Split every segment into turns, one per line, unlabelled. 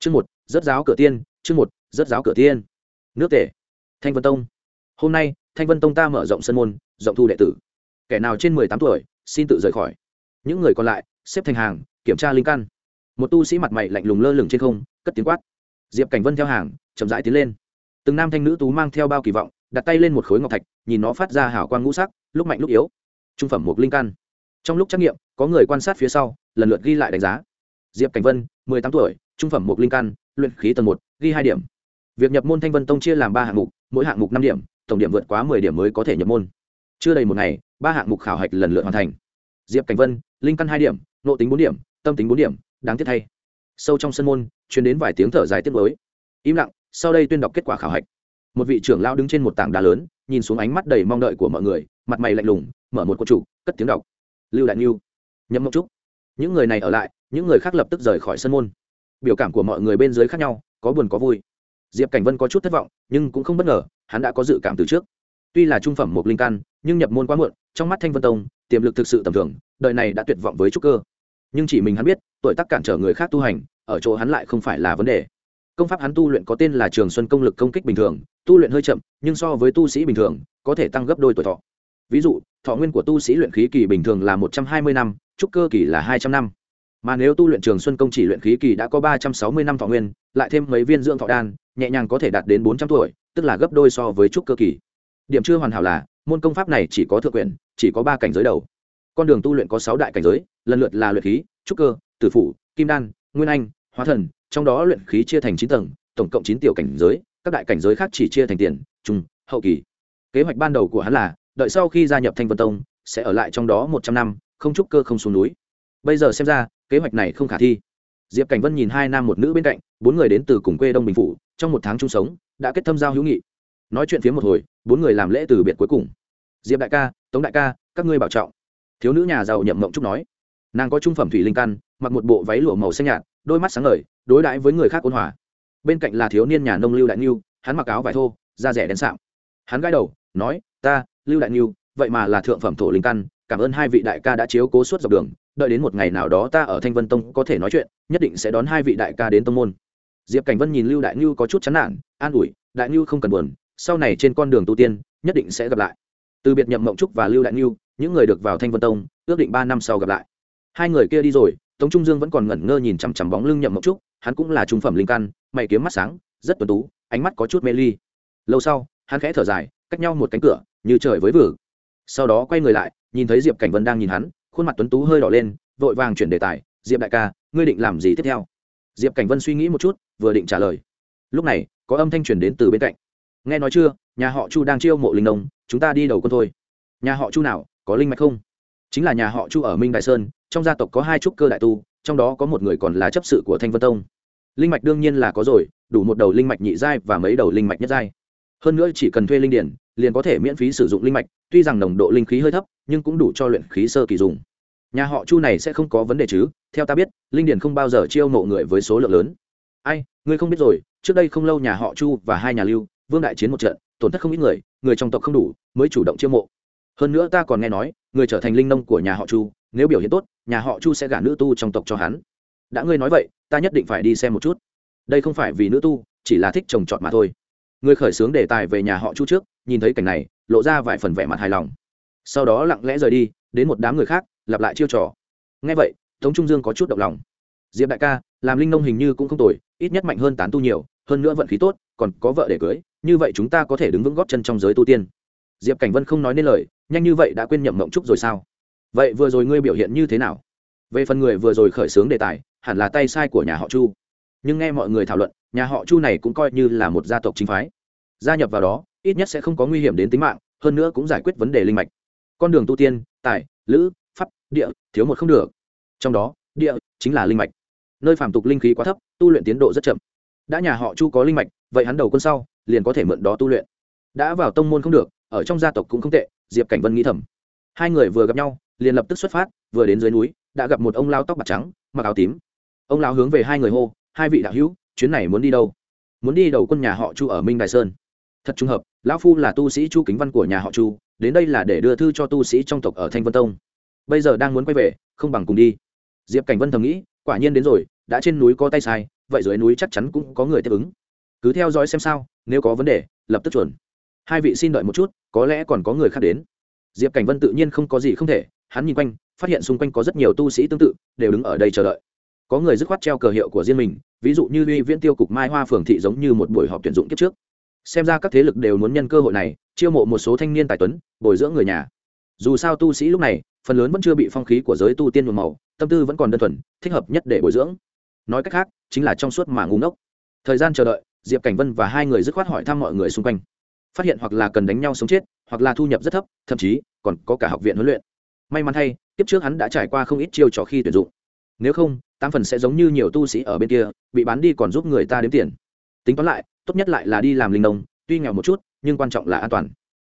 chương một rất giáo cửa tiên, chương một rất giáo cửa tiên. Nước tể. Thanh vân tông. Hôm nay, thanh vân tông ta mở rộng sân môn, rộng thu đệ tử. Kẻ nào trên mười tám tuổi, xin tự rời khỏi. Những người còn lại, xếp thành hàng, kiểm tra linh căn. Một tu sĩ mặt mày lạnh lùng lơ lửng trên không, cất tiếng quát. Diệp cảnh vân theo hàng, chậm rãi tiến lên. Từng nam thanh nữ tú mang theo bao kỳ vọng, đặt tay lên một khối ngọc thạch, nhìn nó phát ra hào quang ngũ sắc, lúc mạnh lúc yếu. Trung phẩm một linh căn. Trong lúc trắc nghiệm, có người quan sát phía sau, lần lượt ghi lại đánh giá. Diệp cảnh vân, mười tám tuổi trung phẩm một linh căn, luyện khí tầng một, ghi hai điểm. Việc nhập môn thanh vân tông chia làm ba hạng mục, mỗi hạng mục năm điểm, tổng điểm vượt quá mười điểm mới có thể nhập môn. Chưa đầy một ngày, ba hạng mục khảo hạch lần lượt hoàn thành. Diệp cảnh vân, linh căn hai điểm nộ tính bốn điểm, tâm tính bốn điểm, đáng tiếc thay. Sâu trong sân môn, truyền đến vài tiếng thở dài tiếc mới im lặng, sau đây tuyên đọc kết quả khảo hạch. Một vị trưởng lao đứng trên một tảng đá lớn, nhìn xuống ánh mắt đầy mong đợi của mọi người, mặt mày lạnh lùng, mở một cô chủ cất tiếng đọc. Lưu đại niu nhậm mộng trúc. Những người này ở lại, những người khác lập tức rời khỏi sân môn biểu cảm của mọi người bên dưới khác nhau, có buồn có vui. Diệp cảnh vân có chút thất vọng, nhưng cũng không bất ngờ, hắn đã có dự cảm từ trước. Tuy là trung phẩm một linh căn, nhưng nhập môn quá muộn, trong mắt thanh vân tông, tiềm lực thực sự tầm thường, đời này đã tuyệt vọng với trúc cơ. Nhưng chỉ mình hắn biết, tuổi tác cản trở người khác tu hành, ở chỗ hắn lại không phải là vấn đề. Công pháp hắn tu luyện có tên là trường xuân công lực công kích bình thường, tu luyện hơi chậm, nhưng so với tu sĩ bình thường, có thể tăng gấp đôi tuổi thọ. Ví dụ, thọ nguyên của tu sĩ luyện khí kỳ bình thường là một trăm hai mươi năm, trúc cơ kỳ là hai trăm năm mà nếu tu luyện trường xuân công chỉ luyện khí kỳ đã có ba trăm sáu mươi năm thọ nguyên, lại thêm mấy viên dưỡng thọ đan, nhẹ nhàng có thể đạt đến bốn trăm tuổi, tức là gấp đôi so với trúc cơ kỳ. Điểm chưa hoàn hảo là, môn công pháp này chỉ có thượng quyền chỉ có ba cảnh giới đầu. Con đường tu luyện có sáu đại cảnh giới, lần lượt là luyện khí, trúc cơ, tử phủ, kim đan, nguyên anh, hóa thần, trong đó luyện khí chia thành chín tầng, tổng cộng chín tiểu cảnh giới, các đại cảnh giới khác chỉ chia thành tiền, trung, hậu kỳ. Kế hoạch ban đầu của hắn là, đợi sau khi gia nhập thanh vân tông, sẽ ở lại trong đó một trăm năm, không trúc cơ không xuống núi bây giờ xem ra, kế hoạch này không khả thi. Diệp cảnh vân nhìn hai nam một nữ bên cạnh, bốn người đến từ cùng quê đông bình phủ, trong một tháng chung sống, đã kết thâm giao hữu nghị. Nói chuyện phía một hồi, bốn người làm lễ từ biệt cuối cùng. Diệp đại ca, tống đại ca, các ngươi bảo trọng. Thiếu nữ nhà giàu nhậm mộng trúc nói. Nàng có trung phẩm thủy linh căn, mặc một bộ váy lụa màu xanh nhạt, đôi mắt sáng ngời, đối đãi với người khác ôn hòa. Bên cạnh là thiếu niên nhà nông lưu đại niu hắn mặc áo vải thô, da rẻ đen sạm. Hắn gãi đầu, nói, ta, lưu đại niu vậy mà là thượng phẩm thổ linh căn cảm ơn hai vị đại ca đã chiếu cố suốt dọc đường, đợi đến một ngày nào đó ta ở thanh vân tông có thể nói chuyện, nhất định sẽ đón hai vị đại ca đến tông môn. Diệp cảnh vân nhìn lưu đại niu có chút chán nản, an ủi, đại niu không cần buồn, sau này trên con đường tu tiên, nhất định sẽ gặp lại. Từ biệt nhậm mộng trúc và lưu đại niu những người được vào thanh vân tông, ước định ba năm sau gặp lại. Hai người kia đi rồi, tống trung dương vẫn còn ngẩn ngơ nhìn chằm chằm bóng lưng nhậm mộng trúc, hắn cũng là trung phẩm linh căn, mày kiếm mắt sáng, rất tuấn tú, ánh mắt có chút mê ly. Lâu sau, hắn khẽ thở dài, cách nhau một cánh cửa, như trời với vử. Sau đó quay người lại nhìn thấy diệp cảnh vân đang nhìn hắn, khuôn mặt tuấn tú hơi đỏ lên, vội vàng chuyển đề tài, diệp đại ca, ngươi định làm gì tiếp theo? Diệp cảnh vân suy nghĩ một chút, vừa định trả lời. Lúc này, có âm thanh truyền đến từ bên cạnh. Nghe nói chưa, nhà họ chu đang chiêu mộ linh nông, chúng ta đi đầu quân thôi. Nhà họ chu nào, có linh mạch không? Chính là nhà họ chu ở minh đại sơn, trong gia tộc có hai trúc cơ đại tu, trong đó có một người còn là chấp sự của thanh vân tông. Linh mạch đương nhiên là có rồi, đủ một đầu linh mạch nhị giai và mấy đầu linh mạch nhất giai hơn nữa chỉ cần thuê linh điển, liền có thể miễn phí sử dụng linh mạch, tuy rằng nồng độ linh khí hơi thấp, nhưng cũng đủ cho luyện khí sơ kỳ dùng. Nhà họ chu này sẽ không có vấn đề chứ, theo ta biết, linh điển không bao giờ chiêu mộ người với số lượng lớn. Ai, ngươi không biết rồi, trước đây không lâu nhà họ chu và hai nhà lưu, vương đại chiến một trận, tổn thất không ít người người trong tộc không đủ, mới chủ động chiêu mộ. Hơn nữa ta còn nghe nói, người trở thành linh nông của nhà họ chu, nếu biểu hiện tốt, nhà họ chu sẽ gả nữ tu trong tộc cho hắn. Đã ngươi nói vậy, ta nhất định phải đi xem một chút. Đây không phải vì nữ tu, chỉ là thích trồng trọt mà thôi người khởi xướng đề tài về nhà họ chu trước, nhìn thấy cảnh này, lộ ra vài phần vẻ mặt hài lòng. Sau đó lặng lẽ rời đi, đến một đám người khác, lặp lại chiêu trò. Ngay vậy, tống trung dương có chút động lòng. Diệp đại ca, làm linh nông hình như cũng không tồi, ít nhất mạnh hơn tán tu nhiều, hơn nữa vận khí tốt, còn có vợ để cưới, như vậy chúng ta có thể đứng vững góp chân trong giới tu tiên. Diệp cảnh vân không nói nên lời, nhanh như vậy đã quên nhậm mộng trúc rồi sao? Vậy vừa rồi ngươi biểu hiện như thế nào? Về phần người vừa rồi khởi xướng đề tài, hẳn là tay sai của nhà họ chu. Nhưng nghe mọi người thảo luận, nhà họ chu này cũng coi như là một gia tộc chính phái gia nhập vào đó, ít nhất sẽ không có nguy hiểm đến tính mạng, hơn nữa cũng giải quyết vấn đề linh mạch. Con đường tu tiên, tài, lữ, pháp, địa, thiếu một không được. Trong đó, địa chính là linh mạch. Nơi phàm tục linh khí quá thấp, tu luyện tiến độ rất chậm. Đã nhà họ chu có linh mạch, vậy hắn đầu quân sau, liền có thể mượn đó tu luyện. Đã vào tông môn không được, ở trong gia tộc cũng không tệ, diệp cảnh vân nghĩ thầm. Hai người vừa gặp nhau, liền lập tức xuất phát, vừa đến dưới núi, đã gặp một ông lao tóc bạc trắng, mặc áo tím. Ông lao hướng về hai người hô, hai vị đạo hữu, chuyến này muốn đi đâu? Muốn đi đầu quân nhà họ chu ở minh đài sơn thật trùng hợp, lão phu là tu sĩ chu kính văn của nhà họ chu, đến đây là để đưa thư cho tu sĩ trong tộc ở thanh vân tông. Bây giờ đang muốn quay về, không bằng cùng đi. Diệp cảnh vân thầm nghĩ, quả nhiên đến rồi, đã trên núi có tay sai, vậy dưới núi chắc chắn cũng có người tiếp ứng. Cứ theo dõi xem sao, nếu có vấn đề, lập tức chuẩn. Hai vị xin đợi một chút, có lẽ còn có người khác đến. Diệp cảnh vân tự nhiên không có gì không thể, hắn nhìn quanh, phát hiện xung quanh có rất nhiều tu sĩ tương tự, đều đứng ở đây chờ đợi. Có người dứt khoát treo cờ hiệu của riêng mình, ví dụ như uy viễn tiêu cục mai hoa phường thị giống như một buổi họp tuyển dụng kiếp trước xem ra các thế lực đều muốn nhân cơ hội này, chiêu mộ một số thanh niên tài tuấn, bồi dưỡng người nhà. Dù sao tu sĩ lúc này, phần lớn vẫn chưa bị phong khí của giới tu tiên nhuộm màu, tâm tư vẫn còn đơn thuần, thích hợp nhất để bồi dưỡng. Nói cách khác, chính là trong suốt mà ngu ngốc. Thời gian chờ đợi, diệp cảnh vân và hai người dứt khoát hỏi thăm mọi người xung quanh. Phát hiện hoặc là cần đánh nhau sống chết, hoặc là thu nhập rất thấp, thậm chí còn có cả học viện huấn luyện. May mắn thay, kiếp trước hắn đã trải qua không ít chiêu trò khi tuyển dụng. Nếu không, tám phần sẽ giống như nhiều tu sĩ ở bên kia, bị bán đi còn giúp người ta đếm tiền. Tính toán lại tốt nhất lại là đi làm linh nông, tuy nghèo một chút, nhưng quan trọng là an toàn.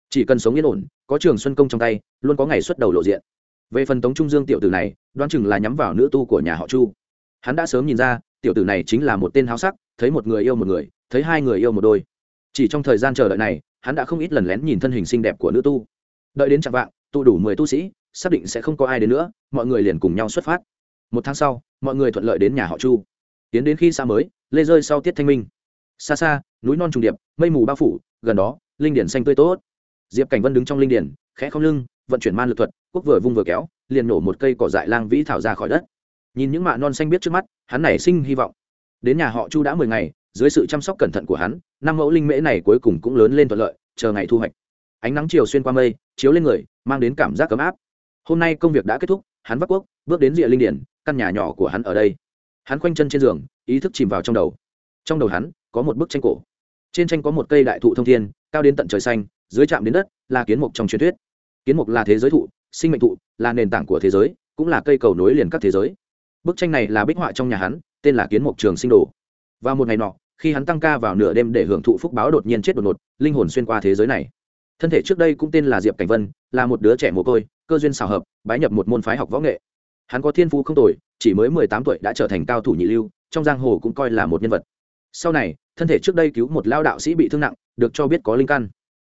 Chỉ cần sống yên ổn, có trường xuân công trong tay, luôn có ngày xuất đầu lộ diện. Về phần tống trung dương tiểu tử này, đoán chừng là nhắm vào nữ tu của nhà họ chu. Hắn đã sớm nhìn ra, tiểu tử này chính là một tên háo sắc, thấy một người yêu một người, thấy hai người yêu một đôi. Chỉ trong thời gian chờ đợi này, hắn đã không ít lần lén nhìn thân hình xinh đẹp của nữ tu. Đợi đến chặng vạng, tụ đủ mười tu sĩ, xác định sẽ không có ai đến nữa, mọi người liền cùng nhau xuất phát. Một tháng sau, mọi người thuận lợi đến nhà họ chu. Tiến đến khi xa mới, lê rơi sau tiết thanh minh xa xa, núi non trùng điệp, mây mù bao phủ, gần đó, linh điển xanh tươi tốt. Diệp cảnh vân đứng trong linh điển, khẽ không lưng, vận chuyển man lực thuật, quốc vừa vung vừa kéo, liền nổ một cây cỏ dại lang vĩ thảo ra khỏi đất. Nhìn những mạ non xanh biết trước mắt, hắn nảy sinh hy vọng. Đến nhà họ chu đã mười ngày, dưới sự chăm sóc cẩn thận của hắn, năm mẫu linh mễ này cuối cùng cũng lớn lên thuận lợi, chờ ngày thu hoạch. Ánh nắng chiều xuyên qua mây, chiếu lên người, mang đến cảm giác ấm áp. Hôm nay công việc đã kết thúc, hắn vác quốc, bước đến rìa linh điển, căn nhà nhỏ của hắn ở đây. Hắn khoanh chân trên giường, ý thức chìm vào trong đầu. Trong đầu hắn có một bức tranh cổ. Trên tranh có một cây đại thụ thông thiên, cao đến tận trời xanh, dưới chạm đến đất, là kiến mục trong truyền thuyết. Kiến mục là thế giới thụ, sinh mệnh thụ, là nền tảng của thế giới, cũng là cây cầu nối liền các thế giới. Bức tranh này là bích họa trong nhà hắn, tên là kiến mục trường sinh đồ. Vào một ngày nọ, khi hắn tăng ca vào nửa đêm để hưởng thụ phúc báo đột nhiên chết đột ngột, linh hồn xuyên qua thế giới này. Thân thể trước đây cũng tên là diệp cảnh vân, là một đứa trẻ mồ côi, cơ duyên xào hợp, bái nhập một môn phái học võ nghệ. Hắn có thiên phú không tồi, chỉ mới mười tám tuổi đã trở thành cao thủ nhị lưu, trong giang hồ cũng coi là một nhân vật sau này, thân thể trước đây cứu một lao đạo sĩ bị thương nặng, được cho biết có linh căn.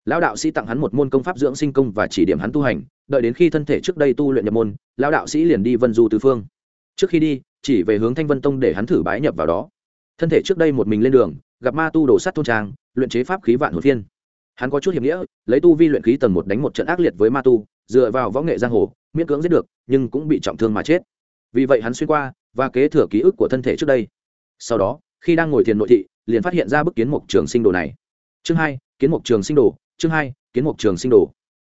Lao đạo sĩ tặng hắn một môn công pháp dưỡng sinh công và chỉ điểm hắn tu hành, đợi đến khi thân thể trước đây tu luyện nhập môn lao đạo sĩ liền đi vân du tứ phương. Trước khi đi, chỉ về hướng thanh vân tông để hắn thử bái nhập vào đó. Thân thể trước đây một mình lên đường, gặp ma tu đổ sắt thôn trang, luyện chế pháp khí vạn hồn phiên. Hắn có chút hiểm nghĩa, lấy tu vi luyện khí tầng một đánh một trận ác liệt với ma tu, dựa vào võ nghệ giang hồ, miễn cưỡng giết được, nhưng cũng bị trọng thương mà chết. Vì vậy hắn xuyên qua và kế thừa ký ức của thân thể trước đây. Sau đó khi đang ngồi thiền nội thị liền phát hiện ra bức kiến mục trường sinh đồ này. Chương hai kiến mục trường sinh đồ chương hai kiến mục trường sinh đồ.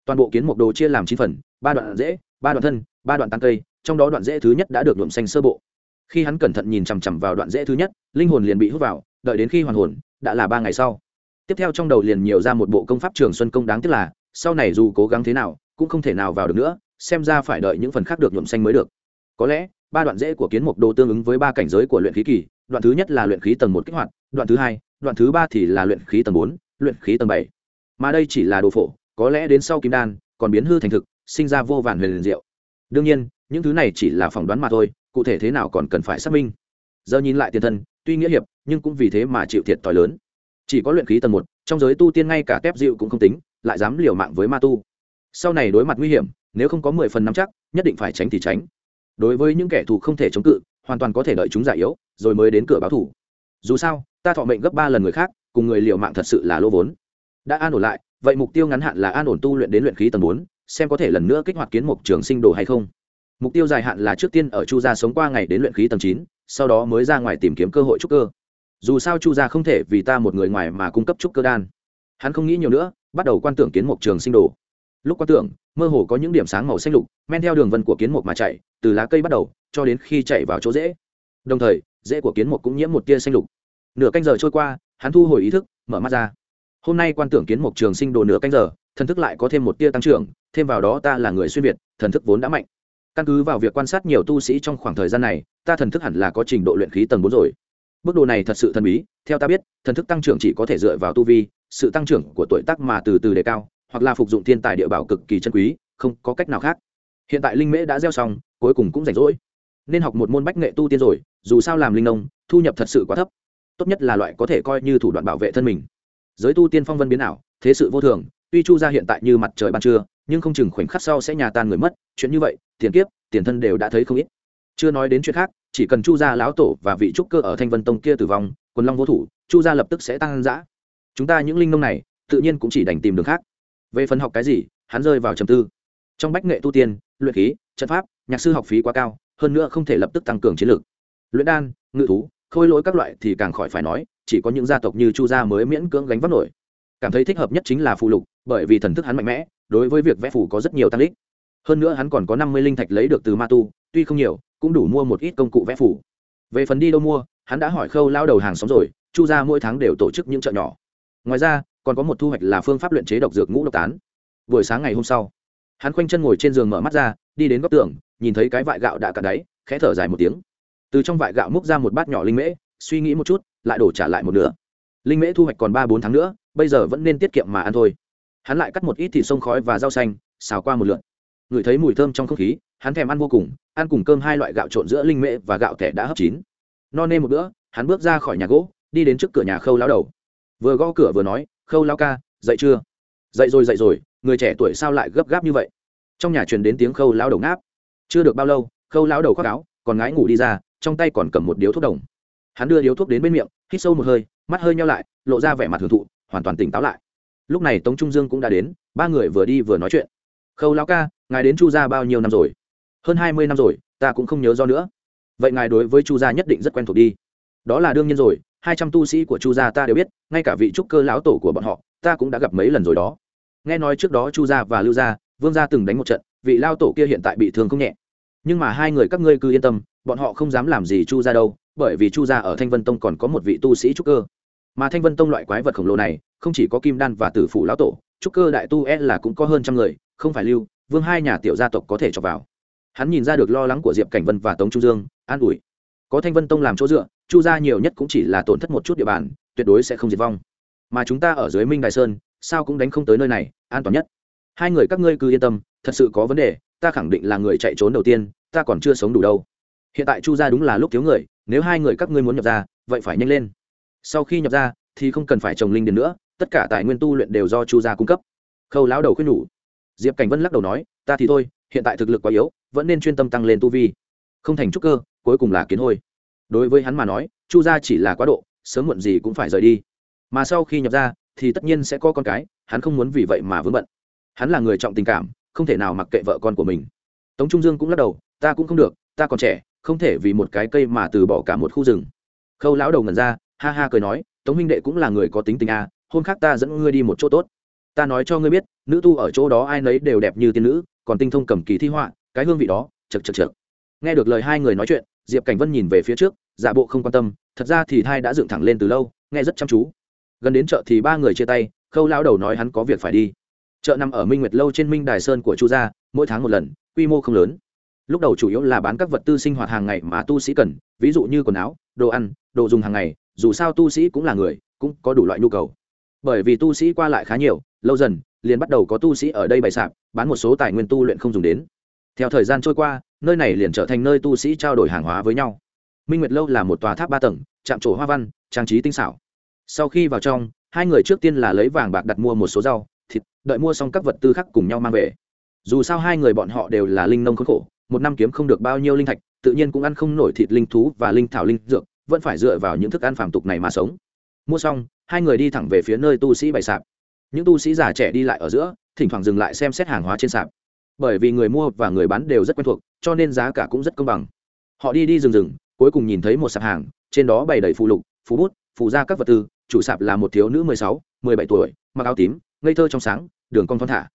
Toàn bộ kiến mục đồ chia làm chín phần ba đoạn dễ, ba đoạn thân ba đoạn tăng cây trong đó đoạn dễ thứ nhất đã được nhuộm xanh sơ bộ. Khi hắn cẩn thận nhìn chằm chằm vào đoạn dễ thứ nhất linh hồn liền bị hút vào đợi đến khi hoàn hồn đã là ba ngày sau. Tiếp theo trong đầu liền nhiều ra một bộ công pháp trường xuân công đáng tiếc là sau này dù cố gắng thế nào cũng không thể nào vào được nữa xem ra phải đợi những phần khác được nhuộm xanh mới được. Có lẽ ba đoạn dễ của kiến mục đồ tương ứng với ba cảnh giới của luyện khí kỳ đoạn thứ nhất là luyện khí tầng một kích hoạt, đoạn thứ hai, đoạn thứ ba thì là luyện khí tầng bốn, luyện khí tầng bảy. Mà đây chỉ là đồ phổ, có lẽ đến sau kim đan, còn biến hư thành thực, sinh ra vô vàn huyền liền diệu. Đương nhiên, những thứ này chỉ là phỏng đoán mà thôi, cụ thể thế nào còn cần phải xác minh. Giờ nhìn lại tiền thân, tuy nghĩa hiệp, nhưng cũng vì thế mà chịu thiệt t lớn. Chỉ có luyện khí tầng một, trong giới tu tiên ngay cả tép dịu cũng không tính, lại dám liều mạng với ma tu. Sau này đối mặt nguy hiểm, nếu không có mười phần năm chắc, nhất định phải tránh thì tránh. Đối với những kẻ thù không thể chống cự hoàn toàn có thể đợi chúng giải yếu, rồi mới đến cửa báo thủ. Dù sao, ta thọ mệnh gấp ba lần người khác, cùng người liều mạng thật sự là lô vốn. Đã an ổn lại, vậy mục tiêu ngắn hạn là an ổn tu luyện đến luyện khí tầng bốn, xem có thể lần nữa kích hoạt kiến mục trường sinh đồ hay không. Mục tiêu dài hạn là trước tiên ở chu gia sống qua ngày đến luyện khí tầng chín, sau đó mới ra ngoài tìm kiếm cơ hội trúc cơ. Dù sao chu gia không thể vì ta một người ngoài mà cung cấp trúc cơ đan. Hắn không nghĩ nhiều nữa, bắt đầu quan tưởng kiến mục trường sinh đồ. Lúc quan tưởng mơ hồ có những điểm sáng màu xanh lục, men theo đường vân của kiến mục mà chạy, từ lá cây bắt đầu, cho đến khi chạy vào chỗ rễ đồng thời rễ của kiến mục cũng nhiễm một tia xanh lục. Nửa canh giờ trôi qua, hắn thu hồi ý thức, mở mắt ra. Hôm nay quan tưởng kiến mục trường sinh đồ nửa canh giờ, thần thức lại có thêm một tia tăng trưởng, thêm vào đó ta là người xuyên việt, thần thức vốn đã mạnh. Căn cứ vào việc quan sát nhiều tu sĩ trong khoảng thời gian này, ta thần thức hẳn là có trình độ luyện khí tầng bốn rồi. Bước đồ này thật sự thần bí, theo ta biết, thần thức tăng trưởng chỉ có thể dựa vào tu vi, sự tăng trưởng của tuổi tác mà từ từ đề cao hoặc là phục dụng thiên tài địa bảo cực kỳ chân quý, không có cách nào khác. Hiện tại linh mễ đã gieo xong, cuối cùng cũng rảnh rỗi. Nên học một môn bách nghệ tu tiên rồi, dù sao làm linh nông, thu nhập thật sự quá thấp. Tốt nhất là loại có thể coi như thủ đoạn bảo vệ thân mình. Giới tu tiên phong vân biến ảo, thế sự vô thường, tuy chu gia hiện tại như mặt trời ban trưa, nhưng không chừng khoảnh khắc sau sẽ nhà tan người mất, chuyện như vậy, tiền kiếp, tiền thân đều đã thấy không ít. Chưa nói đến chuyện khác, chỉ cần chu gia lão tổ và vị trúc cơ ở thanh vân tông kia tử vong, quần long vô thủ, chu gia lập tức sẽ tăng dã. chúng ta những linh nông này, tự nhiên cũng chỉ đành tìm đường khác về phần học cái gì, hắn rơi vào trầm tư. Trong bách nghệ tu tiên, luyện khí, trận pháp, nhạc sư học phí quá cao, hơn nữa không thể lập tức tăng cường chiến lược. Luyện đan, ngự thú, khôi lỗi các loại thì càng khỏi phải nói, chỉ có những gia tộc như chu gia mới miễn cưỡng gánh vác nổi. Cảm thấy thích hợp nhất chính là phụ lục, bởi vì thần thức hắn mạnh mẽ, đối với việc vẽ phù có rất nhiều tăng lích hơn nữa hắn còn có năm mươi linh thạch lấy được từ ma tu, tuy không nhiều, cũng đủ mua một ít công cụ vẽ phù. Về phần đi đâu mua, hắn đã hỏi khâu lao đầu hàng xóm rồi, chu gia mỗi tháng đều tổ chức những chợ nhỏ. Ngoài ra còn có một thu hoạch là phương pháp luyện chế độc dược ngũ độc tán. Buổi sáng ngày hôm sau, hắn khoanh chân ngồi trên giường mở mắt ra, đi đến góc tường, nhìn thấy cái vại gạo đã cạn đáy, khẽ thở dài một tiếng. Từ trong vại gạo múc ra một bát nhỏ linh mễ, suy nghĩ một chút, lại đổ trả lại một nửa. Linh mễ thu hoạch còn ba bốn tháng nữa, bây giờ vẫn nên tiết kiệm mà ăn thôi. Hắn lại cắt một ít thịt sông khói và rau xanh, xào qua một lượn ngửi thấy mùi thơm trong không khí, hắn thèm ăn vô cùng, ăn cùng cơm hai loại gạo trộn giữa linh mễ và gạo thẻ đã hấp chín. No nê một bữa, hắn bước ra khỏi nhà gỗ, đi đến trước cửa nhà khâu lao đầu. Vừa gõ cửa vừa nói khâu lao ca, dậy chưa? Dậy rồi dậy rồi, người trẻ tuổi sao lại gấp gáp như vậy? Trong nhà truyền đến tiếng khâu lao đầu ngáp. Chưa được bao lâu, khâu lao đầu khoác áo, còn ngái ngủ đi ra, trong tay còn cầm một điếu thuốc đồng. Hắn đưa điếu thuốc đến bên miệng, hít sâu một hơi, mắt hơi nhau lại, lộ ra vẻ mặt hưởng thụ, hoàn toàn tỉnh táo lại. Lúc này tống trung dương cũng đã đến, ba người vừa đi vừa nói chuyện. Khâu lao ca, ngài đến chu gia bao nhiêu năm rồi? Hơn hai mươi năm rồi, ta cũng không nhớ do nữa. Vậy ngài đối với chu gia nhất định rất quen thuộc đi. Đó là đương nhiên rồi hai trăm tu sĩ của chu gia ta đều biết, ngay cả vị trúc cơ lão tổ của bọn họ, ta cũng đã gặp mấy lần rồi đó. Nghe nói trước đó chu gia và lưu gia, vương gia từng đánh một trận, vị lao tổ kia hiện tại bị thương không nhẹ. Nhưng mà hai người các ngươi cứ yên tâm, bọn họ không dám làm gì chu gia đâu, bởi vì chu gia ở thanh vân tông còn có một vị tu sĩ trúc cơ. Mà thanh vân tông loại quái vật khổng lồ này, không chỉ có kim đan và tử phủ lão tổ, trúc cơ đại tu e là cũng có hơn trăm người, không phải lưu, vương hai nhà tiểu gia tộc có thể cho vào. Hắn nhìn ra được lo lắng của diệp cảnh vân và tống trung dương, an ủi. Có thanh vân tông làm chỗ dựa chu gia nhiều nhất cũng chỉ là tổn thất một chút địa bàn, tuyệt đối sẽ không diệt vong. Mà chúng ta ở dưới minh đại sơn, sao cũng đánh không tới nơi này, an toàn nhất. Hai người các ngươi cứ yên tâm, thật sự có vấn đề, ta khẳng định là người chạy trốn đầu tiên, ta còn chưa sống đủ đâu. Hiện tại chu gia đúng là lúc thiếu người, nếu hai người các ngươi muốn nhập ra, vậy phải nhanh lên. Sau khi nhập ra, thì không cần phải trồng linh điền nữa, tất cả tài nguyên tu luyện đều do chu gia cung cấp. Khâu lão đầu khuyên nhủ. Diệp cảnh vân lắc đầu nói, ta thì thôi, hiện tại thực lực quá yếu, vẫn nên chuyên tâm tăng lên tu vi. Không thành trúc cơ, cuối cùng là kiến hôi đối với hắn mà nói chu gia chỉ là quá độ sớm muộn gì cũng phải rời đi. Mà sau khi nhập ra thì tất nhiên sẽ có con cái hắn không muốn vì vậy mà vướng bận. Hắn là người trọng tình cảm không thể nào mặc kệ vợ con của mình. Tống trung dương cũng lắc đầu ta cũng không được ta còn trẻ không thể vì một cái cây mà từ bỏ cả một khu rừng. Khâu lão đầu ngần ra ha ha cười nói tống minh đệ cũng là người có tính tình a à, hôm khác ta dẫn ngươi đi một chỗ tốt. Ta nói cho ngươi biết nữ tu ở chỗ đó ai nấy đều đẹp như tiên nữ còn tinh thông cầm kỳ thi họa cái hương vị đó chật chật chật nghe được lời hai người nói chuyện diệp cảnh vân nhìn về phía trước, giả bộ không quan tâm, thật ra thì thai đã dựng thẳng lên từ lâu, nghe rất chăm chú. Gần đến chợ thì ba người chia tay, khâu lao đầu nói hắn có việc phải đi. Chợ nằm ở minh nguyệt lâu trên minh đài sơn của chu gia, mỗi tháng một lần, quy mô không lớn. Lúc đầu chủ yếu là bán các vật tư sinh hoạt hàng ngày mà tu sĩ cần, ví dụ như quần áo, đồ ăn, đồ dùng hàng ngày, dù sao tu sĩ cũng là người, cũng có đủ loại nhu cầu. Bởi vì tu sĩ qua lại khá nhiều, lâu dần, liền bắt đầu có tu sĩ ở đây bày sạp, bán một số tài nguyên tu luyện không dùng đến. Theo thời gian trôi qua nơi này liền trở thành nơi tu sĩ trao đổi hàng hóa với nhau. Minh nguyệt lâu là một tòa tháp ba tầng, chạm trổ hoa văn, trang trí tinh xảo. Sau khi vào trong, hai người trước tiên là lấy vàng bạc đặt mua một số rau, thịt, đợi mua xong các vật tư khác cùng nhau mang về. Dù sao hai người bọn họ đều là linh nông khốn khổ, một năm kiếm không được bao nhiêu linh thạch, tự nhiên cũng ăn không nổi thịt linh thú và linh thảo linh dược, vẫn phải dựa vào những thức ăn phàm tục này mà sống. Mua xong, hai người đi thẳng về phía nơi tu sĩ bày sạp. Những tu sĩ già trẻ đi lại ở giữa, thỉnh thoảng dừng lại xem xét hàng hóa trên sạp bởi vì người mua và người bán đều rất quen thuộc, cho nên giá cả cũng rất công bằng. Họ đi đi rừng rừng, cuối cùng nhìn thấy một sạp hàng, trên đó bày đầy phụ lục phú bút, phù ra các vật tư, chủ sạp là một thiếu nữ mười sáu, mười bảy tuổi, mặc áo tím, ngây thơ trong sáng, đường cong thon thả.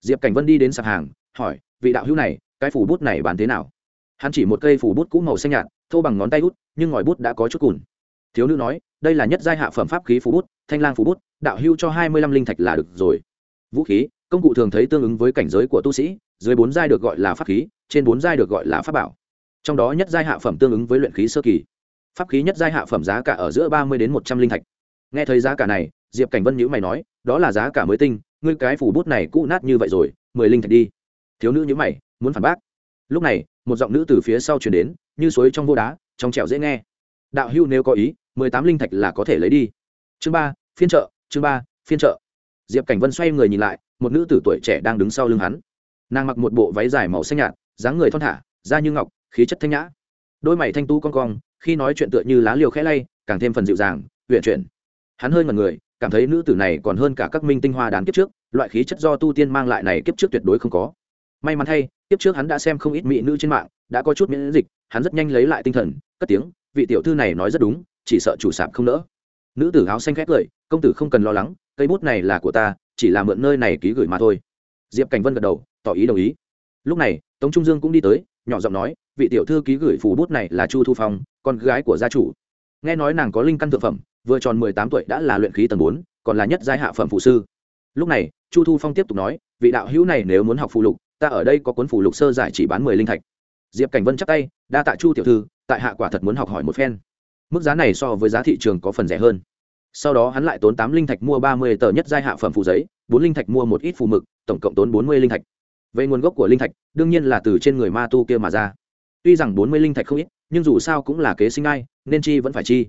Diệp cảnh vân đi đến sạp hàng, hỏi, vị đạo hữu này, cái phủ bút này bán thế nào? Hắn chỉ một cây phủ bút cũ màu xanh nhạt, thô bằng ngón tay út, nhưng ngòi bút đã có chút cùn. Thiếu nữ nói, đây là nhất giai hạ phẩm pháp khí phủ bút, thanh lang phủ bút, đạo hưu cho hai mươi lăm linh thạch là được rồi. Vũ khí, công cụ thường thấy tương ứng với cảnh giới của tu sĩ dưới bốn giai được gọi là pháp khí, trên bốn giai được gọi là pháp bảo. Trong đó nhất giai hạ phẩm tương ứng với luyện khí sơ kỳ. Pháp khí nhất giai hạ phẩm giá cả ở giữa ba mươi đến một trăm linh thạch. Nghe thấy giá cả này, diệp cảnh vân nhữ mày nói, đó là giá cả mới tinh, ngươi cái phủ bút này cũ nát như vậy rồi, mười linh thạch đi. Thiếu nữ nhữ mày, muốn phản bác. Lúc này, một giọng nữ từ phía sau chuyển đến, như suối trong vô đá, trong trẻo dễ nghe. Đạo hưu nếu có ý, mười tám linh thạch là có thể lấy đi. Chương ba, phiên trợ chương ba, phiên trợ diệp cảnh vân xoay người nhìn lại, một nữ tử tuổi trẻ đang đứng sau lưng hắn nàng mặc một bộ váy dài màu xanh nhạt, dáng người thon thả, da như ngọc, khí chất thanh nhã. Đôi mày thanh tu con cong, khi nói chuyện tựa như lá liều khẽ lay, càng thêm phần dịu dàng huyện chuyển. Hắn hơi ngần người, cảm thấy nữ tử này còn hơn cả các minh tinh hoa đán kiếp trước, loại khí chất do tu tiên mang lại này kiếp trước tuyệt đối không có. May mắn thay, kiếp trước hắn đã xem không ít mỹ nữ trên mạng, đã có chút miễn dịch, hắn rất nhanh lấy lại tinh thần, cất tiếng, vị tiểu thư này nói rất đúng, chỉ sợ chủ sạp không nỡ. Nữ tử áo xanh khét cười, công tử không cần lo lắng, cây bút này là của ta, chỉ là mượn nơi này ký gửi mà thôi. Diệp cảnh vân gật đầu tỏ ý đồng ý. Lúc này, tống trung dương cũng đi tới, nhỏ giọng nói, vị tiểu thư ký gửi phủ bút này là chu thu phong, con gái của gia chủ. Nghe nói nàng có linh căn thượng phẩm, vừa tròn mười tám tuổi đã là luyện khí tầng bốn, còn là nhất giai hạ phẩm phụ sư. Lúc này, chu thu phong tiếp tục nói, vị đạo hữu này nếu muốn học phụ lục, ta ở đây có cuốn phụ lục sơ giải chỉ bán mười linh thạch. Diệp cảnh vân chắc tay, đa tạ chu tiểu thư, tại hạ quả thật muốn học hỏi một phen. Mức giá này so với giá thị trường có phần rẻ hơn. Sau đó hắn lại tốn tám linh thạch mua ba mươi tờ nhất giai hạ phẩm phụ giấy, bốn linh thạch mua một ít phù mực, tổng cộng tốn bốn mươi linh thạch về nguồn gốc của linh thạch, đương nhiên là từ trên người ma tu kia mà ra. Tuy rằng bốn mươi linh thạch không ít, nhưng dù sao cũng là kế sinh ai, nên chi vẫn phải chi.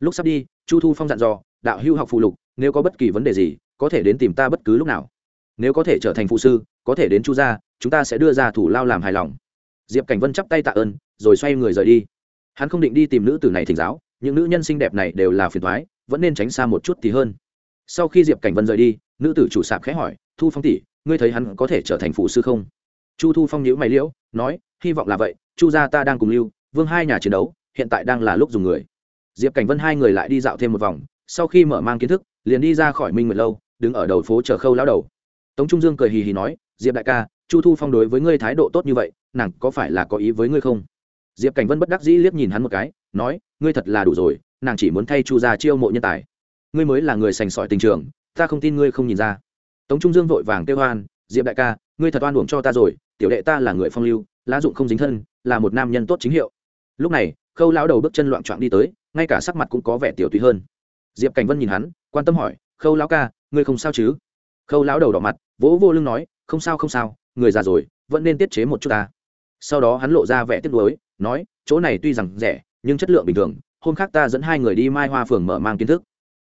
Lúc sắp đi, chu thu phong dặn dò, đạo hưu học phụ lục, nếu có bất kỳ vấn đề gì, có thể đến tìm ta bất cứ lúc nào. Nếu có thể trở thành phụ sư, có thể đến chu gia, chúng ta sẽ đưa ra thủ lao làm hài lòng. Diệp cảnh vân chắp tay tạ ơn, rồi xoay người rời đi. Hắn không định đi tìm nữ tử này thỉnh giáo, những nữ nhân xinh đẹp này đều là phiền thoái vẫn nên tránh xa một chút thì hơn. Sau khi diệp cảnh vân rời đi, nữ tử chủ sạp khẽ hỏi, thu phong tỷ ngươi thấy hắn có thể trở thành phụ sư không? Chu thu phong nhữ mày liễu, nói, hy vọng là vậy, chu gia ta đang cùng lưu vương hai nhà chiến đấu, hiện tại đang là lúc dùng người. Diệp cảnh vân hai người lại đi dạo thêm một vòng, sau khi mở mang kiến thức, liền đi ra khỏi minh nguyệt lâu, đứng ở đầu phố chờ khâu lão đầu. Tống trung dương cười hì hì nói, diệp đại ca, chu thu phong đối với ngươi thái độ tốt như vậy, nàng có phải là có ý với ngươi không? Diệp cảnh vân bất đắc dĩ liếc nhìn hắn một cái, nói, ngươi thật là đủ rồi, nàng chỉ muốn thay chu gia chiêu mộ nhân tài. Ngươi mới là người sành sỏi tình trường, ta không tin ngươi không nhìn ra tống trung dương vội vàng kêu hoan diệp đại ca, ngươi thật oan uổng cho ta rồi, tiểu đệ ta là người phong lưu, lá dụng không dính thân, là một nam nhân tốt chính hiệu. Lúc này, khâu lão đầu bước chân loạn trọn đi tới, ngay cả sắc mặt cũng có vẻ tiểu tùy hơn. Diệp cảnh vân nhìn hắn, quan tâm hỏi, khâu lão ca, ngươi không sao chứ? Khâu lão đầu đỏ mặt, vỗ vô lưng nói, không sao không sao, người già rồi, vẫn nên tiết chế một chút ta. Sau đó hắn lộ ra vẻ tiếc nuối, nói, chỗ này tuy rằng rẻ, nhưng chất lượng bình thường, hôm khác ta dẫn hai người đi mai hoa phường mở mang kiến thức.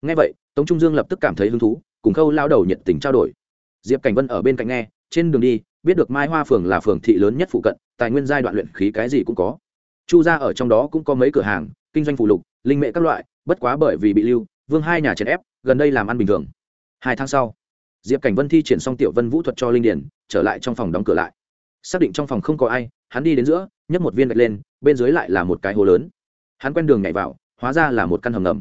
Ngay vậy, tống trung dương lập tức cảm thấy hứng thú cùng khâu lao đầu nhiệt tình trao đổi. Diệp cảnh vân ở bên cạnh nghe, trên đường đi, biết được mai hoa phường là phường thị lớn nhất phụ cận, tài nguyên giai đoạn luyện khí cái gì cũng có. Chu ra ở trong đó cũng có mấy cửa hàng, kinh doanh phụ lục, linh mệ các loại, bất quá bởi vì bị lưu, vương hai nhà chèn ép, gần đây làm ăn bình thường. Hai tháng sau, diệp cảnh vân thi triển xong tiểu vân vũ thuật cho linh điển, trở lại trong phòng đóng cửa lại. Xác định trong phòng không có ai, hắn đi đến giữa, nhấc một viên gạch lên, bên dưới lại là một cái hố lớn. Hắn quen đường nhảy vào, hóa ra là một căn hầm ngầm.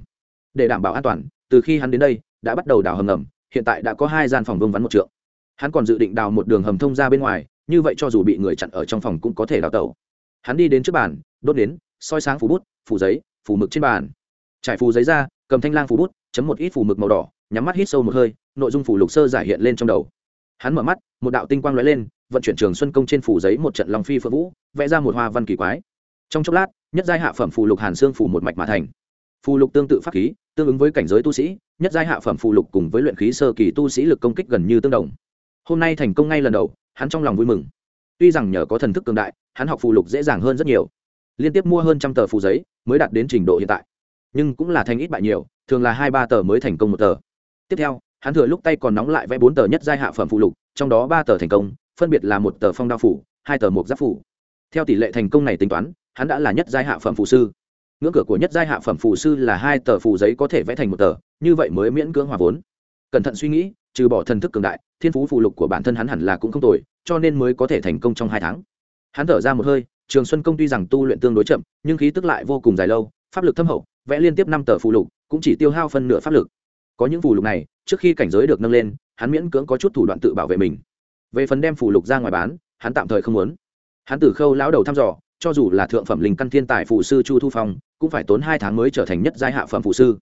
Để đảm bảo an toàn, từ khi hắn đến đây, đã bắt đầu đào hầm ngầm hiện tại đã có hai gian phòng vương vắn một trượng. Hắn còn dự định đào một đường hầm thông ra bên ngoài, như vậy cho dù bị người chặn ở trong phòng cũng có thể đào tẩu. Hắn đi đến trước bàn, đốt đến soi sáng phủ bút, phủ giấy, phủ mực trên bàn. Trải phù giấy ra, cầm thanh lang phủ bút, chấm một ít phủ mực màu đỏ, nhắm mắt hít sâu một hơi, nội dung phủ lục sơ giải hiện lên trong đầu. Hắn mở mắt, một đạo tinh quang lóe lên, vận chuyển trường xuân công trên phủ giấy một trận lòng phi phượng vũ, vẽ ra một hoa văn kỳ quái. Trong chốc lát, nhất giai hạ phẩm phù lục hàn xương phủ một mạch mà thành. Phù lục tương tự pháp khí, tương ứng với cảnh giới tu sĩ nhất giai hạ phẩm phụ lục cùng với luyện khí sơ kỳ tu sĩ lực công kích gần như tương đồng. Hôm nay thành công ngay lần đầu, hắn trong lòng vui mừng. Tuy rằng nhờ có thần thức cường đại, hắn học phụ lục dễ dàng hơn rất nhiều. Liên tiếp mua hơn trăm tờ phù giấy, mới đạt đến trình độ hiện tại. Nhưng cũng là thành ít bại nhiều, thường là hai ba tờ mới thành công một tờ. Tiếp theo, hắn thừa lúc tay còn nóng lại vẽ bốn tờ nhất giai hạ phẩm phụ lục, trong đó ba tờ thành công, phân biệt là một tờ phong đao phủ, hai tờ mục giáp phủ. Theo tỷ lệ thành công này tính toán, hắn đã là nhất giai hạ phẩm phù sư ngưỡng cửa của nhất giai hạ phẩm phù sư là hai tờ phù giấy có thể vẽ thành một tờ, như vậy mới miễn cưỡng hòa vốn. Cẩn thận suy nghĩ, trừ bỏ thần thức cường đại, thiên phú phù lục của bản thân hắn hẳn là cũng không tồi, cho nên mới có thể thành công trong hai tháng. Hắn thở ra một hơi, trường xuân công tuy rằng tu luyện tương đối chậm, nhưng khí tức lại vô cùng dài lâu, pháp lực thâm hậu, vẽ liên tiếp năm tờ phù lục, cũng chỉ tiêu hao phân nửa pháp lực. Có những phù lục này, trước khi cảnh giới được nâng lên, hắn miễn cưỡng có chút thủ đoạn tự bảo vệ mình. Về phần đem phù lục ra ngoài bán, hắn tạm thời không muốn. Hắn từ khâu lão đầu thăm dò cho dù là thượng phẩm linh căn thiên tài phụ sư chu thu phong, cũng phải tốn hai tháng mới trở thành nhất giai hạ phẩm phụ sư.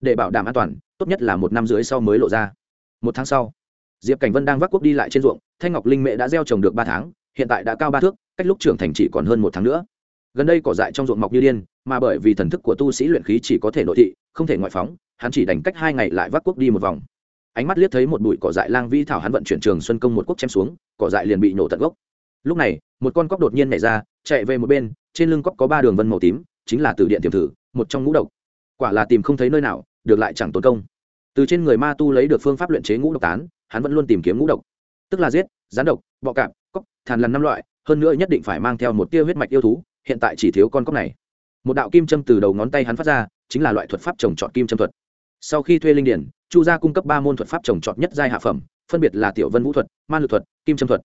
Để bảo đảm an toàn, tốt nhất là một năm dưới sau mới lộ ra. Một tháng sau, diệp cảnh vân đang vác quốc đi lại trên ruộng, thanh ngọc linh mẹ đã gieo trồng được ba tháng, hiện tại đã cao ba thước, cách lúc trưởng thành chỉ còn hơn một tháng nữa. Gần đây cỏ dại trong ruộng mọc như điên, mà bởi vì thần thức của tu sĩ luyện khí chỉ có thể nội thị, không thể ngoại phóng, hắn chỉ đành cách hai ngày lại vác quốc đi một vòng. Ánh mắt liếc thấy một bụi cỏ dại lang vi thảo hắn vận chuyển trường xuân công một quốc chém xuống, cỏ dại liền bị nổ tận gốc. Lúc này, một con cóc đột nhiên nhảy ra chạy về một bên, trên lưng cóc có ba đường vân màu tím, chính là từ điện tiềm thử, một trong ngũ độc. Quả là tìm không thấy nơi nào, được lại chẳng tốn công. Từ trên người ma tu lấy được phương pháp luyện chế ngũ độc tán, hắn vẫn luôn tìm kiếm ngũ độc. Tức là giết rán độc, bọ cạp cóc thàn lằn năm loại, hơn nữa nhất định phải mang theo một tia huyết mạch yêu thú, hiện tại chỉ thiếu con cóc này. Một đạo kim châm từ đầu ngón tay hắn phát ra, chính là loại thuật pháp trồng trọt kim châm thuật. Sau khi thuê linh điển, chu gia cung cấp ba môn thuật pháp trồng trọt nhất giai hạ phẩm, phân biệt là tiểu vân vũ thuật man lực thuật, kim châm thuật.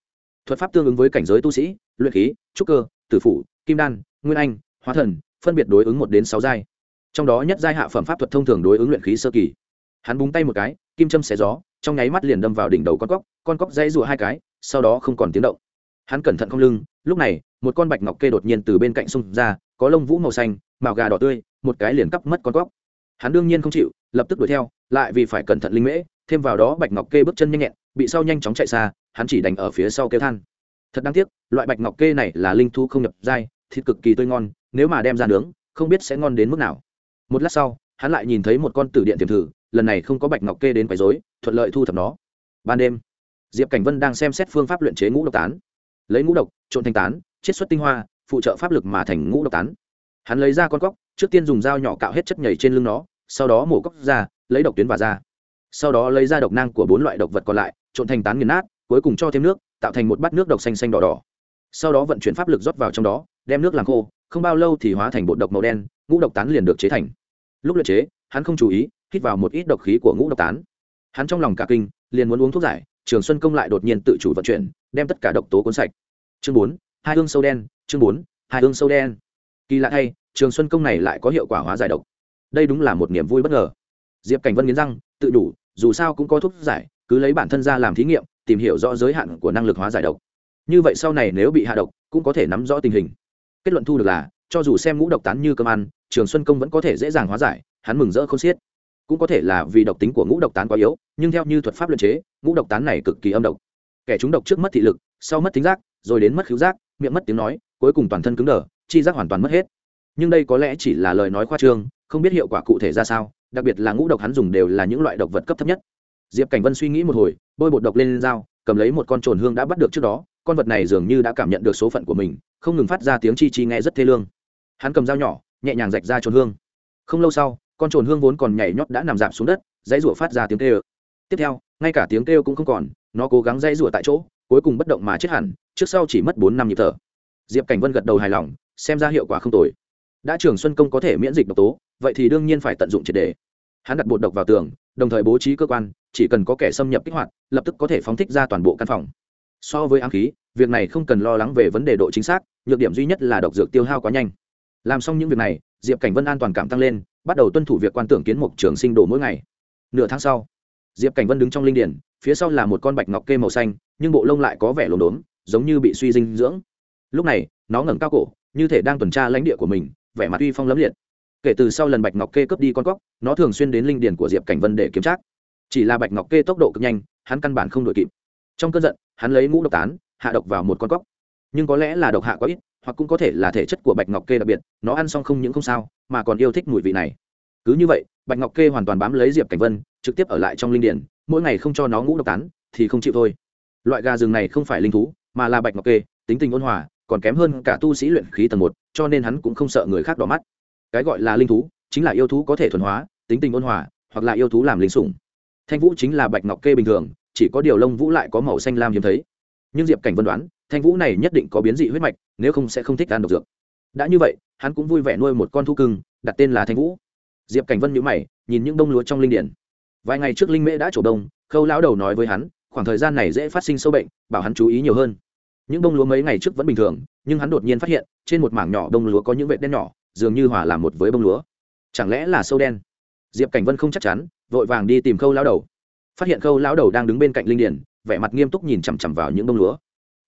Thuật pháp tương ứng với cảnh giới tu sĩ, luyện khí, trúc cơ tử phủ, kim đan, nguyên anh, hóa thần, phân biệt đối ứng một đến sáu giai. Trong đó nhất giai hạ phẩm pháp thuật thông thường đối ứng luyện khí sơ kỳ. Hắn búng tay một cái, kim châm xé gió, trong nháy mắt liền đâm vào đỉnh đầu con cóc con cóc dây rụa hai cái, sau đó không còn tiếng động. Hắn cẩn thận không lưng, lúc này, một con bạch ngọc kê đột nhiên từ bên cạnh xung ra, có lông vũ màu xanh, màu gà đỏ tươi, một cái liền cắp mất con cóc. Hắn đương nhiên không chịu, lập tức đuổi theo, lại vì phải cẩn thận linh mễ, thêm vào đó bạch ngọc kê bước chân nhanh nhẹn, bị sau nhanh chóng chạy xa, hắn chỉ đành ở phía sau kêu than thật đáng tiếc, loại bạch ngọc kê này là linh thu không nhập dai thịt cực kỳ tươi ngon, nếu mà đem ra nướng, không biết sẽ ngon đến mức nào. Một lát sau, hắn lại nhìn thấy một con tử điện tiềm thử, lần này không có bạch ngọc kê đến quấy dối thuận lợi thu thập nó. Ban đêm, diệp cảnh vân đang xem xét phương pháp luyện chế ngũ độc tán. Lấy ngũ độc, trộn thành tán, chiết xuất tinh hoa, phụ trợ pháp lực mà thành ngũ độc tán. Hắn lấy ra con cóc, trước tiên dùng dao nhỏ cạo hết chất nhảy trên lưng nó, sau đó mổ cóc ra, lấy độc tuyến và ra. Sau đó lấy ra độc năng của bốn loại độc vật còn lại, trộn thành tán nghiền nát cuối cùng cho thêm nước, tạo thành một bát nước độc xanh xanh đỏ đỏ. Sau đó vận chuyển pháp lực rót vào trong đó, đem nước làm khô, không bao lâu thì hóa thành bột độc màu đen, ngũ độc tán liền được chế thành. Lúc luyện chế, hắn không chú ý, hít vào một ít độc khí của ngũ độc tán. Hắn trong lòng cả kinh, liền muốn uống thuốc giải, trường xuân công lại đột nhiên tự chủ vận chuyển, đem tất cả độc tố cuốn sạch. Chương bốn, hai hương sâu đen, chương bốn, hai hương sâu đen. Kỳ lạ thay, trường xuân công này lại có hiệu quả hóa giải độc. Đây đúng là một niềm vui bất ngờ. Diệp cảnh vân nghiến răng, tự đủ, dù sao cũng có thuốc giải, cứ lấy bản thân ra làm thí nghiệm tìm hiểu rõ giới hạn của năng lực hóa giải độc. Như vậy sau này nếu bị hạ độc, cũng có thể nắm rõ tình hình. Kết luận thu được là, cho dù xem ngũ độc tán như cơm ăn, trường xuân công vẫn có thể dễ dàng hóa giải, hắn mừng rỡ không xiết. Cũng có thể là vì độc tính của ngũ độc tán quá yếu, nhưng theo như thuật pháp luyện chế, ngũ độc tán này cực kỳ âm độc. Kẻ chúng độc trước mất thị lực, sau mất tính giác, rồi đến mất khứu giác, miệng mất tiếng nói, cuối cùng toàn thân cứng đờ, chi giác hoàn toàn mất hết. Nhưng đây có lẽ chỉ là lời nói khoa trương, không biết hiệu quả cụ thể ra sao, đặc biệt là ngũ độc hắn dùng đều là những loại độc vật cấp thấp nhất diệp cảnh vân suy nghĩ một hồi, bôi bột độc lên dao, cầm lấy một con trồn hương đã bắt được trước đó, con vật này dường như đã cảm nhận được số phận của mình, không ngừng phát ra tiếng chi chi nghe rất thê lương. Hắn cầm dao nhỏ, nhẹ nhàng rạch ra trồn hương. Không lâu sau, con trồn hương vốn còn nhảy nhót đã nằm dạp xuống đất, dãy rủa phát ra tiếng kêu. Tiếp theo, ngay cả tiếng kêu cũng không còn, nó cố gắng dãy rủa tại chỗ, cuối cùng bất động mà chết hẳn, trước sau chỉ mất bốn năm nhịp thở. Diệp cảnh vân gật đầu hài lòng, xem ra hiệu quả không tồi. Đã trường xuân công có thể miễn dịch độc tố, vậy thì đương nhiên phải tận dụng triệt đề hắn đặt bột độc vào tường, đồng thời bố trí cơ quan chỉ cần có kẻ xâm nhập kích hoạt, lập tức có thể phóng thích ra toàn bộ căn phòng. So với ám khí, việc này không cần lo lắng về vấn đề độ chính xác, nhược điểm duy nhất là độc dược tiêu hao quá nhanh. Làm xong những việc này, diệp cảnh vân an toàn cảm tăng lên, bắt đầu tuân thủ việc quan tưởng kiến mục trường sinh đồ mỗi ngày. Nửa tháng sau, diệp cảnh vân đứng trong linh điển, phía sau là một con bạch ngọc kê màu xanh, nhưng bộ lông lại có vẻ lốm đốm, giống như bị suy dinh dưỡng. Lúc này, nó ngẩng cao cổ, như thể đang tuần tra lãnh địa của mình, vẻ mặt uy phong lấm liệt. Kể từ sau lần bạch ngọc kê cướp đi con cóc, nó thường xuyên đến linh điển của diệp cảnh vân để kiểm tra chỉ là bạch ngọc kê tốc độ cực nhanh, hắn căn bản không đội kịp. Trong cơn giận, hắn lấy mũ độc tán, hạ độc vào một con cóc. Nhưng có lẽ là độc hạ quá ít, hoặc cũng có thể là thể chất của bạch ngọc kê đặc biệt, nó ăn xong không những không sao, mà còn yêu thích mùi vị này. Cứ như vậy, bạch ngọc kê hoàn toàn bám lấy diệp cảnh vân, trực tiếp ở lại trong linh điển, mỗi ngày không cho nó ngũ độc tán, thì không chịu thôi. Loại gà rừng này không phải linh thú, mà là bạch ngọc kê, tính tình ôn hòa, còn kém hơn cả tu sĩ luyện khí tầng một, cho nên hắn cũng không sợ người khác đỏ mắt. Cái gọi là linh thú, chính là yêu thú có thể thuần hóa, tính tình ôn hòa, hoặc là yêu thú làm linh sủng thanh vũ chính là bạch ngọc kê bình thường, chỉ có điều lông vũ lại có màu xanh lam hiếm thấy. Nhưng diệp cảnh vân đoán, thanh vũ này nhất định có biến dị huyết mạch, nếu không sẽ không thích ăn độc dược. Đã như vậy, hắn cũng vui vẻ nuôi một con thu cưng, đặt tên là thanh vũ. Diệp cảnh vân nhữ mày, nhìn những đông lúa trong linh điển. Vài ngày trước linh mễ đã trổ đông, khâu lão đầu nói với hắn, khoảng thời gian này dễ phát sinh sâu bệnh, bảo hắn chú ý nhiều hơn. Những bông lúa mấy ngày trước vẫn bình thường, nhưng hắn đột nhiên phát hiện, trên một mảng nhỏ bông lúa có những vệt đen nhỏ, dường như hòa làm một với bông lúa. Chẳng lẽ là sâu đen? Diệp cảnh vân không chắc chắn, vội vàng đi tìm khâu lão đầu. Phát hiện khâu lão đầu đang đứng bên cạnh linh điển, vẻ mặt nghiêm túc nhìn chằm chằm vào những bông lúa.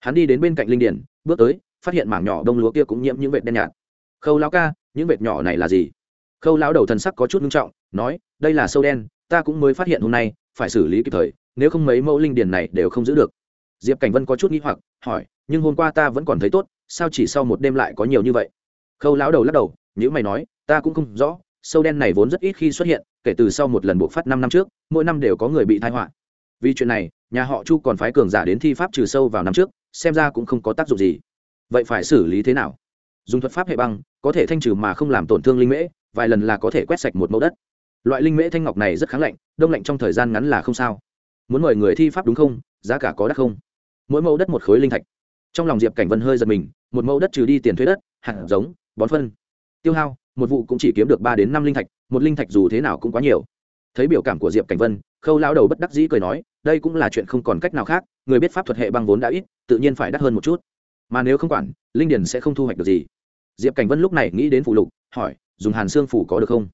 Hắn đi đến bên cạnh linh điển, bước tới, phát hiện mảng nhỏ bông lúa kia cũng nhiễm những vệt đen nhạt. Khâu lão ca, những vệt nhỏ này là gì? Khâu lão đầu thần sắc có chút nghiêm trọng, nói, đây là sâu đen, ta cũng mới phát hiện hôm nay, phải xử lý kịp thời, nếu không mấy mẫu linh điển này đều không giữ được. Diệp cảnh vân có chút n hoặc, hỏi, nhưng hôm qua ta vẫn còn thấy tốt, sao chỉ sau một đêm lại có nhiều như vậy? Khâu lão đầu lắc đầu nhữ mày nói, ta cũng không rõ sâu đen này vốn rất ít khi xuất hiện, kể từ sau một lần bộc phát năm năm trước, mỗi năm đều có người bị thai họa. Vì chuyện này, nhà họ chu còn phái cường giả đến thi pháp trừ sâu vào năm trước, xem ra cũng không có tác dụng gì. Vậy phải xử lý thế nào? Dùng thuật pháp hệ băng, có thể thanh trừ mà không làm tổn thương linh mễ, vài lần là có thể quét sạch một mẫu đất. Loại linh mễ thanh ngọc này rất kháng lạnh, đông lạnh trong thời gian ngắn là không sao. Muốn mời người thi pháp đúng không? Giá cả có đắt không? Mỗi mẫu đất một khối linh thạch. Trong lòng diệp cảnh vân hơi giật mình, một mẫu đất trừ đi tiền thuế đất, hạt giống, bón phân, tiêu hao một vụ cũng chỉ kiếm được ba đến năm linh thạch, một linh thạch dù thế nào cũng quá nhiều. Thấy biểu cảm của diệp cảnh vân, khâu lao đầu bất đắc dĩ cười nói, đây cũng là chuyện không còn cách nào khác, người biết pháp thuật hệ băng vốn đã ít, tự nhiên phải đắt hơn một chút. Mà nếu không quản, linh điền sẽ không thu hoạch được gì. Diệp cảnh vân lúc này nghĩ đến phụ lục, hỏi, dùng hàn xương phủ có được không?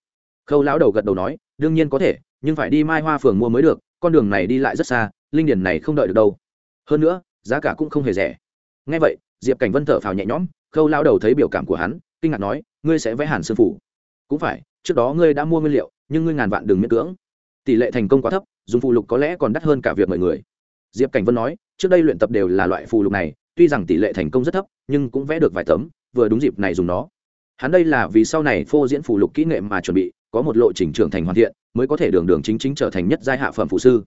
Khâu lão đầu gật đầu nói, đương nhiên có thể, nhưng phải đi mai hoa phường mua mới được, con đường này đi lại rất xa, linh điền này không đợi được đâu. Hơn nữa, giá cả cũng không hề rẻ. Ngay vậy, diệp cảnh vân thở phào nhẹ nhõm, khâu lão đầu thấy biểu cảm của hắn kinh ngạc nói, ngươi sẽ vẽ hàn Sư phủ. Cũng phải, trước đó ngươi đã mua nguyên liệu, nhưng ngươi ngàn vạn đừng miễn cưỡng. Tỷ lệ thành công quá thấp, dùng phụ lục có lẽ còn đắt hơn cả việc mọi người. Diệp cảnh vân nói, trước đây luyện tập đều là loại phụ lục này, tuy rằng tỷ lệ thành công rất thấp, nhưng cũng vẽ được vài tấm, vừa đúng dịp này dùng nó. Hắn đây là vì sau này phô diễn phụ lục kỹ nghệ mà chuẩn bị, có một lộ trình trưởng thành hoàn thiện, mới có thể đường đường chính chính trở thành nhất giai hạ phẩm phụ sư.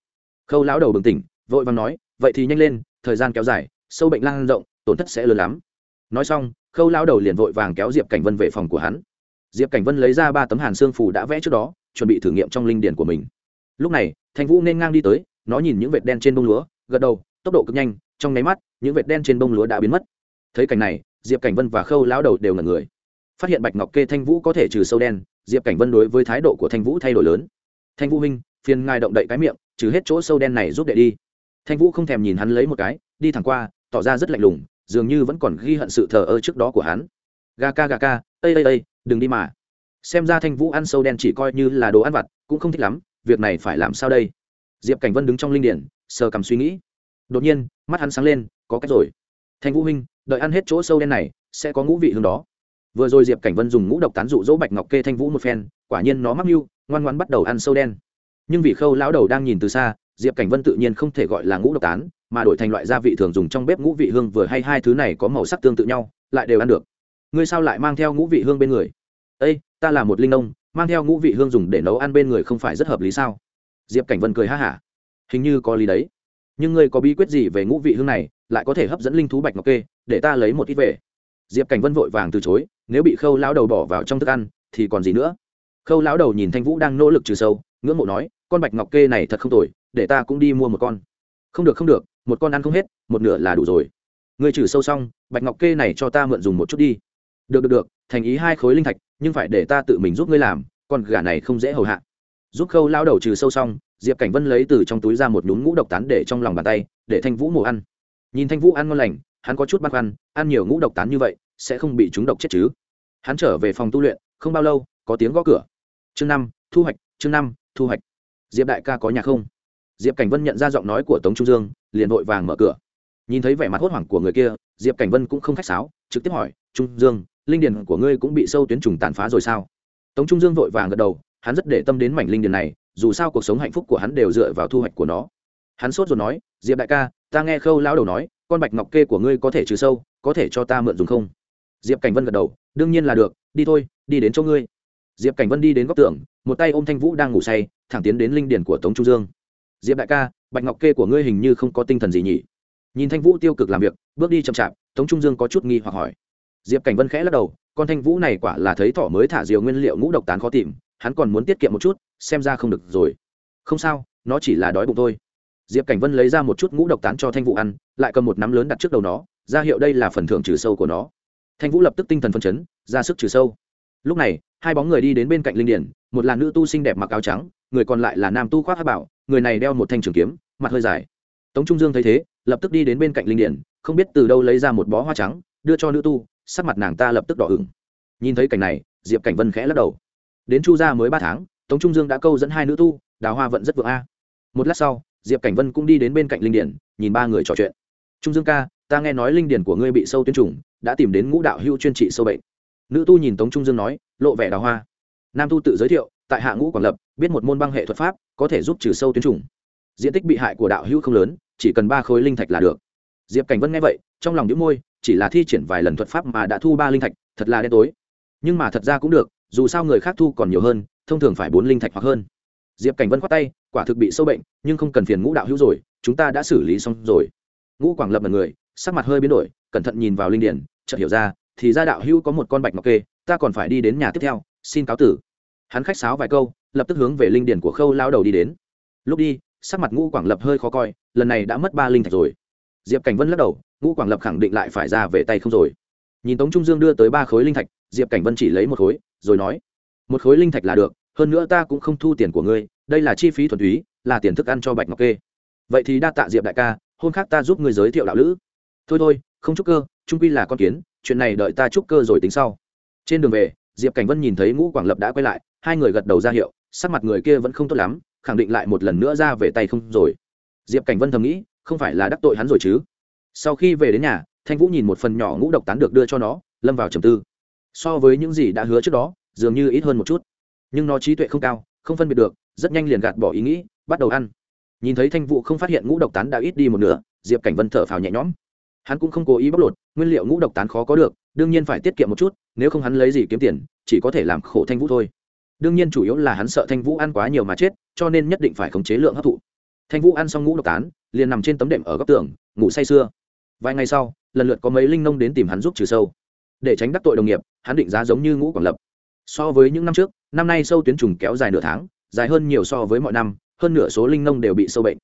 Khâu lão đầu bừng tỉnh, vội vàng nói, vậy thì nhanh lên, thời gian kéo dài, sâu bệnh lan rộng, tổn thất sẽ lớn lắm nói xong, khâu lão đầu liền vội vàng kéo diệp cảnh vân về phòng của hắn. Diệp cảnh vân lấy ra ba tấm hàn xương phủ đã vẽ trước đó, chuẩn bị thử nghiệm trong linh điển của mình. Lúc này, thanh vũ nên ngang đi tới, nó nhìn những vệt đen trên bông lúa, gật đầu, tốc độ cực nhanh, trong nháy mắt, những vệt đen trên bông lúa đã biến mất. Thấy cảnh này, diệp cảnh vân và khâu lão đầu đều ngẩn người. Phát hiện bạch ngọc kê thanh vũ có thể trừ sâu đen, diệp cảnh vân đối với thái độ của thanh vũ thay đổi lớn. Thanh vũ huynh, phiền ngài động đậy cái miệng, trừ hết chỗ sâu đen này giúp đệ đi. Thanh vũ không thèm nhìn hắn lấy một cái, đi thẳng qua, tỏ ra rất lạnh lùng dường như vẫn còn ghi hận sự thờ ơ trước đó của hắn. Ga ca ga ca, ây ây ây, đừng đi mà. Xem ra thanh vũ ăn sâu đen chỉ coi như là đồ ăn vặt, cũng không thích lắm, việc này phải làm sao đây? Diệp cảnh vân đứng trong linh điển, sờ cầm suy nghĩ. Đột nhiên, mắt hắn sáng lên, có cách rồi. Thanh vũ huynh, đợi ăn hết chỗ sâu đen này, sẽ có ngũ vị hương đó. Vừa rồi diệp cảnh vân dùng ngũ độc tán dụ dỗ bạch ngọc kê thanh vũ một phen, quả nhiên nó mắc mưu, ngoan ngoan bắt đầu ăn sâu đen. Nhưng vì khâu lão đầu đang nhìn từ xa, diệp cảnh vân tự nhiên không thể gọi là ngũ độc tán mà đổi thành loại gia vị thường dùng trong bếp ngũ vị hương vừa hay hai thứ này có màu sắc tương tự nhau, lại đều ăn được. Ngươi sao lại mang theo ngũ vị hương bên người? Ây ta là một linh nông mang theo ngũ vị hương dùng để nấu ăn bên người không phải rất hợp lý sao? Diệp cảnh vân cười ha hả. Hình như có lý đấy. Nhưng ngươi có bí quyết gì về ngũ vị hương này, lại có thể hấp dẫn linh thú bạch ngọc kê, để ta lấy một ít về? Diệp cảnh vân vội vàng từ chối, nếu bị khâu lão đầu bỏ vào trong thức ăn, thì còn gì nữa? Khâu lão đầu nhìn thanh vũ đang nỗ lực trừ sâu, ngưỡng mộ nói, con bạch ngọc kê này thật không tồi, để ta cũng đi mua một con. Không được không được một con ăn không hết, một nửa là đủ rồi. Ngươi trừ sâu xong, bạch ngọc kê này cho ta mượn dùng một chút đi. Được được được, thành ý hai khối linh thạch, nhưng phải để ta tự mình giúp ngươi làm, con gà này không dễ hầu hạ. Giúp khâu lao đầu trừ sâu xong, diệp cảnh vân lấy từ trong túi ra một nhún ngũ độc tán để trong lòng bàn tay, để thanh vũ mổ ăn. Nhìn thanh vũ ăn ngon lành, hắn có chút băn khoăn, ăn nhiều ngũ độc tán như vậy, sẽ không bị chúng độc chết chứ? Hắn trở về phòng tu luyện, không bao lâu, có tiếng gõ cửa. Chương năm, thu hoạch, chương năm, thu hoạch. Diệp đại ca có nhà không? Diệp cảnh vân nhận ra giọng nói của tống trung dương, liền vội vàng mở cửa. Nhìn thấy vẻ mặt hốt hoảng của người kia, diệp cảnh vân cũng không khách sáo, trực tiếp hỏi, trung dương, linh điền của ngươi cũng bị sâu tuyến trùng tàn phá rồi sao? Tống trung dương vội vàng gật đầu, hắn rất để tâm đến mảnh linh điền này, dù sao cuộc sống hạnh phúc của hắn đều dựa vào thu hoạch của nó. Hắn sốt rồi nói, diệp đại ca, ta nghe khâu lão đầu nói, con bạch ngọc kê của ngươi có thể trừ sâu, có thể cho ta mượn dùng không? Diệp cảnh vân gật đầu, đương nhiên là được, đi thôi, đi đến chỗ ngươi. Diệp cảnh vân đi đến góc tường, một tay ôm thanh vũ đang ngủ say, thẳng tiến đến linh điển của tống trung dương diệp đại ca, bạch ngọc kê của ngươi hình như không có tinh thần gì nhỉ? Nhìn thanh vũ tiêu cực làm việc, bước đi chậm chạp, tống trung dương có chút nghi hoặc hỏi. Diệp cảnh vân khẽ lắc đầu, con thanh vũ này quả là thấy thỏ mới thả diều nguyên liệu ngũ độc tán khó tìm, hắn còn muốn tiết kiệm một chút, xem ra không được rồi. Không sao, nó chỉ là đói bụng thôi. Diệp cảnh vân lấy ra một chút ngũ độc tán cho thanh vũ ăn, lại cầm một nắm lớn đặt trước đầu nó, ra hiệu đây là phần thưởng trừ sâu của nó. Thanh vũ lập tức tinh thần phân chấn, ra sức trừ sâu. Lúc này, hai bóng người đi đến bên cạnh linh điển một là nữ tu xinh đẹp mặc áo trắng, người còn lại là nam tu khoác hát bảo, người này đeo một thanh trường kiếm, mặt hơi dài. Tống trung dương thấy thế, lập tức đi đến bên cạnh linh điển, không biết từ đâu lấy ra một bó hoa trắng, đưa cho nữ tu, sắc mặt nàng ta lập tức đỏ ửng. Nhìn thấy cảnh này, diệp cảnh vân khẽ lắc đầu. Đến chu gia mới ba tháng, tống trung dương đã câu dẫn hai nữ tu, đào hoa vẫn rất vượng a. Một lát sau, diệp cảnh vân cũng đi đến bên cạnh linh điển, nhìn ba người trò chuyện. Trung dương ca, ta nghe nói linh điển của ngươi bị sâu tuyến trùng, đã tìm đến ngũ đạo hưu chuyên trị sâu bệnh. Nữ tu nhìn tống trung dương nói, lộ vẻ đào hoa nam tu tự giới thiệu, tại hạ ngũ quảng lập, biết một môn băng hệ thuật pháp, có thể giúp trừ sâu tuyến trùng. Diện tích bị hại của đạo hưu không lớn, chỉ cần ba khối linh thạch là được. Diệp cảnh vân nghe vậy, trong lòng đĩu môi, chỉ là thi triển vài lần thuật pháp mà đã thu ba linh thạch, thật là đen tối. Nhưng mà thật ra cũng được, dù sao người khác thu còn nhiều hơn, thông thường phải bốn linh thạch hoặc hơn. Diệp cảnh vân khoát tay, quả thực bị sâu bệnh, nhưng không cần phiền ngũ đạo hữu rồi, chúng ta đã xử lý xong rồi. Ngũ quảng lập là người, sắc mặt hơi biến đổi, cẩn thận nhìn vào linh điển, chợt hiểu ra, thì ra đạo hữu có một con bạch ngọc kê, ta còn phải đi đến nhà tiếp theo xin cáo tử. Hắn khách sáo vài câu, lập tức hướng về linh điển của khâu lao đầu đi đến. Lúc đi, sắc mặt ngũ quảng lập hơi khó coi, lần này đã mất ba linh thạch rồi. Diệp cảnh vân lắc đầu, ngũ quảng lập khẳng định lại phải ra về tay không rồi. Nhìn tống trung dương đưa tới ba khối linh thạch, diệp cảnh vân chỉ lấy một khối, rồi nói, một khối linh thạch là được, hơn nữa ta cũng không thu tiền của ngươi, đây là chi phí thuần túy, là tiền thức ăn cho bạch ngọc kê. Vậy thì đa tạ diệp đại ca, hôm khác ta giúp ngươi giới thiệu đạo lữ. Thôi thôi, không chúc cơ, trung quy là con kiến, chuyện này đợi ta chúc cơ rồi tính sau. Trên đường về diệp cảnh vân nhìn thấy ngũ quảng lập đã quay lại, hai người gật đầu ra hiệu, sắc mặt người kia vẫn không tốt lắm, khẳng định lại một lần nữa ra về tay không rồi. Diệp cảnh vân thầm nghĩ, không phải là đắc tội hắn rồi chứ? Sau khi về đến nhà, thanh vũ nhìn một phần nhỏ ngũ độc tán được đưa cho nó, lâm vào trầm tư. So với những gì đã hứa trước đó, dường như ít hơn một chút. Nhưng nó trí tuệ không cao, không phân biệt được, rất nhanh liền gạt bỏ ý nghĩ, bắt đầu ăn. Nhìn thấy thanh vũ không phát hiện ngũ độc tán đã ít đi một nửa, diệp cảnh vân thở phào nhẹ nhõm. Hắn cũng không cố ý bóc lột, nguyên liệu ngũ độc tán khó có được đương nhiên phải tiết kiệm một chút, nếu không hắn lấy gì kiếm tiền, chỉ có thể làm khổ thanh vũ thôi. Đương nhiên chủ yếu là hắn sợ thanh vũ ăn quá nhiều mà chết, cho nên nhất định phải khống chế lượng hấp thụ. Thanh vũ ăn xong ngũ độc tán, liền nằm trên tấm đệm ở góc tường, ngủ say sưa. Vài ngày sau, lần lượt có mấy linh nông đến tìm hắn giúp trừ sâu. Để tránh đắc tội đồng nghiệp, hắn định giá giống như ngũ quảng lập. So với những năm trước, năm nay sâu tuyến trùng kéo dài nửa tháng, dài hơn nhiều so với mọi năm, hơn nửa số linh nông đều bị sâu bệnh.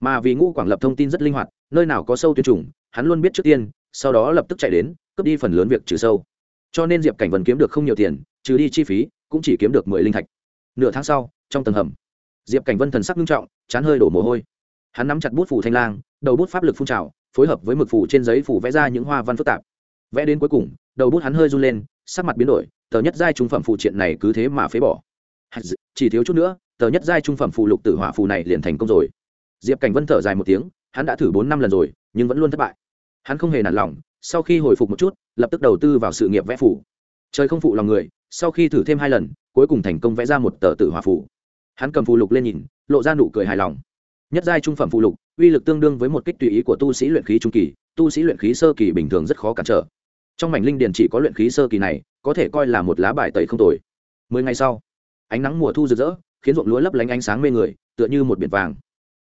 Mà vì ngũ quảng lập thông tin rất linh hoạt, nơi nào có sâu tuyến trùng, hắn luôn biết trước tiên, sau đó lập tức chạy đến cướp đi phần lớn việc trừ sâu. Cho nên diệp cảnh vân kiếm được không nhiều tiền, trừ đi chi phí, cũng chỉ kiếm được mười linh thạch. Nửa tháng sau, trong tầng hầm, diệp cảnh vân thần sắc nghiêm trọng, chán hơi đổ mồ hôi. Hắn nắm chặt bút phủ thanh lang, đầu bút pháp lực phun trào, phối hợp với mực phủ trên giấy phủ vẽ ra những hoa văn phức tạp. Vẽ đến cuối cùng, đầu bút hắn hơi run lên, sắc mặt biến đổi, tờ nhất giai trung phẩm phụ triện này cứ thế mà phế bỏ. Chỉ thiếu chút nữa, tờ nhất giai trung phẩm phụ lục tử hỏa phù này liền thành công rồi. Diệp cảnh vân thở dài một tiếng, hắn đã thử bốn năm lần rồi, nhưng vẫn luôn thất bại. Hắn không hề nản lòng sau khi hồi phục một chút, lập tức đầu tư vào sự nghiệp vẽ phủ. Trời không phụ lòng người, sau khi thử thêm hai lần, cuối cùng thành công vẽ ra một tờ tử hỏa phủ. Hắn cầm phù lục lên nhìn, lộ ra nụ cười hài lòng. Nhất giai trung phẩm phù lục, uy lực tương đương với một kích tùy ý của tu sĩ luyện khí trung kỳ, tu sĩ luyện khí sơ kỳ bình thường rất khó cản trở. Trong mảnh linh điền chỉ có luyện khí sơ kỳ này, có thể coi là một lá bài tẩy không tồi. Mười ngày sau, ánh nắng mùa thu rực rỡ, khiến ruộng lúa lấp lánh ánh sáng mê người, tựa như một biển vàng.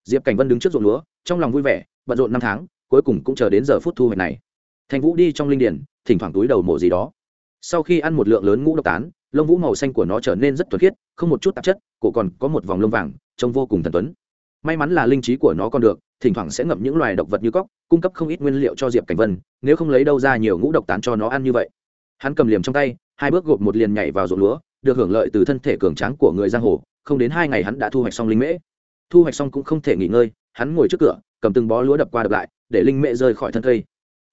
Diệp cảnh vân đứng trước ruộng lúa, trong lòng vui vẻ, bận rộn năm tháng, cuối cùng cũng chờ đến giờ phút thu hoạch này thành vũ đi trong linh điển, thỉnh thoảng túi đầu mổ gì đó. Sau khi ăn một lượng lớn ngũ độc tán lông vũ màu xanh của nó trở nên rất thuần khiết không một chút tạp chất cổ còn có một vòng lông vàng trông vô cùng thần tuấn. May mắn là linh trí của nó còn được thỉnh thoảng sẽ ngậm những loài độc vật như cóc cung cấp không ít nguyên liệu cho diệp cảnh vân nếu không lấy đâu ra nhiều ngũ độc tán cho nó ăn như vậy. Hắn cầm liềm trong tay hai bước gộp một liền nhảy vào ruộng lúa được hưởng lợi từ thân thể cường tráng của người giang hồ không đến hai ngày hắn đã thu hoạch xong linh mễ. Thu hoạch xong cũng không thể nghỉ ngơi hắn ngồi trước cửa cầm từng bó lúa đập qua đập lại để linh mễ rơi khỏi thân cây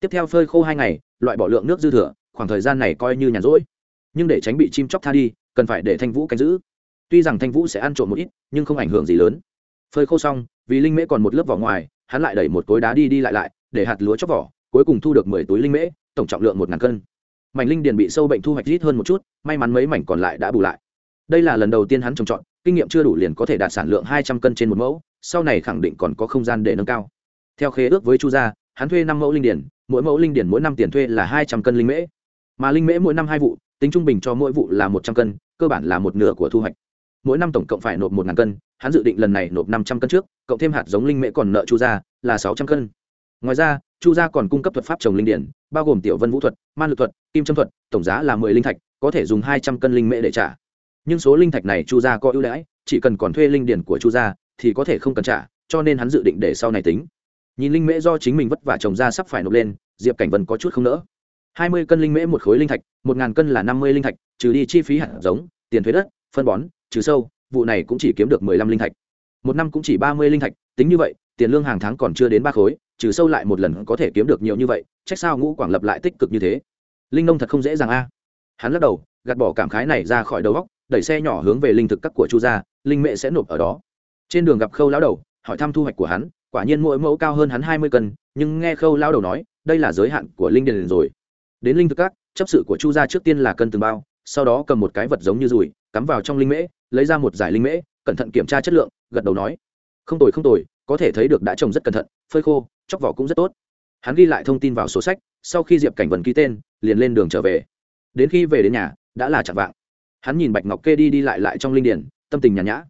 tiếp theo phơi khô hai ngày, loại bỏ lượng nước dư thừa, khoảng thời gian này coi như nhàn rỗi. Nhưng để tránh bị chim chóc tha đi, cần phải để thanh vũ canh giữ. Tuy rằng thanh vũ sẽ ăn trộm một ít, nhưng không ảnh hưởng gì lớn. Phơi khô xong, vì linh mễ còn một lớp vỏ ngoài, hắn lại đẩy một cối đá đi đi lại lại, để hạt lúa chóc vỏ, cuối cùng thu được mười túi linh mễ, tổng trọng lượng một ngàn cân. Mảnh linh điền bị sâu bệnh thu hoạch ít hơn một chút, may mắn mấy mảnh còn lại đã bù lại. Đây là lần đầu tiên hắn trồng trọt, kinh nghiệm chưa đủ liền có thể đạt sản lượng hai trăm cân trên một mẫu, sau này khẳng định còn có không gian để nâng cao. Theo khế ước với chu gia, hắn thuê năm mẫu linh điền mỗi mẫu linh điển mỗi năm tiền thuê là hai trăm cân linh mễ. Mà linh mễ mỗi năm hai vụ, tính trung bình cho mỗi vụ là một trăm cân, cơ bản là một nửa của thu hoạch. Mỗi năm tổng cộng phải nộp một ngàn cân, hắn dự định lần này nộp năm trăm cân trước, cộng thêm hạt giống linh mễ còn nợ chu gia là sáu trăm cân. Ngoài ra, chu gia còn cung cấp thuật pháp trồng linh điển, bao gồm tiểu vân vũ thuật, man lực thuật, kim châm thuật, tổng giá là mười linh thạch, có thể dùng hai trăm cân linh mễ để trả. Nhưng số linh thạch này chu gia có ưu đãi, chỉ cần còn thuê linh điển của chu gia thì có thể không cần trả, cho nên hắn dự định để sau này tính nhìn linh mễ do chính mình vất vả trồng ra sắp phải nộp lên, diệp cảnh vân có chút không nỡ. Hai mươi cân linh mễ một khối linh thạch, một ngàn cân là năm mươi linh thạch, trừ đi chi phí hạt giống, tiền thuế đất, phân bón, trừ sâu, vụ này cũng chỉ kiếm được mười lăm linh thạch. Một năm cũng chỉ ba mươi linh thạch, tính như vậy, tiền lương hàng tháng còn chưa đến ba khối, trừ sâu lại một lần có thể kiếm được nhiều như vậy, trách sao ngũ quảng lập lại tích cực như thế. Linh nông thật không dễ dàng a. Hắn lắc đầu, gạt bỏ cảm khái này ra khỏi đầu góc đẩy xe nhỏ hướng về linh thực các của chu gia, linh mẹ sẽ nộp ở đó. Trên đường gặp khâu lão đầu, hỏi thăm thu hoạch của hắn quả nhiên mỗi mẫu cao hơn hắn hai mươi cân, nhưng nghe khâu lao đầu nói, đây là giới hạn của linh điền rồi. Đến linh thực các, chấp sự của chu gia trước tiên là cân từng bao, sau đó cầm một cái vật giống như rùi, cắm vào trong linh mễ, lấy ra một giải linh mễ, cẩn thận kiểm tra chất lượng, gật đầu nói, không tồi không tồi, có thể thấy được đã trồng rất cẩn thận, phơi khô, chóc vỏ cũng rất tốt. Hắn ghi lại thông tin vào sổ sách, sau khi diệp cảnh vần ký tên, liền lên đường trở về. Đến khi về đến nhà, đã là chạng vạng. Hắn nhìn bạch ngọc kê đi đi lại lại trong linh điển tâm tình nhàn nhã.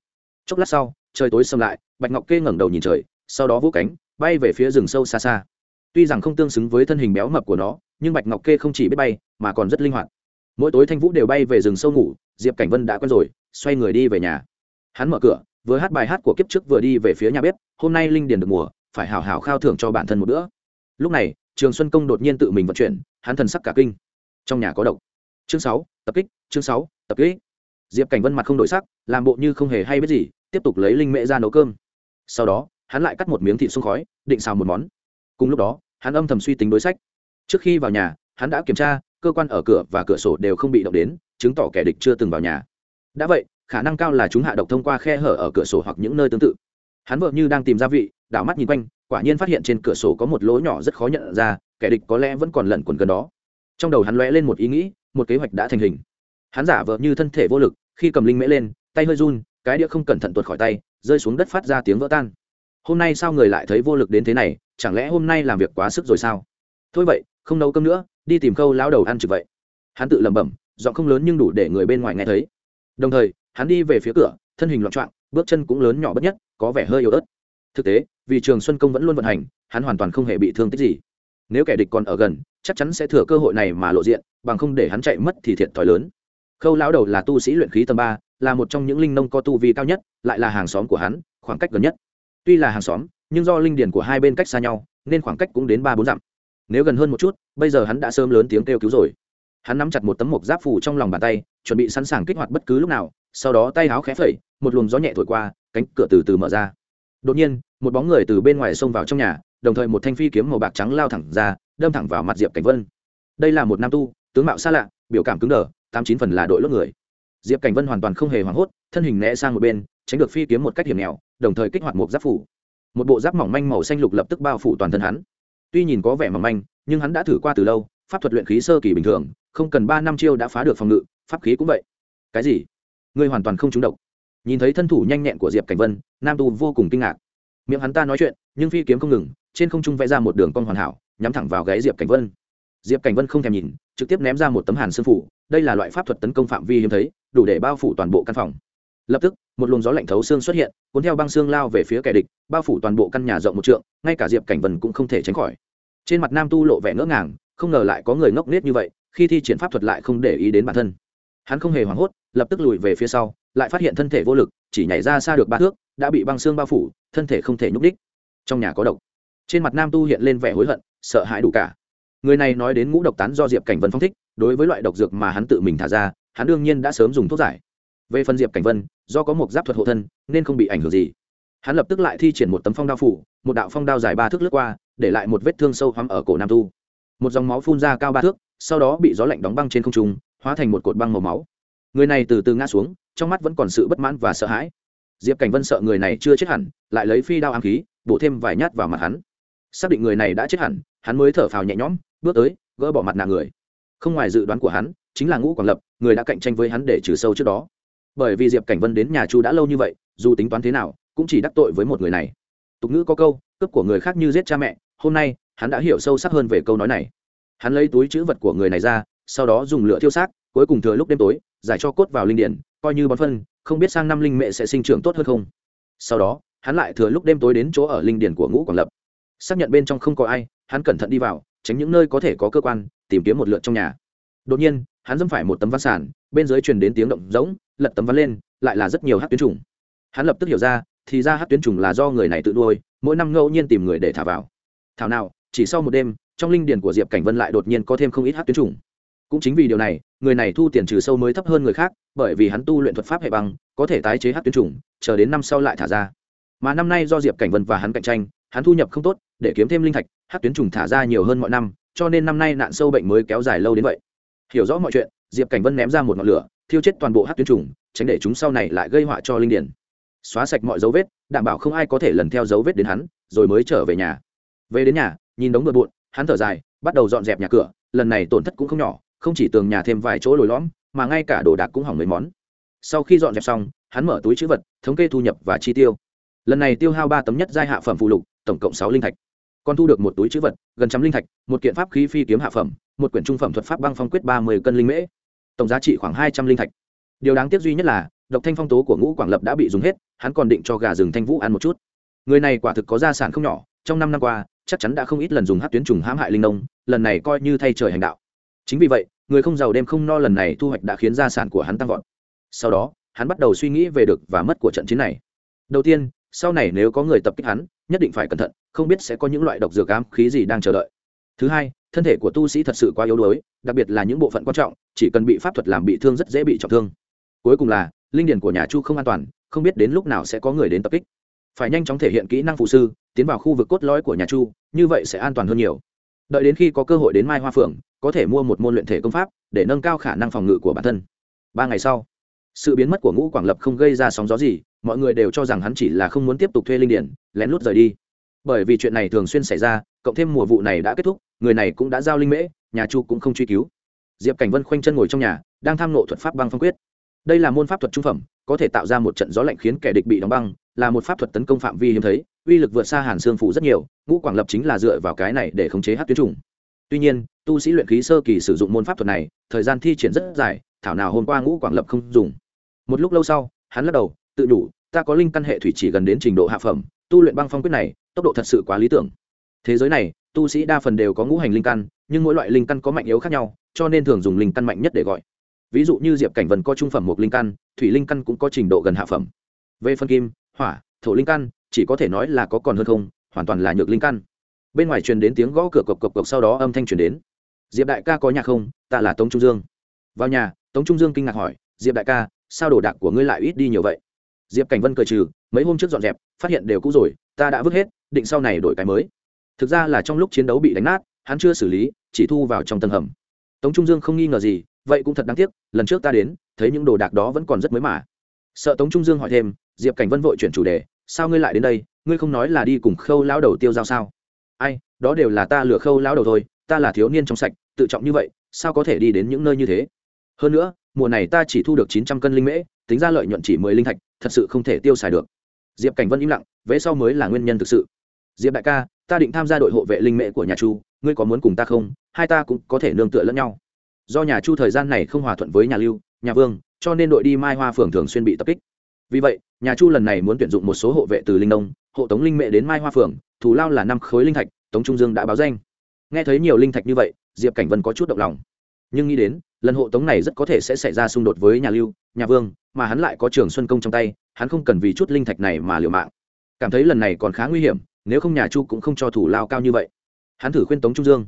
Chốc lát sau, trời tối xâm lại, bạch ngọc kê ngẩng đầu nhìn trời sau đó vỗ cánh, bay về phía rừng sâu xa xa. Tuy rằng không tương xứng với thân hình béo mập của nó, nhưng bạch ngọc kê không chỉ biết bay, mà còn rất linh hoạt. Mỗi tối thanh vũ đều bay về rừng sâu ngủ, diệp cảnh vân đã quen rồi, xoay người đi về nhà. Hắn mở cửa, vừa hát bài hát của kiếp trước vừa đi về phía nhà bếp, hôm nay linh điền được mùa, phải hào hào khao thưởng cho bản thân một bữa. Lúc này, trường xuân công đột nhiên tự mình vận chuyển, hắn thần sắc cả kinh. Trong nhà có độc. Chương sáu, tập kích, chương sáu, tập kích. Diệp cảnh vân mặt không đổi sắc, làm bộ như không hề hay biết gì, tiếp tục lấy linh mễ ra nấu cơm. Sau đó hắn lại cắt một miếng thịt xuống khói, định xào một món. Cùng lúc đó, hắn âm thầm suy tính đối sách. Trước khi vào nhà, hắn đã kiểm tra, cơ quan ở cửa và cửa sổ đều không bị động đến, chứng tỏ kẻ địch chưa từng vào nhà. Đã vậy, khả năng cao là chúng hạ độc thông qua khe hở ở cửa sổ hoặc những nơi tương tự. Hắn vợ như đang tìm gia vị, đảo mắt nhìn quanh, quả nhiên phát hiện trên cửa sổ có một lỗ nhỏ rất khó nhận ra, kẻ địch có lẽ vẫn còn lẩn quẩn gần đó. Trong đầu hắn lóe lên một ý nghĩ, một kế hoạch đã thành hình. Hắn giả vờ như thân thể vô lực, khi cầm linh mễ lên, tay hơi run, cái đĩa không cẩn thận tuột khỏi tay, rơi xuống đất phát ra tiếng vỡ tan hôm nay sao người lại thấy vô lực đến thế này, chẳng lẽ hôm nay làm việc quá sức rồi sao? Thôi vậy, không nấu cơm nữa, đi tìm khâu lão đầu ăn trực vậy. Hắn tự lẩm bẩm, giọng không lớn nhưng đủ để người bên ngoài nghe thấy. Đồng thời, hắn đi về phía cửa, thân hình loạn trọng bước chân cũng lớn nhỏ bất nhất, có vẻ hơi yếu ớt. Thực tế, vì trường xuân công vẫn luôn vận hành, hắn hoàn toàn không hề bị thương tích gì. Nếu kẻ địch còn ở gần, chắc chắn sẽ thừa cơ hội này mà lộ diện, bằng không để hắn chạy mất thì thiệt thòi lớn. Khâu lão đầu là tu sĩ luyện khí tầng ba, là một trong những linh nông có tu vi cao nhất, lại là hàng xóm của hắn, khoảng cách gần nhất tuy là hàng xóm, nhưng do linh điền của hai bên cách xa nhau, nên khoảng cách cũng đến ba bốn dặm. Nếu gần hơn một chút, bây giờ hắn đã sớm lớn tiếng kêu cứu rồi. Hắn nắm chặt một tấm mộc giáp phủ trong lòng bàn tay, chuẩn bị sẵn sàng kích hoạt bất cứ lúc nào, sau đó tay áo khẽ phẩy, một luồng gió nhẹ thổi qua, cánh cửa từ từ mở ra. Đột nhiên, một bóng người từ bên ngoài xông vào trong nhà, đồng thời một thanh phi kiếm màu bạc trắng lao thẳng ra, đâm thẳng vào mặt diệp cảnh vân. Đây là một nam tu, tướng mạo xa lạ, biểu cảm cứng đờ, tám chín phần là đội lốt người. Diệp cảnh vân hoàn toàn không hề hoảng hốt, thân hình né sang một bên tránh được phi kiếm một cách hiểm nghèo, đồng thời kích hoạt một giáp phủ. Một bộ giáp mỏng manh màu xanh lục lập tức bao phủ toàn thân hắn. Tuy nhìn có vẻ mỏng manh, nhưng hắn đã thử qua từ lâu, pháp thuật luyện khí sơ kỳ bình thường, không cần ba năm chiêu đã phá được phòng ngự, pháp khí cũng vậy. Cái gì? Ngươi hoàn toàn không trúng độc. Nhìn thấy thân thủ nhanh nhẹn của diệp cảnh vân, nam tu vô cùng kinh ngạc. Miệng hắn ta nói chuyện, nhưng phi kiếm không ngừng, trên không trung vẽ ra một đường cong hoàn hảo, nhắm thẳng vào gáy diệp cảnh vân. Diệp cảnh vân không thèm nhìn, trực tiếp ném ra một tấm hàn sơn phủ, đây là loại pháp thuật tấn công phạm vi hiếm thấy, đủ để bao phủ toàn bộ căn phòng lập tức, một luồng gió lạnh thấu xương xuất hiện, cuốn theo băng xương lao về phía kẻ địch, bao phủ toàn bộ căn nhà rộng một trượng, ngay cả diệp cảnh vân cũng không thể tránh khỏi. Trên mặt nam tu lộ vẻ ngỡ ngàng, không ngờ lại có người ngốc nghếch như vậy, khi thi triển pháp thuật lại không để ý đến bản thân. Hắn không hề hoảng hốt, lập tức lùi về phía sau, lại phát hiện thân thể vô lực, chỉ nhảy ra xa được ba thước, đã bị băng xương bao phủ, thân thể không thể nhúc đích trong nhà có độc. Trên mặt nam tu hiện lên vẻ hối hận, sợ hãi đủ cả. Người này nói đến ngũ độc tán do diệp cảnh vân phong thích, đối với loại độc dược mà hắn tự mình thả ra, hắn đương nhiên đã sớm dùng thuốc giải về phần diệp cảnh vân, do có một giáp thuật hộ thân, nên không bị ảnh hưởng gì. Hắn lập tức lại thi triển một tấm phong đao phủ, một đạo phong đao dài ba thước lướt qua, để lại một vết thương sâu hoắm ở cổ nam tu. Một dòng máu phun ra cao ba thước, sau đó bị gió lạnh đóng băng trên không trung, hóa thành một cột băng màu máu. Người này từ từ ngã xuống, trong mắt vẫn còn sự bất mãn và sợ hãi. Diệp cảnh vân sợ người này chưa chết hẳn, lại lấy phi đao ám khí, bổ thêm vài nhát vào mặt hắn. Xác định người này đã chết hẳn, hắn mới thở phào nhẹ nhõm, bước tới, gỡ bỏ mặt nạ người. Không ngoài dự đoán của hắn, chính là ngũ quảng lập, người đã cạnh tranh với hắn để trừ sâu trước đó bởi vì diệp cảnh vân đến nhà chu đã lâu như vậy dù tính toán thế nào cũng chỉ đắc tội với một người này tục ngữ có câu, cướp của người khác như giết cha mẹ, hôm nay hắn đã hiểu sâu sắc hơn về câu nói này. Hắn lấy túi chữ vật của người này ra, sau đó dùng lửa thiêu xác, cuối cùng thừa lúc đêm tối, giải cho cốt vào linh điển, coi như bón phân, không biết sang năm linh mẹ sẽ sinh trưởng tốt hơn không. Sau đó, hắn lại thừa lúc đêm tối đến chỗ ở linh điển của ngũ quảng lập. Xác nhận bên trong không có ai, hắn cẩn thận đi vào, tránh những nơi có thể có cơ quan, tìm kiếm một lượt trong nhà. Đột nhiên, hắn dâm phải một tấm văn sản bên dưới truyền đến tiếng động rỗng, lật tấm văn lên, lại là rất nhiều hát tuyến trùng. Hắn lập tức hiểu ra, thì ra hát tuyến trùng là do người này tự nuôi, mỗi năm ngẫu nhiên tìm người để thả vào. Thảo nào, chỉ sau một đêm, trong linh điển của diệp cảnh vân lại đột nhiên có thêm không ít hát tuyến trùng. Cũng chính vì điều này, người này thu tiền trừ sâu mới thấp hơn người khác, bởi vì hắn tu luyện thuật pháp hệ băng, có thể tái chế hát tuyến trùng, chờ đến năm sau lại thả ra. Mà năm nay do diệp cảnh vân và hắn cạnh tranh, hắn thu nhập không tốt, để kiếm thêm linh thạch, hát tuyến trùng thả ra nhiều hơn mọi năm, cho nên năm nay nạn sâu bệnh mới kéo dài lâu đến vậy. Hiểu rõ mọi chuyện diệp cảnh vân ném ra một ngọn lửa, thiêu chết toàn bộ hát tuyến trùng, tránh để chúng sau này lại gây họa cho linh điển. Xóa sạch mọi dấu vết, đảm bảo không ai có thể lần theo dấu vết đến hắn, rồi mới trở về nhà. Về đến nhà, nhìn đống bừa bộn hắn thở dài, bắt đầu dọn dẹp nhà cửa, lần này tổn thất cũng không nhỏ, không chỉ tường nhà thêm vài chỗ lồi lõm, mà ngay cả đồ đạc cũng hỏng mấy món. Sau khi dọn dẹp xong, hắn mở túi chữ vật, thống kê thu nhập và chi tiêu. Lần này tiêu hao ba tấm nhất giai hạ phẩm phụ lục, tổng cộng sáu linh thạch còn thu được một túi chữ vật, gần trăm linh thạch, một kiện pháp khí phi kiếm hạ phẩm, một quyển trung phẩm thuật pháp băng phong quyết ba mươi cân linh mễ. Tổng giá trị khoảng hai trăm linh thạch. Điều đáng tiếc duy nhất là, độc thanh phong tố của ngũ quảng lập đã bị dùng hết, hắn còn định cho gà rừng thanh vũ ăn một chút. Người này quả thực có gia sản không nhỏ, trong năm năm qua, chắc chắn đã không ít lần dùng hát tuyến trùng hãm hại linh nông, lần này coi như thay trời hành đạo. Chính vì vậy, người không giàu đêm không no lần này thu hoạch đã khiến gia sản của hắn tăng vọt. Sau đó, hắn bắt đầu suy nghĩ về được và mất của trận chiến này. Đầu tiên, sau này nếu có người tập kích hắn nhất định phải cẩn thận, không biết sẽ có những loại độc dược ám khí gì đang chờ đợi. Thứ hai, thân thể của tu sĩ thật sự quá yếu đuối, đặc biệt là những bộ phận quan trọng, chỉ cần bị pháp thuật làm bị thương rất dễ bị trọng thương. Cuối cùng là, linh điển của nhà chu không an toàn, không biết đến lúc nào sẽ có người đến tập kích. Phải nhanh chóng thể hiện kỹ năng phụ sư, tiến vào khu vực cốt lõi của nhà chu, như vậy sẽ an toàn hơn nhiều. Đợi đến khi có cơ hội đến mai hoa phượng, có thể mua một môn luyện thể công pháp để nâng cao khả năng phòng ngự của bản thân. Ba ngày sau, sự biến mất của ngũ quảng lập không gây ra sóng gió gì mọi người đều cho rằng hắn chỉ là không muốn tiếp tục thuê linh điển, lén lút rời đi. Bởi vì chuyện này thường xuyên xảy ra, cộng thêm mùa vụ này đã kết thúc, người này cũng đã giao linh mễ, nhà chu cũng không truy cứu. Diệp cảnh vân khoanh chân ngồi trong nhà, đang tham nộ thuật pháp băng phong quyết. Đây là môn pháp thuật trung phẩm, có thể tạo ra một trận gió lạnh khiến kẻ địch bị đóng băng, là một pháp thuật tấn công phạm vi hiếm thấy, uy lực vượt xa hàn xương phủ rất nhiều, ngũ quảng lập chính là dựa vào cái này để khống chế hát tuyến trùng. Tuy nhiên, tu sĩ luyện khí sơ kỳ sử dụng môn pháp thuật này, thời gian thi triển rất dài, thảo nào hôm qua ngũ quảng lập không dùng. Một lúc lâu sau, hắn lắc đầu, tự đủ ta có linh căn hệ thủy chỉ gần đến trình độ hạ phẩm, tu luyện băng phong quyết này, tốc độ thật sự quá lý tưởng. Thế giới này, tu sĩ đa phần đều có ngũ hành linh căn, nhưng mỗi loại linh căn có mạnh yếu khác nhau, cho nên thường dùng linh căn mạnh nhất để gọi. Ví dụ như diệp cảnh vân có trung phẩm một linh căn, thủy linh căn cũng có trình độ gần hạ phẩm. Về phân kim, hỏa, thổ linh căn, chỉ có thể nói là có còn hơn không, hoàn toàn là nhược linh căn. Bên ngoài truyền đến tiếng gõ cửa cộc cộc cộc sau đó âm thanh truyền đến. Diệp đại ca có nhà không? Ta là tống trung dương. Vào nhà, tống trung dương kinh ngạc hỏi, diệp đại ca, sao đồ đạc của ngươi lại ít đi nhiều vậy? Diệp cảnh vân cười trừ, mấy hôm trước dọn dẹp, phát hiện đều cũ rồi, ta đã vứt hết, định sau này đổi cái mới. Thực ra là trong lúc chiến đấu bị đánh nát, hắn chưa xử lý, chỉ thu vào trong tầng hầm. Tống trung dương không nghi ngờ gì, vậy cũng thật đáng tiếc, lần trước ta đến, thấy những đồ đạc đó vẫn còn rất mới mà. Sợ tống trung dương hỏi thêm, diệp cảnh vân vội chuyển chủ đề, sao ngươi lại đến đây? Ngươi không nói là đi cùng khâu lão đầu tiêu giao sao? Ai, đó đều là ta lừa khâu lão đầu thôi, ta là thiếu niên trong sạch, tự trọng như vậy, sao có thể đi đến những nơi như thế? Hơn nữa, mùa này ta chỉ thu được chín trăm cân linh mễ, tính ra lợi nhuận chỉ mười linh thạch thật sự không thể tiêu xài được. Diệp cảnh vân im lặng vẽ sau mới là nguyên nhân thực sự. Diệp đại ca, ta định tham gia đội hộ vệ linh mễ của nhà chu, ngươi có muốn cùng ta không? Hai ta cũng có thể nương tựa lẫn nhau. Do nhà chu thời gian này không hòa thuận với nhà lưu, nhà vương, cho nên đội đi mai hoa phường thường xuyên bị tập kích. Vì vậy, nhà chu lần này muốn tuyển dụng một số hộ vệ từ linh đông hộ tống linh mệ đến mai hoa phường, thù lao là năm khối linh thạch, tống trung dương đã báo danh. Nghe thấy nhiều linh thạch như vậy, diệp cảnh vân có chút động lòng. Nhưng nghĩ đến lần hộ tống này rất có thể sẽ xảy ra xung đột với nhà lưu, nhà vương, mà hắn lại có trường xuân công trong tay, hắn không cần vì chút linh thạch này mà liều mạng. Cảm thấy lần này còn khá nguy hiểm, nếu không nhà chu cũng không cho thủ lao cao như vậy. Hắn thử khuyên tống trung dương.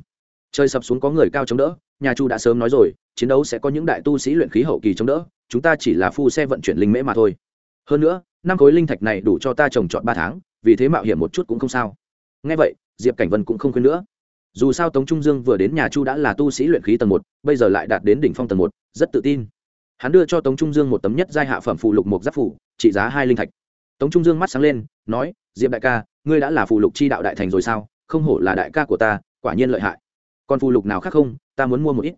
Chơi sập xuống có người cao chống đỡ, nhà chu đã sớm nói rồi, chiến đấu sẽ có những đại tu sĩ luyện khí hậu kỳ chống đỡ, chúng ta chỉ là phu xe vận chuyển linh mễ mà thôi. Hơn nữa, năm khối linh thạch này đủ cho ta trồng trọt ba tháng, vì thế mạo hiểm một chút cũng không sao. Nghe vậy, diệp cảnh vân cũng không khuyên nữa dù sao tống trung dương vừa đến nhà chu đã là tu sĩ luyện khí tầng một, bây giờ lại đạt đến đỉnh phong tầng một, rất tự tin. Hắn đưa cho tống trung dương một tấm nhất giai hạ phẩm phụ lục một giáp phủ, trị giá hai linh thạch. Tống trung dương mắt sáng lên, nói, diệp đại ca, ngươi đã là phụ lục chi đạo đại thành rồi sao? Không hổ là đại ca của ta, quả nhiên lợi hại. Còn phụ lục nào khác không? Ta muốn mua một ít.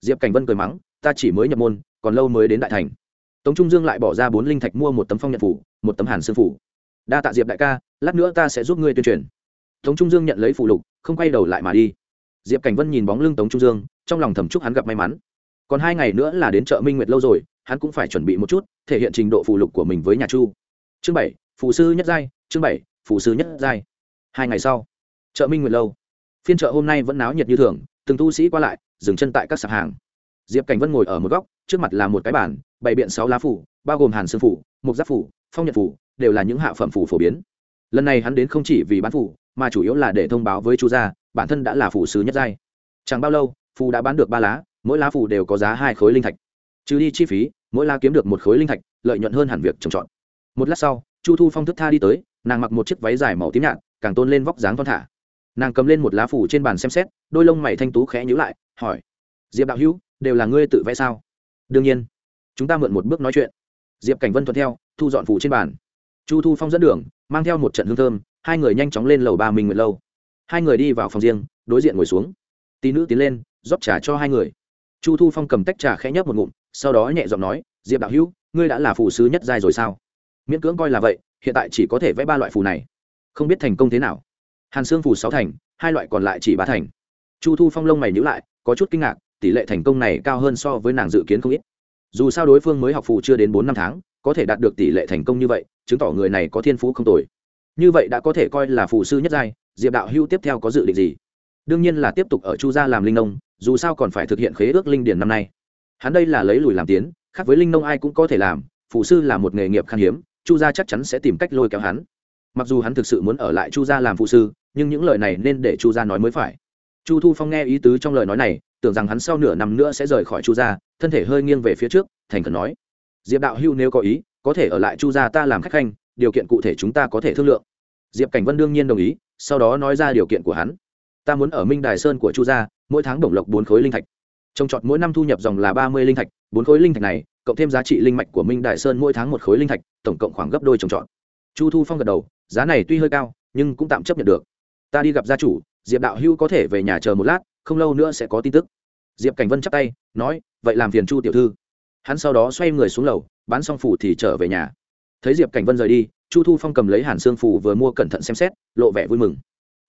Diệp cảnh vân cười mắng, ta chỉ mới nhập môn, còn lâu mới đến đại thành. Tống trung dương lại bỏ ra bốn linh thạch mua một tấm phong nhật phủ, một tấm hàn sư phủ. Đa tạ diệp đại ca, lát nữa ta sẽ giúp ngươi tuyên truyền tống trung dương nhận lấy phụ lục, không quay đầu lại mà đi. Diệp cảnh vân nhìn bóng lưng tống trung dương, trong lòng thầm chúc hắn gặp may mắn. Còn hai ngày nữa là đến chợ minh nguyệt lâu rồi, hắn cũng phải chuẩn bị một chút, thể hiện trình độ phụ lục của mình với nhà chu. Chương bảy Phụ sư nhất giai, chương bảy Phụ sư nhất giai. Hai ngày sau, chợ minh nguyệt lâu. Phiên chợ hôm nay vẫn náo nhiệt như thường, từng tu sĩ qua lại, dừng chân tại các sạp hàng. Diệp cảnh vân ngồi ở một góc, trước mặt là một cái bản bày biện sáu lá phủ, bao gồm hàn sương phủ mục giáp phủ, phong nhật phủ, đều là những hạ phẩm phủ phổ biến lần này hắn đến không chỉ vì bán phủ, mà chủ yếu là để thông báo với chu gia, bản thân đã là phủ sứ nhất giai. Chẳng bao lâu, phù đã bán được ba lá, mỗi lá phù đều có giá hai khối linh thạch. Trừ đi chi phí, mỗi lá kiếm được một khối linh thạch, lợi nhuận hơn hẳn việc trồng trọt. Một lát sau, chu thu phong thức tha đi tới, nàng mặc một chiếc váy dài màu tím nhạt, càng tôn lên vóc dáng thon thả. Nàng cầm lên một lá phủ trên bàn xem xét, đôi lông mày thanh tú khẽ nhữ lại, hỏi, diệp đạo hữu, đều là ngươi tự vẽ sao? Đương nhiên, chúng ta mượn một bước nói chuyện. Diệp cảnh vân thuận theo, thu dọn phủ trên bàn chu thu phong dẫn đường, mang theo một trận hương thơm, hai người nhanh chóng lên lầu ba mình nguyện lâu. Hai người đi vào phòng riêng, đối diện ngồi xuống. Tí nữ tiến lên, rót trà cho hai người. Chu thu phong cầm tách trà khẽ nhấp một ngụm, sau đó nhẹ giọng nói, diệp đạo hữu, ngươi đã là phù sứ nhất giai rồi sao? Miễn cưỡng coi là vậy, hiện tại chỉ có thể vẽ ba loại phù này. Không biết thành công thế nào. Hàn xương phù sáu thành, hai loại còn lại chỉ ba thành. Chu thu phong lông mày nhữ lại, có chút kinh ngạc, tỷ lệ thành công này cao hơn so với nàng dự kiến không ít. Dù sao đối phương mới học phù chưa đến bốn năm tháng có thể đạt được tỷ lệ thành công như vậy, chứng tỏ người này có thiên phú không tồi. Như vậy đã có thể coi là phù sư nhất giai, diệp đạo hưu tiếp theo có dự định gì? Đương nhiên là tiếp tục ở chu gia làm linh nông, dù sao còn phải thực hiện khế ước linh điển năm nay. Hắn đây là lấy lùi làm tiến, khác với linh nông ai cũng có thể làm, phù sư là một nghề nghiệp khan hiếm, chu gia chắc chắn sẽ tìm cách lôi kéo hắn. Mặc dù hắn thực sự muốn ở lại chu gia làm phù sư, nhưng những lời này nên để chu gia nói mới phải. Chu thu phong nghe ý tứ trong lời nói này, tưởng rằng hắn sau nửa năm nữa sẽ rời khỏi chu gia, thân thể hơi nghiêng về phía trước, thành khẩn nói diệp đạo hưu nếu có ý, có thể ở lại chu gia ta làm khách khanh, điều kiện cụ thể chúng ta có thể thương lượng. Diệp cảnh vân đương nhiên đồng ý, sau đó nói ra điều kiện của hắn. Ta muốn ở minh đài sơn của chu gia, mỗi tháng đồng lộc bốn khối linh thạch. Trồng trọt mỗi năm thu nhập dòng là ba mươi linh thạch, bốn khối linh thạch này, cộng thêm giá trị linh mạch của minh đại sơn mỗi tháng một khối linh thạch, tổng cộng khoảng gấp đôi trồng trọt chu thu phong gật đầu, giá này tuy hơi cao, nhưng cũng tạm chấp nhận được. Ta đi gặp gia chủ, diệp đạo hưu có thể về nhà chờ một lát, không lâu nữa sẽ có tin tức. Diệp cảnh vân chắp tay, nói, vậy làm phiền chu tiểu thư hắn sau đó xoay người xuống lầu, bán xong phủ thì trở về nhà. Thấy diệp cảnh vân rời đi, chu thu phong cầm lấy hàn xương phủ vừa mua cẩn thận xem xét, lộ vẻ vui mừng.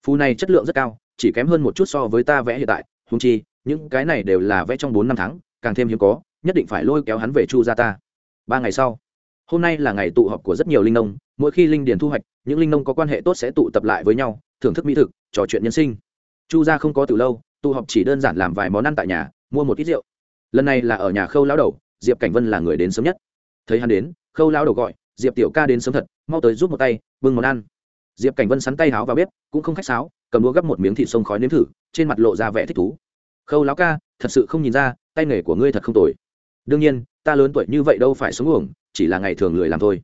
Phù này chất lượng rất cao, chỉ kém hơn một chút so với ta vẽ hiện tại húng chi, những cái này đều là vẽ trong bốn năm tháng, càng thêm hiếm có, nhất định phải lôi kéo hắn về chu gia ta. Ba ngày sau, hôm nay là ngày tụ họp của rất nhiều linh nông, mỗi khi linh điền thu hoạch, những linh nông có quan hệ tốt sẽ tụ tập lại với nhau, thưởng thức mỹ thực, trò chuyện nhân sinh. Chu gia không có từ lâu, tụ họp chỉ đơn giản làm vài món ăn tại nhà, mua một ít rượu. Lần này là ở nhà khâu lão đầu diệp cảnh vân là người đến sớm nhất thấy hắn đến khâu lão đầu gọi diệp tiểu ca đến sớm thật mau tới giúp một tay bưng món ăn diệp cảnh vân sắn tay háo vào bếp cũng không khách sáo cầm đũa gấp một miếng thịt sông khói nếm thử trên mặt lộ ra vẻ thích thú khâu lão ca thật sự không nhìn ra tay nghề của ngươi thật không tồi đương nhiên ta lớn tuổi như vậy đâu phải sống uổng chỉ là ngày thường lười làm thôi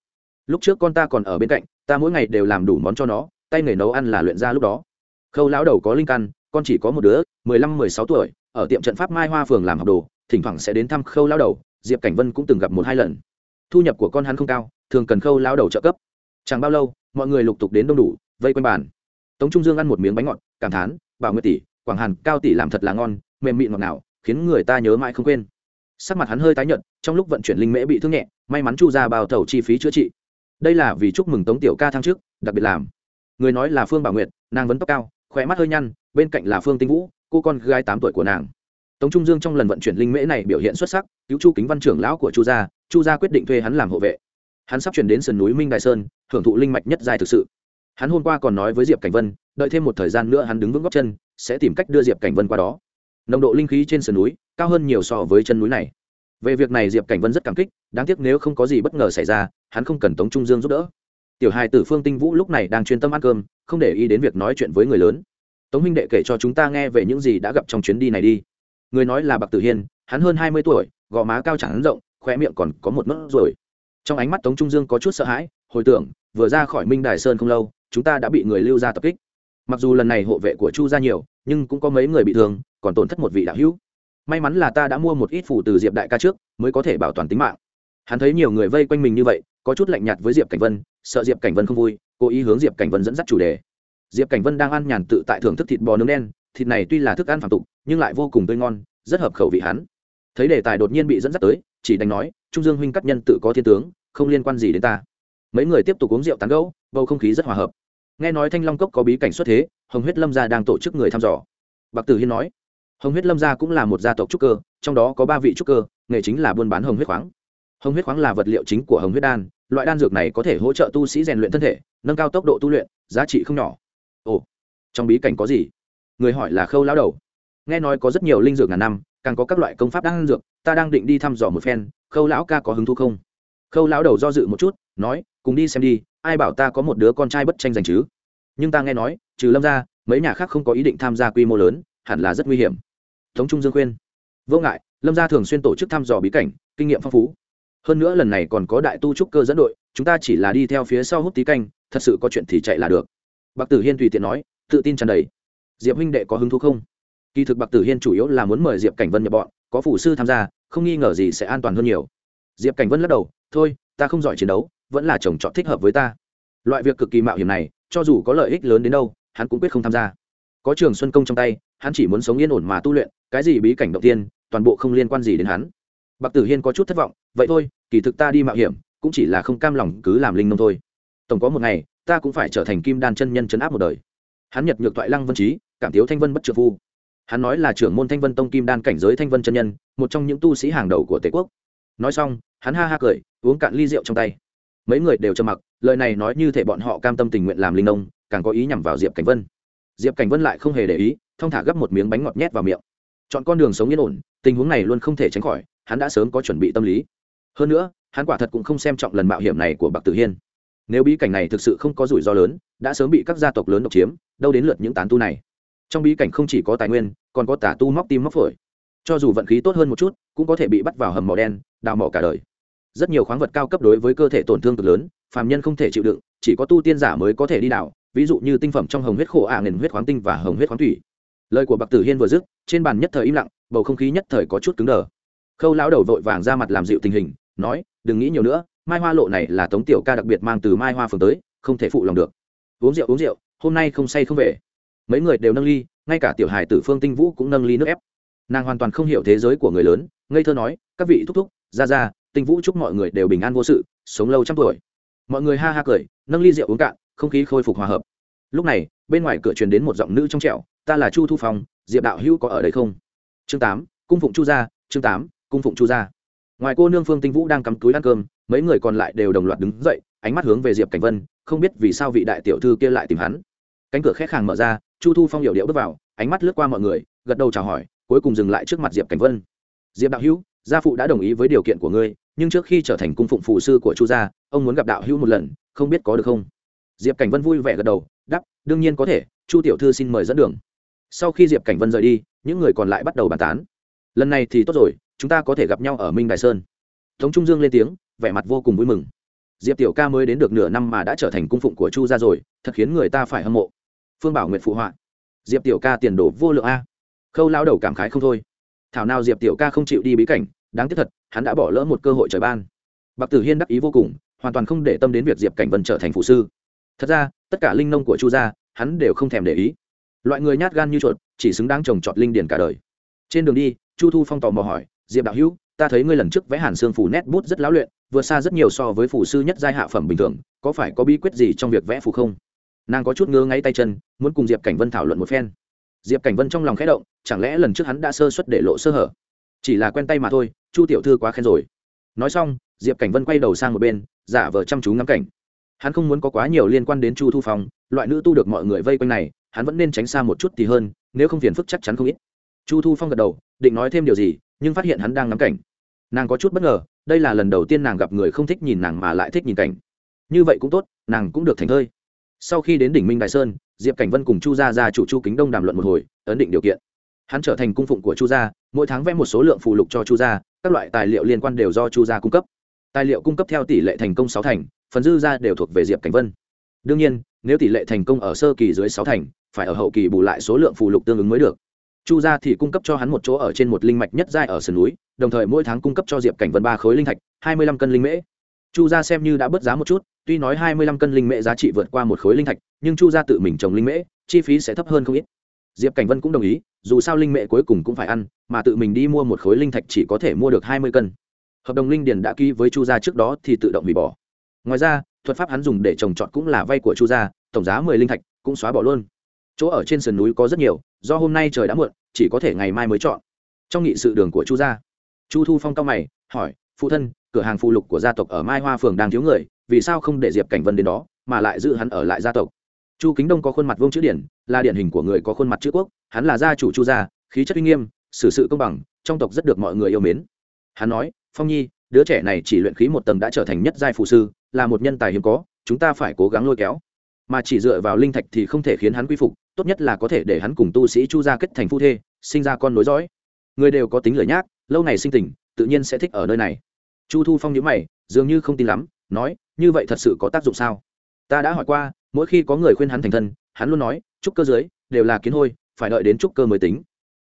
lúc trước con ta còn ở bên cạnh ta mỗi ngày đều làm đủ món cho nó tay nghề nấu ăn là luyện ra lúc đó khâu lão đầu có linh căn con chỉ có một đứa mười lăm mười sáu tuổi ở tiệm trận pháp mai hoa phường làm học đồ thỉnh thoảng sẽ đến thăm khâu lão đầu diệp cảnh vân cũng từng gặp một hai lần thu nhập của con hắn không cao thường cần khâu lao đầu trợ cấp chẳng bao lâu mọi người lục tục đến đông đủ vây quanh bàn tống trung dương ăn một miếng bánh ngọt cảm thán bảo nguyệt tỷ quảng hàn cao tỷ làm thật là ngon mềm mịn ngọt nào khiến người ta nhớ mãi không quên sắc mặt hắn hơi tái nhợt trong lúc vận chuyển linh mễ bị thương nhẹ may mắn chu ra bao thầu chi phí chữa trị đây là vì chúc mừng tống tiểu ca thăng trước đặc biệt làm người nói là phương bảo nguyệt nàng vấn tóc cao khỏe mắt hơi nhăn bên cạnh là phương tinh vũ cô con gái tám tuổi của nàng tống trung dương trong lần vận chuyển linh mễ này biểu hiện xuất sắc, cứu chu kính văn trưởng lão của chu gia chu gia quyết định thuê hắn làm hộ vệ. Hắn sắp chuyển đến sườn núi minh đại sơn, hưởng thụ linh mạch nhất dài thực sự. Hắn hôm qua còn nói với diệp cảnh vân, đợi thêm một thời gian nữa hắn đứng vững góc chân, sẽ tìm cách đưa diệp cảnh vân qua đó. Nồng độ linh khí trên sườn núi, cao hơn nhiều so với chân núi này. Về việc này diệp cảnh vân rất cảm kích, đáng tiếc nếu không có gì bất ngờ xảy ra, hắn không cần tống trung dương giúp đỡ. Tiểu hài tử phương tinh vũ lúc này đang chuyên tâm ăn cơm, không để ý đến việc nói chuyện với người lớn. Tống minh đệ kể cho chúng ta nghe về những gì đã gặp trong chuyến đi này đi người nói là bạc tử hiên, hắn hơn hai mươi tuổi, gò má cao chẳng rộng khoe miệng còn có một nốt rồi. Trong ánh mắt tống trung dương có chút sợ hãi, hồi tưởng, vừa ra khỏi minh đài sơn không lâu, chúng ta đã bị người lưu ra tập kích. Mặc dù lần này hộ vệ của chu ra nhiều, nhưng cũng có mấy người bị thương, còn tổn thất một vị đạo hữu. May mắn là ta đã mua một ít phủ từ diệp đại ca trước, mới có thể bảo toàn tính mạng. Hắn thấy nhiều người vây quanh mình như vậy, có chút lạnh nhạt với diệp cảnh vân, sợ diệp cảnh vân không vui, cố ý hướng diệp cảnh vân dẫn dắt chủ đề. Diệp cảnh vân đang ăn nhàn tự tại thưởng thức thịt bò nướng đen thịt này tuy là thức ăn phản tục, nhưng lại vô cùng tươi ngon, rất hợp khẩu vị hắn. Thấy đề tài đột nhiên bị dẫn dắt tới, chỉ đánh nói, trung dương huynh cắt nhân tự có thiên tướng, không liên quan gì đến ta. Mấy người tiếp tục uống rượu tán gẫu, bầu không khí rất hòa hợp. Nghe nói thanh long cốc có bí cảnh xuất thế, hồng huyết lâm gia đang tổ chức người thăm dò. Bạc tử hiên nói, hồng huyết lâm gia cũng là một gia tộc trúc cơ, trong đó có ba vị trúc cơ, nghề chính là buôn bán hồng huyết khoáng. Hồng huyết khoáng là vật liệu chính của hồng huyết đan, loại đan dược này có thể hỗ trợ tu sĩ rèn luyện thân thể, nâng cao tốc độ tu luyện, giá trị không nhỏ. Ồ, trong bí cảnh có gì? Người hỏi là khâu lão đầu. Nghe nói có rất nhiều linh dược ngàn năm, càng có các loại công pháp đan dược, ta đang định đi thăm dò một phen, khâu lão ca có hứng thú không? Khâu lão đầu do dự một chút, nói, cùng đi xem đi, ai bảo ta có một đứa con trai bất tranh giành chứ? Nhưng ta nghe nói, trừ lâm ra, mấy nhà khác không có ý định tham gia quy mô lớn, hẳn là rất nguy hiểm. Tống trung dương khuyên. Vô ngại, lâm gia thường xuyên tổ chức thăm dò bí cảnh, kinh nghiệm phong phú. Hơn nữa lần này còn có đại tu trúc cơ dẫn đội, chúng ta chỉ là đi theo phía sau hút tí canh, thật sự có chuyện thì chạy là được. Bạc tử hiên tùy tiện nói, tự tin tràn đầy diệp huynh đệ có hứng thú không? Kỳ thực bạc tử hiên chủ yếu là muốn mời diệp cảnh vân nhập bọn, có phủ sư tham gia, không nghi ngờ gì sẽ an toàn hơn nhiều. Diệp cảnh vân lắc đầu, thôi, ta không giỏi chiến đấu, vẫn là chồng chọn thích hợp với ta. Loại việc cực kỳ mạo hiểm này, cho dù có lợi ích lớn đến đâu, hắn cũng quyết không tham gia. Có trường xuân công trong tay, hắn chỉ muốn sống yên ổn mà tu luyện, cái gì bí cảnh động tiên, toàn bộ không liên quan gì đến hắn. Bạc tử hiên có chút thất vọng, vậy thôi, kỳ thực ta đi mạo hiểm, cũng chỉ là không cam lòng cứ làm linh nông thôi. Tổng có một ngày, ta cũng phải trở thành kim đan chân nhân chấn áp một đời hắn nhật nhược toại lăng vân trí, cảm tiếu thanh vân bất trợ phu. Hắn nói là trưởng môn thanh vân tông kim đan cảnh giới thanh vân chân nhân, một trong những tu sĩ hàng đầu của tề quốc. Nói xong, hắn ha ha cười, uống cạn ly rượu trong tay. Mấy người đều trầm mặc, lời này nói như thể bọn họ cam tâm tình nguyện làm linh nông càng có ý nhằm vào diệp cảnh vân. Diệp cảnh vân lại không hề để ý, thong thả gấp một miếng bánh ngọt nhét vào miệng. Chọn con đường sống yên ổn, tình huống này luôn không thể tránh khỏi, hắn đã sớm có chuẩn bị tâm lý. Hơn nữa, hắn quả thật cũng không xem trọng lần mạo hiểm này của bạc tử hiên nếu bí cảnh này thực sự không có rủi ro lớn, đã sớm bị các gia tộc lớn độc chiếm, đâu đến lượt những tán tu này. Trong bí cảnh không chỉ có tài nguyên, còn có tà tu móc tim móc phổi. Cho dù vận khí tốt hơn một chút, cũng có thể bị bắt vào hầm mỏ đen, đào mỏ cả đời. Rất nhiều khoáng vật cao cấp đối với cơ thể tổn thương cực lớn, phàm nhân không thể chịu đựng, chỉ có tu tiên giả mới có thể đi đào, ví dụ như tinh phẩm trong hồng huyết khổ ả à nền huyết khoáng tinh và hồng huyết khoáng thủy. Lời của bạc tử hiên vừa dứt, trên bàn nhất thời im lặng, bầu không khí nhất thời có chút cứng đờ. Khâu lão đầu vội vàng ra mặt làm dịu tình hình, nói, đừng nghĩ nhiều nữa mai hoa lộ này là tống tiểu ca đặc biệt mang từ mai hoa phường tới, không thể phụ lòng được. Uống rượu uống rượu, hôm nay không say không về. Mấy người đều nâng ly, ngay cả tiểu hài tử phương tinh vũ cũng nâng ly nước ép. Nàng hoàn toàn không hiểu thế giới của người lớn, ngây thơ nói, các vị thúc thúc, ra ra, tinh vũ chúc mọi người đều bình an vô sự, sống lâu trăm tuổi. Mọi người ha ha cười, nâng ly rượu uống cạn, không khí khôi phục hòa hợp. Lúc này, bên ngoài cửa truyền đến một giọng nữ trong trẻo, ta là chu thu phong, diệp đạo hữu có ở đây không? Chương tám, cung phụng chu gia, chương tám, cung phụng chu gia. Ngoài cô nương phương tinh vũ đang cắm túi ăn cơm mấy người còn lại đều đồng loạt đứng dậy, ánh mắt hướng về diệp cảnh vân, không biết vì sao vị đại tiểu thư kia lại tìm hắn. Cánh cửa khẽ khàng mở ra, chu thu phong hiệu điệu bước vào, ánh mắt lướt qua mọi người, gật đầu chào hỏi, cuối cùng dừng lại trước mặt diệp cảnh vân. Diệp đạo hữu, gia phụ đã đồng ý với điều kiện của ngươi, nhưng trước khi trở thành cung phụng phụ sư của chu gia, ông muốn gặp đạo hữu một lần, không biết có được không? Diệp cảnh vân vui vẻ gật đầu đắp đương nhiên có thể, chu tiểu thư xin mời dẫn đường. Sau khi diệp cảnh vân rời đi, những người còn lại bắt đầu bàn tán. Lần này thì tốt rồi, chúng ta có thể gặp nhau ở minh đài sơn. Tống trung dương lên tiếng vẻ mặt vô cùng vui mừng. Diệp tiểu ca mới đến được nửa năm mà đã trở thành cung phụng của chu gia rồi, thật khiến người ta phải hâm mộ. Phương bảo nguyện phụ họa. Diệp tiểu ca tiền đồ vô lượng a. Khâu lao đầu cảm khái không thôi. Thảo nào diệp tiểu ca không chịu đi bí cảnh, đáng tiếc thật, hắn đã bỏ lỡ một cơ hội trời ban. Bạc tử hiên đắc ý vô cùng, hoàn toàn không để tâm đến việc diệp cảnh vân trở thành phụ sư. Thật ra, tất cả linh nông của chu gia, hắn đều không thèm để ý. Loại người nhát gan như chuột, chỉ xứng đáng trồng trọt linh điển cả đời. Trên đường đi, chu thu phong tò mò hỏi, diệp đạo hữu ta thấy ngươi lần trước vẽ hàn xương phủ nét bút rất lão luyện vượt xa rất nhiều so với phủ sư nhất giai hạ phẩm bình thường, có phải có bí quyết gì trong việc vẽ phủ không? Nàng có chút ngơ ngay tay chân, muốn cùng diệp cảnh vân thảo luận một phen. Diệp cảnh vân trong lòng khẽ động, chẳng lẽ lần trước hắn đã sơ xuất để lộ sơ hở? Chỉ là quen tay mà thôi, chu tiểu thư quá khen rồi. Nói xong, diệp cảnh vân quay đầu sang một bên, giả vờ chăm chú ngắm cảnh. Hắn không muốn có quá nhiều liên quan đến chu thu phong, loại nữ tu được mọi người vây quanh này, hắn vẫn nên tránh xa một chút thì hơn, nếu không phiền phức chắc chắn không ít. Chu thu phong gật đầu, định nói thêm điều gì, nhưng phát hiện hắn đang ngắm cảnh nàng có chút bất ngờ, đây là lần đầu tiên nàng gặp người không thích nhìn nàng mà lại thích nhìn cảnh. Như vậy cũng tốt, nàng cũng được thành thơi. Sau khi đến đỉnh minh đại sơn, diệp cảnh vân cùng chu gia gia chủ chu kính đông đàm luận một hồi, ấn định điều kiện. Hắn trở thành cung phụng của chu gia, mỗi tháng vẽ một số lượng phụ lục cho chu gia, các loại tài liệu liên quan đều do chu gia cung cấp. Tài liệu cung cấp theo tỷ lệ thành công sáu thành, phần dư ra đều thuộc về diệp cảnh vân. Đương nhiên, nếu tỷ lệ thành công ở sơ kỳ dưới sáu thành, phải ở hậu kỳ bù lại số lượng phụ lục tương ứng mới được chu gia thì cung cấp cho hắn một chỗ ở trên một linh mạch nhất giai ở sườn núi, đồng thời mỗi tháng cung cấp cho diệp cảnh vân ba khối linh thạch, hai mươi lăm cân linh mễ. Chu gia xem như đã bớt giá một chút, tuy nói hai mươi lăm cân linh mễ giá trị vượt qua một khối linh thạch, nhưng chu gia tự mình trồng linh mễ, chi phí sẽ thấp hơn không ít. Diệp cảnh vân cũng đồng ý, dù sao linh mễ cuối cùng cũng phải ăn, mà tự mình đi mua một khối linh thạch chỉ có thể mua được hai mươi cân. Hợp đồng linh điền đã ký với chu gia trước đó thì tự động hủy bỏ. Ngoài ra, thuật pháp hắn dùng để trồng trọt cũng là vay của chu gia, tổng giá mười linh thạch, cũng xóa bỏ luôn chỗ ở trên sườn núi có rất nhiều, do hôm nay trời đã muộn, chỉ có thể ngày mai mới chọn. Trong nghị sự đường của chu gia, chu thu phong cao mày, hỏi, phụ thân, cửa hàng phụ lục của gia tộc ở mai hoa phường đang thiếu người, vì sao không để diệp cảnh vân đến đó, mà lại giữ hắn ở lại gia tộc? Chu kính đông có khuôn mặt vương chữ điển, là điển hình của người có khuôn mặt chữ quốc, hắn là gia chủ chu gia, khí chất uy nghiêm, xử sự công bằng, trong tộc rất được mọi người yêu mến. Hắn nói, phong nhi, đứa trẻ này chỉ luyện khí một tầng đã trở thành nhất giai phụ sư, là một nhân tài hiếm có, chúng ta phải cố gắng lôi kéo mà chỉ dựa vào linh thạch thì không thể khiến hắn quy phục, tốt nhất là có thể để hắn cùng tu sĩ chu gia kết thành phu thê, sinh ra con nối dõi. Người đều có tính lời nhác lâu ngày sinh tình, tự nhiên sẽ thích ở nơi này. Chu thu phong nhớ mày, dường như không tin lắm, nói, như vậy thật sự có tác dụng sao? Ta đã hỏi qua, mỗi khi có người khuyên hắn thành thân, hắn luôn nói, trúc cơ dưới đều là kiến hôi, phải đợi đến trúc cơ mới tính.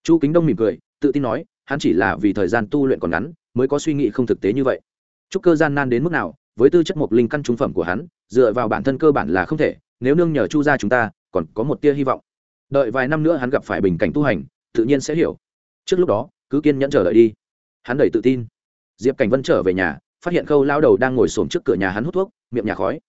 Chu kính đông mỉm cười, tự tin nói, hắn chỉ là vì thời gian tu luyện còn ngắn, mới có suy nghĩ không thực tế như vậy. Trúc cơ gian nan đến mức nào, với tư chất mộc linh căn trung phẩm của hắn, dựa vào bản thân cơ bản là không thể nếu nương nhờ chu gia chúng ta, còn có một tia hy vọng. Đợi vài năm nữa hắn gặp phải bình cảnh tu hành, tự nhiên sẽ hiểu. Trước lúc đó, cứ kiên nhẫn chờ đợi đi. Hắn đầy tự tin. Diệp cảnh vân trở về nhà, phát hiện khâu lao đầu đang ngồi xổm trước cửa nhà hắn hút thuốc, miệng nhà khói.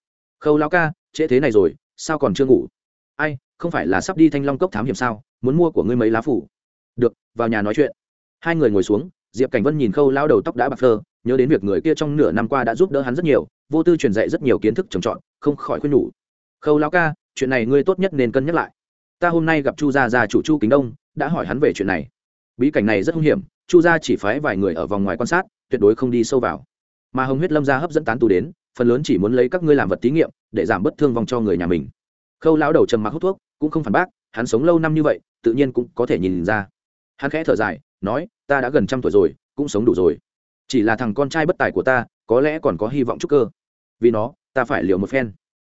Khâu lao ca, trễ thế này rồi, sao còn chưa ngủ? Ai, không phải là sắp đi thanh long cốc thám hiểm sao? Muốn mua của ngươi mấy lá phủ. Được, vào nhà nói chuyện. Hai người ngồi xuống, diệp cảnh vân nhìn khâu lao đầu tóc đã bạc phơ, nhớ đến việc người kia trong nửa năm qua đã giúp đỡ hắn rất nhiều, vô tư truyền dạy rất nhiều kiến thức trồng trọt, không khỏi khuyên nhủ khâu lao ca, chuyện này ngươi tốt nhất nên cân nhắc lại. Ta hôm nay gặp chu gia gia chủ chu kính đông, đã hỏi hắn về chuyện này. Bí cảnh này rất hung hiểm, chu gia chỉ phái vài người ở vòng ngoài quan sát, tuyệt đối không đi sâu vào. Mà hồng huyết lâm gia hấp dẫn tán tù đến, phần lớn chỉ muốn lấy các ngươi làm vật thí nghiệm, để giảm bất thương vong cho người nhà mình. Khâu lão đầu trầm mặc hút thuốc, cũng không phản bác, hắn sống lâu năm như vậy, tự nhiên cũng có thể nhìn ra. Hắn khẽ thở dài, nói, ta đã gần trăm tuổi rồi, cũng sống đủ rồi. Chỉ là thằng con trai bất tài của ta, có lẽ còn có hy vọng chút cơ. Vì nó, ta phải liều một phen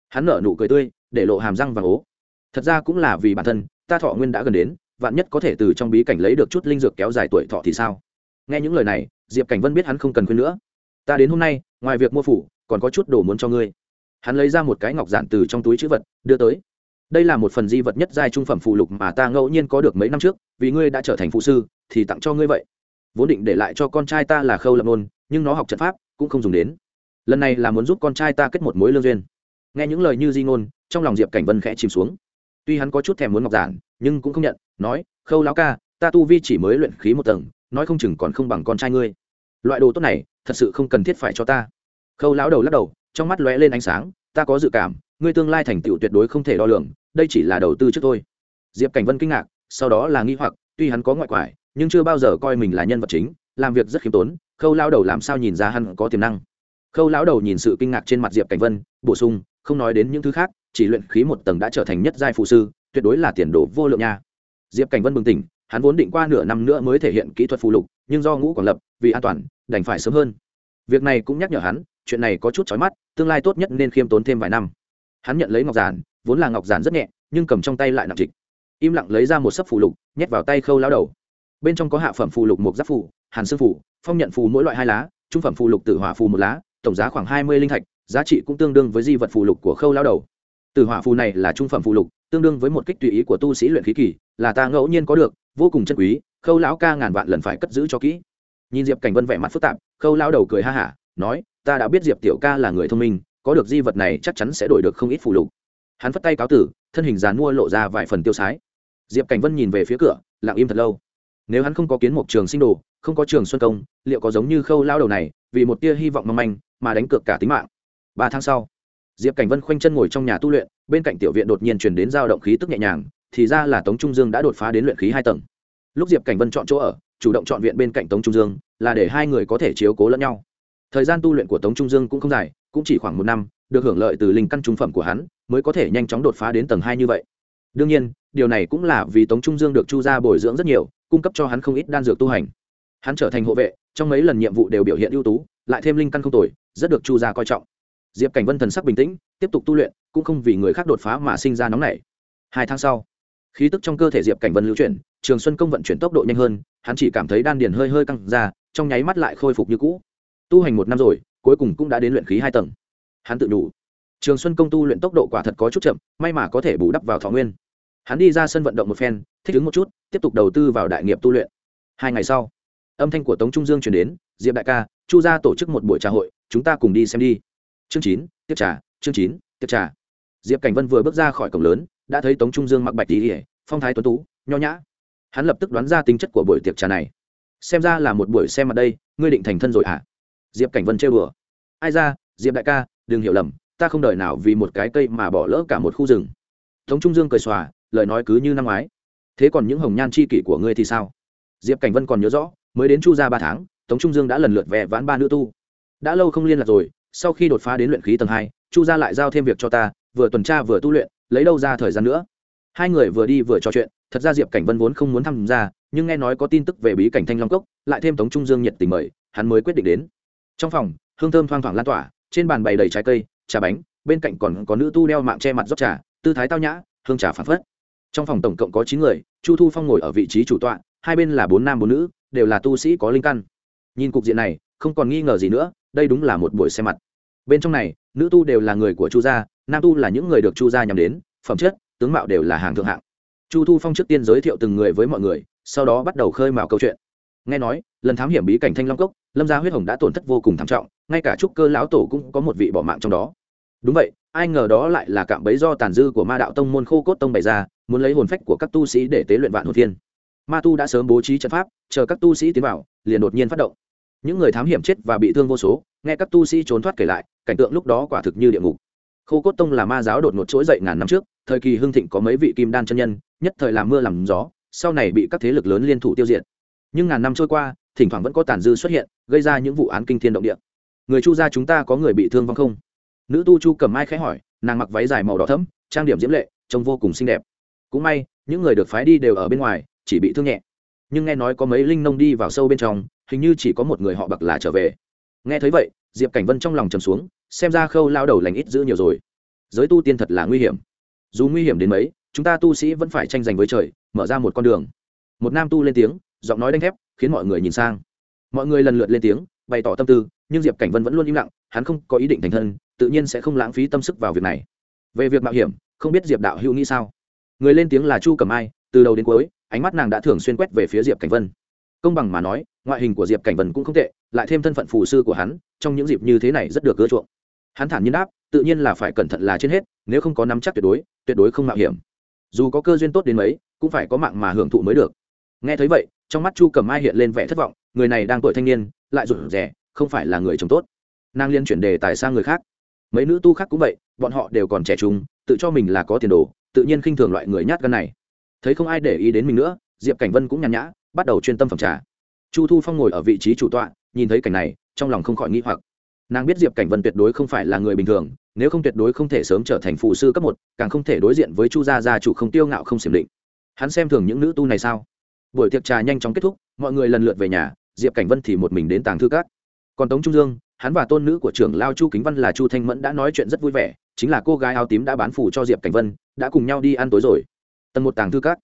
hắn nở nụ cười tươi, để lộ hàm răng và ố. Thật ra cũng là vì bản thân, ta thọ nguyên đã gần đến, vạn nhất có thể từ trong bí cảnh lấy được chút linh dược kéo dài tuổi thọ thì sao? Nghe những lời này, diệp cảnh vân biết hắn không cần khuyên nữa. Ta đến hôm nay, ngoài việc mua phủ, còn có chút đồ muốn cho ngươi. Hắn lấy ra một cái ngọc giản từ trong túi chữ vật, đưa tới. Đây là một phần di vật nhất giai trung phẩm phụ lục mà ta ngẫu nhiên có được mấy năm trước, vì ngươi đã trở thành phụ sư, thì tặng cho ngươi vậy. Vốn định để lại cho con trai ta là khâu lập nôn, nhưng nó học trận pháp, cũng không dùng đến. Lần này là muốn giúp con trai ta kết một mối lương duyên nghe những lời như di ngôn, trong lòng diệp cảnh vân khẽ chìm xuống. Tuy hắn có chút thèm muốn ngọc giản, nhưng cũng không nhận, nói, khâu lão ca, ta tu vi chỉ mới luyện khí một tầng, nói không chừng còn không bằng con trai ngươi. Loại đồ tốt này, thật sự không cần thiết phải cho ta. Khâu lão đầu lắc đầu, trong mắt lóe lên ánh sáng, ta có dự cảm, ngươi tương lai thành tựu tuyệt đối không thể đo lường, đây chỉ là đầu tư trước thôi. Diệp cảnh vân kinh ngạc, sau đó là nghi hoặc, tuy hắn có ngoại quải, nhưng chưa bao giờ coi mình là nhân vật chính, làm việc rất khiêm tốn, khâu lão đầu làm sao nhìn ra hắn có tiềm năng. Khâu lão đầu nhìn sự kinh ngạc trên mặt diệp cảnh vân, bổ sung không nói đến những thứ khác, chỉ luyện khí một tầng đã trở thành nhất giai phụ sư, tuyệt đối là tiền đồ vô lượng nha. Diệp cảnh vân bừng tỉnh, hắn vốn định qua nửa năm nữa mới thể hiện kỹ thuật phù lục, nhưng do ngũ còn lập, vì an toàn, đành phải sớm hơn. Việc này cũng nhắc nhở hắn, chuyện này có chút chói mắt, tương lai tốt nhất nên khiêm tốn thêm vài năm. Hắn nhận lấy ngọc giản, vốn là ngọc giản rất nhẹ, nhưng cầm trong tay lại nặng trịch. Im lặng lấy ra một sấp phù lục, nhét vào tay khâu lao đầu. Bên trong có hạ phẩm phù lục một giáp phù, hàn sư phù, phong nhận phù mỗi loại hai lá, trung phẩm phù lục tử hỏa phù một lá, tổng giá khoảng hai mươi linh thạch giá trị cũng tương đương với di vật phù lục của khâu lao đầu. Từ hỏa phù này là trung phẩm phù lục, tương đương với một kích tùy ý của tu sĩ luyện khí kỳ, là ta ngẫu nhiên có được, vô cùng chân quý, khâu lão ca ngàn vạn lần phải cất giữ cho kỹ. Nhìn diệp cảnh vân vẻ mặt phức tạp, khâu lao đầu cười ha hả, nói, ta đã biết diệp tiểu ca là người thông minh, có được di vật này chắc chắn sẽ đổi được không ít phù lục. Hắn phất tay cáo tử, thân hình dàn mua lộ ra vài phần tiêu sái. Diệp cảnh vân nhìn về phía cửa, lặng im thật lâu. Nếu hắn không có kiến mục trường sinh đồ, không có trường xuân công, liệu có giống như khâu lao đầu này, vì một tia hy vọng mong manh, mà đánh cược cả tính mạng? Ba tháng sau, diệp cảnh vân khoanh chân ngồi trong nhà tu luyện, bên cạnh tiểu viện đột nhiên chuyển đến giao động khí tức nhẹ nhàng, thì ra là tống trung dương đã đột phá đến luyện khí hai tầng. Lúc diệp cảnh vân chọn chỗ ở, chủ động chọn viện bên cạnh tống trung dương, là để hai người có thể chiếu cố lẫn nhau. Thời gian tu luyện của tống trung dương cũng không dài, cũng chỉ khoảng một năm, được hưởng lợi từ linh căn trung phẩm của hắn, mới có thể nhanh chóng đột phá đến tầng hai như vậy. Đương nhiên, điều này cũng là vì tống trung dương được chu gia bồi dưỡng rất nhiều, cung cấp cho hắn không ít đan dược tu hành. Hắn trở thành hộ vệ, trong mấy lần nhiệm vụ đều biểu hiện ưu tú, lại thêm linh căn không tồi, rất được chu gia coi trọng diệp cảnh vân thần sắc bình tĩnh, tiếp tục tu luyện, cũng không vì người khác đột phá mà sinh ra nóng nảy. Hai tháng sau, khí tức trong cơ thể diệp cảnh vân lưu chuyển, trường xuân công vận chuyển tốc độ nhanh hơn, hắn chỉ cảm thấy đan điền hơi hơi căng ra, trong nháy mắt lại khôi phục như cũ. Tu hành một năm rồi, cuối cùng cũng đã đến luyện khí hai tầng. Hắn tự đủ. Trường xuân công tu luyện tốc độ quả thật có chút chậm, may mà có thể bù đắp vào thọ nguyên. Hắn đi ra sân vận động một phen, thích ứng một chút, tiếp tục đầu tư vào đại nghiệp tu luyện. Hai ngày sau, âm thanh của tống trung dương chuyển đến, diệp đại ca, chu gia tổ chức một buổi trà hội, chúng ta cùng đi xem đi chương chín, tiếp trà, chương chín, tiếp trà. Diệp cảnh vân vừa bước ra khỏi cổng lớn, đã thấy tống trung dương mặc bạch tỉ ỉa phong thái tuấn tú, nho nhã. Hắn lập tức đoán ra tính chất của buổi tiệc trà này. Xem ra là một buổi xem mặt đây, ngươi định thành thân rồi à diệp cảnh vân trêu đùa. Ai ra, diệp đại ca, đừng hiểu lầm, ta không đợi nào vì một cái cây mà bỏ lỡ cả một khu rừng. Tống trung dương cười xòa, lời nói cứ như năm ngoái. Thế còn những hồng nhan c h i kỷ của ngươi thì sao? Diệp cảnh vân còn nhớ rõ, mới đến chu ra ba tháng, tống trung dương đã lần lượt vẽ vãn ba nữ tu. Đã lâu không liên lạc rồi sau khi đột phá đến luyện khí tầng hai, chu gia lại giao thêm việc cho ta, vừa tuần tra vừa tu luyện, lấy đâu ra thời gian nữa? Hai người vừa đi vừa trò chuyện, thật ra diệp cảnh vân vốn không muốn tham gia, nhưng nghe nói có tin tức về bí cảnh thanh long cốc, lại thêm tống trung dương nhiệt tình mời, hắn mới quyết định đến. Trong phòng, hương thơm thoang thoảng lan tỏa, trên bàn bày đầy trái cây, trà bánh, bên cạnh còn có nữ tu đeo mạng che mặt rót trà, tư thái tao nhã, hương trà phản phất. Trong phòng tổng cộng có chín người, chu thu phong ngồi ở vị trí chủ tọa, hai bên là bốn nam bốn nữ, đều là tu sĩ có linh căn. Nhìn cục diện này, không còn nghi ngờ gì nữa, đây đúng là một buổi xem mặt bên trong này, nữ tu đều là người của chu gia, nam tu là những người được chu gia nhắm đến, phẩm chất, tướng mạo đều là hàng thượng hạng. Chu thu phong trước tiên giới thiệu từng người với mọi người, sau đó bắt đầu khơi mào câu chuyện. Nghe nói, lần thám hiểm bí cảnh thanh long cốc, lâm gia huyết hồng đã tổn thất vô cùng thảm trọng, ngay cả trúc cơ lão tổ cũng có một vị bỏ mạng trong đó. Đúng vậy, ai ngờ đó lại là cạm bẫy do tàn dư của ma đạo tông môn khô cốt tông bày ra, muốn lấy hồn phách của các tu sĩ để tế luyện vạn hồn thiên. Ma tu đã sớm bố trí trận pháp, chờ các tu sĩ tiến vào, liền đột nhiên phát động những người thám hiểm chết và bị thương vô số, nghe các tu sĩ trốn thoát kể lại, cảnh tượng lúc đó quả thực như địa ngục. Khô cốt tông là ma giáo đột ngột trỗi dậy ngàn năm trước, thời kỳ hưng thịnh có mấy vị kim đan chân nhân, nhất thời làm mưa làm gió, sau này bị các thế lực lớn liên thủ tiêu diệt. Nhưng ngàn năm trôi qua, thỉnh thoảng vẫn có tàn dư xuất hiện, gây ra những vụ án kinh thiên động địa. Người chu gia chúng ta có người bị thương vong không? Nữ tu chu cầm ai khẽ hỏi, nàng mặc váy dài màu đỏ thẫm, trang điểm diễm lệ, trông vô cùng xinh đẹp. Cũng may, những người được phái đi đều ở bên ngoài, chỉ bị thương nhẹ. Nhưng nghe nói có mấy linh nông đi vào sâu bên trong hình như chỉ có một người họ bậc là trở về. Nghe thấy vậy, diệp cảnh vân trong lòng trầm xuống, xem ra khâu lao đầu lành ít giữ nhiều rồi. Giới tu tiên thật là nguy hiểm. Dù nguy hiểm đến mấy, chúng ta tu sĩ vẫn phải tranh giành với trời, mở ra một con đường. Một nam tu lên tiếng, giọng nói đanh thép, khiến mọi người nhìn sang. Mọi người lần lượt lên tiếng, bày tỏ tâm tư, nhưng diệp cảnh vân vẫn luôn im lặng, hắn không có ý định thành thân, tự nhiên sẽ không lãng phí tâm sức vào việc này. Về việc mạo hiểm, không biết diệp đạo hữu nghĩ sao. Người lên tiếng là chu cẩm ai, từ đầu đến cuối, ánh mắt nàng đã thường xuyên quét về phía diệp cảnh vân. Công bằng mà nói ngoại hình của diệp cảnh vân cũng không tệ, lại thêm thân phận phù sư của hắn, trong những dịp như thế này rất được ưa chuộng. Hắn thản nhiên đáp, tự nhiên là phải cẩn thận là trên hết, nếu không có nắm chắc tuyệt đối tuyệt đối không mạo hiểm. Dù có cơ duyên tốt đến mấy, cũng phải có mạng mà hưởng thụ mới được. Nghe thấy vậy, trong mắt chu cầm ai hiện lên vẻ thất vọng, người này đang tuổi thanh niên, lại rụt rẻ không phải là người chồng tốt. Nàng liên chuyển đề tài sang người khác. Mấy nữ tu khác cũng vậy, bọn họ đều còn trẻ trung, tự cho mình là có tiền đồ, tự nhiên khinh thường loại người nhát gan này. Thấy không ai để ý đến mình nữa, diệp cảnh vân cũng nhàn nhã, bắt đầu chuyên tâm phẩm trà chu thu phong ngồi ở vị trí chủ tọa, nhìn thấy cảnh này, trong lòng không khỏi nghĩ hoặc. Nàng biết diệp cảnh vân tuyệt đối không phải là người bình thường, nếu không tuyệt đối không thể sớm trở thành phụ sư cấp một, càng không thể đối diện với chu gia gia chủ không tiêu ngạo không xiểm định. Hắn xem thường những nữ tu này sao? Buổi tiệc trà nhanh chóng kết thúc, mọi người lần lượt về nhà, diệp cảnh vân thì một mình đến tàng thư cát còn tống trung dương, hắn và tôn nữ của trưởng lao chu kính văn là chu thanh mẫn đã nói chuyện rất vui vẻ, chính là cô gái áo tím đã bán phủ cho diệp cảnh vân, đã cùng nhau đi ăn tối rồi. Tầng một tàng thư cát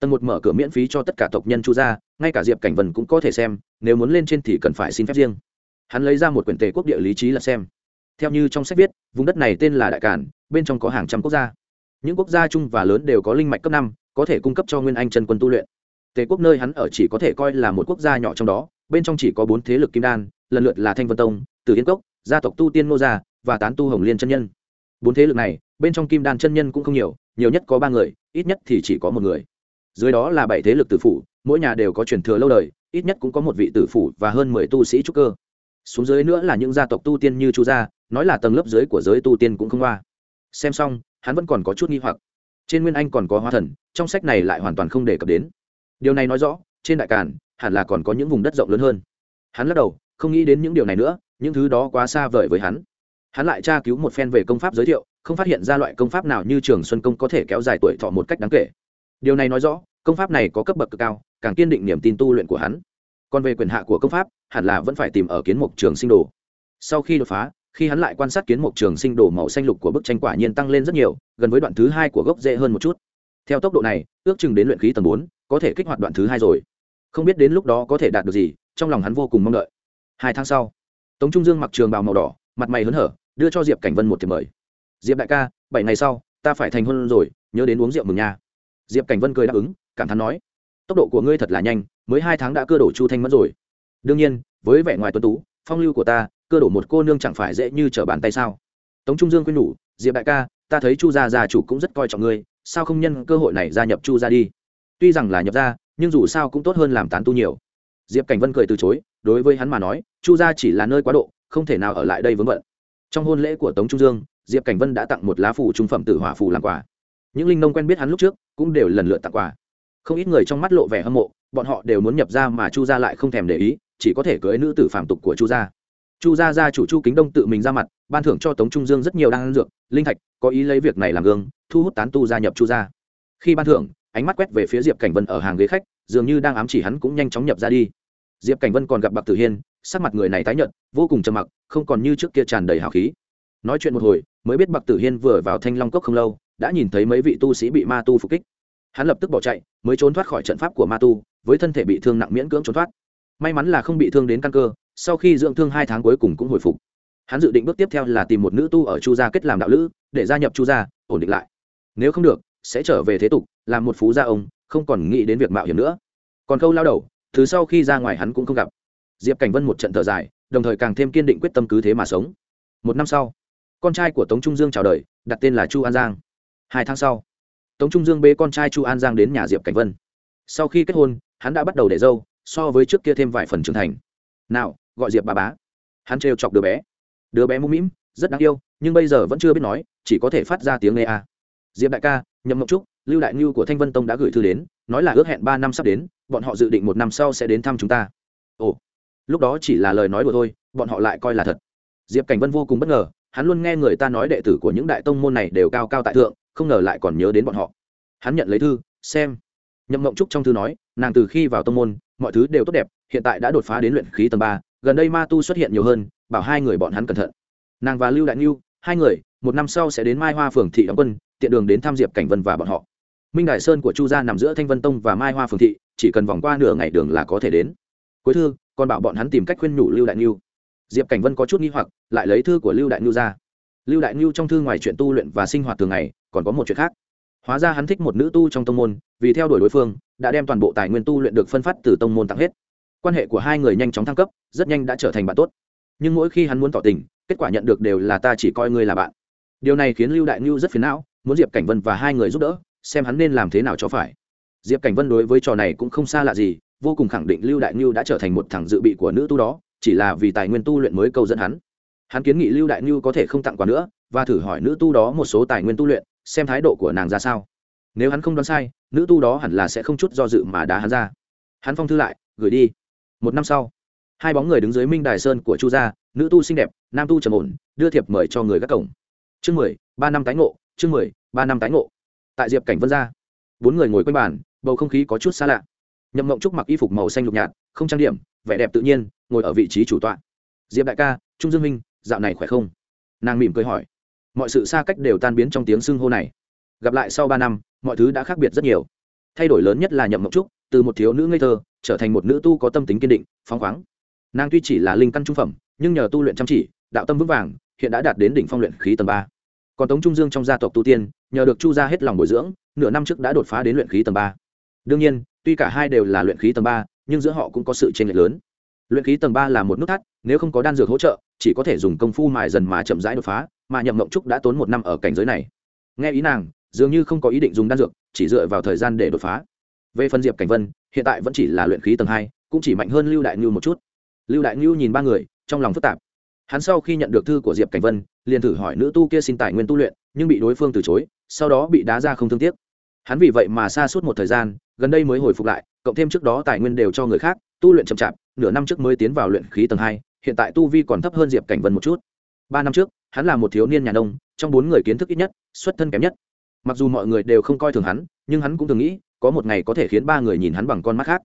tầng một mở cửa miễn phí cho tất cả tộc nhân chu gia, ngay cả diệp cảnh vân cũng có thể xem, nếu muốn lên trên thì cần phải xin phép riêng. Hắn lấy ra một quyển tề quốc địa lý trí là xem. Theo như trong sách viết, vùng đất này tên là đại cản, bên trong có hàng trăm quốc gia. Những quốc gia chung và lớn đều có linh mạch cấp năm, có thể cung cấp cho nguyên anh chân quân tu luyện. Tề quốc nơi hắn ở chỉ có thể coi là một quốc gia nhỏ trong đó, bên trong chỉ có bốn thế lực kim đan, lần lượt là thanh vân tông từ yên cốc, gia tộc tu tiên ngô gia và tán tu hồng liên chân nhân. Bốn thế lực này, bên trong kim đan chân nhân cũng không nhiều nhiều nhất có ba người, ít nhất thì chỉ có một người dưới đó là bảy thế lực tử phủ, mỗi nhà đều có truyền thừa lâu đời, ít nhất cũng có một vị tử phủ và hơn mười tu sĩ trúc cơ. Xuống dưới nữa là những gia tộc tu tiên như chu gia, nói là tầng lớp dưới của giới tu tiên cũng không qua. Xem xong, hắn vẫn còn có chút nghi hoặc. Trên nguyên anh còn có hóa thần, trong sách này lại hoàn toàn không đề cập đến. Điều này nói rõ, trên đại càn, hẳn là còn có những vùng đất rộng lớn hơn. Hắn lắc đầu, không nghĩ đến những điều này nữa, những thứ đó quá xa vời với hắn. Hắn lại tra cứu một phen về công pháp giới thiệu, không phát hiện ra loại công pháp nào như trường xuân công có thể kéo dài tuổi thọ một cách đáng kể điều này nói rõ, công pháp này có cấp bậc cực cao, càng kiên định niềm tin tu luyện của hắn. Còn về quyền hạ của công pháp, hẳn là vẫn phải tìm ở kiến mục trường sinh đồ. Sau khi đột phá, khi hắn lại quan sát kiến mục trường sinh đồ màu xanh lục của bức tranh quả nhiên tăng lên rất nhiều, gần với đoạn thứ hai của gốc dễ hơn một chút. Theo tốc độ này, ước chừng đến luyện khí tầng bốn, có thể kích hoạt đoạn thứ hai rồi. Không biết đến lúc đó có thể đạt được gì, trong lòng hắn vô cùng mong đợi. Hai tháng sau, tống trung dương mặc trường bào màu đỏ, mặt mày hớn hở, đưa cho diệp cảnh vân một thiệp mời. Diệp đại ca, bảy ngày sau, ta phải thành hôn rồi, nhớ đến uống rượu mừng nha diệp cảnh vân cười đáp ứng, cảm thán nói, tốc độ của ngươi thật là nhanh, mới hai tháng đã cơ đổ chu thanh mẫn rồi. Đương nhiên, với vẻ ngoài tuấn tú, phong lưu của ta cơ đổ một cô nương chẳng phải dễ như trở bàn tay sao? Tống trung dương quyên nhủ, diệp đại ca, ta thấy chu gia gia chủ cũng rất coi trọng ngươi, sao không nhân cơ hội này gia nhập chu gia đi? Tuy rằng là nhập gia, nhưng dù sao cũng tốt hơn làm tán tu nhiều. Diệp cảnh vân cười từ chối, đối với hắn mà nói, chu gia chỉ là nơi quá độ, không thể nào ở lại đây vướng bận. Trong hôn lễ của tống trung dương, diệp cảnh vân đã tặng một lá phủ trung phẩm tử hỏa phù làm quà những linh nông quen biết hắn lúc trước cũng đều lần lượt tặng quà. Không ít người trong mắt lộ vẻ hâm mộ, bọn họ đều muốn nhập ra mà chu gia lại không thèm để ý, chỉ có thể cưới nữ tử phạm tục của chu gia. Chu gia gia chủ chu kính đông tự mình ra mặt, ban thưởng cho tống trung dương rất nhiều đan dược, linh thạch, có ý lấy việc này làm gương, thu hút tán tu gia nhập chu gia. Khi ban thưởng, ánh mắt quét về phía diệp cảnh vân ở hàng ghế khách, dường như đang ám chỉ hắn cũng nhanh chóng nhập ra đi. Diệp cảnh vân còn gặp bạc tử hiên, sắc mặt người này tái nhợt, vô cùng trầm mặc, không còn như trước kia tràn đầy hào khí. Nói chuyện một hồi, mới biết bạc tử hiên vừa vào thanh long cốc không lâu đã nhìn thấy mấy vị tu sĩ bị ma tu phục kích. Hắn lập tức bỏ chạy, mới trốn thoát khỏi trận pháp của ma tu, với thân thể bị thương nặng miễn cưỡng trốn thoát. May mắn là không bị thương đến căn cơ, sau khi dưỡng thương hai tháng cuối cùng cũng hồi phục. Hắn dự định bước tiếp theo là tìm một nữ tu ở chu gia kết làm đạo lữ, để gia nhập chu gia, ổn định lại. Nếu không được, sẽ trở về thế tục, làm một phú gia ông, không còn nghĩ đến việc mạo hiểm nữa. Còn câu lao đầu, thứ sau khi ra ngoài hắn cũng không gặp. Diệp cảnh vân một trận thở dài, đồng thời càng thêm kiên định quyết tâm cứ thế mà sống. Một năm sau, con trai của tống trung dương chào đời, đặt tên là chu an giang hai tháng sau, tống trung dương bê con trai chu an giang đến nhà diệp cảnh vân. Sau khi kết hôn, hắn đã bắt đầu để dâu, so với trước kia thêm vài phần trưởng thành. Nào, gọi diệp bà bá. Hắn trêu chọc đứa bé. Đứa bé mũm mĩm, rất đáng yêu, nhưng bây giờ vẫn chưa biết nói, chỉ có thể phát ra tiếng nghe a. Diệp đại ca, nhậm mộng trúc, lưu đại ngưu của thanh vân tông đã gửi thư đến, nói là ước hẹn ba năm sắp đến, bọn họ dự định một năm sau sẽ đến thăm chúng ta. Ồ, lúc đó chỉ là lời nói đùa thôi, bọn họ lại coi là thật. Diệp cảnh vân vô cùng bất ngờ, hắn luôn nghe người ta nói đệ tử của những đại tông môn này đều cao cao tại thượng không ngờ lại còn nhớ đến bọn họ. Hắn nhận lấy thư, xem. Nhậm mộng trúc trong thư nói, nàng từ khi vào tông môn, mọi thứ đều tốt đẹp, hiện tại đã đột phá đến luyện khí tầng ba, gần đây ma tu xuất hiện nhiều hơn, bảo hai người bọn hắn cẩn thận. Nàng và lưu đại ngưu hai người, một năm sau sẽ đến mai hoa phường thị đóng quân, tiện đường đến tham diệp cảnh vân và bọn họ. Minh đại sơn của chu gia nằm giữa thanh vân tông và mai hoa phường thị, chỉ cần vòng qua nửa ngày đường là có thể đến. Cuối thư, còn bảo bọn hắn tìm cách khuyên nhủ lưu đại ngưu diệp cảnh vân có chút nghi hoặc, lại lấy thư của lưu đại ngưu ra lưu đại ngưu trong thư ngoài chuyện tu luyện và sinh hoạt thường ngày, còn có một chuyện khác. Hóa ra hắn thích một nữ tu trong tông môn, vì theo đuổi đối phương, đã đem toàn bộ tài nguyên tu luyện được phân phát từ tông môn tặng hết. Quan hệ của hai người nhanh chóng thăng cấp, rất nhanh đã trở thành bạn tốt. Nhưng mỗi khi hắn muốn tỏ tình, kết quả nhận được đều là ta chỉ coi ngươi là bạn. Điều này khiến lưu đại ngưu rất phiền não, muốn diệp cảnh vân và hai người giúp đỡ, xem hắn nên làm thế nào cho phải. Diệp cảnh vân đối với trò này cũng không xa lạ gì, vô cùng khẳng định lưu đại ngưu đã trở thành một thằng dự bị của nữ tu đó, chỉ là vì tài nguyên tu luyện mới câu dẫn hắn hắn kiến nghị lưu đại ngưu có thể không tặng quà nữa, và thử hỏi nữ tu đó một số tài nguyên tu luyện, xem thái độ của nàng ra sao. Nếu hắn không đoán sai, nữ tu đó hẳn là sẽ không chút do dự mà đá hắn ra. Hắn phong thư lại, gửi đi. Một năm sau, hai bóng người đứng dưới minh đài sơn của chu gia, nữ tu xinh đẹp, nam tu trầm ổn, đưa thiệp mời cho người gác cổng. Chương mười, ba năm tái ngộ, chương mười, ba năm tái ngộ. Tại diệp cảnh vân gia, bốn người ngồi quanh bàn, bầu không khí có chút xa lạ. Nhậm mộng trúc mặc y phục màu xanh lục nhạt, không trang điểm, vẻ đẹp tự nhiên, ngồi ở vị trí chủ tọa. Diệp đại ca, trung dương minh dạo này khỏe không? Nàng mỉm cười hỏi. Mọi sự xa cách đều tan biến trong tiếng xưng hô này. Gặp lại sau ba năm, mọi thứ đã khác biệt rất nhiều. Thay đổi lớn nhất là nhậm mộng trúc, từ một thiếu nữ ngây thơ, trở thành một nữ tu có tâm tính kiên định, phóng khoáng. Nàng tuy chỉ là linh căn trung phẩm, nhưng nhờ tu luyện chăm chỉ, đạo tâm vững vàng, hiện đã đạt đến đỉnh phong luyện khí tầng ba. Còn tống trung dương trong gia tộc tu tiên, nhờ được chu ra hết lòng bồi dưỡng, nửa năm trước đã đột phá đến luyện khí tầng ba. Đương nhiên, tuy cả hai đều là luyện khí tầng ba, nhưng giữa họ cũng có sự chênh lệch lớn luyện khí tầng ba là một nút thắt, nếu không có đan dược hỗ trợ, chỉ có thể dùng công phu mài dần mà chậm rãi đột phá, mà nhậm mộng trúc đã tốn một năm ở cảnh giới này. Nghe ý nàng, dường như không có ý định dùng đan dược, chỉ dựa vào thời gian để đột phá. Về phần diệp cảnh vân, hiện tại vẫn chỉ là luyện khí tầng hai, cũng chỉ mạnh hơn lưu đại ngưu một chút. Lưu đại ngưu nhìn ba người, trong lòng phức tạp. Hắn sau khi nhận được thư của diệp cảnh vân, liền thử hỏi nữ tu kia xin tài nguyên tu luyện, nhưng bị đối phương từ chối, sau đó bị đá ra không thương tiếc. Hắn vì vậy mà xa suốt một thời gian, gần đây mới hồi phục lại, cộng thêm trước đó tài nguyên đều cho người khác tu luyện chậm chạp, nửa năm trước mới tiến vào luyện khí tầng hai, hiện tại tu vi còn thấp hơn diệp cảnh vân một chút. Ba năm trước, hắn là một thiếu niên nhà nông, trong bốn người kiến thức ít nhất, xuất thân kém nhất. Mặc dù mọi người đều không coi thường hắn, nhưng hắn cũng thường nghĩ, có một ngày có thể khiến ba người nhìn hắn bằng con mắt khác.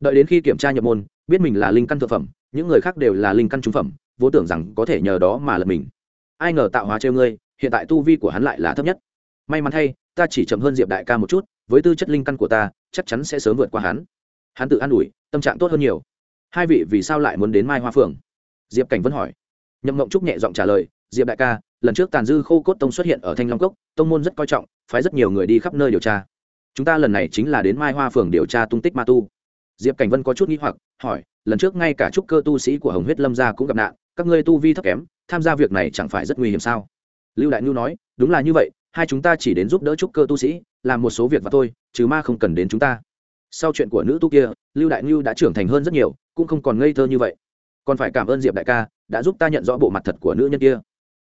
Đợi đến khi kiểm tra nhập môn, biết mình là linh căn thực phẩm, những người khác đều là linh căn trung phẩm, vô tưởng rằng có thể nhờ đó mà lật mình. Ai ngờ tạo hóa trêu ngươi, hiện tại tu vi của hắn lại là thấp nhất. May mắn thay, ta chỉ chậm hơn diệp đại ca một chút, với tư chất linh căn của ta, chắc chắn sẽ sớm vượt qua hắn hắn tự an ủi, tâm trạng tốt hơn nhiều. Hai vị vì sao lại muốn đến mai hoa phượng? Diệp cảnh vẫn hỏi. Nhậm mộng trúc nhẹ giọng trả lời, diệp đại ca, lần trước tàn dư khô cốt tông xuất hiện ở thanh long cốc, tông môn rất coi trọng, phái rất nhiều người đi khắp nơi điều tra. Chúng ta lần này chính là đến mai hoa phường điều tra tung tích ma tu. Diệp cảnh vân có chút n g h i hoặc, hỏi, lần trước ngay cả trúc cơ tu sĩ của hồng huyết lâm gia cũng gặp nạn, các ngươi tu vi thấp kém, tham gia việc này chẳng phải rất nguy hiểm sao? Lưu đại nhu nói, đúng là như vậy, hai chúng ta chỉ đến giúp đỡ trúc cơ tu sĩ, làm một số việc và thôi chứ ma không cần đến chúng ta sau chuyện của nữ tu kia, lưu đại ngưu đã trưởng thành hơn rất nhiều, cũng không còn ngây thơ như vậy. Còn phải cảm ơn diệp đại ca, đã giúp ta nhận rõ bộ mặt thật của nữ nhân kia.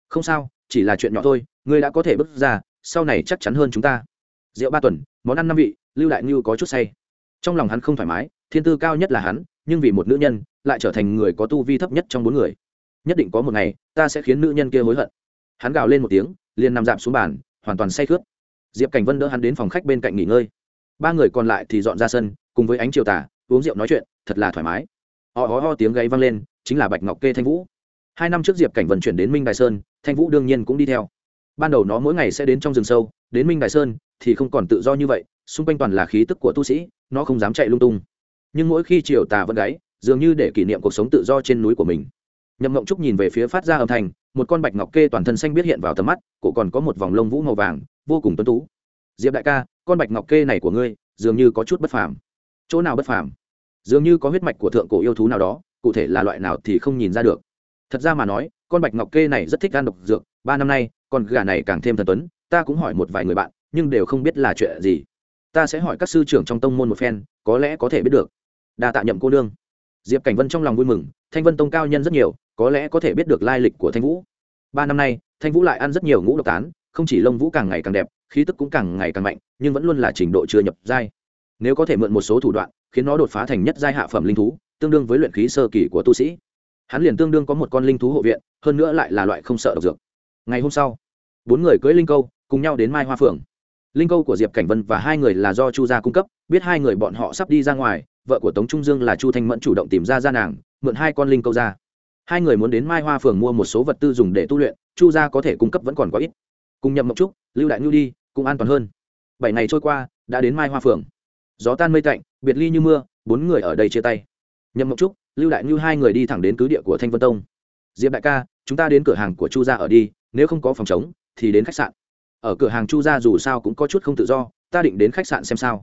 Không sao, chỉ là chuyện nhỏ thôi, ngươi đã có thể bước ra, sau này chắc chắn hơn chúng ta. Rượu ba tuần, món ăn năm vị, lưu đại ngưu có chút say. Trong lòng hắn không thoải mái, thiên tư cao nhất là hắn, nhưng vì một nữ nhân, lại trở thành người có tu vi thấp nhất trong bốn người. Nhất định có một ngày, ta sẽ khiến nữ nhân kia hối hận. Hắn gào lên một tiếng, liền nằm dạp xuống bàn, hoàn toàn say khướt. Diệp cảnh vân đỡ hắn đến phòng khách bên cạnh nghỉ ngơi ba người còn lại thì dọn ra sân, cùng với ánh chiều tà, uống rượu nói chuyện, thật là thoải mái. Ho ho ho tiếng gáy vang lên, chính là bạch ngọc kê thanh vũ. Hai năm trước diệp cảnh vận chuyển đến minh đài sơn, thanh vũ đương nhiên cũng đi theo. Ban đầu nó mỗi ngày sẽ đến trong rừng sâu, đến minh đài sơn thì không còn tự do như vậy, xung quanh toàn là khí tức của tu sĩ, nó không dám chạy lung tung. Nhưng mỗi khi chiều tà vẫn gáy, dường như để kỷ niệm cuộc sống tự do trên núi của mình. Nhậm ngộng trúc nhìn về phía phát ra âm thanh, một con bạch ngọc kê toàn thân xanh biết hiện vào tầm mắt, cổ còn có một vòng lông vũ màu vàng, vô cùng tuấn tú. Diệp đại ca con bạch ngọc kê này của ngươi, dường như có chút bất phàm. Chỗ nào bất phàm? Dường như có huyết mạch của thượng cổ yêu thú nào đó, cụ thể là loại nào thì không nhìn ra được. Thật ra mà nói, con bạch ngọc kê này rất thích gan độc dược, ba năm nay, con gà này càng thêm thần tuấn, ta cũng hỏi một vài người bạn, nhưng đều không biết là chuyện gì. Ta sẽ hỏi các sư trưởng trong tông môn một phen, có lẽ có thể biết được. Đa tạ nhậm cô nương. Diệp cảnh vân trong lòng vui mừng, thanh vân tông cao nhân rất nhiều, có lẽ có thể biết được lai lịch của thanh vũ. Ba năm nay, thanh vũ lại ăn rất nhiều ngũ độc tán không chỉ lông vũ càng ngày càng đẹp, khí tức cũng càng ngày càng mạnh, nhưng vẫn luôn là trình độ chưa nhập giai. Nếu có thể mượn một số thủ đoạn, khiến nó đột phá thành nhất giai hạ phẩm linh thú, tương đương với luyện khí sơ kỳ của tu sĩ. Hắn liền tương đương có một con linh thú hộ viện, hơn nữa lại là loại không sợ độc dược. Ngày hôm sau, bốn người cưỡi linh câu, cùng nhau đến mai hoa phường. linh câu của diệp cảnh vân và hai người là do chu gia cung cấp, biết hai người bọn họ sắp đi ra ngoài, vợ của tống trung dương là chu thanh mẫn chủ động tìm ra ra nàng, mượn hai con linh câu ra. Hai người muốn đến mai hoa phường mua một số vật tư dùng để tu luyện, chu gia có thể cung cấp vẫn còn quá ít cùng nhậm mộng trúc, lưu đại nhu đi, cũng an toàn hơn. Bảy ngày trôi qua, đã đến mai hoa phường gió tan mây tạnh, biệt ly như mưa, bốn người ở đây chia tay. Nhậm mộng trúc, lưu đại nhu hai người đi thẳng đến cứ địa của thanh vân tông. Diệp đại ca, chúng ta đến cửa hàng của chu gia ở đi, nếu không có phòng chống thì đến khách sạn. Ở cửa hàng chu gia dù sao cũng có chút không tự do, ta định đến khách sạn xem sao.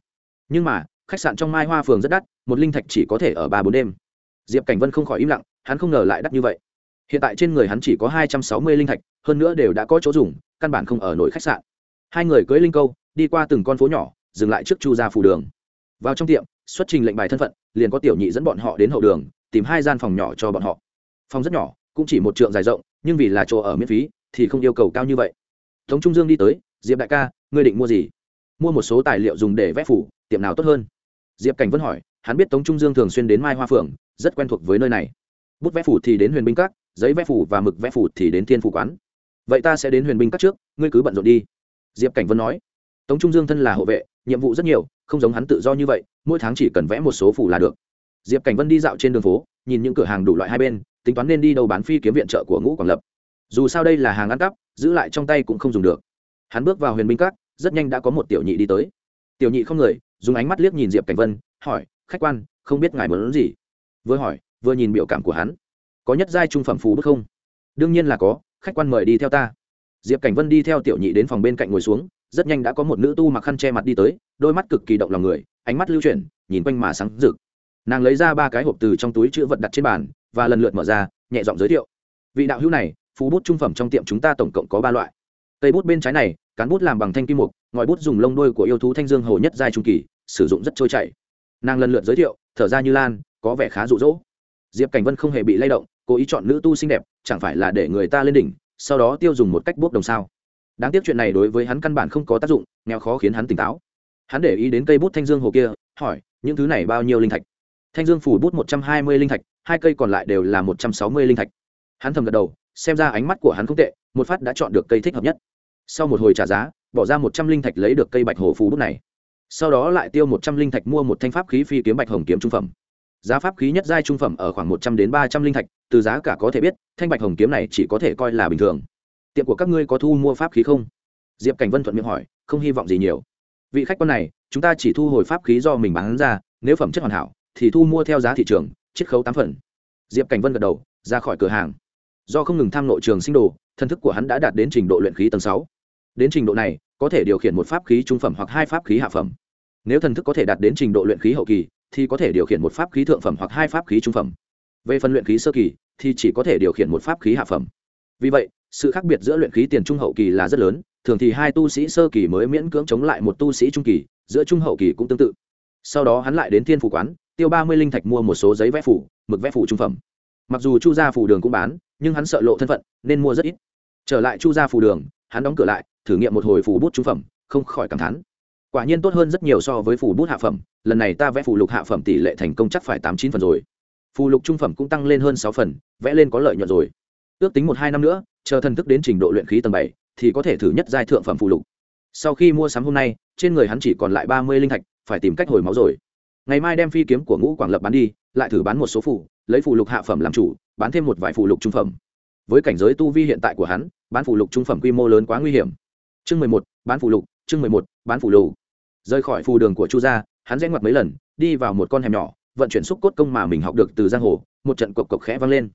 Nhưng mà, khách sạn trong mai hoa phường rất đắt, một linh thạch chỉ có thể ở ba bốn đêm. Diệp cảnh vân không khỏi im lặng, hắn không ngờ lại đắt như vậy. Hiện tại trên người hắn chỉ có hai trăm sáu mươi linh thạch, hơn nữa đều đã có chỗ dùng căn bản không ở nổi khách sạn. Hai người cưới linh câu, đi qua từng con phố nhỏ, dừng lại trước chu gia phủ đường. Vào trong tiệm, xuất trình lệnh bài thân phận, liền có tiểu nhị dẫn bọn họ đến hậu đường, tìm hai gian phòng nhỏ cho bọn họ. Phòng rất nhỏ, cũng chỉ một trượng dài rộng, nhưng vì là chỗ ở miễn phí, thì không yêu cầu cao như vậy. Tống trung dương đi tới, diệp đại ca, ngươi định mua gì? Mua một số tài liệu dùng để vẽ phủ, tiệm nào tốt hơn? Diệp cảnh vân hỏi, hắn biết tống trung dương thường xuyên đến mai hoa phượng, rất quen thuộc với nơi này. Bút vẽ phủ thì đến huyền binh các, giấy vẽ phủ và mực vẽ phủ thì đến thiên phủ quán vậy ta sẽ đến huyền binh các trước, ngươi cứ bận rộn đi. Diệp cảnh vân nói. Tống trung dương thân là hộ vệ, nhiệm vụ rất nhiều, không giống hắn tự do như vậy, mỗi tháng chỉ cần vẽ một số phủ là được. Diệp cảnh vân đi dạo trên đường phố, nhìn những cửa hàng đủ loại hai bên, tính toán nên đi đầu bán phi kiếm viện trợ của ngũ quảng lập. Dù sao đây là hàng ăn cắp, giữ lại trong tay cũng không dùng được. Hắn bước vào huyền binh các, rất nhanh đã có một tiểu nhị đi tới. Tiểu nhị không người, dùng ánh mắt liếc nhìn diệp cảnh vân, hỏi, khách quan, không biết ngài muốn gì? Vừa hỏi, vừa nhìn biểu cảm của hắn. Có nhất giai trung phẩm phù bức không? Đương nhiên là có khách quan mời đi theo ta. Diệp cảnh vân đi theo tiểu nhị đến phòng bên cạnh ngồi xuống, rất nhanh đã có một nữ tu mặc khăn che mặt đi tới, đôi mắt cực kỳ động lòng người, ánh mắt lưu chuyển, nhìn quanh mà sáng rực. Nàng lấy ra ba cái hộp từ trong túi chữ vật đặt trên bàn, và lần lượt mở ra, nhẹ giọng giới thiệu. Vị đạo hữu này, phú bút trung phẩm trong tiệm chúng ta tổng cộng có ba loại. Cây bút bên trái này, cán bút làm bằng thanh kim mục, ngòi bút dùng lông đôi của yêu thú thanh dương hồ nhất giai trung kỳ, sử dụng rất trôi chảy. Nàng lần lượt giới thiệu, thở ra như lan, có vẻ khá rụ rỗ. Diệp cảnh vân không hề bị lay động cố ý chọn nữ tu xinh đẹp, chẳng phải là để người ta lên đỉnh, sau đó tiêu dùng một cách bốc đồng sao? Đáng tiếc chuyện này đối với hắn căn bản không có tác dụng, nghèo khó khiến hắn tỉnh táo. Hắn để ý đến cây bút thanh dương hồ kia, hỏi, những thứ này bao nhiêu linh thạch? Thanh dương phủ bút một trăm hai mươi linh thạch, hai cây còn lại đều là một trăm sáu mươi linh thạch. Hắn thầm gật đầu, xem ra ánh mắt của hắn không tệ, một phát đã chọn được cây thích hợp nhất. Sau một hồi trả giá, bỏ ra một trăm linh thạch lấy được cây bạch hồ phú bút này. Sau đó lại tiêu một trăm linh thạch mua một thanh pháp khí phi kiếm bạch hồng kiếm trung phẩm. Giá pháp khí nhất giai trung phẩm ở khoảng một trăm đến ba trăm linh thạch từ giá cả có thể biết, thanh bạch hồng kiếm này chỉ có thể coi là bình thường. Tiệm của các ngươi có thu mua pháp khí không? Diệp cảnh vân thuận miệng hỏi, không hy vọng gì nhiều. Vị khách quan này, chúng ta chỉ thu hồi pháp khí do mình bán ra, nếu phẩm chất hoàn hảo, thì thu mua theo giá thị trường, chiết khấu tám phần. Diệp cảnh vân gật đầu, ra khỏi cửa hàng. Do không ngừng tham nội trường sinh đồ, thân thức của hắn đã đạt đến trình độ luyện khí tầng sáu. Đến trình độ này, có thể điều khiển một pháp khí trung phẩm hoặc hai pháp khí hạ phẩm. Nếu thần thức có thể đạt đến trình độ luyện khí hậu kỳ, thì có thể điều khiển một pháp khí thượng phẩm hoặc hai pháp khí trung phẩm về phần luyện khí sơ kỳ, thì chỉ có thể điều khiển một pháp khí hạ phẩm. Vì vậy, sự khác biệt giữa luyện khí tiền trung hậu kỳ là rất lớn, thường thì hai tu sĩ sơ kỳ mới miễn cưỡng chống lại một tu sĩ trung kỳ, giữa trung hậu kỳ cũng tương tự. Sau đó hắn lại đến thiên phủ quán, tiêu ba mươi linh thạch mua một số giấy vẽ phủ, mực vẽ phủ trung phẩm. Mặc dù chu gia phủ đường cũng bán, nhưng hắn sợ lộ thân phận, nên mua rất ít. Trở lại chu gia phủ đường, hắn đóng cửa lại, thử nghiệm một hồi phủ bút trung phẩm, không khỏi cảm thán. Quả nhiên tốt hơn rất nhiều so với phủ bút hạ phẩm, lần này ta vẽ phủ lục hạ phẩm tỷ lệ thành công chắc phải tám chín phần rồi phù lục trung phẩm cũng tăng lên hơn sáu phần, vẽ lên có lợi nhuận rồi. Ước tính một hai năm nữa, chờ thần thức đến trình độ luyện khí tầng bảy, thì có thể thử nhất giai thượng phẩm phù lục. Sau khi mua sắm hôm nay, trên người hắn chỉ còn lại ba mươi linh thạch, phải tìm cách hồi máu rồi. Ngày mai đem phi kiếm của ngũ quảng lập bán đi, lại thử bán một số phù, lấy phù lục hạ phẩm làm chủ, bán thêm một vài phù lục trung phẩm. Với cảnh giới tu vi hiện tại của hắn, bán phù lục trung phẩm quy mô lớn quá nguy hiểm. Chương mười một, bán phù lục, chương mười một, bán phù lục. Rời khỏi phù đường của chu gia, hắn rẽ ngoặt mấy lần, đi vào một con hẻm nhỏ vận chuyển xúc cốt công mà mình học được từ giang hồ, một trận cộc cộc khẽ vang lên.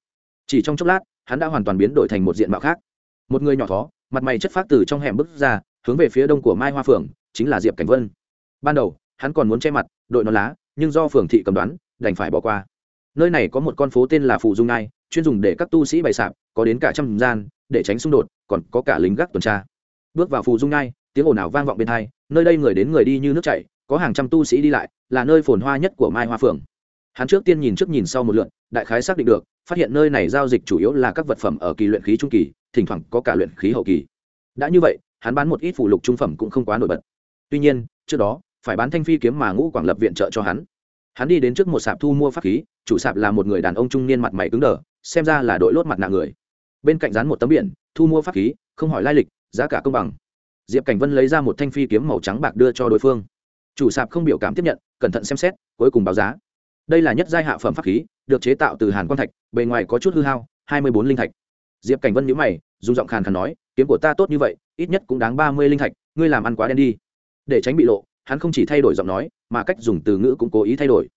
Chỉ trong chốc lát, hắn đã hoàn toàn biến đổi thành một diện mạo khác. Một người nhỏ thó, mặt mày chất phát từ trong hẻm bước ra, hướng về phía đông của mai hoa phường chính là diệp cảnh vân. Ban đầu, hắn còn muốn che mặt, đội nón lá, nhưng do phường thị cầm đoán, đành phải bỏ qua. Nơi này có một con phố tên là phù dung ngai, chuyên dùng để các tu sĩ bày sạp, có đến cả trăm gian, để tránh xung đột, còn có cả lính gác tuần tra. Bước vào phù dung ngai, tiếng ồn ào vang vọng bên hai, nơi đây người đến người đi như nước chảy có hàng trăm tu sĩ đi lại, là nơi phồn hoa nhất của mai hoa phường hắn trước tiên nhìn trước nhìn sau một lượn đại khái xác định được, phát hiện nơi này giao dịch chủ yếu là các vật phẩm ở kỳ luyện khí trung kỳ, thỉnh thoảng có cả luyện khí hậu kỳ. Đã như vậy, hắn bán một ít phụ lục trung phẩm cũng không quá nổi bật. Tuy nhiên, trước đó, phải bán thanh phi kiếm mà ngũ quảng lập viện trợ cho hắn. Hắn đi đến trước một sạp thu mua pháp khí, chủ sạp là một người đàn ông trung niên mặt mày cứng đờ, xem ra là đội lốt mặt nạ người. Bên cạnh dán một tấm biển, thu mua pháp khí, không hỏi lai lịch, giá cả công bằng. Diệp cảnh vân lấy ra một thanh phi kiếm màu trắng bạc đưa cho đối phương chủ sạp không biểu cảm tiếp nhận, cẩn thận xem xét, cuối cùng báo giá. Đây là nhất giai hạ phẩm pháp khí, được chế tạo từ hàn quan thạch, bề ngoài có chút hư hao, hai mươi bốn linh thạch. Diệp cảnh vân nhữ mày, dùng giọng khàn khàn nói, kiếm của ta tốt như vậy, ít nhất cũng đáng ba mươi linh thạch, ngươi làm ăn quá đen đi. Để tránh bị lộ, hắn không chỉ thay đổi giọng nói, mà cách dùng từ ngữ cũng cố ý thay đổi.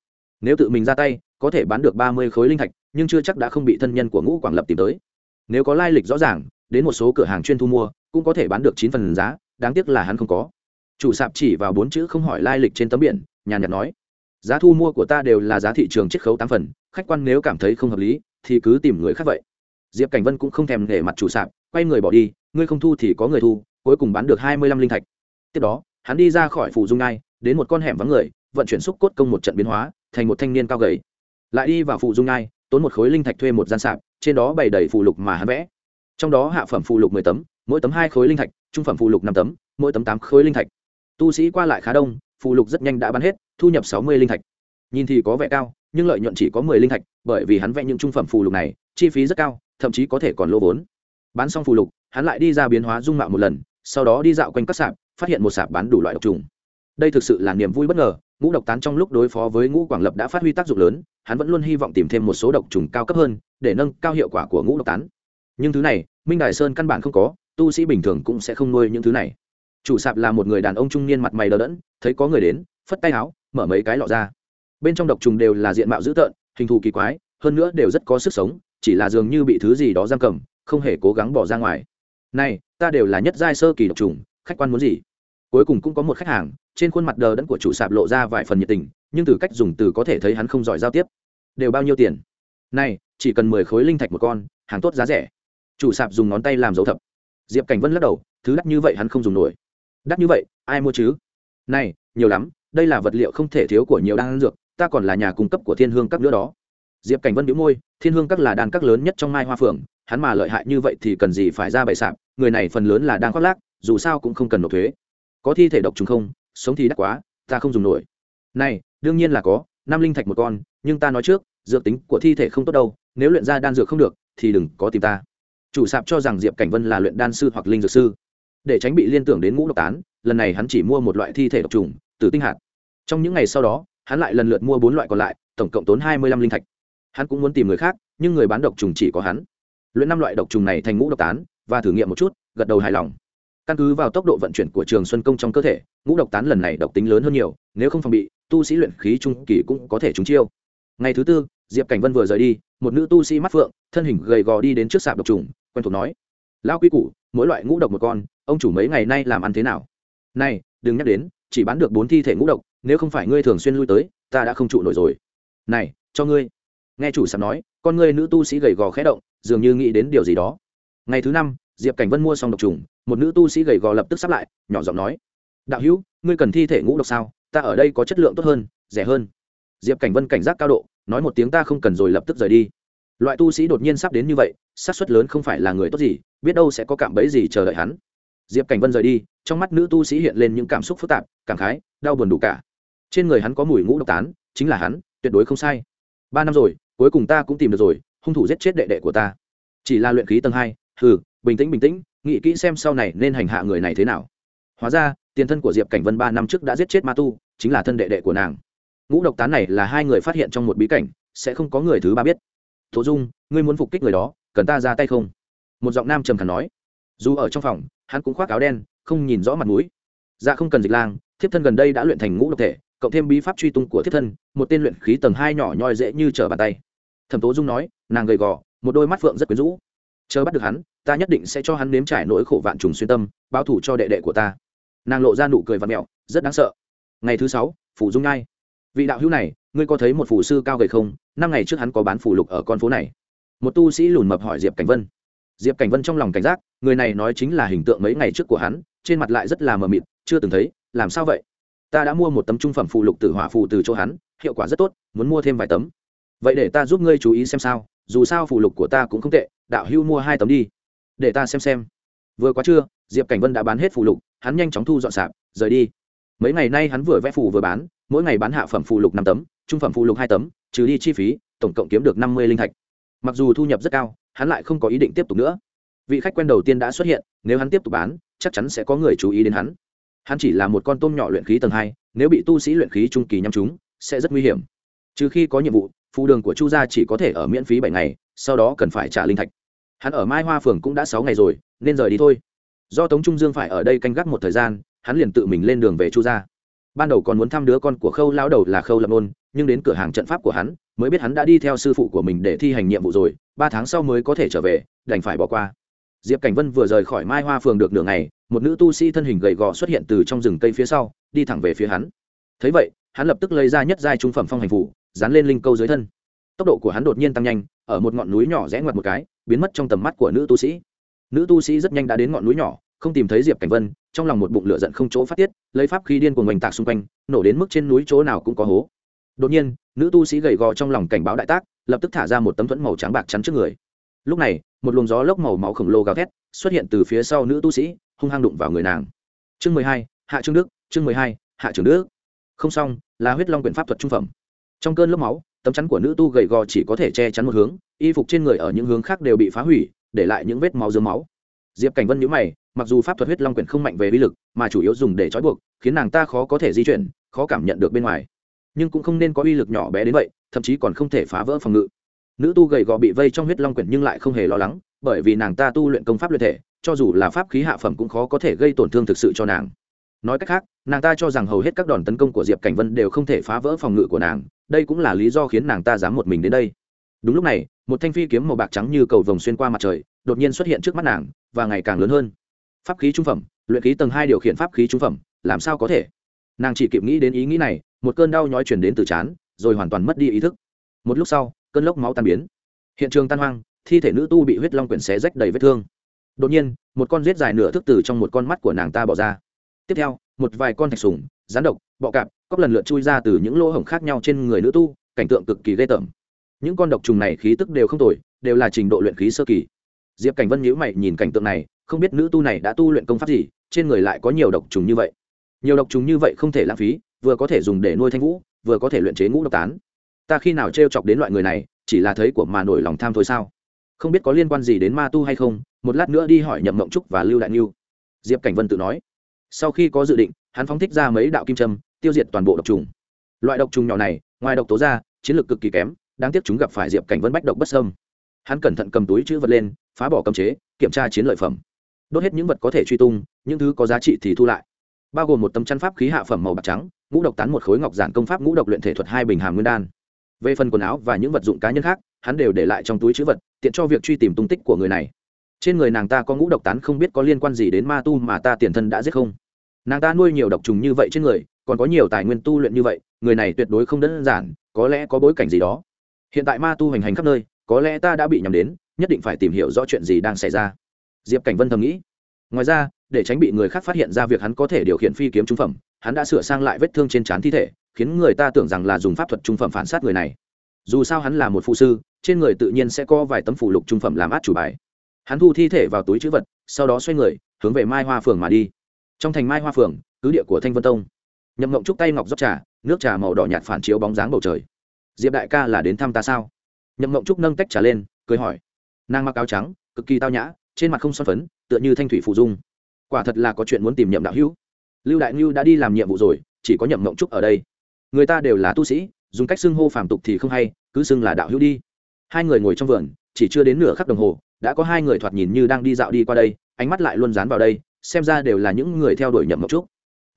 Nếu tự mình ra tay, có thể bán được ba mươi khối linh thạch, nhưng chưa chắc đã không bị thân nhân của ngũ quảng lập tìm tới. Nếu có lai lịch rõ ràng, đến một số cửa hàng chuyên thu mua, cũng có thể bán được chín phần giá, đáng tiếc là hắn không có chủ sạp chỉ vào bốn chữ không hỏi lai lịch trên tấm biển, nhàn nhạt nói, giá thu mua của ta đều là giá thị trường chiết khấu tám phần, khách quan nếu cảm thấy không hợp lý, thì cứ tìm người khác vậy. Diệp cảnh vân cũng không thèm nể mặt chủ sạp, quay người bỏ đi, ngươi không thu thì có người thu, cuối cùng bán được hai mươi lăm linh thạch. Tiếp đó, hắn đi ra khỏi phủ dung ngai, đến một con hẻm vắng người, vận chuyển xúc cốt công một trận biến hóa, thành một thanh niên cao gầy. Lại đi vào phủ dung ngai, tốn một khối linh thạch thuê một gian sạp, trên đó bày đầy phụ lục mà hắn vẽ. Trong đó hạ phẩm phụ lục mười tấm, mỗi tấm hai khối linh thạch, trung phẩm phụ lục năm tấm, mỗi tấm tám khối linh thạch tu sĩ qua lại khá đông phụ lục rất nhanh đã bán hết, thu nhập sáu mươi linh thạch. Nhìn thì có vẻ cao, nhưng lợi nhuận chỉ có mười linh thạch, bởi vì hắn vẽ những trung phẩm phù lục này, chi phí rất cao, thậm chí có thể còn lô vốn. Bán xong phù lục, hắn lại đi ra biến hóa dung mạo một lần, sau đó đi dạo quanh các sạp, phát hiện một sạp bán đủ loại độc trùng. Đây thực sự là niềm vui bất ngờ, ngũ độc tán trong lúc đối phó với ngũ quảng lập đã phát huy tác dụng lớn, hắn vẫn luôn hy vọng tìm thêm một số độc trùng cao cấp hơn, để nâng cao hiệu quả của ngũ độc tán. Nhưng thứ này, minh đài sơn căn bản không có, tu sĩ bình thường cũng sẽ không nuôi những thứ này chủ sạp là một người đàn ông trung niên mặt mày đờ đẫn, thấy có người đến, phất tay áo mở mấy cái lọ ra. Bên trong độc trùng đều là diện mạo dữ tợn, hình thù kỳ quái, hơn nữa đều rất có sức sống, chỉ là dường như bị thứ gì đó giam cầm, không hề cố gắng bỏ ra ngoài. Này, ta đều là nhất giai sơ kỳ độc trùng, khách quan muốn gì? Cuối cùng cũng có một khách hàng, trên khuôn mặt đờ đẫn của chủ sạp lộ ra vài phần nhiệt tình, nhưng từ cách dùng từ có thể thấy hắn không giỏi giao tiếp. Đều bao nhiêu tiền? Này, chỉ cần mười khối linh thạch một con, hàng tốt giá rẻ. Chủ sạp dùng ngón tay làm dấu thập. Diệp cảnh vân lắc đầu, thứ đắt như vậy hắn không dùng nổi đắt như vậy, ai mua chứ? Này, nhiều lắm, đây là vật liệu không thể thiếu của nhiều đan dược, ta còn là nhà cung cấp của thiên hương các nữa đó. Diệp cảnh vân đĩu môi, thiên hương các là đan các lớn nhất trong mai hoa phượng, hắn mà lợi hại như vậy thì cần gì phải ra bày sạp, người này phần lớn là đang khoác lác, dù sao cũng không cần nộp thuế. Có thi thể độc trùng không? Sống thì đắt quá, ta không dùng nổi. Này, đương nhiên là có, năm linh thạch một con, nhưng ta nói trước, dược tính của thi thể không tốt đâu, nếu luyện ra đan dược không được, thì đừng có tìm ta. Chủ sạp cho rằng diệp cảnh vân là luyện đan sư hoặc linh dược sư để tránh bị liên tưởng đến ngũ độc tán, lần này hắn chỉ mua một loại thi thể độc trùng từ tinh hạt. Trong những ngày sau đó, hắn lại lần lượt mua bốn loại còn lại, tổng cộng tốn hai mươi lăm linh thạch. Hắn cũng muốn tìm người khác, nhưng người bán độc trùng chỉ có hắn. Luyện năm loại độc trùng này thành ngũ độc tán, và thử nghiệm một chút, gật đầu hài lòng. Căn cứ vào tốc độ vận chuyển của trường xuân công trong cơ thể, ngũ độc tán lần này độc tính lớn hơn nhiều, nếu không phòng bị, tu sĩ luyện khí trung kỳ cũng có thể trúng chiêu. Ngày thứ tư, diệp cảnh vân vừa rời đi, một nữ tu sĩ mắt phượng, thân hình gầy gò đi đến trước sạp độc trùng, quen thuộc nói lão quy củ, mỗi loại ngũ độc một con, ông chủ mấy ngày nay làm ăn thế nào? Này, đừng nhắc đến, chỉ bán được bốn thi thể ngũ độc, nếu không phải ngươi thường xuyên lui tới, ta đã không trụ nổi rồi. Này, cho ngươi. Nghe chủ sắm nói, con ngươi nữ tu sĩ gầy gò khẽ động, dường như nghĩ đến điều gì đó. Ngày thứ năm, diệp cảnh vân mua xong độc trùng, một nữ tu sĩ gầy gò lập tức sắp lại, nhỏ giọng nói. Đạo hữu, ngươi cần thi thể ngũ độc sao? Ta ở đây có chất lượng tốt hơn, rẻ hơn. Diệp cảnh vân cảnh giác cao độ, nói một tiếng ta không cần rồi lập tức rời đi loại tu sĩ đột nhiên sắp đến như vậy, xác suất lớn không phải là người tốt gì, biết đâu sẽ có cảm bẫy gì chờ đợi hắn. Diệp cảnh vân rời đi, trong mắt nữ tu sĩ hiện lên những cảm xúc phức tạp, cảm khái, đau buồn đủ cả. Trên người hắn có mùi ngũ độc tán, chính là hắn, tuyệt đối không sai. Ba năm rồi, cuối cùng ta cũng tìm được rồi, hung thủ giết chết đệ đệ của ta. Chỉ là luyện khí tầng hai, hừ, bình tĩnh bình tĩnh, nghĩ kỹ xem sau này nên hành hạ người này thế nào. Hóa ra, tiền thân của diệp cảnh vân ba năm trước đã giết chết ma tu, chính là thân đệ đệ của nàng. Ngũ độc tán này là hai người phát hiện trong một bí cảnh, sẽ không có người thứ ba biết thổ dung, ngươi muốn phục kích người đó, cần ta ra tay không? Một giọng nam trầm khẳng nói. Dù ở trong phòng, hắn cũng khoác áo đen, không nhìn rõ mặt mũi. Dạ không cần dịch lang, thiếp thân gần đây đã luyện thành ngũ độc thể, cộng thêm bí pháp truy tung của thiếp thân, một tên luyện khí tầng hai nhỏ nhoi dễ như trở bàn tay. Thẩm tố dung nói, nàng gầy gò, một đôi mắt phượng rất quyến rũ. Chờ bắt được hắn, ta nhất định sẽ cho hắn nếm trải nỗi khổ vạn trùng xuyên tâm, báo thủ cho đệ đệ của ta. Nàng lộ ra nụ cười và mẹo, rất đáng sợ. Ngày thứ sáu, phủ dung ngai vị đạo hữu này ngươi có thấy một phủ sư cao gầy không? Năm ngày trước hắn có bán phủ lục ở con phố này. Một tu sĩ lùn mập hỏi diệp cảnh vân. Diệp cảnh vân trong lòng cảnh giác, người này nói chính là hình tượng mấy ngày trước của hắn, trên mặt lại rất là mờ mịt, chưa từng thấy, làm sao vậy? Ta đã mua một tấm trung phẩm phụ lục tử hỏa phù từ chỗ hắn, hiệu quả rất tốt, muốn mua thêm vài tấm. Vậy để ta giúp ngươi chú ý xem sao, dù sao phụ lục của ta cũng không tệ, đạo hưu mua hai tấm đi. Để ta xem xem. Vừa quá trưa, diệp cảnh vân đã bán hết phụ lục, hắn nhanh chóng thu dọn sạp, rời đi. Mấy ngày nay hắn vừa vẽ phù vừa bán, mỗi ngày bán hạ phẩm phụ lục năm tấm trung phẩm phụ lục hai tấm, trừ đi chi phí, tổng cộng kiếm được năm mươi linh thạch. Mặc dù thu nhập rất cao, hắn lại không có ý định tiếp tục nữa. Vị khách quen đầu tiên đã xuất hiện, nếu hắn tiếp tục bán, chắc chắn sẽ có người chú ý đến hắn. Hắn chỉ là một con tôm nhỏ luyện khí tầng hai, nếu bị tu sĩ luyện khí trung kỳ nhắm chúng, sẽ rất nguy hiểm. Trừ khi có nhiệm vụ phụ đường của chu gia chỉ có thể ở miễn phí bảy ngày, sau đó cần phải trả linh thạch. Hắn ở mai hoa phường cũng đã sáu ngày rồi, nên rời đi thôi. Do tống trung dương phải ở đây canh gác một thời gian, hắn liền tự mình lên đường về chu gia. Ban đầu còn muốn thăm đứa con của khâu lao đầu là khâu lập nôn nhưng đến cửa hàng trận pháp của hắn, mới biết hắn đã đi theo sư phụ của mình để thi hành nhiệm vụ rồi, ba tháng sau mới có thể trở về, đành phải bỏ qua. Diệp cảnh vân vừa rời khỏi mai hoa phường được nửa ngày, một nữ tu sĩ thân hình gầy gò xuất hiện từ trong rừng cây phía sau, đi thẳng về phía hắn. Thấy vậy, hắn lập tức lấy ra nhất giai trung phẩm phong hành phủ, dán lên linh câu dưới thân. Tốc độ của hắn đột nhiên tăng nhanh, ở một ngọn núi nhỏ rẽ ngoặt một cái, biến mất trong tầm mắt của nữ tu sĩ. Nữ tu sĩ rất nhanh đã đến ngọn núi nhỏ, không tìm thấy diệp cảnh vân, trong lòng một bụng lửa giận không chỗ phát tiết, lấy pháp khí điên của mình tạc xung quanh, nổ đến mức trên núi chỗ nào cũng có hố đột nhiên, nữ tu sĩ gầy gò trong lòng cảnh báo đại tác, lập tức thả ra một tấm thuẫn màu trắng bạc chắn trước người. Lúc này, một luồng gió lốc màu máu khổng lồ gào thét xuất hiện từ phía sau nữ tu sĩ, hung hăng đụng vào người nàng. Chương mười hai, hạ trương đức, chương mười hai, hạ trưởng đức. Không xong, là huyết long quyển pháp thuật trung phẩm. Trong cơn lốc máu, tấm chắn của nữ tu gầy gò chỉ có thể che chắn một hướng, y phục trên người ở những hướng khác đều bị phá hủy, để lại những vết máu dướng máu. Diệp cảnh vân nhữ mày, mặc dù pháp thuật huyết long quyển không mạnh về vi lực, mà chủ yếu dùng để trói buộc, khiến nàng ta khó có thể di chuyển, khó cảm nhận được bên ngoài nhưng cũng không nên có uy lực nhỏ bé đến vậy, thậm chí còn không thể phá vỡ phòng ngự. Nữ tu gầy gò bị vây trong huyết long quyển nhưng lại không hề lo lắng, bởi vì nàng ta tu luyện công pháp luyện thể, cho dù là pháp khí hạ phẩm cũng khó có thể gây tổn thương thực sự cho nàng. Nói cách khác, nàng ta cho rằng hầu hết các đòn tấn công của diệp cảnh vân đều không thể phá vỡ phòng ngự của nàng, đây cũng là lý do khiến nàng ta dám một mình đến đây. Đúng lúc này, một thanh phi kiếm màu bạc trắng như cầu vồng xuyên qua mặt trời, đột nhiên xuất hiện trước mắt nàng, và ngày càng lớn hơn. Pháp khí trung phẩm, luyện khí tầng hai điều khiển pháp khí trung phẩm, làm sao có thể? Nàng chỉ kịp nghĩ đến ý nghĩ này, một cơn đau nhói chuyển đến từ chán rồi hoàn toàn mất đi ý thức. Một lúc sau, cơn lốc máu tan biến. Hiện trường tan hoang, thi thể nữ tu bị huyết long quyển xé rách đầy vết thương. Đột nhiên, một con rết dài nửa thức từ trong một con mắt của nàng ta bỏ ra. Tiếp theo, một vài con thạch sùng rán độc, bọ cạp, cóc lần lượt chui ra từ những lỗ hổng khác nhau trên người nữ tu, cảnh tượng cực kỳ ghê tởm. Những con độc trùng này khí tức đều không tồi, đều là trình độ luyện khí sơ kỳ. Diệp cảnh vân nhíu mày nhìn cảnh tượng này, không biết nữ tu này đã tu luyện công pháp gì, trên người lại có nhiều độc trùng như vậy nhiều độc trùng như vậy không thể lãng phí, vừa có thể dùng để nuôi thanh vũ, vừa có thể luyện chế ngũ độc tán. Ta khi nào t chọc đến loại người này, chỉ là thấy của mà nổi lòng tham thôi sao? Không biết có liên quan gì đến ma tu hay không, một lát nữa đi hỏi nhậm mộng trúc và lưu đại niu diệp cảnh vân tự nói. Sau khi có dự định, hắn phóng thích ra mấy đạo kim trâm tiêu diệt toàn bộ độc trùng. Loại độc trùng nhỏ này, ngoài độc tố ra, chiến lược cực kỳ kém, đáng tiếc chúng gặp phải diệp cảnh vân bách độc bất sâm hắn cẩn thận cầm túi chữ vật lên, phá bỏ cấm chế, kiểm tra chiến lợi phẩm. Đốt hết những vật có thể truy tung, những thứ có giá trị thì thu lại bao gồm một tấm chăn pháp khí hạ phẩm màu bạc trắng, ngũ độc tán một khối ngọc giản công pháp ngũ độc luyện thể thuật hai bình hàm nguyên đan. Về phần quần áo và những vật dụng cá nhân khác, hắn đều để lại trong túi chữ vật, tiện cho việc truy tìm tung tích của người này. Trên người nàng ta có ngũ độc tán không biết có liên quan gì đến ma tu mà ta tiền thân đã giết không. Nàng ta nuôi nhiều độc trùng như vậy trên người, còn có nhiều tài nguyên tu luyện như vậy, người này tuyệt đối không đơn giản, có lẽ có bối cảnh gì đó. Hiện tại ma tu hành hành khắp nơi, có lẽ ta đã bị nhầm đến, nhất định phải tìm hiểu rõ chuyện gì đang xảy ra. Diệp cảnh vân thầm nghĩ ngoài ra, để tránh bị người khác phát hiện ra việc hắn có thể điều khiển phi kiếm trung phẩm, hắn đã sửa sang lại vết thương trên trán thi thể, khiến người ta tưởng rằng là dùng pháp thuật trung phẩm phản sát người này. Dù sao hắn là một phụ sư, trên người tự nhiên sẽ có vài tấm phủ lục trung phẩm làm át chủ bài. Hắn thu thi thể vào túi chữ vật, sau đó xoay người, hướng về mai hoa phường mà đi. Trong thành mai hoa phường, cứ địa của thanh vân tông. Nhậm ngộng trúc tay ngọc rót trà, nước trà màu đỏ nhạt phản chiếu bóng dáng bầu trời. Diệp đại ca là đến thăm ta sao? Nhậm ngộng trúc nâng tách trà lên, cười hỏi. Nàng mặc áo trắng, cực kỳ tao nhã, trên mặt không son phấn tựa như thanh thủy phụ dung. Quả thật là có chuyện muốn tìm nhậm đạo hữu. Lưu đại ngưu đã đi làm nhiệm vụ rồi, chỉ có nhậm mộng trúc ở đây. Người ta đều là tu sĩ, dùng cách xưng hô phàm tục thì không hay, cứ xưng là đạo hữu đi. Hai người ngồi trong vườn, chỉ chưa đến nửa khắc đồng hồ, đã có hai người thoạt nhìn như đang đi dạo đi qua đây, ánh mắt lại luôn dán vào đây, xem ra đều là những người theo đuổi nhậm mộng trúc.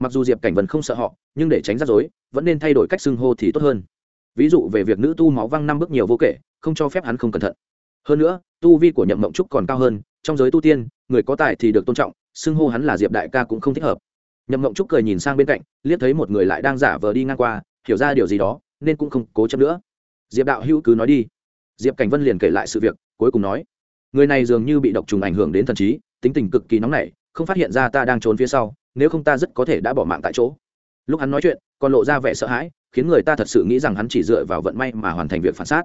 Mặc dù diệp cảnh vân không sợ họ, nhưng để tránh rắc rối, vẫn nên thay đổi cách xưng hô thì tốt hơn. Ví dụ về việc nữ tu máu văng năm bước nhiều vô kể, không cho phép hắn không cẩn thận. Hơn nữa, tu vi của nhậm mộng trúc còn cao hơn, trong giới tu tiên người có tài thì được tôn trọng, xưng hô hắn là diệp đại ca cũng không thích hợp. Nhậm mộng trúc cười nhìn sang bên cạnh, liếc thấy một người lại đang giả vờ đi ngang qua, hiểu ra điều gì đó, nên cũng không cố chấp nữa. Diệp đạo hữu cứ nói đi. Diệp cảnh vân liền kể lại sự việc, cuối cùng nói, người này dường như bị độc trùng ảnh hưởng đến thần trí, tính tình cực kỳ nóng nảy, không phát hiện ra ta đang trốn phía sau, nếu không ta rất có thể đã bỏ mạng tại chỗ. Lúc hắn nói chuyện, còn lộ ra vẻ sợ hãi, khiến người ta thật sự nghĩ rằng hắn chỉ dựa vào vận may mà hoàn thành việc phản xác.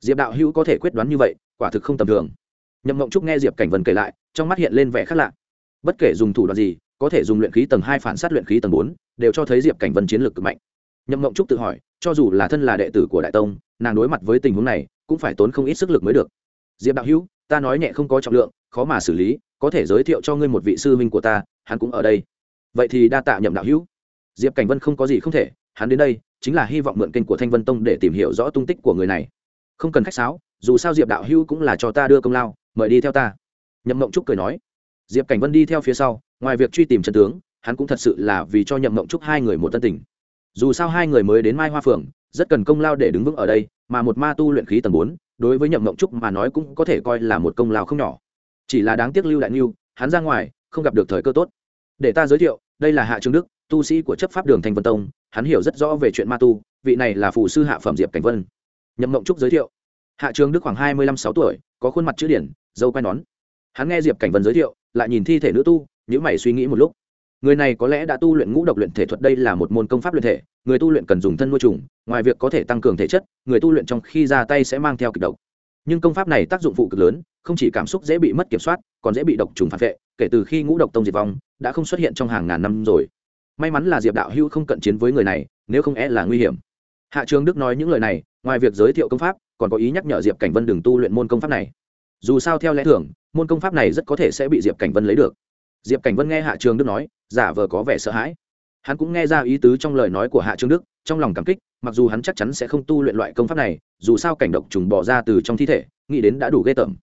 Diệp đạo hữu có thể quyết đoán như vậy, quả thực không tầm thường nhậm mộng trúc nghe diệp cảnh vân kể lại, trong mắt hiện lên vẻ khác lạ. Bất kể dùng thủ đoạn gì, có thể dùng luyện khí tầng hai phản sát luyện khí tầng bốn, đều cho thấy diệp cảnh vân chiến lược cực mạnh. Nhậm mộng trúc tự hỏi, cho dù là thân là đệ tử của đại tông, nàng đối mặt với tình huống này, cũng phải tốn không ít sức lực mới được. Diệp đạo hữu, ta nói nhẹ không có trọng lượng, khó mà xử lý, có thể giới thiệu cho ngươi một vị sư huynh của ta, hắn cũng ở đây. Vậy thì đa tạ nhậm đạo hữu. Diệp cảnh vân không có gì không thể, hắn đến đây, chính là hy vọng mượn kênh của thanh vân tông để tìm hiểu rõ tung tích của người này. Không cần khách sáo, dù sao diệp đạo hữu cũng là cho ta đưa công lao mời đi theo ta. Nhậm mộng trúc cười nói. Diệp cảnh vân đi theo phía sau, ngoài việc truy tìm chân tướng, hắn cũng thật sự là vì cho nhậm mộng trúc hai người một tân tình. Dù sao hai người mới đến mai hoa phượng, rất cần công lao để đứng vững ở đây, mà một ma tu luyện khí tầng bốn, đối với nhậm mộng trúc mà nói cũng có thể coi là một công lao không nhỏ. Chỉ là đáng tiếc lưu đại lưu hắn ra ngoài, không gặp được thời cơ tốt. Để ta giới thiệu, đây là hạ trương đức, tu sĩ của chấp pháp đường thanh vân tông, hắn hiểu rất rõ về chuyện ma tu, vị này là phù sư hạ phẩm diệp cảnh vân. Nhậm mộng trúc giới thiệu. Hạ trương đức khoảng hai mươi năm sáu tuổi, có khuôn mặt chữ điển dâu quai nón. Hắn nghe diệp cảnh vân giới thiệu, lại nhìn thi thể nữ tu nhữ mày suy nghĩ một lúc. Người này có lẽ đã tu luyện ngũ độc luyện thể thuật đây là một môn công pháp luyện thể, người tu luyện cần dùng thân nuôi trùng, ngoài việc có thể tăng cường thể chất, người tu luyện trong khi ra tay sẽ mang theo kịch độc. Nhưng công pháp này tác dụng phụ cực lớn, không chỉ cảm xúc dễ bị mất kiểm soát, còn dễ bị độc trùng phản vệ, kể từ khi ngũ độc tông diệt vong, đã không xuất hiện trong hàng ngàn năm rồi. May mắn là diệp đạo hữu không cận chiến với người này, nếu không e là nguy hiểm. Hạ trường đức nói những lời này, ngoài việc giới thiệu công pháp, còn có ý nhắc nhở diệp cảnh vân đừng tu luyện môn công pháp này dù sao theo lẽ thường, môn công pháp này rất có thể sẽ bị diệp cảnh vân lấy được. Diệp cảnh vân nghe hạ trường đức nói, giả vờ có vẻ sợ hãi. Hắn cũng nghe ra ý tứ trong lời nói của hạ trường đức, trong lòng cảm kích, mặc dù hắn chắc chắn sẽ không tu luyện loại công pháp này, dù sao cảnh độc trùng bỏ ra từ trong thi thể, nghĩ đến đã đủ ghê tởm.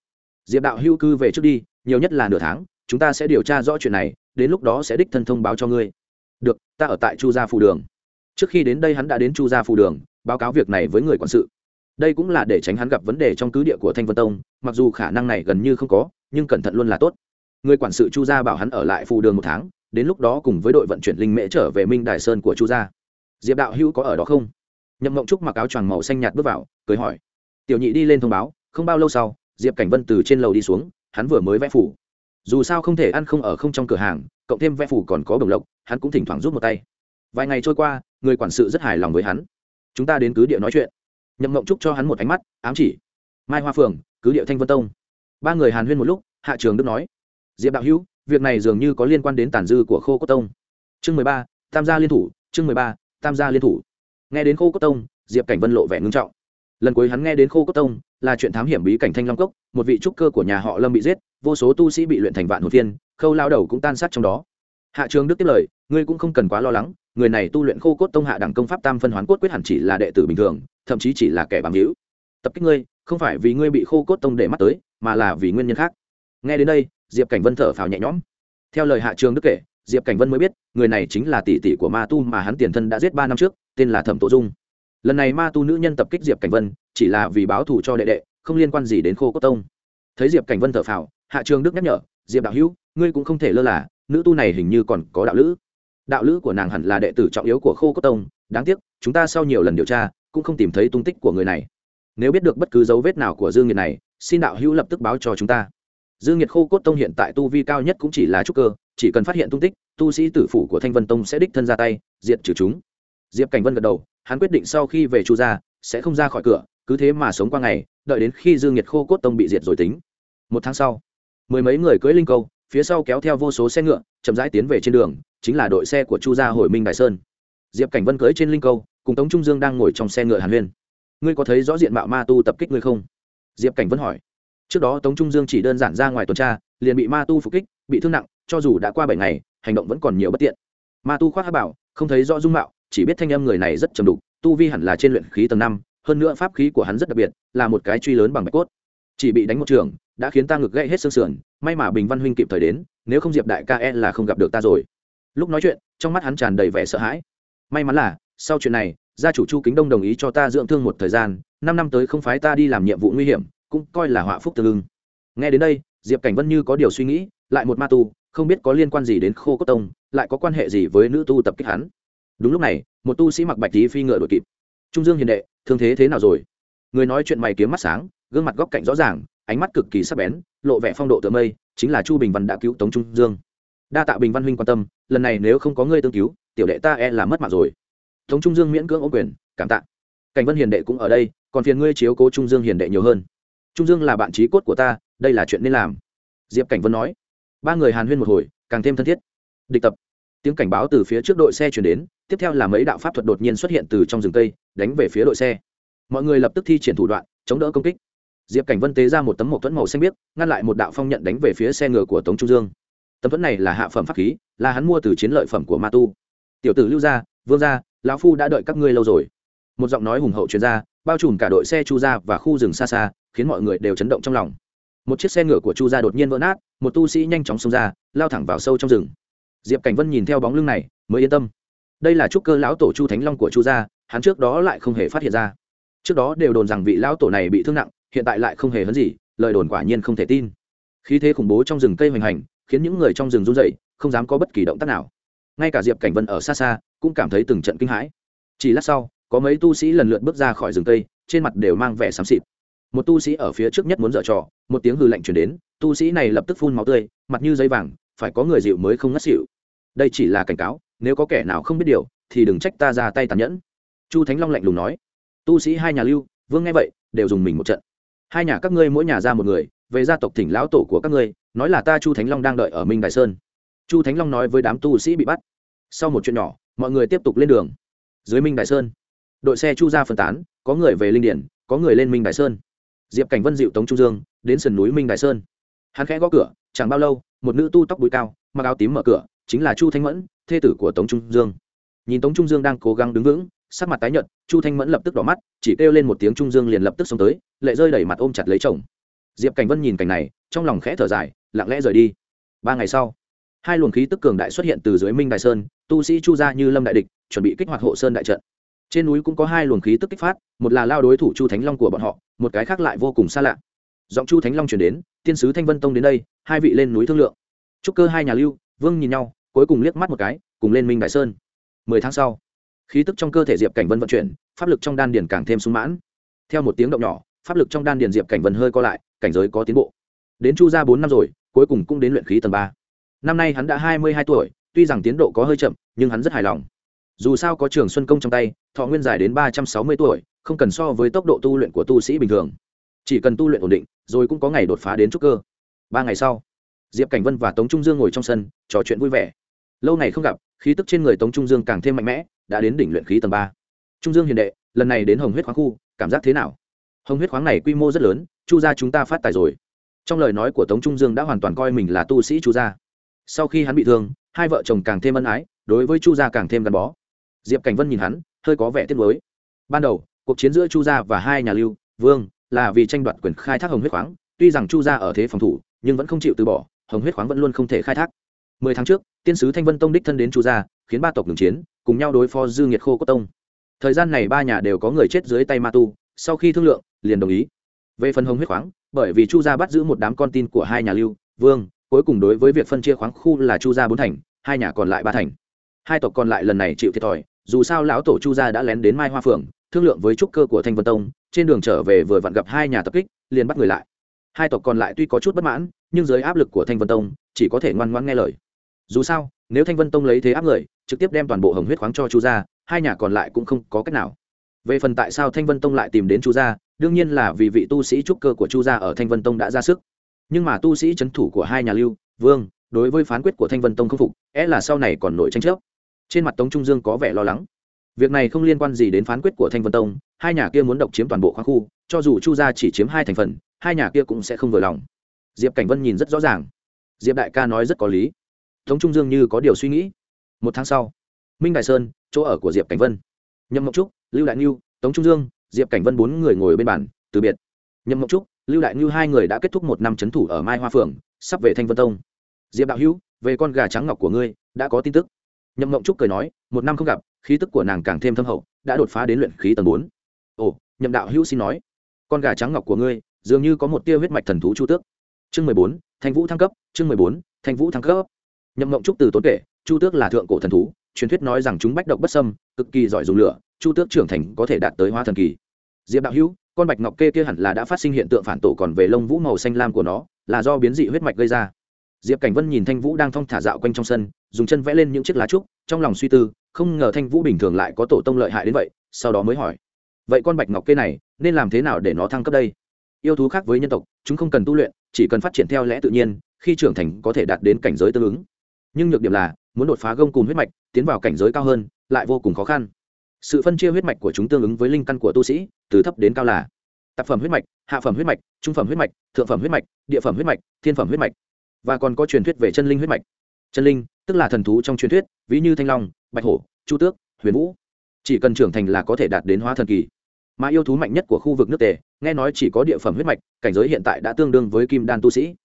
Diệp đạo hưu cư về trước đi, nhiều nhất là nửa tháng, chúng ta sẽ điều tra rõ chuyện này, đến lúc đó sẽ đích thân thông báo cho ngươi. Được, ta ở tại chu gia phù đường. Trước khi đến đây hắn đã đến chu gia phù đường, báo cáo việc này với người quản sự đây cũng là để tránh hắn gặp vấn đề trong cứ địa của thanh vân tông, mặc dù khả năng này gần như không có, nhưng cẩn thận luôn là tốt. Người quản sự chu gia bảo hắn ở lại phù đường một tháng, đến lúc đó cùng với đội vận chuyển linh mễ trở về minh đài sơn của chu gia. Diệp đạo hữu có ở đó không? Nhậm mộng trúc mặc áo choàng màu xanh nhạt bước vào, cười hỏi. Tiểu nhị đi lên thông báo, không bao lâu sau, diệp cảnh vân từ trên lầu đi xuống, hắn vừa mới vẽ phủ. Dù sao không thể ăn không ở không trong cửa hàng, cộng thêm vẽ phủ còn có bồng lộc, hắn cũng thỉnh thoảng rút một tay. Vài ngày trôi qua, người quản sự rất hài lòng với hắn. Chúng ta đến cứ địa nói chuyện nhậm mộng trúc cho hắn một ánh mắt, ám chỉ. Mai hoa phường cứ điệu thanh vân tông. Ba người hàn huyên một lúc, hạ trường đức nói, diệp đạo hữu, việc này dường như có liên quan đến tàn dư của khô cốt tông. Chương mười ba, tam gia liên thủ, chương mười ba, tam gia liên thủ. Nghe đến khô cốt tông, diệp cảnh vân lộ vẻ ngưng trọng. Lần cuối hắn nghe đến khô cốt tông là chuyện thám hiểm bí cảnh thanh long cốc, một vị trúc cơ của nhà họ lâm bị giết, vô số tu sĩ bị luyện thành vạn hồn phiên, khâu lao đầu cũng tan sát trong đó. Hạ trường đức tiếp lời, ngươi cũng không cần quá lo lắng, người này tu luyện khô cốt tông hạ đẳng công pháp tam phân hoán cốt quyết hẳn chỉ là đệ tử bình thường thậm chí chỉ là kẻ bám hữu. Tập kích ngươi, không phải vì ngươi bị khô cốt tông để mắt tới, mà là vì nguyên nhân khác. Nghe đến đây, diệp cảnh vân thở phào nhẹ nhõm. Theo lời hạ trường đức kể, diệp cảnh vân mới biết, người này chính là tỷ tỷ của ma tu mà hắn tiền thân đã giết ba năm trước, tên là thẩm tổ dung. Lần này ma tu nữ nhân tập kích diệp cảnh vân, chỉ là vì báo thù cho đệ đệ, không liên quan gì đến khô cốt tông. Thấy diệp cảnh vân thở phào, hạ trường đức nhắc nhở, diệp đạo hữu, ngươi cũng không thể lơ là, nữ tu này hình như còn có đạo lữ. Đạo lữ của nàng hẳn là đệ tử trọng yếu của khô cốt tông, đáng tiếc, chúng ta sau nhiều lần điều tra cũng không tìm thấy tung tích của người này. Nếu biết được bất cứ dấu vết nào của dương nhiệt này, xin đạo hữu lập tức báo cho chúng ta. Dương nhiệt khô cốt tông hiện tại tu vi cao nhất cũng chỉ là trúc cơ, chỉ cần phát hiện tung tích, tu sĩ tử phủ của thanh vân tông sẽ đích thân ra tay, diệt trừ chúng. Diệp cảnh vân gật đầu, hắn quyết định sau khi về chu gia, sẽ không ra khỏi cửa, cứ thế mà sống qua ngày, đợi đến khi dương nhiệt khô cốt tông bị diệt rồi tính. Một tháng sau, mười mấy người cưỡi linh câu, phía sau kéo theo vô số xe ngựa, chậm rãi tiến về trên đường, chính là đội xe của chu gia hồi minh đại sơn. Diệp cảnh vân cưỡi trên linh câu cùng tống trung dương đang ngồi trong xe ngựa hàn huyên ngươi có thấy rõ diện mạo ma tu tập kích ngươi không diệp cảnh vẫn hỏi trước đó tống trung dương chỉ đơn giản ra ngoài tuần tra liền bị ma tu phục kích bị thương nặng cho dù đã qua bảy ngày hành động vẫn còn nhiều bất tiện ma tu khoác hát bảo không thấy rõ dung mạo chỉ biết thanh âm người này rất trầm đục tu vi hẳn là trên luyện khí tầng năm hơn nữa pháp khí của hắn rất đặc biệt là một cái truy lớn bằng bạch cốt chỉ bị đánh một trường đã khiến ta ngực gãy hết xương sườn may mà bình văn huynh kịp thời đến nếu không diệp đại ca e là không gặp được ta rồi lúc nói chuyện trong mắt hắn tràn đầy vẻ sợ hãi may mắn là sau chuyện này, gia chủ chu kính đông đồng ý cho ta dưỡng thương một thời gian, năm năm tới không phái ta đi làm nhiệm vụ nguy hiểm, cũng coi là họa phúc tương ưng. Nghe đến đây, diệp cảnh vân như có điều suy nghĩ, lại một ma tu, không biết có liên quan gì đến khô cốt tông, lại có quan hệ gì với nữ tu tập kích hắn. Đúng lúc này, một tu sĩ mặc bạch tí phi ngựa đuổi kịp. Trung dương hiền đệ, thương thế thế nào rồi? Người nói chuyện mày kiếm mắt sáng, gương mặt góc cạnh rõ ràng, ánh mắt cực kỳ sắc bén, lộ vẻ phong độ tự mây, chính là chu bình văn đã cứu tống trung dương. Đa tạ bình văn huynh quan tâm, lần này nếu không có ngươi tương cứu, tiểu đệ ta e là mất mạng rồi tống trung dương miễn cưỡng ô quyền, cảm tạ. Cảnh vân hiền đệ cũng ở đây, còn phiền ngươi chiếu cố trung dương hiền đệ nhiều hơn. Trung dương là bạn trí cốt của ta, đây là chuyện nên làm. Diệp cảnh vân nói. Ba người hàn huyên một hồi, càng thêm thân thiết. Địch tập. Tiếng cảnh báo từ phía trước đội xe chuyển đến, tiếp theo là mấy đạo pháp thuật đột nhiên xuất hiện từ trong rừng cây, đánh về phía đội xe. Mọi người lập tức thi triển thủ đoạn, chống đỡ công kích. Diệp cảnh vân tế ra một tấm mộc thuẫn màu xanh biếc, ngăn lại một đạo phong nhận đánh về phía xe ngựa của tống trung dương. Tấm thuẫn này là hạ phẩm pháp khí, là hắn mua từ chiến lợi phẩm của ma tu. Tiểu tử lưu gia, vương gia lão phu đã đợi các ngươi lâu rồi. Một giọng nói hùng hậu truyền ra, bao trùm cả đội xe chu gia và khu rừng xa xa, khiến mọi người đều chấn động trong lòng. Một chiếc xe ngựa của chu gia đột nhiên vỡ nát, một tu sĩ nhanh chóng xông ra, lao thẳng vào sâu trong rừng. Diệp cảnh vân nhìn theo bóng lưng này, mới yên tâm. Đây là trúc cơ lão tổ chu thánh long của chu gia, hắn trước đó lại không hề phát hiện ra. Trước đó đều đồn rằng vị lão tổ này bị thương nặng, hiện tại lại không hề hấn gì, lời đồn quả nhiên không thể tin. Khí thế khủng bố trong rừng cây hoành hành, khiến những người trong rừng run dậy không dám có bất kỳ động tác nào ngay cả diệp cảnh vân ở xa xa cũng cảm thấy từng trận kinh hãi chỉ lát sau có mấy tu sĩ lần lượt bước ra khỏi rừng cây trên mặt đều mang vẻ xám xịt một tu sĩ ở phía trước nhất muốn dở trò một tiếng hư lạnh chuyển đến tu sĩ này lập tức phun máu tươi mặt như dây vàng phải có người dịu mới không ngất xỉu đây chỉ là cảnh cáo nếu có kẻ nào không biết điều thì đừng trách ta ra tay tàn nhẫn chu thánh long lạnh lùng nói tu sĩ hai nhà lưu vương nghe vậy đều dùng mình một trận hai nhà các ngươi mỗi nhà ra một người về gia tộc thỉnh lão tổ của các ngươi nói là ta chu thánh long đang đợi ở minh đại sơn chu thánh long nói với đám tu sĩ bị bắt. Sau một chuyện nhỏ, mọi người tiếp tục lên đường. Dưới minh đại sơn, đội xe chu ra phân tán, có người về linh điển, có người lên minh đại sơn. Diệp cảnh vân dịu tống trung dương, đến sườn núi minh đại sơn. Hắn khẽ gõ cửa, chẳng bao lâu, một nữ tu tóc bụi cao, mặc áo tím mở cửa, chính là chu thanh mẫn, thê tử của tống trung dương. Nhìn tống trung dương đang cố gắng đứng vững, sắc mặt tái nhợt, chu thanh mẫn lập tức đỏ mắt, chỉ kêu lên một tiếng trung dương liền lập tức xông tới, lệ rơi đẩy mặt ôm chặt lấy chồng. Diệp cảnh vân nhìn cảnh này, trong lòng khẽ thở dài, lặng lẽ rời đi. Ba ngày sau hai luồng khí tức cường đại xuất hiện từ dưới minh đại sơn, tu sĩ chu Gia như lâm đại địch, chuẩn bị kích hoạt hộ sơn đại trận. Trên núi cũng có hai luồng khí tức kích phát, một là lao đối thủ chu thánh long của bọn họ, một cái khác lại vô cùng xa lạ. Giọng chu thánh long chuyển đến, tiên sứ thanh vân tông đến đây, hai vị lên núi thương lượng. Trúc cơ hai nhà lưu, vương nhìn nhau, cuối cùng liếc mắt một cái, cùng lên minh đại sơn. Mười tháng sau, khí tức trong cơ thể diệp cảnh vân vận chuyển, pháp lực trong đan điền càng thêm sung mãn. Theo một tiếng động nhỏ, pháp lực trong đan điền diệp cảnh vân hơi co lại, cảnh giới có tiến bộ. Đến chu ra bốn năm rồi, cuối cùng cũng đến luyện khí tầng ba năm nay hắn đã hai mươi hai tuổi, tuy rằng tiến độ có hơi chậm, nhưng hắn rất hài lòng. Dù sao có trường xuân công trong tay, thọ nguyên dài đến ba trăm sáu mươi tuổi, không cần so với tốc độ tu luyện của tu sĩ bình thường. Chỉ cần tu luyện ổn định, rồi cũng có ngày đột phá đến trúc cơ. Ba ngày sau, diệp cảnh vân và tống trung dương ngồi trong sân, trò chuyện vui vẻ. Lâu ngày không gặp, khí tức trên người tống trung dương càng thêm mạnh mẽ, đã đến đỉnh luyện khí tầng ba. Trung dương hiền đệ, lần này đến hồng huyết khoáng khu, cảm giác thế nào? Hồng huyết khoáng này quy mô rất lớn, chu gia chúng ta phát tài rồi. Trong lời nói của tống trung dương đã hoàn toàn coi mình là tu sĩ chu gia sau khi hắn bị thương, hai vợ chồng càng thêm ân ái, đối với chu gia càng thêm gắn bó. Diệp cảnh vân nhìn hắn, hơi có vẻ tiếc mới ban đầu, cuộc chiến giữa chu gia và hai nhà lưu vương là vì tranh đoạt quyền khai thác hồng huyết khoáng. Tuy rằng chu gia ở thế phòng thủ, nhưng vẫn không chịu từ bỏ, hồng huyết khoáng vẫn luôn không thể khai thác. Mười tháng trước, tiên sứ thanh vân tông đích thân đến chu gia, khiến ba tộc ngừng chiến, cùng nhau đối phó dư nghiệt khô cốt tông. Thời gian này ba nhà đều có người chết dưới tay ma tu, sau khi thương lượng, liền đồng ý. Về phần hồng huyết khoáng, bởi vì chu gia bắt giữ một đám con tin của hai nhà lưu vương cuối cùng đối với việc phân chia khoáng khu là chu gia bốn thành, hai nhà còn lại ba thành. Hai tộc còn lại lần này chịu thiệt thòi, dù sao lão tổ chu gia đã lén đến mai hoa phượng, thương lượng với trúc cơ của thanh vân tông, trên đường trở về vừa vặn gặp hai nhà tập kích, liền bắt người lại. Hai tộc còn lại tuy có chút bất mãn, nhưng dưới áp lực của thanh vân tông, chỉ có thể ngoan ngoãn nghe lời. Dù sao, nếu thanh vân tông lấy thế áp người, trực tiếp đem toàn bộ hồng huyết khoáng cho chu gia, hai nhà còn lại cũng không có cách nào. Về phần tại sao thanh vân tông lại tìm đến chu gia, đương nhiên là vì vị tu sĩ trúc cơ của chu gia ở thanh vân tông đã ra sức nhưng mà tu sĩ c h ấ n thủ của hai nhà lưu, vương, đối với phán quyết của thanh vân tông không phục é là sau này còn nổi tranh chấp. Trên mặt tống trung dương có vẻ lo lắng. Việc này không liên quan gì đến phán quyết của thanh vân tông, hai nhà kia muốn độc chiếm toàn bộ khoa khu, cho dù chu gia chỉ chiếm hai thành phần, hai nhà kia cũng sẽ không vừa lòng. Diệp cảnh vân nhìn rất rõ ràng. Diệp đại ca nói rất có lý. Tống trung dương như có điều suy nghĩ. Một tháng sau, minh đại sơn, chỗ ở của diệp cảnh vân. Nhậm mộng trúc, lưu đại ngưu tống trung dương, diệp cảnh vân bốn người ngồi bên bàn, từ biệt. Nhậm mộng trúc lưu đại ngư hai người đã kết thúc một năm c h ấ n thủ ở mai hoa Phường, sắp về thanh vân tông. Diệp đạo hữu về con gà trắng ngọc của ngươi đã có tin tức. Nhậm mộng trúc cười nói một năm không gặp khí tức của nàng càng thêm thâm hậu đã đột phá đến luyện khí tầng bốn. Ồ nhậm đạo hữu xin nói con gà trắng ngọc của ngươi dường như có một tia huyết mạch thần thú chu tước. Chương mười bốn thanh vũ thăng cấp chương mười bốn thanh vũ thăng cấp. Nhậm mộng trúc từ tốn kể chu tước là thượng cổ thần thú truyền thuyết nói rằng chúng bách độc bất sâm cực kỳ giỏi dùng lửa chu tước trưởng thành có thể đạt tới hoa thần kỳ. Diệp đạo hữu con bạch ngọc kê kia hẳn là đã phát sinh hiện tượng phản tổ còn về lông vũ màu xanh lam của nó, là do biến dị huyết mạch gây ra. Diệp cảnh vân nhìn thanh vũ đang thong thả dạo quanh trong sân, dùng chân vẽ lên những chiếc lá trúc, trong lòng suy tư, không ngờ thanh vũ bình thường lại có tổ tông lợi hại đến vậy, sau đó mới hỏi, vậy con bạch ngọc kê này, nên làm thế nào để nó thăng cấp đây? Yêu thú khác với nhân tộc, chúng không cần tu luyện, chỉ cần phát triển theo lẽ tự nhiên, khi trưởng thành có thể đạt đến cảnh giới tương ứng. Nhưng nhược điểm là, muốn đột phá gông cùng huyết mạch, tiến vào cảnh giới cao hơn, lại vô cùng khó khăn sự phân chia huyết mạch của chúng tương ứng với linh căn của tu sĩ, từ thấp đến cao là tạp phẩm huyết mạch, hạ phẩm huyết mạch, trung phẩm huyết mạch, thượng phẩm huyết mạch, địa phẩm huyết mạch, thiên phẩm huyết mạch. Và còn có truyền thuyết về chân linh huyết mạch. Chân linh, tức là thần thú trong truyền thuyết, ví như thanh long, bạch hổ, chu tước, huyền vũ. Chỉ cần trưởng thành là có thể đạt đến hóa thần kỳ. Mà yêu thú mạnh nhất của khu vực nước tề, nghe nói chỉ có địa phẩm huyết mạch, cảnh giới hiện tại đã tương đương với kim đan tu sĩ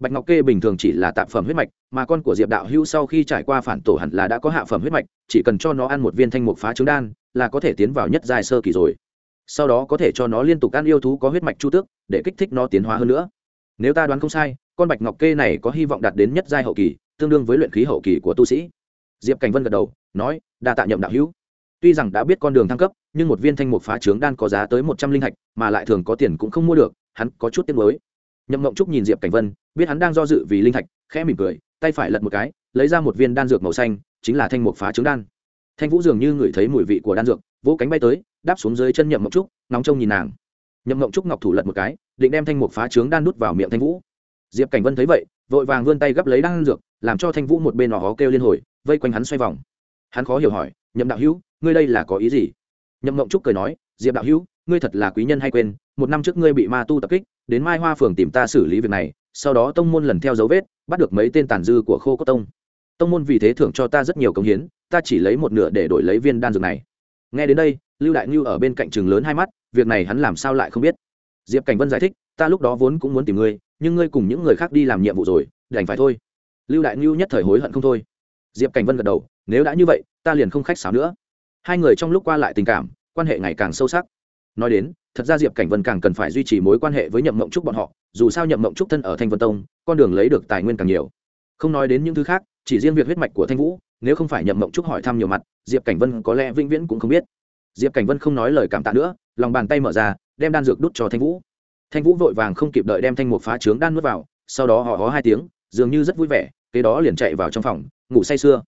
bạch ngọc kê bình thường chỉ là tạp phẩm huyết mạch, mà con của diệp đạo hữu sau khi trải qua phản tổ hẳn là đã có hạ phẩm huyết mạch, chỉ cần cho nó ăn một viên thanh mục phá trứng đan, là có thể tiến vào nhất giai sơ kỳ rồi. Sau đó có thể cho nó liên tục ăn yêu thú có huyết mạch chu tước, để kích thích nó tiến hóa hơn nữa. Nếu ta đoán không sai, con bạch ngọc kê này có hy vọng đạt đến nhất giai hậu kỳ, tương đương với luyện khí hậu kỳ của tu sĩ. Diệp cảnh vân gật đầu, nói, đa tạ nhậm đạo hữu. Tuy rằng đã biết con đường thăng cấp, nhưng một viên thanh mục phá trướng đan có giá tới một trăm linh hạch, mà lại thường có tiền cũng không mua được, hắn có chút tiếc mới nhậm mộng trúc nhìn diệp cảnh vân biết hắn đang do dự vì linh thạch, khẽ mỉm cười, tay phải lật một cái, lấy ra một viên đan dược màu xanh, chính là thanh mục phá trứng đan. Thanh vũ dường như ngửi thấy mùi vị của đan dược, vỗ cánh bay tới, đáp xuống dưới chân nhậm mộng trúc, nóng trông nhìn nàng. Nhậm mộng trúc ngọc thủ lật một cái, định đem thanh mục phá trứng đan đút vào miệng thanh vũ. Diệp cảnh vân thấy vậy, vội vàng vươn tay gấp lấy đan dược, làm cho thanh vũ một bên hó kêu liên hồi, vây quanh hắn xoay vòng. Hắn khó hiểu hỏi, nhậm đạo hữu, ngươi đây là có ý gì? Nhậm mộng trúc cười nói, diệp đạo hữu, ngươi thật là quý nhân hay quên, một năm trước ngươi bị ma tu tập kích, đến mai hoa phường tìm ta xử lý việc này sau đó tông môn lần theo dấu vết, bắt được mấy tên tàn dư của khô cốt tông. Tông môn vì thế thưởng cho ta rất nhiều công hiến, ta chỉ lấy một nửa để đổi lấy viên đan dược này. Nghe đến đây, lưu đại ngưu ở bên cạnh trường lớn hai mắt, việc này hắn làm sao lại không biết? Diệp cảnh vân giải thích, ta lúc đó vốn cũng muốn tìm ngươi, nhưng ngươi cùng những người khác đi làm nhiệm vụ rồi, đành phải thôi. Lưu đại ngưu nhất thời hối hận không thôi. Diệp cảnh vân gật đầu, nếu đã như vậy, ta liền không khách sáo nữa. Hai người trong lúc qua lại tình cảm, quan hệ ngày càng sâu sắc. Nói đến thật ra diệp cảnh vân càng cần phải duy trì mối quan hệ với nhậm mộng trúc bọn họ, dù sao nhậm mộng trúc thân ở thanh vân tông, con đường lấy được tài nguyên càng nhiều. Không nói đến những thứ khác, chỉ riêng việc huyết mạch của thanh vũ, nếu không phải nhậm mộng trúc hỏi thăm nhiều mặt, diệp cảnh vân có lẽ vĩnh viễn cũng không biết. Diệp cảnh vân không nói lời cảm tạ nữa, lòng bàn tay mở ra, đem đan dược đút cho thanh vũ. Thanh vũ vội vàng không kịp đợi đem thanh một phá trướng đan nuốt vào, sau đó họ hó hai tiếng, dường như rất vui vẻ, kế đó liền chạy vào trong phòng, ngủ say sưa.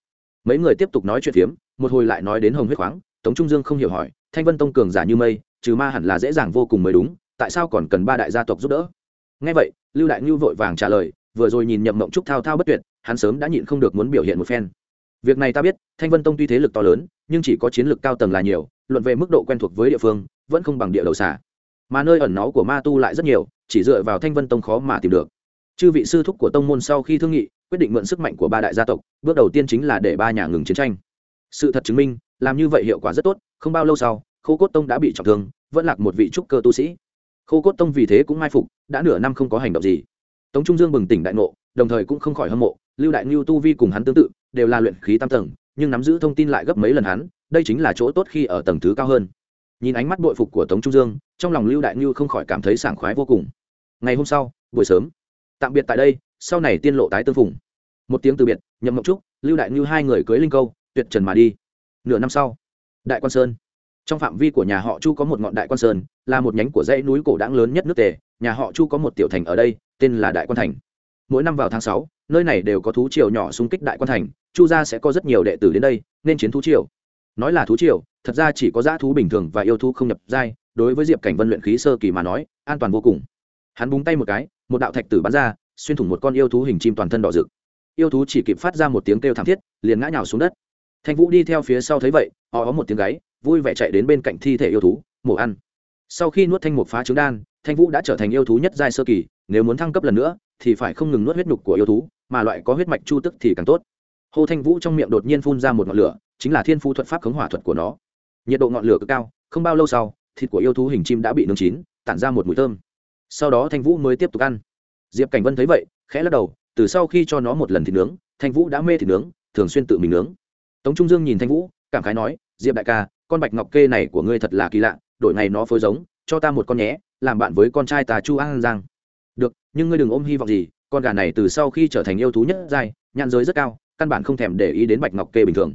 Mấy người tiếp tục nói chuyện phiếm, một hồi lại nói đến hồng huyết khoáng, tống trung dương không hiểu hỏi, thanh vân tông cường giả như mây trừ ma hẳn là dễ dàng vô cùng mới đúng, tại sao còn cần ba đại gia tộc giúp đỡ? Ngay vậy, lưu đại ngưu vội vàng trả lời, vừa rồi nhìn nhậm mộng trúc thao thao bất tuyệt, hắn sớm đã nhịn không được muốn biểu hiện một phen. Việc này ta biết, thanh vân tông tuy thế lực to lớn, nhưng chỉ có chiến lược cao tầng là nhiều, luận về mức độ quen thuộc với địa phương, vẫn không bằng địa đầu xả mà nơi ẩn náu của ma tu lại rất nhiều, chỉ dựa vào thanh vân tông khó mà tìm được. Chư vị sư thúc của tông môn sau khi thương nghị, quyết định mượn sức mạnh của ba đại gia tộc, bước đầu tiên chính là để ba nhà ngừng chiến tranh. Sự thật chứng minh, làm như vậy hiệu quả rất tốt, không bao lâu sau khô cốt tông đã bị trọng thương, vẫn lạc một vị trúc cơ tu sĩ. Khô cốt tông vì thế cũng mai phục, đã nửa năm không có hành động gì. Tống trung dương bừng tỉnh đại ngộ, đồng thời cũng không khỏi hâm mộ, lưu đại ngưu tu vi cùng hắn tương tự, đều là luyện khí tam tầng, nhưng nắm giữ thông tin lại gấp mấy lần hắn, đây chính là chỗ tốt khi ở tầng thứ cao hơn. Nhìn ánh mắt bội phục của tống trung dương, trong lòng lưu đại ngưu không khỏi cảm thấy sảng khoái vô cùng. Ngày hôm sau, buổi sớm, tạm biệt tại đây, sau này tiên lộ tái tương phùng. Một tiếng từ biệt, nhậm mộng trúc, lưu đại ngưu hai người cưới linh câu, tuyệt trần mà đi. Nửa năm sau, đại quan sơn trong phạm vi của nhà họ chu có một ngọn đại quan sơn, là một nhánh của dãy núi cổ đáng lớn nhất nước tề. Nhà họ chu có một tiểu thành ở đây, tên là đại quan thành. Mỗi năm vào tháng sáu, nơi này đều có thú triều nhỏ xung kích đại quan thành. Chu gia sẽ có rất nhiều đệ tử đến đây, nên chiến thú triều. Nói là thú triều, thật ra chỉ có dã thú bình thường và yêu thú không nhập giai. Đối với diệp cảnh vân luyện khí sơ kỳ mà nói, an toàn vô cùng. Hắn búng tay một cái, một đạo thạch tử bắn ra, xuyên thủng một con yêu thú hình chim toàn thân đỏ rực. Yêu thú chỉ kịp phát ra một tiếng kêu thảm thiết, liền ngã nhào xuống đất. Thanh vũ đi theo phía sau thấy vậy họ có một tiếng gáy vui vẻ chạy đến bên cạnh thi thể yêu thú, mổ ăn. Sau khi nuốt thanh mục phá trứng đan, thanh vũ đã trở thành yêu thú nhất giai sơ kỳ, nếu muốn thăng cấp lần nữa, thì phải không ngừng nuốt huyết nhục của yêu thú, mà loại có huyết mạch chu tức thì càng tốt. Hồ thanh vũ trong miệng đột nhiên phun ra một ngọn lửa, chính là thiên phu thuật pháp khống hỏa thuật của nó. Nhiệt độ ngọn lửa cực cao, không bao lâu sau, thịt của yêu thú hình chim đã bị nướng chín, tản ra một mùi thơm. Sau đó thanh vũ mới tiếp tục ăn. Diệp cảnh vân thấy vậy, khẽ lắc đầu, từ sau khi cho nó một lần thịt nướng, thanh vũ đã mê thịt nướng, thường xuyên tự mình nướng. Tống trung dương nhìn thanh vũ, cảm khái nói, diệp đại ca con bạch ngọc kê này của ngươi thật là kỳ lạ, đổi ngày nó phối giống, cho ta một con nhé, làm bạn với con trai ta chu an giang. Được, nhưng ngươi đừng ôm hy vọng gì, con gà này từ sau khi trở thành yêu thú nhất giai, nhãn giới rất cao, căn bản không thèm để ý đến bạch ngọc kê bình thường.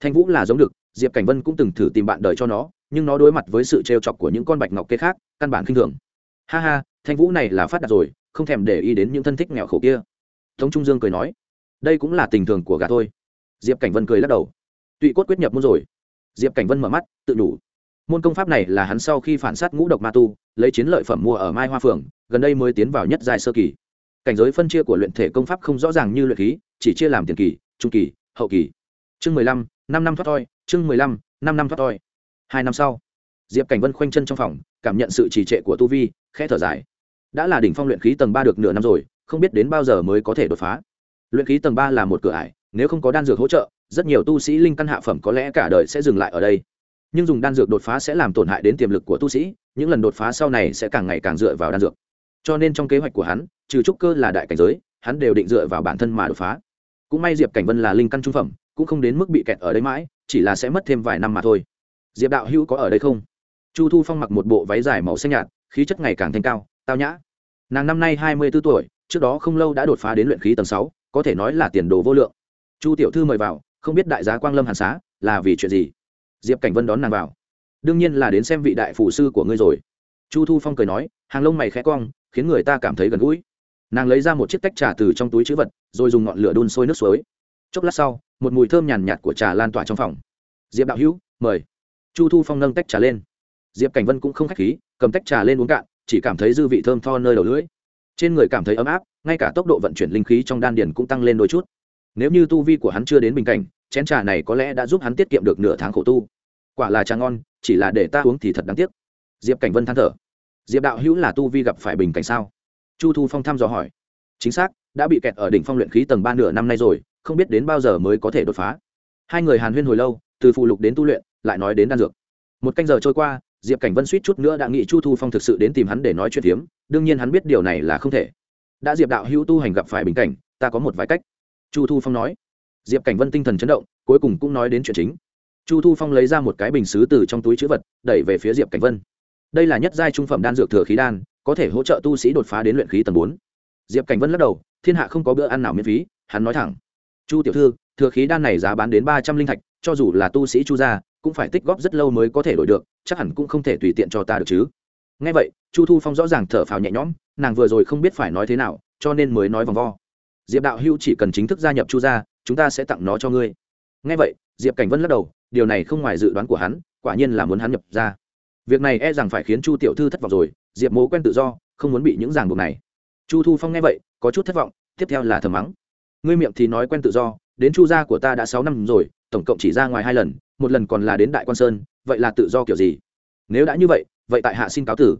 Thanh vũ là giống được, diệp cảnh vân cũng từng thử tìm bạn đời cho nó, nhưng nó đối mặt với sự trêu chọc của những con bạch ngọc kê khác, căn bản khinh thường. Ha ha, thanh vũ này là phát đạt rồi, không thèm để ý đến những thân thích nghèo khổ kia. Tống trung dương cười nói, đây cũng là tình thường của gà thôi. Diệp cảnh vân cười lắc đầu. Tụy cốt quyết nhập môn rồi diệp cảnh vân mở mắt, tự đủ môn công pháp này là hắn sau khi phản s á t ngũ độc ma tu, lấy chiến lợi phẩm mua ở mai hoa phường gần đây mới tiến vào nhất dài sơ kỳ. Cảnh giới phân chia của luyện thể công pháp không rõ ràng như luyện khí, chỉ chia làm tiền kỳ, trung kỳ, hậu kỳ. Chương mười lăm, năm năm thoát thoi, chương mười lăm, năm năm thoát thoi. Hai năm sau, diệp cảnh vân khoanh chân trong phòng, cảm nhận sự trì trệ của tu vi, khẽ thở dài. Đã là đỉnh phong luyện khí tầng ba được nửa năm rồi, không biết đến bao giờ mới có thể đột phá. Luyện khí tầng ba là một cửa ải, nếu không có đan dược hỗ trợ rất nhiều tu sĩ linh căn hạ phẩm có lẽ cả đời sẽ dừng lại ở đây. Nhưng dùng đan dược đột phá sẽ làm tổn hại đến tiềm lực của tu sĩ, những lần đột phá sau này sẽ càng ngày càng dựa vào đan dược. Cho nên trong kế hoạch của hắn, trừ trúc cơ là đại cảnh giới, hắn đều định dựa vào bản thân mà đột phá. Cũng may diệp cảnh vân là linh căn trung phẩm, cũng không đến mức bị kẹt ở đây mãi, chỉ là sẽ mất thêm vài năm mà thôi. Diệp đạo hữu có ở đây không? Chu thu phong mặc một bộ váy dài màu xanh nhạt, khí chất ngày càng thanh cao, tao nhã. Nàng năm nay hai mươi b ố tuổi, trước đó không lâu đã đột phá đến luyện khí tầng sáu, có thể nói là tiền đồ vô lượng. Chu tiểu thư mời vào không biết đại giá quang lâm hàn xá là vì chuyện gì? Diệp cảnh vân đón nàng vào. Đương nhiên là đến xem vị đại phủ sư của ngươi rồi. Chu thu phong cười nói, hàng lông mày khẽ cong, khiến người ta cảm thấy gần gũi. Nàng lấy ra một chiếc tách trà từ trong túi chữ vật, rồi dùng ngọn lửa đun sôi nước suối. Chốc lát sau, một mùi thơm nhàn nhạt của trà lan tỏa trong phòng. Diệp đạo hữu, mời. Chu thu phong nâng tách trà lên. Diệp cảnh vân cũng không k h á c h khí, cầm tách trà lên uống cạn, chỉ cảm thấy dư vị thơm tho nơi đầu lưỡi. Trên người cảm thấy ấm áp, ngay cả tốc độ vận chuyển linh khí trong đan điền cũng tăng lên đôi chút. Nếu như tu vi của hắn chưa đến bình cảnh chén trà này có lẽ đã giúp hắn tiết kiệm được nửa tháng khổ tu. Quả là trà ngon, chỉ là để ta uống thì thật đáng tiếc. Diệp cảnh vân than thở. Diệp đạo hữu là tu vi gặp phải bình cảnh sao? Chu thu phong thăm dò hỏi. Chính xác, đã bị kẹt ở đỉnh phong luyện khí tầng ba nửa năm nay rồi, không biết đến bao giờ mới có thể đột phá. Hai người hàn huyên hồi lâu, từ phụ lục đến tu luyện, lại nói đến đan dược. Một canh giờ trôi qua, diệp cảnh vân suýt chút nữa đã nghĩ chu thu phong thực sự đến tìm hắn để nói chuyện phiếm đương nhiên hắn biết điều này là không thể. Đã diệp đạo hữu tu hành gặp phải bình cảnh, ta có một vài cách. Chu thu phong nói diệp cảnh vân tinh thần chấn động, cuối cùng cũng nói đến chuyện chính. Chu thu phong lấy ra một cái bình xứ từ trong túi chữ vật, đẩy về phía diệp cảnh vân. Đây là nhất giai trung phẩm đan dược thừa khí đan, có thể hỗ trợ tu sĩ đột phá đến luyện khí tầng bốn. Diệp cảnh vân lắc đầu, thiên hạ không có bữa ăn nào miễn phí, hắn nói thẳng. Chu tiểu thư, thừa khí đan này giá bán đến ba trăm linh thạch, cho dù là tu sĩ chu gia, cũng phải tích góp rất lâu mới có thể đổi được, chắc hẳn cũng không thể tùy tiện cho ta được chứ. Ngay vậy, chu thu phong rõ ràng thở phào nhẹ nhõm, nàng vừa rồi không biết phải nói thế nào, cho nên mới nói vòng vo. Diệp đạo hưu chỉ cần chính thức gia nhập chu gia chúng ta sẽ tặng nó cho ngươi. Ngay vậy, diệp cảnh vân lắc đầu, điều này không ngoài dự đoán của hắn, quả nhiên là muốn hắn nhập ra. Việc này e rằng phải khiến chu tiểu thư thất vọng rồi, diệp mố quen tự do, không muốn bị những ràng buộc này. Chu thu phong nghe vậy, có chút thất vọng, tiếp theo là thầm mắng. Ngươi miệng thì nói quen tự do, đến chu gia của ta đã sáu năm rồi, tổng cộng chỉ ra ngoài hai lần, một lần còn là đến đại quan sơn, vậy là tự do kiểu gì? Nếu đã như vậy vậy tại hạ xin cáo tử.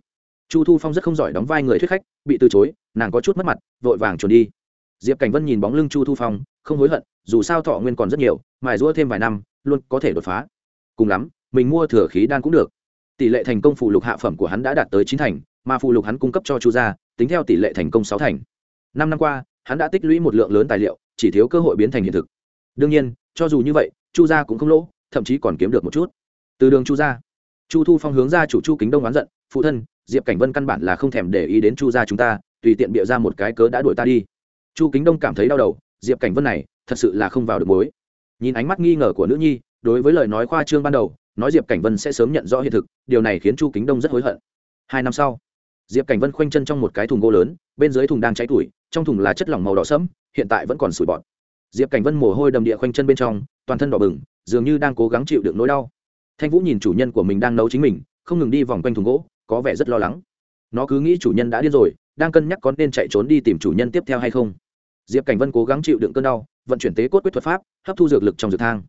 Chu thu phong rất không giỏi đóng vai người thuyết khách, bị từ chối, nàng có chút mất mặt, vội vàng trốn đi diệp cảnh vân nhìn bóng lưng chu thu phong, không hối hận, dù sao thọ nguyên còn rất nhiều, mài rũa thêm vài năm, luôn có thể đột phá. Cùng lắm, mình mua thừa khí đan cũng được. Tỷ lệ thành công phụ lục hạ phẩm của hắn đã đạt tới chín thành, mà phụ lục hắn cung cấp cho chu gia, tính theo tỷ lệ thành công sáu thành. Năm năm qua, hắn đã tích lũy một lượng lớn tài liệu, chỉ thiếu cơ hội biến thành hiện thực. Đương nhiên, cho dù như vậy, chu gia cũng không lỗ, thậm chí còn kiếm được một chút. Từ đường chu gia, chu thu phong hướng ra chủ chu kính đông oán giận, phụ thân, diệp cảnh vân căn bản là không thèm để ý đến chu gia chúng ta, tùy tiện bịa ra một cái cớ đã đuổi ta đi chu kính đông cảm thấy đau đầu, diệp cảnh vân này, thật sự là không vào được mối. Nhìn ánh mắt nghi ngờ của nữ nhi, đối với lời nói khoa trương ban đầu, nói diệp cảnh vân sẽ sớm nhận rõ hiện thực, điều này khiến chu kính đông rất hối hận. Hai năm sau, diệp cảnh vân khoanh chân trong một cái thùng gỗ lớn, bên dưới thùng đang cháy tủi, trong thùng là chất lỏng màu đỏ sẫm, hiện tại vẫn còn sủi bọt. Diệp cảnh vân mồ hôi đầm địa khoanh chân bên trong, toàn thân đỏ bừng, dường như đang cố gắng chịu đựng nỗi đau. Thanh vũ nhìn chủ nhân của mình đang nấu chính mình, không ngừng đi vòng quanh thùng gỗ, có vẻ rất lo lắng. Nó cứ nghĩ chủ nhân đã điên rồi, đang cân nhắc có nên chạy trốn đi tìm chủ nhân tiếp theo hay không diệp cảnh vân cố gắng chịu đựng cơn đau, vận chuyển tế cốt quyết thuật pháp, hấp thu dược lực trong dược thang.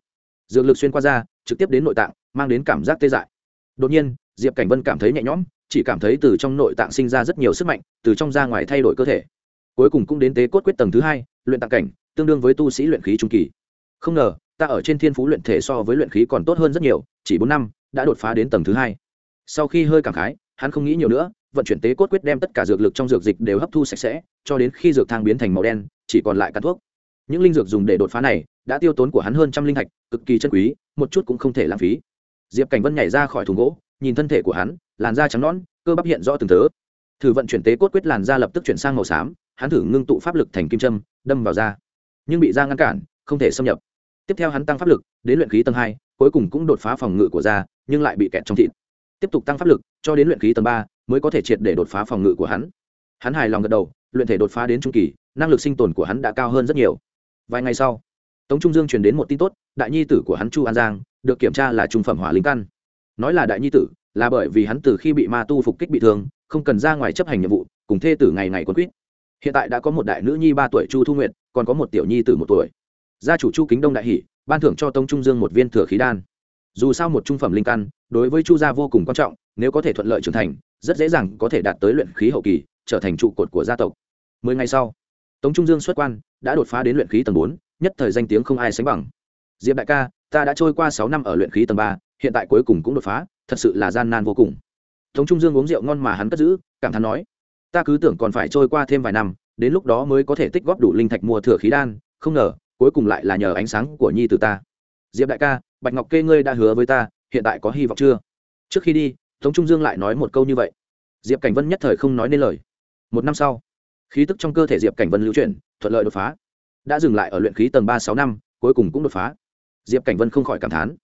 Dược lực xuyên qua da, trực tiếp đến nội tạng, mang đến cảm giác tê dại. Đột nhiên, diệp cảnh vân cảm thấy nhẹ nhõm, chỉ cảm thấy từ trong nội tạng sinh ra rất nhiều sức mạnh, từ trong ra ngoài thay đổi cơ thể. Cuối cùng cũng đến tế cốt quyết tầng thứ hai, luyện tạng cảnh, tương đương với tu sĩ luyện khí trung kỳ. Không ngờ, ta ở trên thiên phú luyện thể so với luyện khí còn tốt hơn rất nhiều, chỉ bốn năm, đã đột phá đến tầng thứ hai. Sau khi hơi cảm khái, hắn không nghĩ nhiều nữa vận chuyển tế cốt quyết đem tất cả dược lực trong dược dịch đều hấp thu sạch sẽ, cho đến khi dược thang biến thành màu đen, chỉ còn lại cắn thuốc. Những linh dược dùng để đột phá này, đã tiêu tốn của hắn hơn trăm linh thạch cực kỳ chân quý, một chút cũng không thể lãng phí. Diệp cảnh vân nhảy ra khỏi thùng gỗ, nhìn thân thể của hắn, làn da trắng nõn, cơ bắp hiện rõ từng thớ thử vận chuyển tế cốt quyết làn da lập tức chuyển sang màu xám, hắn thử ngưng tụ pháp lực thành kim châm, đâm vào da. Nhưng bị da ngăn cản, không thể xâm nhập. Tiếp theo hắn tăng pháp lực, đến luyện khí tầng hai, cuối cùng cũng đột phá phòng ngự của da, nhưng lại bị kẹt trong thịt. Tiếp tục tăng pháp lực, cho đến luyện khí tầng ba mới có thể triệt để đột phá phòng ngự của hắn. Hắn hài lòng gật đầu, luyện thể đột phá đến trung kỳ, năng lực sinh tồn của hắn đã cao hơn rất nhiều. Vài ngày sau, tống trung dương truyền đến một tin tốt, đại nhi tử của hắn chu an giang, được kiểm tra là trung phẩm hỏa linh căn. Nói là đại nhi tử, là bởi vì hắn từ khi bị ma tu phục kích bị thương, không cần ra ngoài chấp hành nhiệm vụ, cùng thê tử ngày ngày quấn quýt. Hiện tại đã có một đại nữ nhi ba tuổi chu thu nguyệt, còn có một tiểu nhi tử một tuổi. Gia chủ chu kính đông đại hỷ ban thưởng cho tống trung dương một viên thừa khí đan. Dù sao một trung phẩm linh căn, đối với chu gia vô cùng quan trọng, nếu có thể thuận lợi trưởng thành rất dễ dàng có thể đạt tới luyện khí hậu kỳ, trở thành trụ cột của gia tộc. Mười ngày sau, tống trung dương xuất quan, đã đột phá đến luyện khí tầng bốn, nhất thời danh tiếng không ai sánh bằng. Diệp đại ca, ta đã trôi qua sáu năm ở luyện khí tầng ba, hiện tại cuối cùng cũng đột phá, thật sự là gian nan vô cùng. Tống trung dương uống rượu ngon mà hắn cất giữ, cảm thán nói, ta cứ tưởng còn phải trôi qua thêm vài năm, đến lúc đó mới có thể tích góp đủ linh thạch mua thừa khí đan, không ngờ, cuối cùng lại là nhờ ánh sáng của nhi từ ta. Diệp đại ca, bạch ngọc kê ngươi đã hứa với ta, hiện tại có hy vọng chưa? Trước khi đi tống trung dương lại nói một câu như vậy. Diệp cảnh vân nhất thời không nói nên lời. Một năm sau, khí tức trong cơ thể diệp cảnh vân lưu chuyển, thuận lợi đột phá. Đã dừng lại ở luyện khí tầng ba sáu năm, cuối cùng cũng đột phá. Diệp cảnh vân không khỏi cảm thán.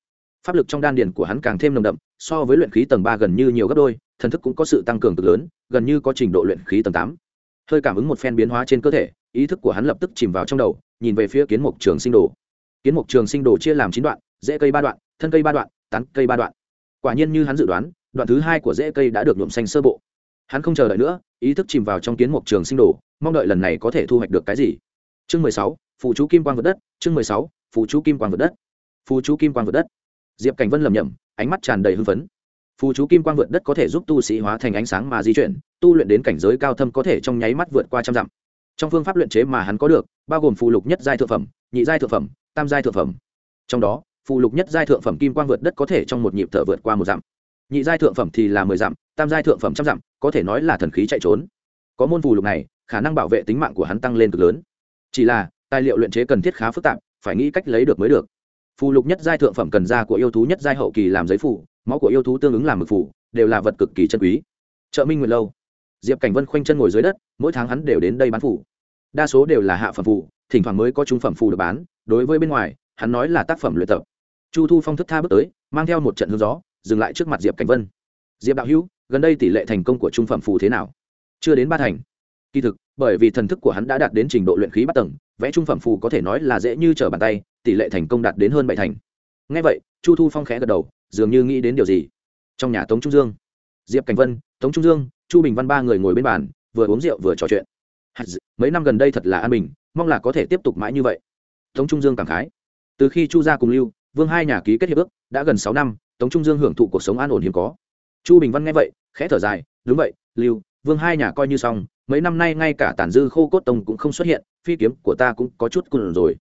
Pháp lực trong đan điền của hắn càng thêm nồng đậm, so với luyện khí tầng ba gần như nhiều gấp đôi, thần thức cũng có sự tăng cường cực lớn, gần như có trình độ luyện khí tầng tám. Hơi cảm ứng một phen biến hóa trên cơ thể, ý thức của hắn lập tức chìm vào trong đầu, nhìn về phía kiến mục trường sinh đồ. Kiến mục trường sinh đồ chia làm chín đoạn dễ cây ba đoạn, thân cây ba đoạn, tán cây ba đoạn. Quả nhiên như hắn dự đoán đoạn thứ hai của rễ cây đã được nhuộm xanh sơ bộ. Hắn không chờ đợi nữa, ý thức chìm vào trong kiến mục trường sinh đồ, mong đợi lần này có thể thu hoạch được cái gì. Chương mười sáu phụ chú kim quang vượt đất, chương mười sáu phụ chú kim quang vượt đất. Phụ chú kim quang vượt đất. Diệp cảnh vân lầm nhầm ánh mắt tràn đầy hưng phấn. Phù chú kim quang vượt đất có thể giúp tu sĩ hóa thành ánh sáng mà di chuyển, tu luyện đến cảnh giới cao thâm có thể trong nháy mắt vượt qua trăm dặm. Trong phương pháp luyện chế mà hắn có được, bao gồm phù lục nhất giai thượng phẩm, nhị giai thượng phẩm, tam giai thượng phẩm. Trong đó, phù lục nhất giai thượng phẩm kim quang vượt đất có thể trong một nhịp thở vượt qua một dặm nhị giai thượng phẩm thì là mười dặm tam giai thượng phẩm trăm dặm có thể nói là thần khí chạy trốn. Có môn phù lục này khả năng bảo vệ tính mạng của hắn tăng lên cực lớn. Chỉ là tài liệu luyện chế cần thiết khá phức tạp phải nghĩ cách lấy được mới được. Phù lục nhất giai thượng phẩm cần ra của yêu thú nhất giai hậu kỳ làm giấy phủ, máu của yêu thú tương ứng làm mực phủ, đều là vật cực kỳ chân quý. Trợ minh nguyệt lâu. Diệp cảnh vân khoanh chân ngồi dưới đất mỗi tháng hắn đều đến đây bán phủ đa số đều là hạ phẩm phủ, thỉnh thoảng mới có trung phẩm phù được bán. Đối với bên ngoài hắn nói là tác phẩm luyện tập. Chu thu phong thức tha bước tới mang theo một trận hương gió dừng lại trước mặt diệp cảnh vân diệp đạo hữu gần đây tỷ lệ thành công của trung phẩm phù thế nào chưa đến ba thành kỳ thực bởi vì thần thức của hắn đã đạt đến trình độ luyện khí bắt tầng vẽ trung phẩm phù có thể nói là dễ như trở bàn tay tỷ lệ thành công đạt đến hơn bảy thành ngay vậy chu thu phong khẽ gật đầu dường như nghĩ đến điều gì trong nhà tống trung dương diệp cảnh vân tống trung dương chu bình văn ba người ngồi bên bàn vừa uống rượu vừa trò chuyện mấy năm gần đây thật là an bình mong là có thể tiếp tục mãi như vậy tống trung dương cảm khái từ khi chu gia cùng lưu vương hai nhà ký kết hiệp ước đã gần sáu năm tống trung dương hưởng thụ cuộc sống an ổn hiếm có. Chu bình văn nghe vậy, khẽ thở dài, đúng vậy, lưu, vương hai nhà coi như xong, mấy năm nay ngay cả tản dư khô cốt tông cũng không xuất hiện, phi kiếm của ta cũng có chút cùn rồi.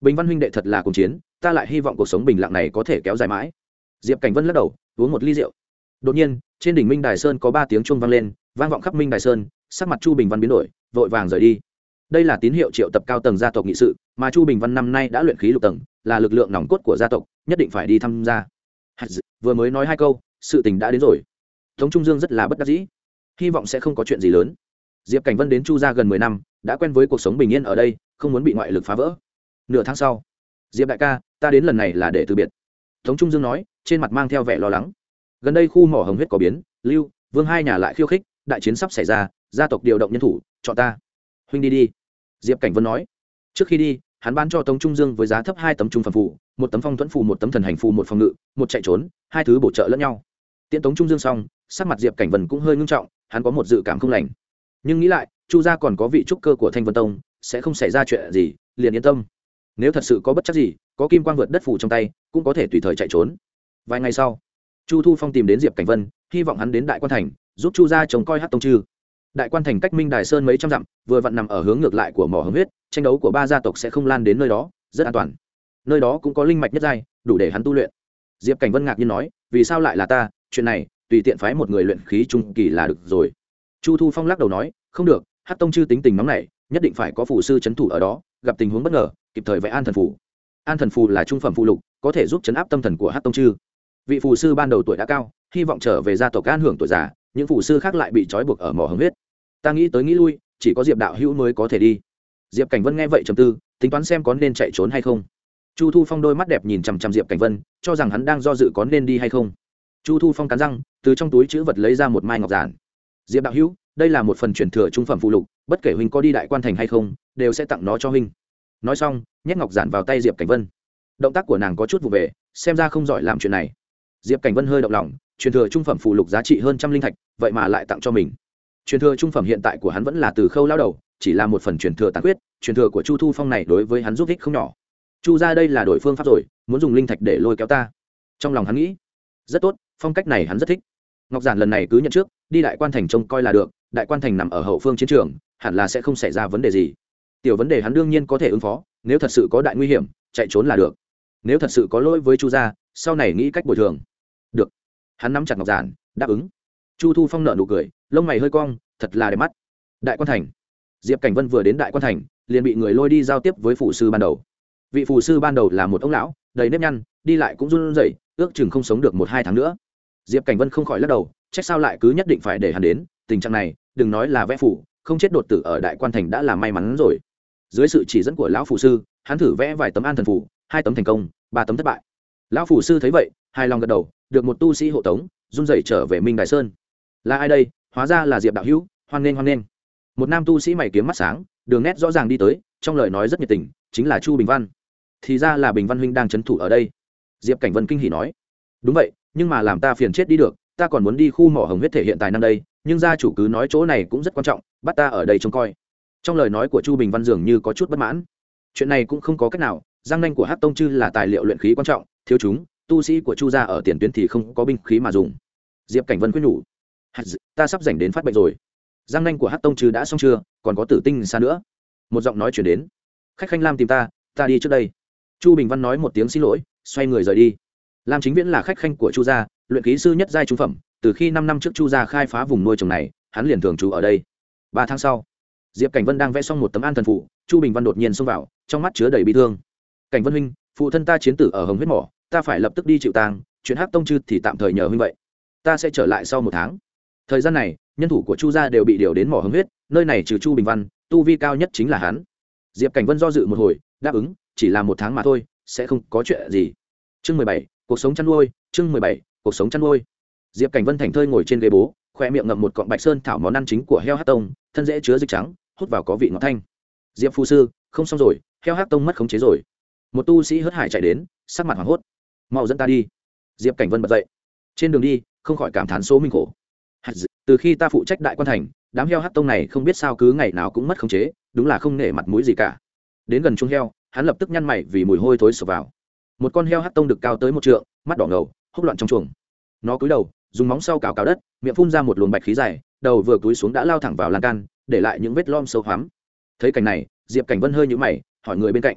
Bình văn huynh đệ thật là cùng chiến, ta lại hy vọng cuộc sống bình lặng này có thể kéo dài mãi. Diệp cảnh vân lắc đầu, uống một ly rượu. Đột nhiên, trên đỉnh minh đài sơn có ba tiếng chuông vang lên, vang vọng khắp minh đài sơn, sắc mặt chu bình văn biến đổi, vội vàng rời đi. Đây là tín hiệu triệu tập cao tầng gia tộc nghị sự, mà chu bình văn năm nay đã luyện khí lục tầng, là lực lượng nòng cốt của gia tộc, nhất định phải đi tham gia vừa mới nói hai câu, sự tình đã đến rồi. Tống trung dương rất là bất đắc dĩ. Hy vọng sẽ không có chuyện gì lớn. Diệp cảnh vân đến chu gia gần mười năm, đã quen với cuộc sống bình yên ở đây, không muốn bị ngoại lực phá vỡ. Nửa tháng sau, diệp đại ca, ta đến lần này là để từ biệt. Tống trung dương nói, trên mặt mang theo vẻ lo lắng. Gần đây khu mỏ hồng huyết có biến, lưu, vương hai nhà lại khiêu khích, đại chiến sắp xảy ra, gia tộc điều động nhân thủ, chọn ta. Huynh đi đi. Diệp cảnh vân nói. Trước khi đi, hắn bán cho tống trung dương với giá thấp hai tấm trung phẩm phụ một tấm phong thuẫn phù, một tấm thần hành phù, một phòng ngự, một chạy trốn, hai thứ bổ trợ lẫn nhau. Tiễn tống trung dương xong, sắc mặt diệp cảnh vân cũng hơi ngưng trọng, hắn có một dự cảm không lành. Nhưng nghĩ lại, chu gia còn có vị trúc cơ của thanh vân tông, sẽ không xảy ra chuyện gì, liền yên tâm. Nếu thật sự có bất chắc gì, có kim quang vượt đất phủ trong tay, cũng có thể tùy thời chạy trốn. Vài ngày sau, chu thu phong tìm đến diệp cảnh vân, hy vọng hắn đến đại quan thành, giúp chu gia chống coi hát tông chư. Đại quan thành cách minh đài sơn mấy trăm dặm, vừa vặn nằm ở hướng ngược lại của mỏ hồng huyết, tranh đấu của ba gia tộc sẽ không lan đến nơi đó, rất an toàn nơi đó cũng có linh mạch nhất giai, đủ để hắn tu luyện. Diệp cảnh vân ngạc nhiên nói, vì sao lại là ta? Chuyện này, tùy tiện phái một người luyện khí trung kỳ là được rồi. Chu thu phong lắc đầu nói, không được hát tông chư tính tình nóng này nhất định phải có phủ sư c h ấ n thủ ở đó, gặp tình huống bất ngờ, kịp thời vẽ an thần phù. an thần phù là trung phẩm phụ lục, có thể giúp chấn áp tâm thần của hát tông chư. Vị phù sư ban đầu tuổi đã cao, hy vọng trở về gia tộc an hưởng tuổi già, những phù sư khác lại bị trói buộc ở mỏ hứng huyết. Ta nghĩ tới nghĩ lui, chỉ có diệp đạo hữu mới có thể đi. Diệp cảnh vân nghe vậy trầm tư, tính toán xem có nên chạy trốn hay không chu thu phong đôi mắt đẹp nhìn chằm chằm diệp cảnh vân, cho rằng hắn đang do dự có nên đi hay không. Chu thu phong cắn răng, từ trong túi chữ vật lấy ra một mai ngọc giản. Diệp đạo hữu, đây là một phần truyền thừa trung phẩm phụ lục, bất kể huynh có đi đại quan thành hay không, đều sẽ tặng nó cho huynh. Nói xong, nhét ngọc giản vào tay diệp cảnh vân. Động tác của nàng có chút vụ về, xem ra không giỏi làm chuyện này. Diệp cảnh vân hơi động lòng truyền thừa trung phẩm phụ lục giá trị hơn trăm linh thạch, vậy mà lại tặng cho mình. Truyền thừa trung phẩm hiện tại của hắn vẫn là từ khâu lao đầu, chỉ là một phần truyền thừa tàn quyết truyền thừa của chu thu phong này đối với hắn giúp ích không nhỏ chu ra đây là đổi phương pháp rồi, muốn dùng linh thạch để lôi kéo ta. Trong lòng hắn nghĩ, rất tốt, phong cách này hắn rất thích. Ngọc giản lần này cứ nhận trước, đi đại quan thành trông coi là được, đại quan thành nằm ở hậu phương chiến trường, hẳn là sẽ không xảy ra vấn đề gì. Tiểu vấn đề hắn đương nhiên có thể ứng phó, nếu thật sự có đại nguy hiểm, chạy trốn là được. Nếu thật sự có lỗi với chu gia, sau này nghĩ cách bồi thường. Được. Hắn nắm chặt ngọc giản, đáp ứng. Chu thu phong nợ nụ cười, lông mày hơi cong, thật là đẹp mắt. Đại quan thành. Diệp cảnh vân vừa đến đại quan thành, liền bị người lôi đi giao tiếp với phủ sư ban đầu vị phù sư ban đầu là một ông lão, đầy nếp nhăn, đi lại cũng run rẩy, ước chừng không sống được một hai tháng nữa. Diệp cảnh vân không khỏi lắc đầu, trách sao lại cứ nhất định phải để hắn đến, tình trạng này, đừng nói là vẽ phủ không chết đột tử ở đại quan thành đã là may mắn rồi. Dưới sự chỉ dẫn của lão phù sư, hắn thử vẽ vài tấm an thần phủ hai tấm thành công, ba tấm thất bại. Lão phù sư thấy vậy, hài lòng gật đầu, được một tu sĩ hộ tống, run rẩy trở về minh đại sơn. Là ai đây? Hóa ra là diệp đạo hữu, hoan nghênh hoan nghênh. Một nam tu sĩ mày kiếm mắt sáng, đường nét rõ ràng đi tới, trong lời nói rất nhiệt tình chính là chu bình văn. Thì ra là bình văn huynh đang c h ấ n thủ ở đây. Diệp cảnh vân kinh hỉ nói. Đúng vậy, nhưng mà làm ta phiền chết đi được, ta còn muốn đi khu mỏ hồng huyết thể hiện tài năng đây, nhưng gia chủ cứ nói chỗ này cũng rất quan trọng, bắt ta ở đây trông coi. Trong lời nói của chu bình văn dường như có chút bất mãn. Chuyện này cũng không có cách nào, giang nanh của hát tông chư là tài liệu luyện khí quan trọng, thiếu chúng, tu sĩ của chu gia ở tiền tuyến thì không có binh khí mà dùng. Diệp cảnh vân quyết nhủ. Ta sắp dành đến phát bệnh rồi. Giang nanh của hát tông chư đã xong chưa, còn có tử tinh xa nữa. Một giọng nói chuyển đến khách khanh lam tìm ta ta đi trước đây. Chu bình văn nói một tiếng xin lỗi, xoay người rời đi. Lam chính viễn là khách khanh của chu gia, luyện ký sư nhất giai trung phẩm, từ khi năm năm trước chu gia khai phá vùng nuôi trồng này, hắn liền thường trú ở đây. Ba tháng sau, diệp cảnh vân đang vẽ xong một tấm an thần phụ chu bình văn đột nhiên xông vào, trong mắt chứa đầy bi thương. Cảnh vân huynh, phụ thân ta chiến tử ở hồng huyết mỏ, ta phải lập tức đi chịu tang, chuyện hát tông chư thì tạm thời nhờ huynh vậy. Ta sẽ trở lại sau một tháng. Thời gian này, nhân thủ của chu gia đều bị điều đến mỏ hồng huyết, nơi này trừ chu bình văn, tu vi cao nhất chính là hắn diệp cảnh vân do dự một hồi, đáp ứng, chỉ là một tháng mà thôi, sẽ không có chuyện gì. Chương mười bảy, cuộc sống chăn nuôi, chương mười bảy, cuộc sống chăn nuôi. Diệp cảnh vân thành thơi ngồi trên ghế bố, khoe miệng ngậm một cọng bạch sơn thảo món ăn chính của heo hát tông, thân dễ chứa dịch trắng, hút vào có vị ngọt thanh. Diệp phu sư, không xong rồi, heo hát tông mất khống chế rồi. Một tu sĩ hớt hải chạy đến, sắc mặt hoảng hốt. Mau dẫn ta đi. Diệp cảnh vân bật dậy. Trên đường đi, không khỏi cảm thán số minh khổ. Từ khi ta phụ trách đại quan thành đám heo hát tông này không biết sao cứ ngày nào cũng mất khống chế, đúng là không nể mặt mũi gì cả. Đến gần chung heo, hắn lập tức nhăn mày vì mùi hôi thối sụp vào. Một con heo hát tông được cao tới một trượng, mắt đỏ ngầu, hốc loạn trong chuồng. Nó cúi đầu, dùng móng sau cào cào đất, miệng phun ra một luồng bạch khí dài, đầu vừa cúi xuống đã lao thẳng vào lan can, để lại những vết lom sâu hoắm. Thấy cảnh này, diệp cảnh vân hơi nhũ mày, hỏi người bên cạnh,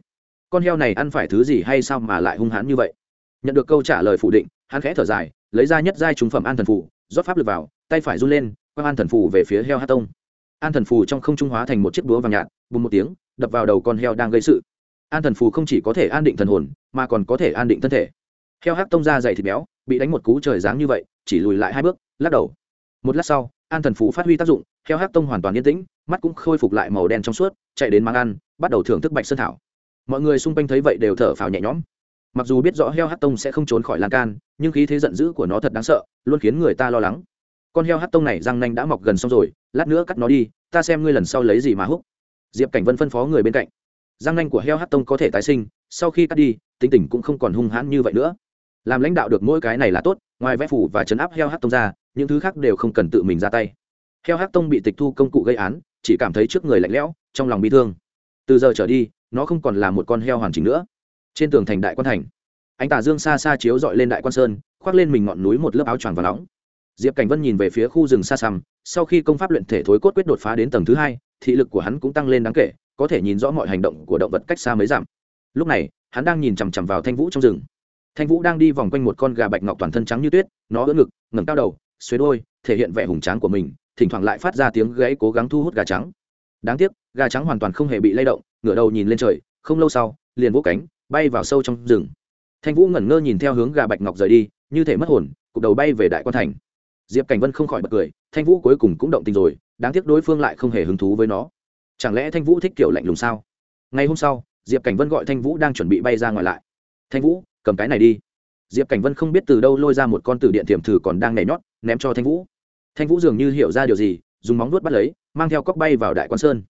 con heo này ăn phải thứ gì hay sao mà lại hung hãn như vậy? Nhận được câu trả lời phủ định, hắn khẽ thở dài, lấy ra nhất giai trúng phẩm an thần phủ, rót pháp lực vào, tay phải run lên quăng an thần phù về phía heo hát tông. An thần phù trong không trung hóa thành một chiếc búa vàng nhạt, bùng một tiếng, đập vào đầu con heo đang gây sự. An thần phù không chỉ có thể an định thần hồn, mà còn có thể an định thân thể. Heo hát tông ra dày thịt béo, bị đánh một cú trời dáng như vậy, chỉ lùi lại hai bước, lắc đầu. Một lát sau, an thần phù phát huy tác dụng, heo hát tông hoàn toàn yên tĩnh, mắt cũng khôi phục lại màu đen trong suốt, chạy đến mang ăn, bắt đầu thưởng thức bạch sơn thảo. Mọi người xung quanh thấy vậy đều thở phào nhẹ nhõm. Mặc dù biết rõ heo hát tông sẽ không trốn khỏi lan can, nhưng khí thế giận dữ của nó thật đáng sợ, luôn khiến người ta lo lắng con heo hát tông này răng nanh đã mọc gần xong rồi, lát nữa cắt nó đi, ta xem ngươi lần sau lấy gì mà húc. Diệp cảnh vân phân phó người bên cạnh. Răng nanh của heo hát tông có thể tái sinh, sau khi cắt đi, tính tình cũng không còn hung hãn như vậy nữa. Làm lãnh đạo được mỗi cái này là tốt, ngoài vẽ phủ và chấn áp heo hát tông ra, những thứ khác đều không cần tự mình ra tay. Heo hát tông bị tịch thu công cụ gây án, chỉ cảm thấy trước người lạnh lẽo, trong lòng bị thương. Từ giờ trở đi, nó không còn là một con heo hoàn chỉnh nữa. Trên tường thành đại quan thành anh tà dương xa xa chiếu dọi lên đại quan sơn, khoác lên mình ngọn núi một lớp áo choàng và nóng diệp cảnh vân nhìn về phía khu rừng xa xăm, sau khi công pháp luyện thể thối cốt quyết đột phá đến tầng thứ hai, thị lực của hắn cũng tăng lên đáng kể, có thể nhìn rõ mọi hành động của động vật cách xa mấy dặm. Lúc này, hắn đang nhìn chằm chằm vào thanh vũ trong rừng. Thanh vũ đang đi vòng quanh một con gà bạch ngọc toàn thân trắng như tuyết, nó ưỡn ngực, ngẩng cao đầu, xuế đôi, thể hiện vẻ hùng tráng của mình, thỉnh thoảng lại phát ra tiếng gãy cố gắng thu hút gà trắng. Đáng tiếc, gà trắng hoàn toàn không hề bị lay động, ngửa đầu nhìn lên trời, không lâu sau, liền vỗ cánh, bay vào sâu trong rừng. Thanh vũ ngẩn ngơ nhìn theo hướng gà bạch ngọc rời đi, như thể mất hồn, cục đầu bay về đại quan thành diệp cảnh vân không khỏi bật cười, thanh vũ cuối cùng cũng động tình rồi, đáng tiếc đối phương lại không hề hứng thú với nó. Chẳng lẽ thanh vũ thích kiểu lạnh lùng sao? Ngày hôm sau, diệp cảnh vân gọi thanh vũ đang chuẩn bị bay ra ngoài lại. Thanh vũ, cầm cái này đi. Diệp cảnh vân không biết từ đâu lôi ra một con tử điện tiềm thử còn đang nhảy nhót, ném cho thanh vũ. Thanh vũ dường như hiểu ra điều gì, dùng móng vuốt bắt lấy, mang theo cóc bay vào đại quan sơn.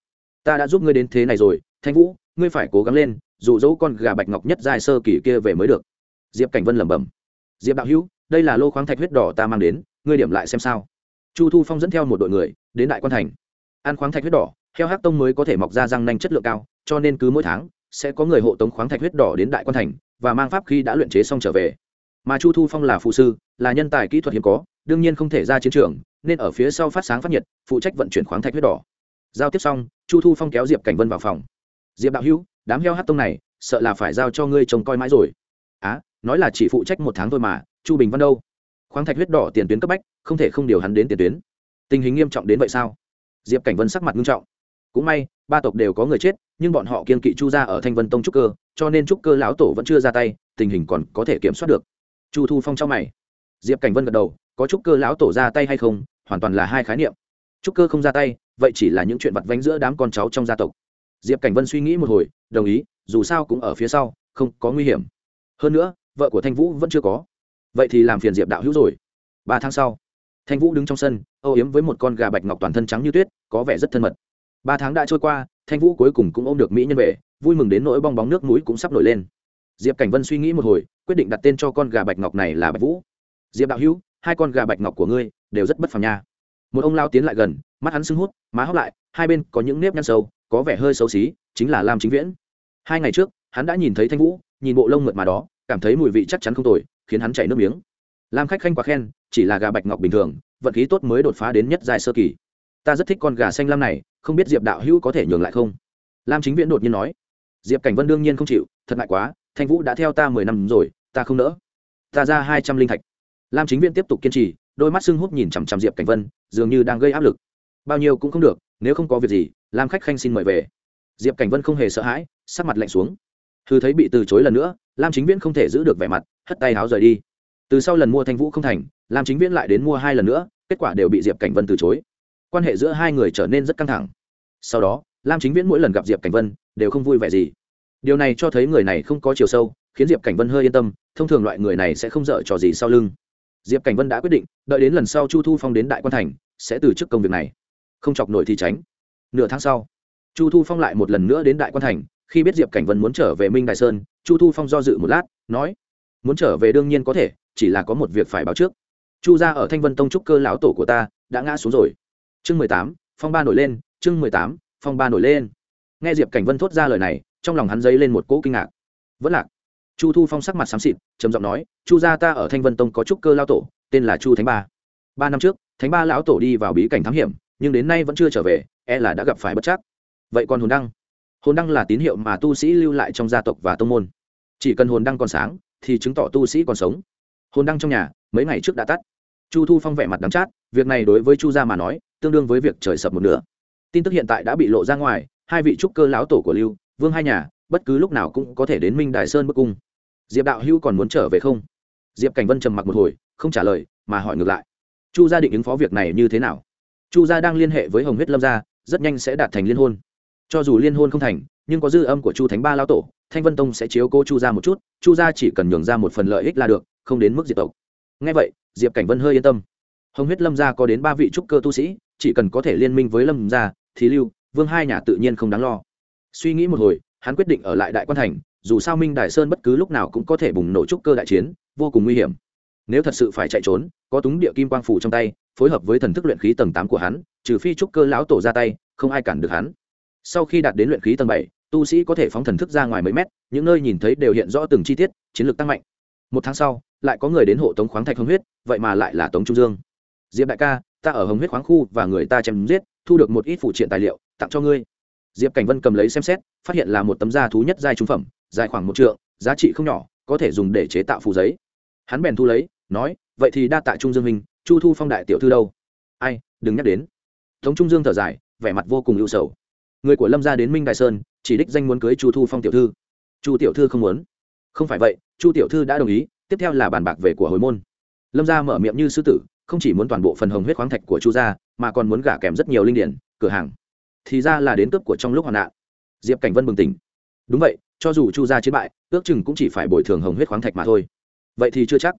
Ta đã giúp ngươi đến thế này rồi, thanh vũ, ngươi phải cố gắng lên, dụ dỗ con gà bạch ngọc nhất dài sơ kỳ kia về mới được. Diệp cảnh vân lẩm bẩm. Diệp đạo hữu, đây là lô khoáng thạch huyết đỏ ta mang đến ngươi điểm lại xem sao. Chu thu phong dẫn theo một đội người đến đại quan thành. Ăn khoáng thạch huyết đỏ, heo hát tông mới có thể mọc ra răng nanh chất lượng cao, cho nên cứ mỗi tháng sẽ có người hộ tống khoáng thạch huyết đỏ đến đại quan thành và mang pháp khi đã luyện chế xong trở về. Mà chu thu phong là phụ sư, là nhân tài kỹ thuật hiếm có, đương nhiên không thể ra chiến trường, nên ở phía sau phát sáng phát nhiệt, phụ trách vận chuyển khoáng thạch huyết đỏ. Giao tiếp xong, chu thu phong kéo diệp cảnh vân vào phòng. Diệp đạo hữu, đám heo hát tông này sợ là phải giao cho ngươi trông coi mãi rồi. Á, nói là chỉ phụ trách một tháng thôi mà, chu bình văn đâu? Khoáng thạch huyết đỏ tiền tuyến cấp bách, không thể không điều hắn đến tiền tuyến. Tình hình nghiêm trọng đến vậy sao? Diệp cảnh vân sắc mặt nghiêm trọng. Cũng may, ba tộc đều có người chết, nhưng bọn họ kiên kỵ chu ra ở thanh vân tông trúc cơ, cho nên trúc cơ lão tổ vẫn chưa ra tay, tình hình còn có thể kiểm soát được. Chu thu phong trong mày. Diệp cảnh vân gật đầu, có trúc cơ lão tổ ra tay hay không, hoàn toàn là hai khái niệm. Trúc cơ không ra tay, vậy chỉ là những chuyện vặt vánh giữa đám con cháu trong gia tộc. Diệp cảnh vân suy nghĩ một hồi, đồng ý, dù sao cũng ở phía sau, không có nguy hiểm. Hơn nữa, vợ của thanh vũ vẫn chưa có vậy thì làm phiền diệp đạo hữu rồi. Ba tháng sau, thanh vũ đứng trong sân, âu yếm với một con gà bạch ngọc toàn thân trắng như tuyết, có vẻ rất thân mật. Ba tháng đã trôi qua, thanh vũ cuối cùng cũng ôm được mỹ nhân về, vui mừng đến nỗi bong bóng nước mũi cũng sắp nổi lên. Diệp cảnh vân suy nghĩ một hồi, quyết định đặt tên cho con gà bạch ngọc này là bạch vũ. Diệp đạo hữu, hai con gà bạch ngọc của ngươi đều rất bất phàm nha. Một ông lao tiến lại gần, mắt hắn sưng hút, má hốc lại, hai bên có những nếp nhăn sâu, có vẻ hơi xấu xí, chính là lam chính viễn. Hai ngày trước, hắn đã nhìn thấy thanh vũ, nhìn bộ lông mượt mà đó, cảm thấy mùi vị chắc chắn không tồi khiến hắn chảy nước miếng. Lam khách khanh quá khen, chỉ là gà bạch ngọc bình thường, vận khí tốt mới đột phá đến nhất dài sơ kỳ. Ta rất thích con gà xanh lam này, không biết diệp đạo hữu có thể nhường lại không? Lam chính viễn đột nhiên nói. Diệp cảnh vân đương nhiên không chịu, thật ngại quá, thanh vũ đã theo ta mười năm rồi, ta không nỡ. Ta ra hai trăm linh thạch. Lam chính viễn tiếp tục kiên trì, đôi mắt sưng húp nhìn chằm chằm diệp cảnh vân, dường như đang gây áp lực. Bao nhiêu cũng không được, nếu không có việc gì, lam khách khanh xin mời về. Diệp cảnh vân không hề sợ hãi, sắc mặt lạnh xuống thư thấy bị từ chối lần nữa, lam chính viễn không thể giữ được vẻ mặt, hất tay háo rời đi. Từ sau lần mua thanh vũ không thành, lam chính viễn lại đến mua hai lần nữa, kết quả đều bị diệp cảnh vân từ chối. Quan hệ giữa hai người trở nên rất căng thẳng. Sau đó, lam chính viễn mỗi lần gặp diệp cảnh vân, đều không vui vẻ gì. Điều này cho thấy người này không có chiều sâu, khiến diệp cảnh vân hơi yên tâm, thông thường loại người này sẽ không dở trò gì sau lưng. Diệp cảnh vân đã quyết định, đợi đến lần sau chu thu phong đến đại quan thành, sẽ từ chức công việc này. Không chọc nổi thì tránh. Nửa tháng sau, chu thu phong lại một lần nữa đến đại quan thành khi biết diệp cảnh vân muốn trở về minh đại sơn, chu thu phong do dự một lát, nói, muốn trở về đương nhiên có thể, chỉ là có một việc phải báo trước. Chu ra ở thanh vân tông trúc cơ lão tổ của ta đã ngã xuống rồi. Chương mười tám, phong ba nổi lên, chương mười tám, phong ba nổi lên. Nghe diệp cảnh vân thốt ra lời này, trong lòng hắn dấy lên một cỗ kinh ngạc. Vẫn lạc. Chu thu phong sắc mặt xám xịt, trầm giọng nói, chu gia ta ở thanh vân tông có trúc cơ lao tổ, tên là chu thánh ba. Ba năm trước, thánh ba lão tổ đi vào bí cảnh thám hiểm, nhưng đến nay vẫn chưa trở về e là đã gặp phải bất chắc. Vậy còn hồn đăng? Hồn đăng là tín hiệu mà tu sĩ lưu lại trong gia tộc và tông môn. Chỉ cần hồn đăng còn sáng, thì chứng tỏ tu sĩ còn sống. Hồn đăng trong nhà, mấy ngày trước đã tắt. Chu thu phong vẻ mặt đắng chát, việc này đối với chu gia mà nói, tương đương với việc trời sập một nửa. Tin tức hiện tại đã bị lộ ra ngoài, hai vị trúc cơ lão tổ của lưu vương hai nhà, bất cứ lúc nào cũng có thể đến minh đài sơn bức cung. Diệp đạo hữu còn muốn trở về không? Diệp cảnh vân trầm mặc một hồi, không trả lời, mà hỏi ngược lại. Chu gia định ứng phó việc này như thế nào? Chu gia đang liên hệ với hồng huyết lâm gia, rất nhanh sẽ đạt thành liên hôn cho dù liên hôn không thành, nhưng có dư âm của chu thánh ba lao tổ, thanh vân tông sẽ chiếu cô chu gia một chút, chu gia chỉ cần nhường ra một phần lợi ích là được, không đến mức diệt tộc. Ngay vậy, diệp cảnh vân hơi yên tâm. Hồng huyết lâm gia có đến ba vị trúc cơ tu sĩ, chỉ cần có thể liên minh với lâm gia, thì lưu, vương hai nhà tự nhiên không đáng lo. Suy nghĩ một hồi, hắn quyết định ở lại đại quan thành, dù sao minh đại sơn bất cứ lúc nào cũng có thể bùng nổ trúc cơ đại chiến, vô cùng nguy hiểm. Nếu thật sự phải chạy trốn, có túng địa kim quang phủ trong tay, phối hợp với thần thức luyện khí tầng tám của hắn, trừ phi trúc cơ lão tổ ra tay, không ai cản được hắn sau khi đạt đến luyện khí tầng bảy, tu sĩ có thể phóng thần thức ra ngoài mấy mét, những nơi nhìn thấy đều hiện rõ từng chi tiết, chiến lược tăng mạnh. Một tháng sau, lại có người đến hộ tống khoáng thạch hồng huyết, vậy mà lại là tống trung dương. Diệp đại ca, ta ở hồng huyết khoáng khu và người ta chém giết, thu được một ít phụ triện tài liệu, tặng cho ngươi. Diệp cảnh vân cầm lấy xem xét, phát hiện là một tấm da thú nhất giai trung phẩm, dài khoảng một trượng, giá trị không nhỏ, có thể dùng để chế tạo phù giấy. Hắn bèn thu lấy, nói, vậy thì đa tạ trung dương minh chu thu phong đại tiểu thư đâu? Ai, đừng nhắc đến. Tống trung dương thở dài, vẻ mặt vô cùng ưu sầu người của lâm gia đến minh đại sơn chỉ đích danh muốn cưới chu thu phong tiểu thư chu tiểu thư không muốn không phải vậy chu tiểu thư đã đồng ý tiếp theo là bàn bạc về của hồi môn lâm gia mở miệng như sư tử không chỉ muốn toàn bộ phần hồng huyết khoáng thạch của chu gia mà còn muốn gả kèm rất nhiều linh điển cửa hàng thì ra là đến cướp của trong lúc hoạn nạn diệp cảnh vân bừng tỉnh đúng vậy cho dù chu gia chiến bại ước chừng cũng chỉ phải bồi thường hồng huyết khoáng thạch mà thôi vậy thì chưa chắc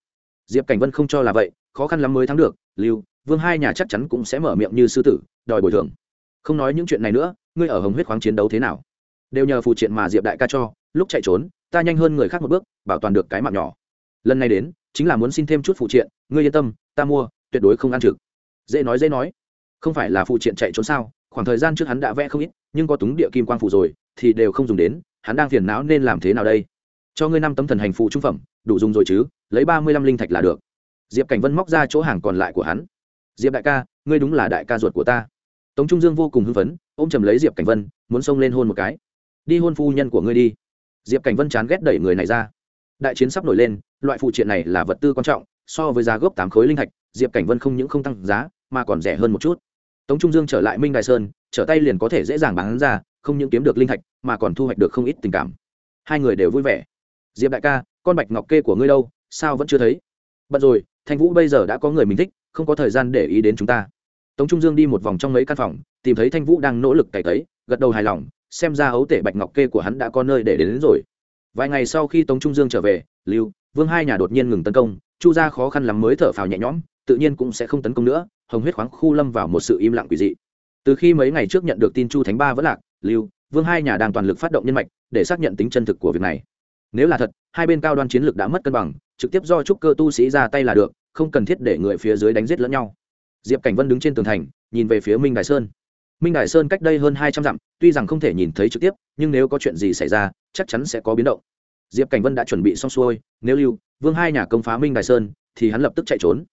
diệp cảnh vân không cho là vậy khó khăn lắm mới thắng được lưu vương hai nhà chắc chắn cũng sẽ mở miệng như sư tử đòi bồi thường không nói những chuyện này nữa ngươi ở hồng huyết khoáng chiến đấu thế nào? Đều nhờ phụ triện mà diệp đại ca cho, lúc chạy trốn, ta nhanh hơn người khác một bước, bảo toàn được cái mạng nhỏ. Lần này đến, chính là muốn xin thêm chút phụ triện, ngươi yên tâm, ta mua, tuyệt đối không ăn trực. Dễ nói dễ nói. Không phải là phụ triện chạy trốn sao, khoảng thời gian trước hắn đã vẽ không ít, nhưng có túng địa kim quang phụ rồi, thì đều không dùng đến, hắn đang phiền não nên làm thế nào đây? Cho ngươi năm tấm thần hành phụ trung phẩm, đủ dùng rồi chứ, lấy ba mươi lăm linh thạch là được. Diệp cảnh vân móc ra chỗ hàng còn lại của hắn. Diệp đại ca, ngươi đúng là đại ca ruột của ta. Tống trung dương vô cùng hưng phấn ô m chầm lấy diệp cảnh vân muốn xông lên hôn một cái đi hôn phu nhân của ngươi đi diệp cảnh vân chán ghét đẩy người này ra đại chiến sắp nổi lên loại phụ triện này là vật tư quan trọng so với giá gốc tám khối linh thạch diệp cảnh vân không những không tăng giá mà còn rẻ hơn một chút tống trung dương trở lại minh đại sơn trở tay liền có thể dễ dàng bán ra không những kiếm được linh thạch mà còn thu hoạch được không ít tình cảm hai người đều vui vẻ diệp đại ca con bạch ngọc kê của ngươi đâu sao vẫn chưa thấy bận rồi thanh vũ bây giờ đã có người mình thích không có thời gian để ý đến chúng ta tống trung dương đi một vòng trong mấy căn phòng tìm thấy thanh vũ đang nỗ lực cày tấy gật đầu hài lòng xem ra ấu tể bạch ngọc kê của hắn đã có nơi để đến, đến rồi. Vài ngày sau khi tống trung dương trở về lưu vương hai nhà đột nhiên ngừng tấn công chu gia khó khăn lắm mới thở phào nhẹ nhõm tự nhiên cũng sẽ không tấn công nữa hồng huyết khoáng khu lâm vào một sự im lặng quỷ dị. Từ khi mấy ngày trước nhận được tin chu thánh ba vẫn lạc lưu vương hai nhà đang toàn lực phát động nhân mạch để xác nhận tính chân thực của việc này. Nếu là thật hai bên cao đoan chiến lược đã mất cân bằng trực tiếp do trúc cơ tu sĩ ra tay là được không cần thiết để người phía dưới đánh giết lẫn nhau. Diệp cảnh vân đứng trên tường thành nhìn về phía minh đại sơn minh đại sơn cách đây hơn hai trăm dặm, tuy rằng không thể nhìn thấy trực tiếp, nhưng nếu có chuyện gì xảy ra, chắc chắn sẽ có biến động. Diệp cảnh vân đã chuẩn bị xong xuôi, nếu lưu, vương hai nhà công phá minh đại sơn, thì hắn lập tức chạy trốn.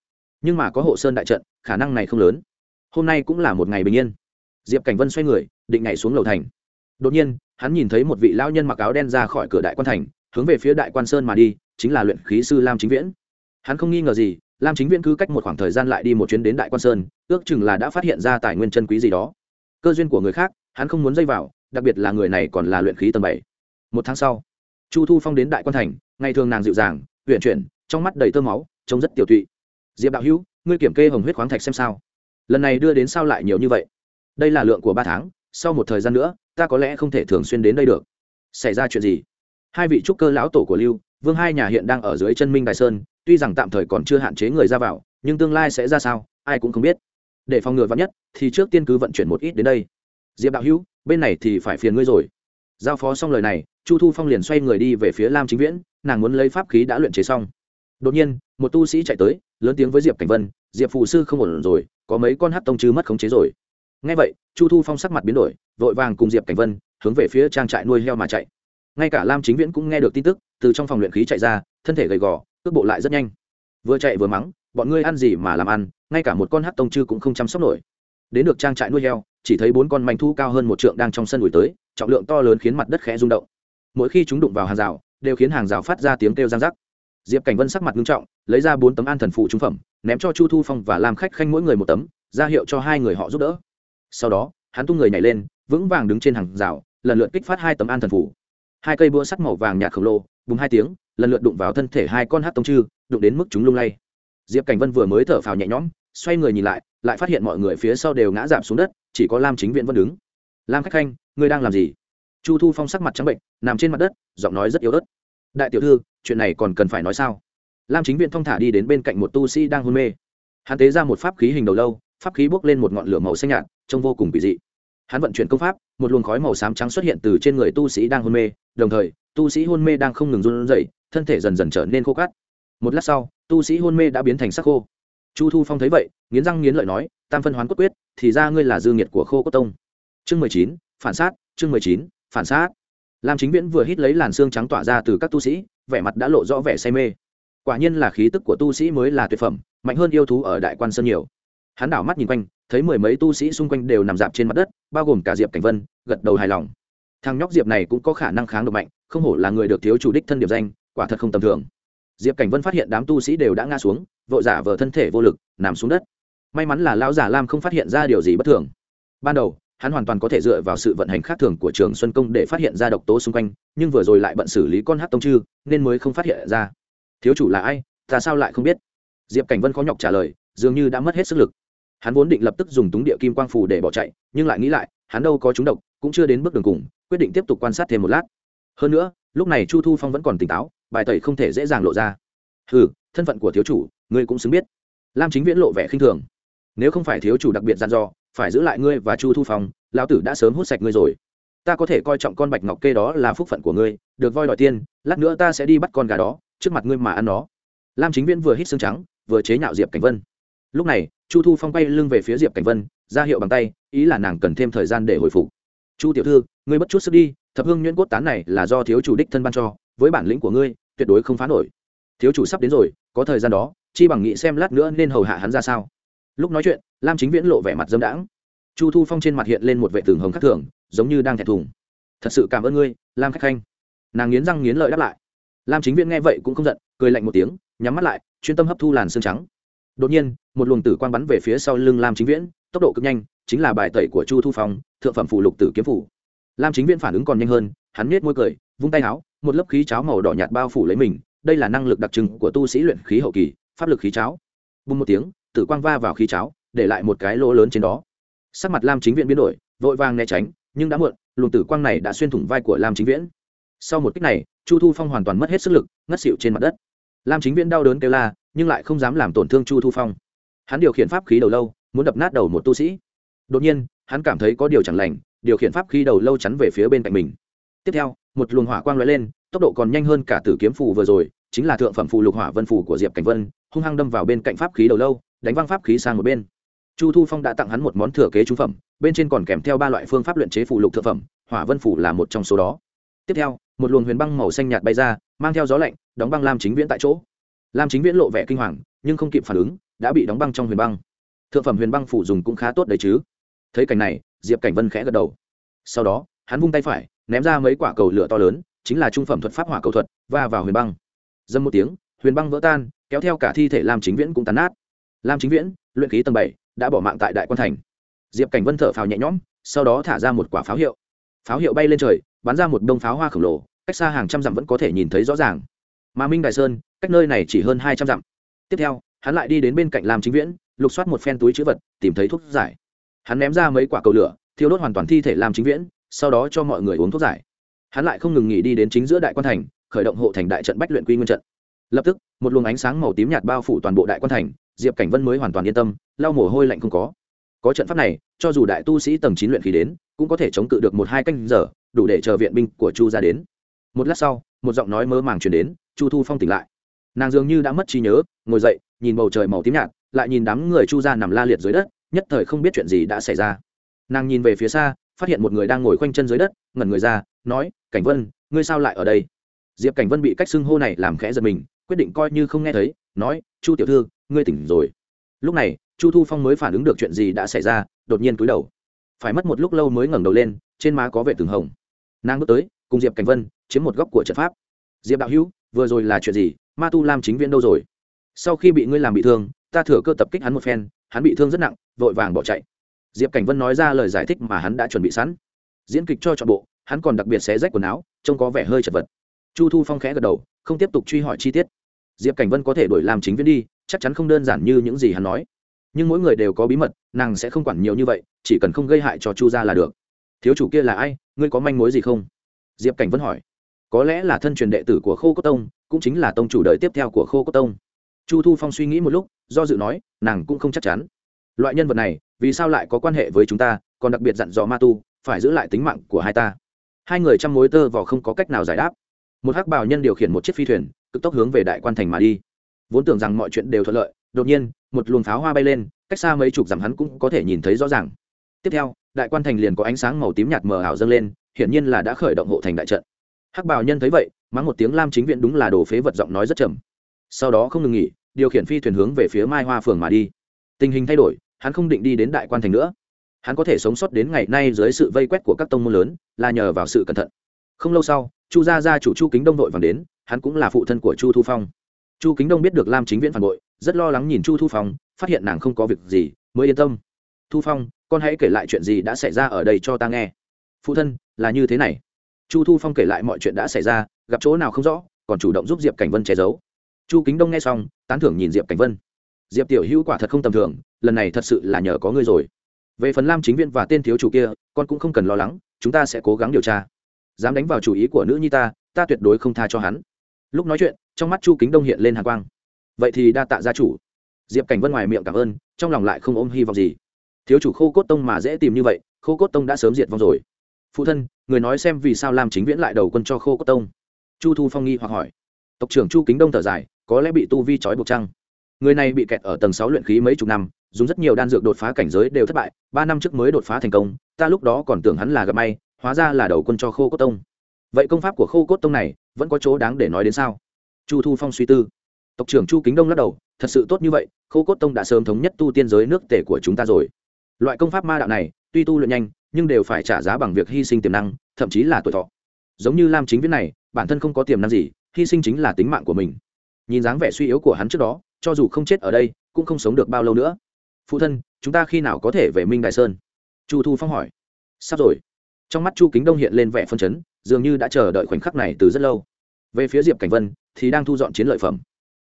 Nhưng mà có hộ sơn đại trận, khả năng này không lớn. Hôm nay cũng là một ngày bình yên. Diệp cảnh vân xoay người, định nhảy xuống lầu thành. Đột nhiên, hắn nhìn thấy một vị lao nhân mặc áo đen ra khỏi cửa đại quan thành, hướng về phía đại quan sơn mà đi, chính là luyện khí sư lam chính viễn. Hắn không nghi ngờ gì, lam chính viễn cứ cách một khoảng thời gian lại đi một chuyến đến đại quan sơn, ước chừng là đã phát hiện ra tài nguyên chân quý gì đó cơ duyên của người khác, hắn không muốn dây vào, đặc biệt là người này còn là luyện khí tầng bảy. Một tháng sau, chu thu phong đến đại quan thành, ngày thường nàng dịu dàng huyện chuyển, trong mắt đầy tơ máu, trông rất tiểu tụy. Diệp đạo hữu, ngươi kiểm kê hồng huyết khoáng thạch xem sao. Lần này đưa đến sao lại nhiều như vậy? Đây là lượng của ba tháng, sau một thời gian nữa, ta có lẽ không thể thường xuyên đến đây được. Xảy ra chuyện gì? Hai vị trúc cơ lão tổ của lưu, vương hai nhà hiện đang ở dưới chân minh đài sơn, tuy rằng tạm thời còn chưa hạn chế người ra vào, nhưng tương lai sẽ ra sao, ai cũng không biết để phòng ngừa vắn nhất, thì trước tiên cứ vận chuyển một ít đến đây. Diệp đạo hữu, bên này thì phải phiền ngươi rồi. Giao phó xong lời này, chu thu phong liền xoay người đi về phía lam chính viễn, nàng muốn lấy pháp khí đã luyện chế xong. Đột nhiên, một tu sĩ chạy tới, lớn tiếng với diệp cảnh vân, diệp phụ sư không ổn rồi, có mấy con hát tông chứ mất khống chế rồi. Ngay vậy, chu thu phong sắc mặt biến đổi, vội vàng cùng diệp cảnh vân hướng về phía trang trại nuôi heo mà chạy. Ngay cả lam chính viễn cũng nghe được tin tức, từ trong phòng luyện khí chạy ra, thân thể gầy gò, cước bộ lại rất nhanh. Vừa chạy vừa mắng bọn ngươi ăn gì mà làm ăn, ngay cả một con hát tông chư cũng không chăm sóc nổi. Đến được trang trại nuôi heo, chỉ thấy bốn con manh thu cao hơn một trượng đang trong sân đuổi tới, trọng lượng to lớn khiến mặt đất khẽ rung động. Mỗi khi chúng đụng vào hàng rào, đều khiến hàng rào phát ra tiếng kêu giang rắc. Diệp cảnh vân sắc mặt nghiêm trọng, lấy ra bốn tấm an thần phụ trung phẩm, ném cho chu thu phong và làm khách khanh mỗi người một tấm, ra hiệu cho hai người họ giúp đỡ. Sau đó, hắn tung người nhảy lên, vững vàng đứng trên hàng rào, lần lượt kích phát hai tấm an thần phủ hai cây búa sắt màu vàng nhạt khổng lồ, bùng hai tiếng, lần lượt đụng vào thân thể hai con hát tông chư, đụng đến mức chúng lung lay diệp cảnh vân vừa mới thở phào nhẹ nhõm, xoay người nhìn lại lại phát hiện mọi người phía sau đều ngã giảm xuống đất, chỉ có lam chính viện vẫn đứng. Lam khách khanh, ngươi đang làm gì? Chu thu phong sắc mặt trắng bệnh, nằm trên mặt đất, giọng nói rất yếu ớt. Đại tiểu thư, chuyện này còn cần phải nói sao? Lam chính viện thong thả đi đến bên cạnh một tu sĩ đang hôn mê. Hắn tế ra một pháp khí hình đầu lâu, pháp khí bốc lên một ngọn lửa màu xanh nhạt, trông vô cùng kỳ dị. Hắn vận chuyển công pháp, một luồng khói màu xám trắng xuất hiện từ trên người tu sĩ đang hôn mê, đồng thời, tu sĩ hôn mê đang không ngừng run rẩy, thân thể dần dần trở nên khô cát một lát sau tu sĩ hôn mê đã biến thành sắc khô. Chu thu phong thấy vậy, nghiến răng nghiến lợi nói, tam phân hoán cốt quyết, thì ra ngươi là dư nghiệt của khô cốt tông. Chương mười chín, phản sát, chương mười chín, phản sát. Lam chính viễn vừa hít lấy làn xương trắng tỏa ra từ các tu sĩ, vẻ mặt đã lộ rõ vẻ say mê. Quả nhiên là khí tức của tu sĩ mới là tuyệt phẩm, mạnh hơn yêu thú ở đại quan sơn nhiều. Hắn đảo mắt nhìn quanh, thấy mười mấy tu sĩ xung quanh đều nằm dạp trên mặt đất, bao gồm cả diệp cảnh vân, gật đầu hài lòng. Thằng nhóc diệp này cũng có khả năng kháng độc mạnh, không hổ là người được thiếu chủ đích thân điểm danh, quả thật không tầm thường diệp cảnh vân phát hiện đám tu sĩ đều đã ngã xuống vội giả vờ thân thể vô lực nằm xuống đất may mắn là lão giả lam không phát hiện ra điều gì bất thường ban đầu hắn hoàn toàn có thể dựa vào sự vận hành khác thường của trường xuân công để phát hiện ra độc tố xung quanh nhưng vừa rồi lại bận xử lý con hát tông chư nên mới không phát hiện ra thiếu chủ là ai ta sao lại không biết diệp cảnh vân khó nhọc trả lời dường như đã mất hết sức lực hắn vốn định lập tức dùng túng địa kim quang phù để bỏ chạy nhưng lại nghĩ lại hắn đâu có trúng độc cũng chưa đến bước đường cùng quyết định tiếp tục quan sát thêm một lát hơn nữa lúc này chu thu phong vẫn còn tỉnh táo bài tẩy không thể dễ dàng lộ ra. Ừ thân phận của thiếu chủ, ngươi cũng xứng biết. Lam chính viễn lộ vẻ khinh thường. Nếu không phải thiếu chủ đặc biệt gian dò, phải giữ lại ngươi và chu thu phong, lão tử đã sớm hút sạch ngươi rồi. Ta có thể coi trọng con bạch ngọc kê đó là phúc phận của ngươi, được voi đòi tiên lát nữa ta sẽ đi bắt con gà đó, trước mặt ngươi mà ăn nó. Lam chính viễn vừa hít xương trắng, vừa chế nhạo diệp cảnh vân. Lúc này, chu thu phong bay lưng về phía diệp cảnh vân, ra hiệu bằng tay, ý là nàng cần thêm thời gian để hồi phục. Chu tiểu thư, ngươi bất chút sức đi, thập hương nhuyễn cốt tán này là do thiếu chủ đích thân ban cho với bản lĩnh của ngươi, tuyệt đối không phá nổi. Thiếu chủ sắp đến rồi, có thời gian đó, chi bằng nghĩ xem lát nữa nên hầu hạ hắn ra sao. Lúc nói chuyện, lam chính viễn lộ vẻ mặt dâm đãng. Chu thu phong trên mặt hiện lên một vệ tường hồng khắc thường, giống như đang thẹn thùng. Thật sự cảm ơn ngươi, lam khách khanh. Nàng nghiến răng nghiến lợi đáp lại. Lam chính viễn nghe vậy cũng không giận, cười lạnh một tiếng, nhắm mắt lại, chuyên tâm hấp thu làn xương trắng. Đột nhiên, một luồng tử quang bắn về phía sau lưng lam chính viễn, tốc độ cực nhanh, chính là bài tẩy của chu thu phong, thượng phẩm phủ lục tử kiếm phủ lam chính viễn phản ứng còn nhanh hơn, hắn nết môi cười, vung tay áo một lớp khí cháo màu đỏ nhạt bao phủ lấy mình, đây là năng lực đặc trưng của tu sĩ luyện khí hậu kỳ, pháp lực khí cháo. Bùng một tiếng, tử quang va vào khí cháo, để lại một cái lỗ lớn trên đó. Sắc mặt lam chính viễn biến đổi, vội vàng né tránh, nhưng đã muộn, luồng tử quang này đã xuyên thủng vai của lam chính viễn. Sau một cách này, chu thu phong hoàn toàn mất hết sức lực, ngất xịu trên mặt đất. Lam chính viễn đau đớn kêu la, nhưng lại không dám làm tổn thương chu thu phong. Hắn điều khiển pháp khí đầu lâu, muốn đập nát đầu một tu sĩ. Đột nhiên, hắn cảm thấy có điều chẳng lành, điều khiển pháp khí đầu lâu chắn về phía bên cạnh mình. Tiếp theo, một luồng hỏa quang lóe lên tốc độ còn nhanh hơn cả tử kiếm phù vừa rồi, chính là thượng phẩm phù lục hỏa vân phù của diệp cảnh vân, hung hăng đâm vào bên cạnh pháp khí đầu lâu, đánh văng pháp khí sang một bên. Chu thu phong đã tặng hắn một món thừa kế trung phẩm, bên trên còn kèm theo ba loại phương pháp luyện chế phù lục thượng phẩm, hỏa vân phù là một trong số đó. Tiếp theo, một luồng huyền băng màu xanh nhạt bay ra, mang theo gió lạnh, đóng băng lam chính viễn tại chỗ. Lam chính viễn lộ vẻ kinh hoàng, nhưng không kịp phản ứng, đã bị đóng băng trong huyền băng. Thượng phẩm huyền băng phủ dùng cũng khá tốt đấy chứ. Thấy cảnh này, diệp cảnh vân khẽ gật đầu. Sau đó, hắn vung tay phải, ném ra mấy quả cầu lửa to lớn chính là trung phẩm thuật pháp hỏa cầu thuật, va vào huyền băng. Dâm một tiếng, huyền băng vỡ tan, kéo theo cả thi thể lam chính viễn cũng tàn nát. Lam chính viễn, luyện khí tầng bảy, đã bỏ mạng tại đại quan thành. Diệp cảnh vân thở phào nhẹ nhõm, sau đó thả ra một quả pháo hiệu. Pháo hiệu bay lên trời, bắn ra một đông pháo hoa khổng lồ, cách xa hàng trăm dặm vẫn có thể nhìn thấy rõ ràng. Mà minh đại sơn, cách nơi này chỉ hơn hai trăm dặm. Tiếp theo, hắn lại đi đến bên cạnh lam chính viễn, lục soát một phen túi chữ vật, tìm thấy thuốc giải. Hắn ném ra mấy quả cầu lửa, thiêu đốt hoàn toàn thi thể lam chính viễn, sau đó cho mọi người uống thuốc giải hắn lại không ngừng nghỉ đi đến chính giữa đại quan thành, khởi động hộ thành đại trận bách luyện quy nguyên trận. Lập tức, một luồng ánh sáng màu tím nhạt bao phủ toàn bộ đại quan thành, diệp cảnh vân mới hoàn toàn yên tâm, lau mồ hôi lạnh không có. Có trận pháp này, cho dù đại tu sĩ tầng chín luyện khí đến, cũng có thể chống cự được một hai canh giờ, đủ để chờ viện binh của chu ra đến. Một lát sau, một giọng nói mơ màng chuyển đến, chu thu phong tỉnh lại. Nàng dường như đã mất trí nhớ, ngồi dậy, nhìn bầu trời màu tím nhạt, lại nhìn đám người chu ra nằm la liệt dưới đất, nhất thời không biết chuyện gì đã xảy ra. Nàng nhìn về phía xa, phát hiện một người đang ngồi khoanh chân dưới đất, ngẩn người ra nói, cảnh vân, ngươi sao lại ở đây? Diệp cảnh vân bị cách xưng hô này làm khẽ giật mình, quyết định coi như không nghe thấy, nói, chu tiểu thư, ngươi tỉnh rồi. Lúc này, chu thu phong mới phản ứng được chuyện gì đã xảy ra, đột nhiên cúi đầu. Phải mất một lúc lâu mới ngẩng đầu lên, trên má có vệ tường hồng. Nàng bước tới, cùng diệp cảnh vân chiếm một góc của trận pháp. Diệp đạo hữu, vừa rồi là chuyện gì? Ma tu lam chính viên đâu rồi? Sau khi bị ngươi làm bị thương, ta thừa cơ tập kích hắn một phen, hắn bị thương rất nặng, vội vàng bỏ chạy. Diệp cảnh vân nói ra lời giải thích mà hắn đã chuẩn bị sẵn. Diễn kịch cho chọn bộ hắn còn đặc biệt xé rách quần áo, trông có vẻ hơi chật vật. Chu thu phong khẽ gật đầu, không tiếp tục truy hỏi chi tiết. Diệp cảnh vân có thể đổi làm chính viên đi, chắc chắn không đơn giản như những gì hắn nói. Nhưng mỗi người đều có bí mật, nàng sẽ không quản nhiều như vậy, chỉ cần không gây hại cho chu gia là được. Thiếu chủ kia là ai, ngươi có manh mối gì không? Diệp cảnh vân hỏi. Có lẽ là thân truyền đệ tử của khô cốt tông, cũng chính là tông chủ đời tiếp theo của khô cốt tông. Chu thu phong suy nghĩ một lúc, do dự nói, nàng cũng không chắc chắn. Loại nhân vật này, vì sao lại có quan hệ với chúng ta, còn đặc biệt dặn dò ma tu, phải giữ lại tính mạng của hai ta hai người chăm mối tơ vò không có cách nào giải đáp. Một hắc bào nhân điều khiển một chiếc phi thuyền, cực tốc hướng về đại quan thành mà đi. Vốn tưởng rằng mọi chuyện đều thuận lợi, đột nhiên, một luồng pháo hoa bay lên, cách xa mấy chục dặm hắn cũng có thể nhìn thấy rõ ràng. Tiếp theo, đại quan thành liền có ánh sáng màu tím nhạt mờ ảo dâng lên, hiển nhiên là đã khởi động hộ thành đại trận. Hắc bào nhân thấy vậy, mắng một tiếng lam chính viện đúng là đồ phế vật giọng nói rất trầm. sau đó không ngừng nghỉ, điều khiển phi thuyền hướng về phía mai hoa phường mà đi. Tình hình thay đổi, hắn không định đi đến đại quan thành nữa hắn có thể sống sót đến ngày nay dưới sự vây quét của các tông môn lớn, là nhờ vào sự cẩn thận. Không lâu sau, chu gia gia chủ chu kính đông vội vàng đến, hắn cũng là phụ thân của chu thu phong. Chu kính đông biết được lam chính viễn phản bội, rất lo lắng nhìn chu thu phong, phát hiện nàng không có việc gì, mới yên tâm. Thu phong, con hãy kể lại chuyện gì đã xảy ra ở đây cho ta nghe. Phụ thân, là như thế này. Chu thu phong kể lại mọi chuyện đã xảy ra, gặp chỗ nào không rõ, còn chủ động giúp diệp cảnh vân che giấu. Chu kính đông nghe xong, tán thưởng nhìn diệp cảnh vân. Diệp tiểu hữu quả thật không tầm thường, lần này thật sự là nhờ có ngươi rồi về phần lam chính viên và tên thiếu chủ kia, con cũng không cần lo lắng, chúng ta sẽ cố gắng điều tra. Dám đánh vào chủ ý của nữ nhi ta ta tuyệt đối không tha cho hắn. Lúc nói chuyện, trong mắt chu kính đông hiện lên hàng quang. Vậy thì đa tạ gia chủ. Diệp cảnh vân ngoài miệng cảm ơn, trong lòng lại không ôm hy vọng gì. Thiếu chủ khô cốt tông mà dễ tìm như vậy, khô cốt tông đã sớm diệt vong rồi. Phụ thân, người nói xem vì sao lam chính viễn lại đầu quân cho khô cốt tông? Chu thu phong nghi hoặc hỏi. Tộc trưởng chu kính đông thở dài, có lẽ bị tu vi trói buộc trăng người này bị kẹt ở tầng sáu luyện khí mấy chục năm, dùng rất nhiều đan dược đột phá cảnh giới đều thất bại, ba năm trước mới đột phá thành công, ta lúc đó còn tưởng hắn là gặp may, hóa ra là đầu quân cho khô cốt tông. Vậy công pháp của khô cốt tông này, vẫn có chỗ đáng để nói đến sao? Chu thu phong suy tư. Tộc trưởng chu kính đông lắc đầu, thật sự tốt như vậy, khô cốt tông đã sớm thống nhất tu tiên giới nước tể của chúng ta rồi. Loại công pháp ma đạo này, tuy tu luyện nhanh, nhưng đều phải trả giá bằng việc hy sinh tiềm năng, thậm chí là tuổi thọ. Giống như lam chính viễn này, bản thân không có tiềm năng gì, hy sinh chính là tính mạng của mình. Nhìn dáng vẻ suy yếu của hắn trước đó cho dù không chết ở đây, cũng không sống được bao lâu nữa. Phụ thân, chúng ta khi nào có thể về minh đại sơn? Chu thu phong hỏi. Sắp rồi. Trong mắt chu kính đông hiện lên vẻ phân chấn, dường như đã chờ đợi khoảnh khắc này từ rất lâu. Về phía diệp cảnh vân, thì đang thu dọn chiến lợi phẩm.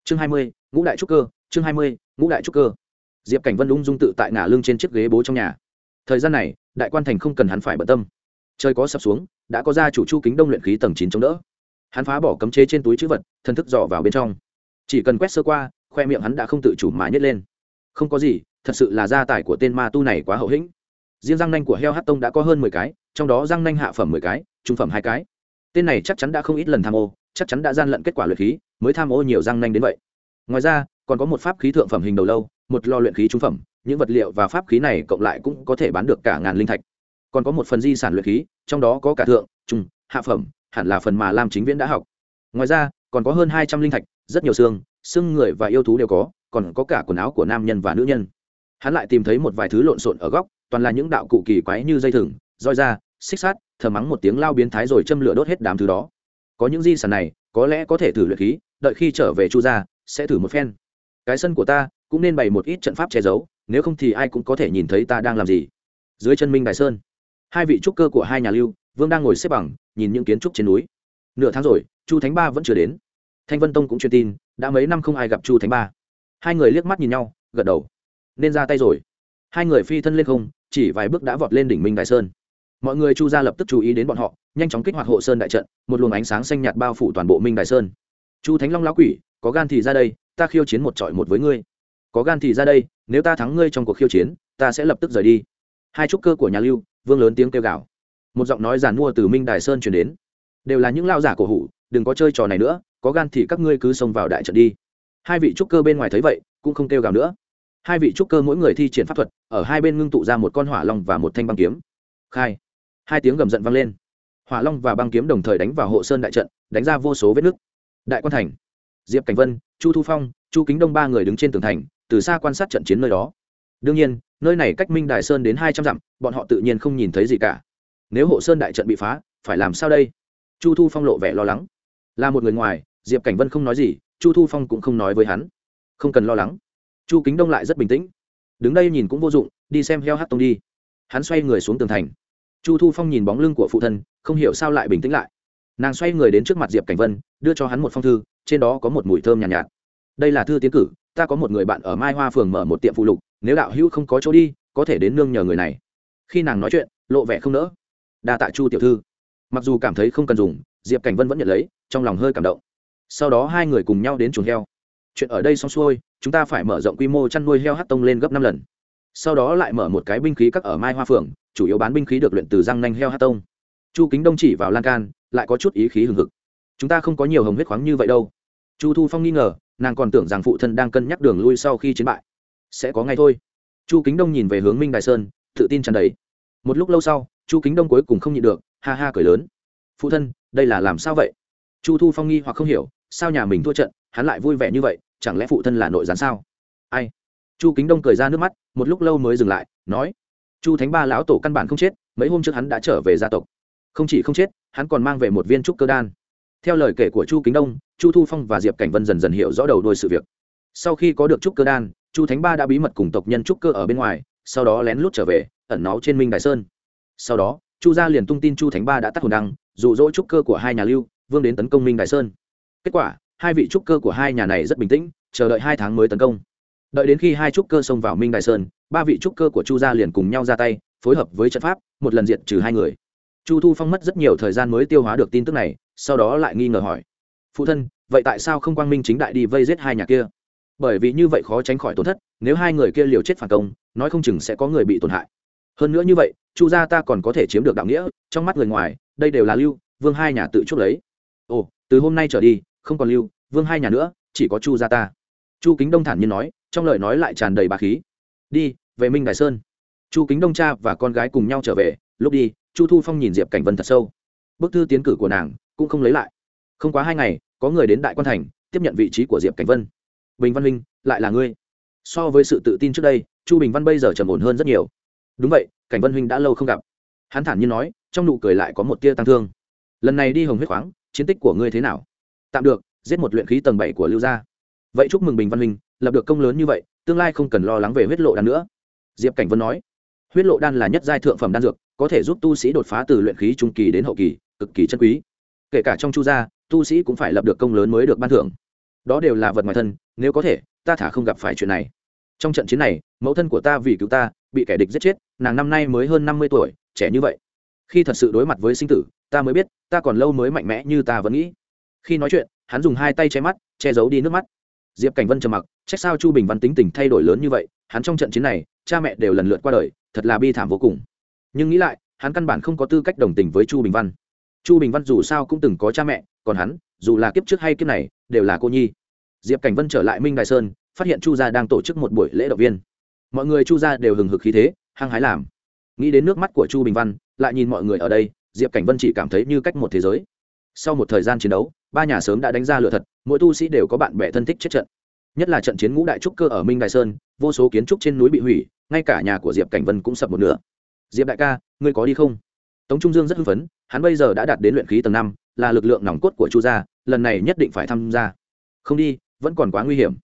Chương hai mươi, ngũ đại trúc cơ, chương hai mươi, ngũ đại trúc cơ. Diệp cảnh vân ung dung tự tại ngả lưng trên chiếc ghế bố trong nhà. Thời gian này, đại quan thành không cần hắn phải bận tâm. Trời có sập xuống, đã có ra chủ chu kính đông luyện khí tầng chín chống đỡ. Hắn phá bỏ cấm chế trên túi chữ vật thân thức dò vào bên trong. Chỉ cần quét sơ qua khoe miệng hắn đã không tự chủ mà nhét lên. Không có gì, thật sự là gia tài của tên ma tu này quá hậu hĩnh. Riêng răng nanh của heo hát tông đã có hơn mười cái, trong đó răng nanh hạ phẩm mười cái, trung phẩm hai cái. Tên này chắc chắn đã không ít lần tham ô, chắc chắn đã gian lận kết quả luyện khí, mới tham ô nhiều răng nanh đến vậy. Ngoài ra, còn có một pháp khí thượng phẩm hình đầu lâu, một lò luyện khí trung phẩm, những vật liệu và pháp khí này cộng lại cũng có thể bán được cả ngàn linh thạch. Còn có một phần di sản luyện khí, trong đó có cả thượng, trung, hạ phẩm, hẳn là phần mà lam chính viễn đã học. Ngoài ra, còn có hơn hai trăm linh thạch, rất nhiều xương xương người và yêu thú đều có, còn có cả quần áo của nam nhân và nữ nhân. Hắn lại tìm thấy một vài thứ lộn xộn ở góc, toàn là những đạo cụ kỳ quái như dây thừng, roi da xích sát thờ mắng một tiếng lao biến thái rồi châm lửa đốt hết đám thứ đó. Có những di sản này, có lẽ có thể thử luyện khí, đợi khi trở về chu gia, sẽ thử một phen. Cái sân của ta cũng nên bày một ít trận pháp che giấu, nếu không thì ai cũng có thể nhìn thấy ta đang làm gì. Dưới chân minh đại sơn, hai vị trúc cơ của hai nhà lưu vương đang ngồi xếp bằng, nhìn những kiến trúc trên núi. Nửa tháng rồi, chu thánh ba vẫn chưa đến thanh vân tông cũng truyền tin, đã mấy năm không ai gặp chu thánh ba. Hai người liếc mắt nhìn nhau, gật đầu. Nên ra tay rồi. Hai người phi thân lên không, chỉ vài bước đã vọt lên đỉnh minh đại sơn. Mọi người chu ra lập tức chú ý đến bọn họ, nhanh chóng kích hoạt hộ sơn đại trận, một luồng ánh sáng xanh nhạt bao phủ toàn bộ minh đại sơn. Chu thánh long lão quỷ, có gan thì ra đây, ta khiêu chiến một trọi một với ngươi. Có gan thì ra đây, nếu ta thắng ngươi trong cuộc khiêu chiến, ta sẽ lập tức rời đi. Hai trúc cơ của nhà lưu, vương lớn tiếng kêu gào. Một giọng nói giàn mua từ minh đài sơn chuyển đến. Đều là những lao giả cổ hủ, đừng có chơi trò này nữa có gan thì các ngươi cứ xông vào đại trận đi. Hai vị trúc cơ bên ngoài thấy vậy, cũng không kêu gào nữa. Hai vị trúc cơ mỗi người thi triển pháp thuật, ở hai bên ngưng tụ ra một con hỏa long và một thanh băng kiếm. Khai. Hai tiếng gầm giận vang lên. Hỏa long và băng kiếm đồng thời đánh vào hộ sơn đại trận, đánh ra vô số vết nứt. Đại quan thành. Diệp cảnh vân, chu thu phong, chu kính đông ba người đứng trên tường thành, từ xa quan sát trận chiến nơi đó. Đương nhiên, nơi này cách minh đài sơn đến hai trăm dặm, bọn họ tự nhiên không nhìn thấy gì cả. Nếu hộ sơn đại trận bị phá, phải làm sao đây? Chu thu phong lộ vẻ lo lắng. Là một người ngoài diệp cảnh vân không nói gì chu thu phong cũng không nói với hắn. Không cần lo lắng. Chu kính đông lại rất bình tĩnh. Đứng đây nhìn cũng vô dụng đi xem heo hát tông đi. Hắn xoay người xuống tường thành. Chu thu phong nhìn bóng lưng của phụ thân không hiểu sao lại bình tĩnh lại. Nàng xoay người đến trước mặt diệp cảnh vân đưa cho hắn một phong thư trên đó có một mùi thơm nhàn nhạt, nhạt. Đây là thư tiến cử ta có một người bạn ở mai hoa phường mở một tiệm phụ lục nếu đạo hữu không có chỗ đi có thể đến nương nhờ người này. Khi nàng nói chuyện lộ vẻ không nỡ. Đa tạ chu tiểu thư. Mặc dù cảm thấy không cần dùng diệp cảnh vân vẫn nhận lấy trong lòng hơi cảm động sau đó hai người cùng nhau đến chuồng heo. Chuyện ở đây xong xuôi, chúng ta phải mở rộng quy mô chăn nuôi heo hát tông lên gấp năm lần. Sau đó lại mở một cái binh khí các ở mai hoa phường chủ yếu bán binh khí được luyện từ răng nanh heo hát tông. Chu kính đông chỉ vào lan can, lại có chút ý khí hừng hực. Chúng ta không có nhiều hồng huyết khoáng như vậy đâu. Chu thu phong nghi ngờ, nàng còn tưởng rằng phụ thân đang cân nhắc đường lui sau khi chiến bại. Sẽ có ngay thôi. Chu kính đông nhìn về hướng minh đại sơn, tự tin tràn đầy. Một lúc lâu sau, chu kính đông cuối cùng không nhịn được, ha ha cười lớn. Phụ thân, đây là làm sao vậy? Chu thu phong nghi hoặc không hiểu sao nhà mình thua trận, hắn lại vui vẻ như vậy, chẳng lẽ phụ thân là nội gián sao? Ai? Chu kính đông cười ra nước mắt, một lúc lâu mới dừng lại, nói, chu thánh ba lão tổ căn bản không chết, mấy hôm trước hắn đã trở về gia tộc. Không chỉ không chết, hắn còn mang về một viên trúc cơ đan. Theo lời kể của chu kính đông, chu thu phong và diệp cảnh vân dần dần hiểu rõ đầu đôi sự việc. Sau khi có được trúc cơ đan, chu thánh ba đã bí mật cùng tộc nhân trúc cơ ở bên ngoài, sau đó lén lút trở về, ẩn náu trên minh đại sơn. Sau đó, chu gia liền tung tin chu thánh ba đã tắt hồn đăng, dụ dỗ trúc cơ của hai nhà lưu, vương đến tấn công minh đại sơn kết quả, hai vị trúc cơ của hai nhà này rất bình tĩnh, chờ đợi hai tháng mới tấn công. Đợi đến khi hai trúc cơ xông vào minh đại sơn, ba vị trúc cơ của chu gia liền cùng nhau ra tay, phối hợp với trận pháp, một lần diện trừ hai người. Chu thu phong mất rất nhiều thời gian mới tiêu hóa được tin tức này, sau đó lại nghi ngờ hỏi, phụ thân, vậy tại sao không quang minh chính đại đi vây giết hai nhà kia? Bởi vì như vậy khó tránh khỏi tổn thất, nếu hai người kia liều chết phản công, nói không chừng sẽ có người bị tổn hại. Hơn nữa như vậy, chu gia ta còn có thể chiếm được đạo nghĩa, trong mắt người ngoài, đây đều là lưu, vương hai nhà tự chuốc lấy. Ồ, từ hôm nay trở đi không còn lưu, vương hai nhà nữa, chỉ có chu gia ta. Chu kính đông thản nhiên nói, trong lời nói lại tràn đầy bà khí. Đi, về minh đại sơn. Chu kính đông cha và con gái cùng nhau trở về, lúc đi, chu thu phong nhìn diệp cảnh vân thật sâu. Bức thư tiến cử của nàng cũng không lấy lại. Không quá hai ngày, có người đến đại quan thành, tiếp nhận vị trí của diệp cảnh vân. Bình văn huynh, lại là ngươi. So với sự tự tin trước đây, chu bình văn bây giờ trầm ổn hơn rất nhiều. Đúng vậy, cảnh vân huynh đã lâu không gặp. Hắn thản nhiên nói, trong nụ cười lại có một tia tăng thương. Lần này đi hồng huyết khoáng, chiến tích của ngươi thế nào? Tạm được giết một luyện khí tầng bảy của lưu gia. Vậy chúc mừng bình văn Minh, lập được công lớn như vậy tương lai không cần lo lắng về huyết lộ đan nữa. Diệp cảnh vân nói huyết lộ đan là nhất giai thượng phẩm đan dược có thể giúp tu sĩ đột phá từ luyện khí trung kỳ đến hậu kỳ cực kỳ chân quý. Kể cả trong chu gia tu sĩ cũng phải lập được công lớn mới được ban thưởng. Đó đều là vật ngoài thân nếu có thể ta thả không gặp phải chuyện này. Trong trận chiến này mẫu thân của ta vì cứu ta bị kẻ địch giết chết nàng năm nay mới hơn năm mươi tuổi trẻ như vậy. Khi thật sự đối mặt với sinh tử ta mới biết ta còn lâu mới mạnh mẽ như ta vẫn nghĩ khi nói chuyện, hắn dùng hai tay che mắt, che giấu đi nước mắt. Diệp cảnh vân trầm mặc, trách sao chu bình văn tính tình thay đổi lớn như vậy, hắn trong trận chiến này, cha mẹ đều lần lượt qua đời, thật là bi thảm vô cùng. Nhưng nghĩ lại, hắn căn bản không có tư cách đồng tình với chu bình văn. Chu bình văn dù sao cũng từng có cha mẹ, còn hắn, dù là kiếp trước hay kiếp này, đều là cô nhi. Diệp cảnh vân trở lại minh đại sơn, phát hiện chu gia đang tổ chức một buổi lễ động viên. Mọi người chu gia đều hừng hực khí thế, hăng hái làm. Nghĩ đến nước mắt của chu bình văn, lại nhìn mọi người ở đây, diệp cảnh vân chỉ cảm thấy như cách một thế giới. Sau một thời gian chiến đấu ba nhà sớm đã đánh ra lựa thật, mỗi tu sĩ đều có bạn bè thân thích chết trận. Nhất là trận chiến ngũ đại trúc cơ ở minh đại sơn, vô số kiến trúc trên núi bị hủy, ngay cả nhà của diệp cảnh vân cũng sập một nửa. Diệp đại ca, ngươi có đi không? Tống trung dương rất hưng phấn, hắn bây giờ đã đạt đến luyện khí tầng năm, là lực lượng nòng cốt của chu gia, lần này nhất định phải tham gia. Không đi, vẫn còn quá nguy hiểm.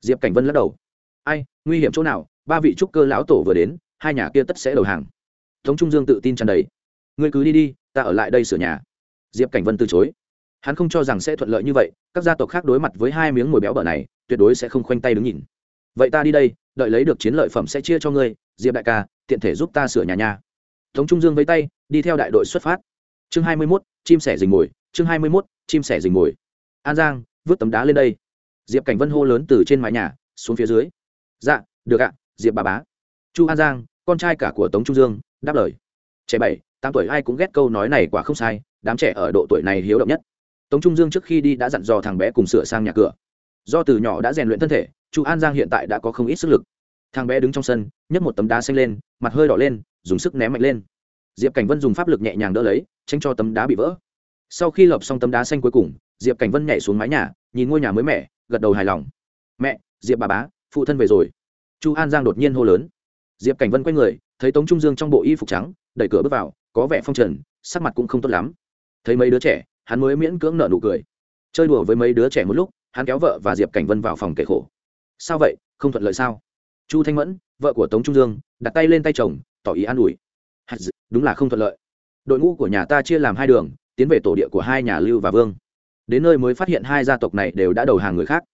Diệp cảnh vân lắc đầu. Ai, nguy hiểm chỗ nào? Ba vị trúc cơ lão tổ vừa đến, hai nhà kia tất sẽ đầu hàng. Tống trung dương tự tin tràn đầy. Ngươi cứ đi đi, ta ở lại đây sửa nhà. Diệp cảnh vân từ chối hắn không cho rằng sẽ thuận lợi như vậy, các gia tộc khác đối mặt với hai miếng mồi béo bở này, tuyệt đối sẽ không khoanh tay đứng nhìn. Vậy ta đi đây, đợi lấy được chiến lợi phẩm sẽ chia cho ngươi, diệp đại ca, tiện thể giúp ta sửa nhà nhà tống trung dương với tay, đi theo đại đội xuất phát. Chương hai mươi mốt, chim sẻ rình mồi, chương hai mươi mốt, chim sẻ rình mồi. An giang, vứt tấm đá lên đây. Diệp cảnh vân hô lớn từ trên mái nhà, xuống phía dưới. Dạ được ạ, diệp bà bá. Chu an giang, con trai cả của tống trung dương, đáp lời. Trẻ bảy, tám tuổi ai cũng ghét câu nói này quả không sai, đám trẻ ở độ tuổi này hiếu động nhất tống trung dương trước khi đi đã dặn dò thằng bé cùng sửa sang nhà cửa. Do từ nhỏ đã rèn luyện thân thể, chu an giang hiện tại đã có không ít sức lực. Thằng bé đứng trong sân, nhấc một tấm đá xanh lên, mặt hơi đỏ lên, dùng sức ném mạnh lên. Diệp cảnh vân dùng pháp lực nhẹ nhàng đỡ lấy, tránh cho tấm đá bị vỡ. Sau khi lợp xong tấm đá xanh cuối cùng, diệp cảnh vân nhảy xuống mái nhà, nhìn ngôi nhà mới mẻ, gật đầu hài lòng. Mẹ, diệp bà bá, phụ thân về rồi. Chu an giang đột nhiên hô lớn. Diệp cảnh vân quay người, thấy tống trung dương trong bộ y phục trắng, đẩy cửa bước vào, có vẻ phong trần, sắc mặt cũng không tốt lắm. Thấy mấy đứa trẻ hắn mới miễn cưỡng nợ nụ cười. Chơi đùa với mấy đứa trẻ một lúc, hắn kéo vợ và diệp cảnh vân vào phòng kể khổ. Sao vậy? Không thuận lợi sao? Chu thanh mẫn, vợ của tống trung dương, đặt tay lên tay chồng, tỏ ý an ủi. Đúng là không thuận lợi. Đội ngũ của nhà ta chia làm hai đường, tiến về tổ địa của hai nhà lưu và vương. Đến nơi mới phát hiện hai gia tộc này đều đã đầu hàng người khác.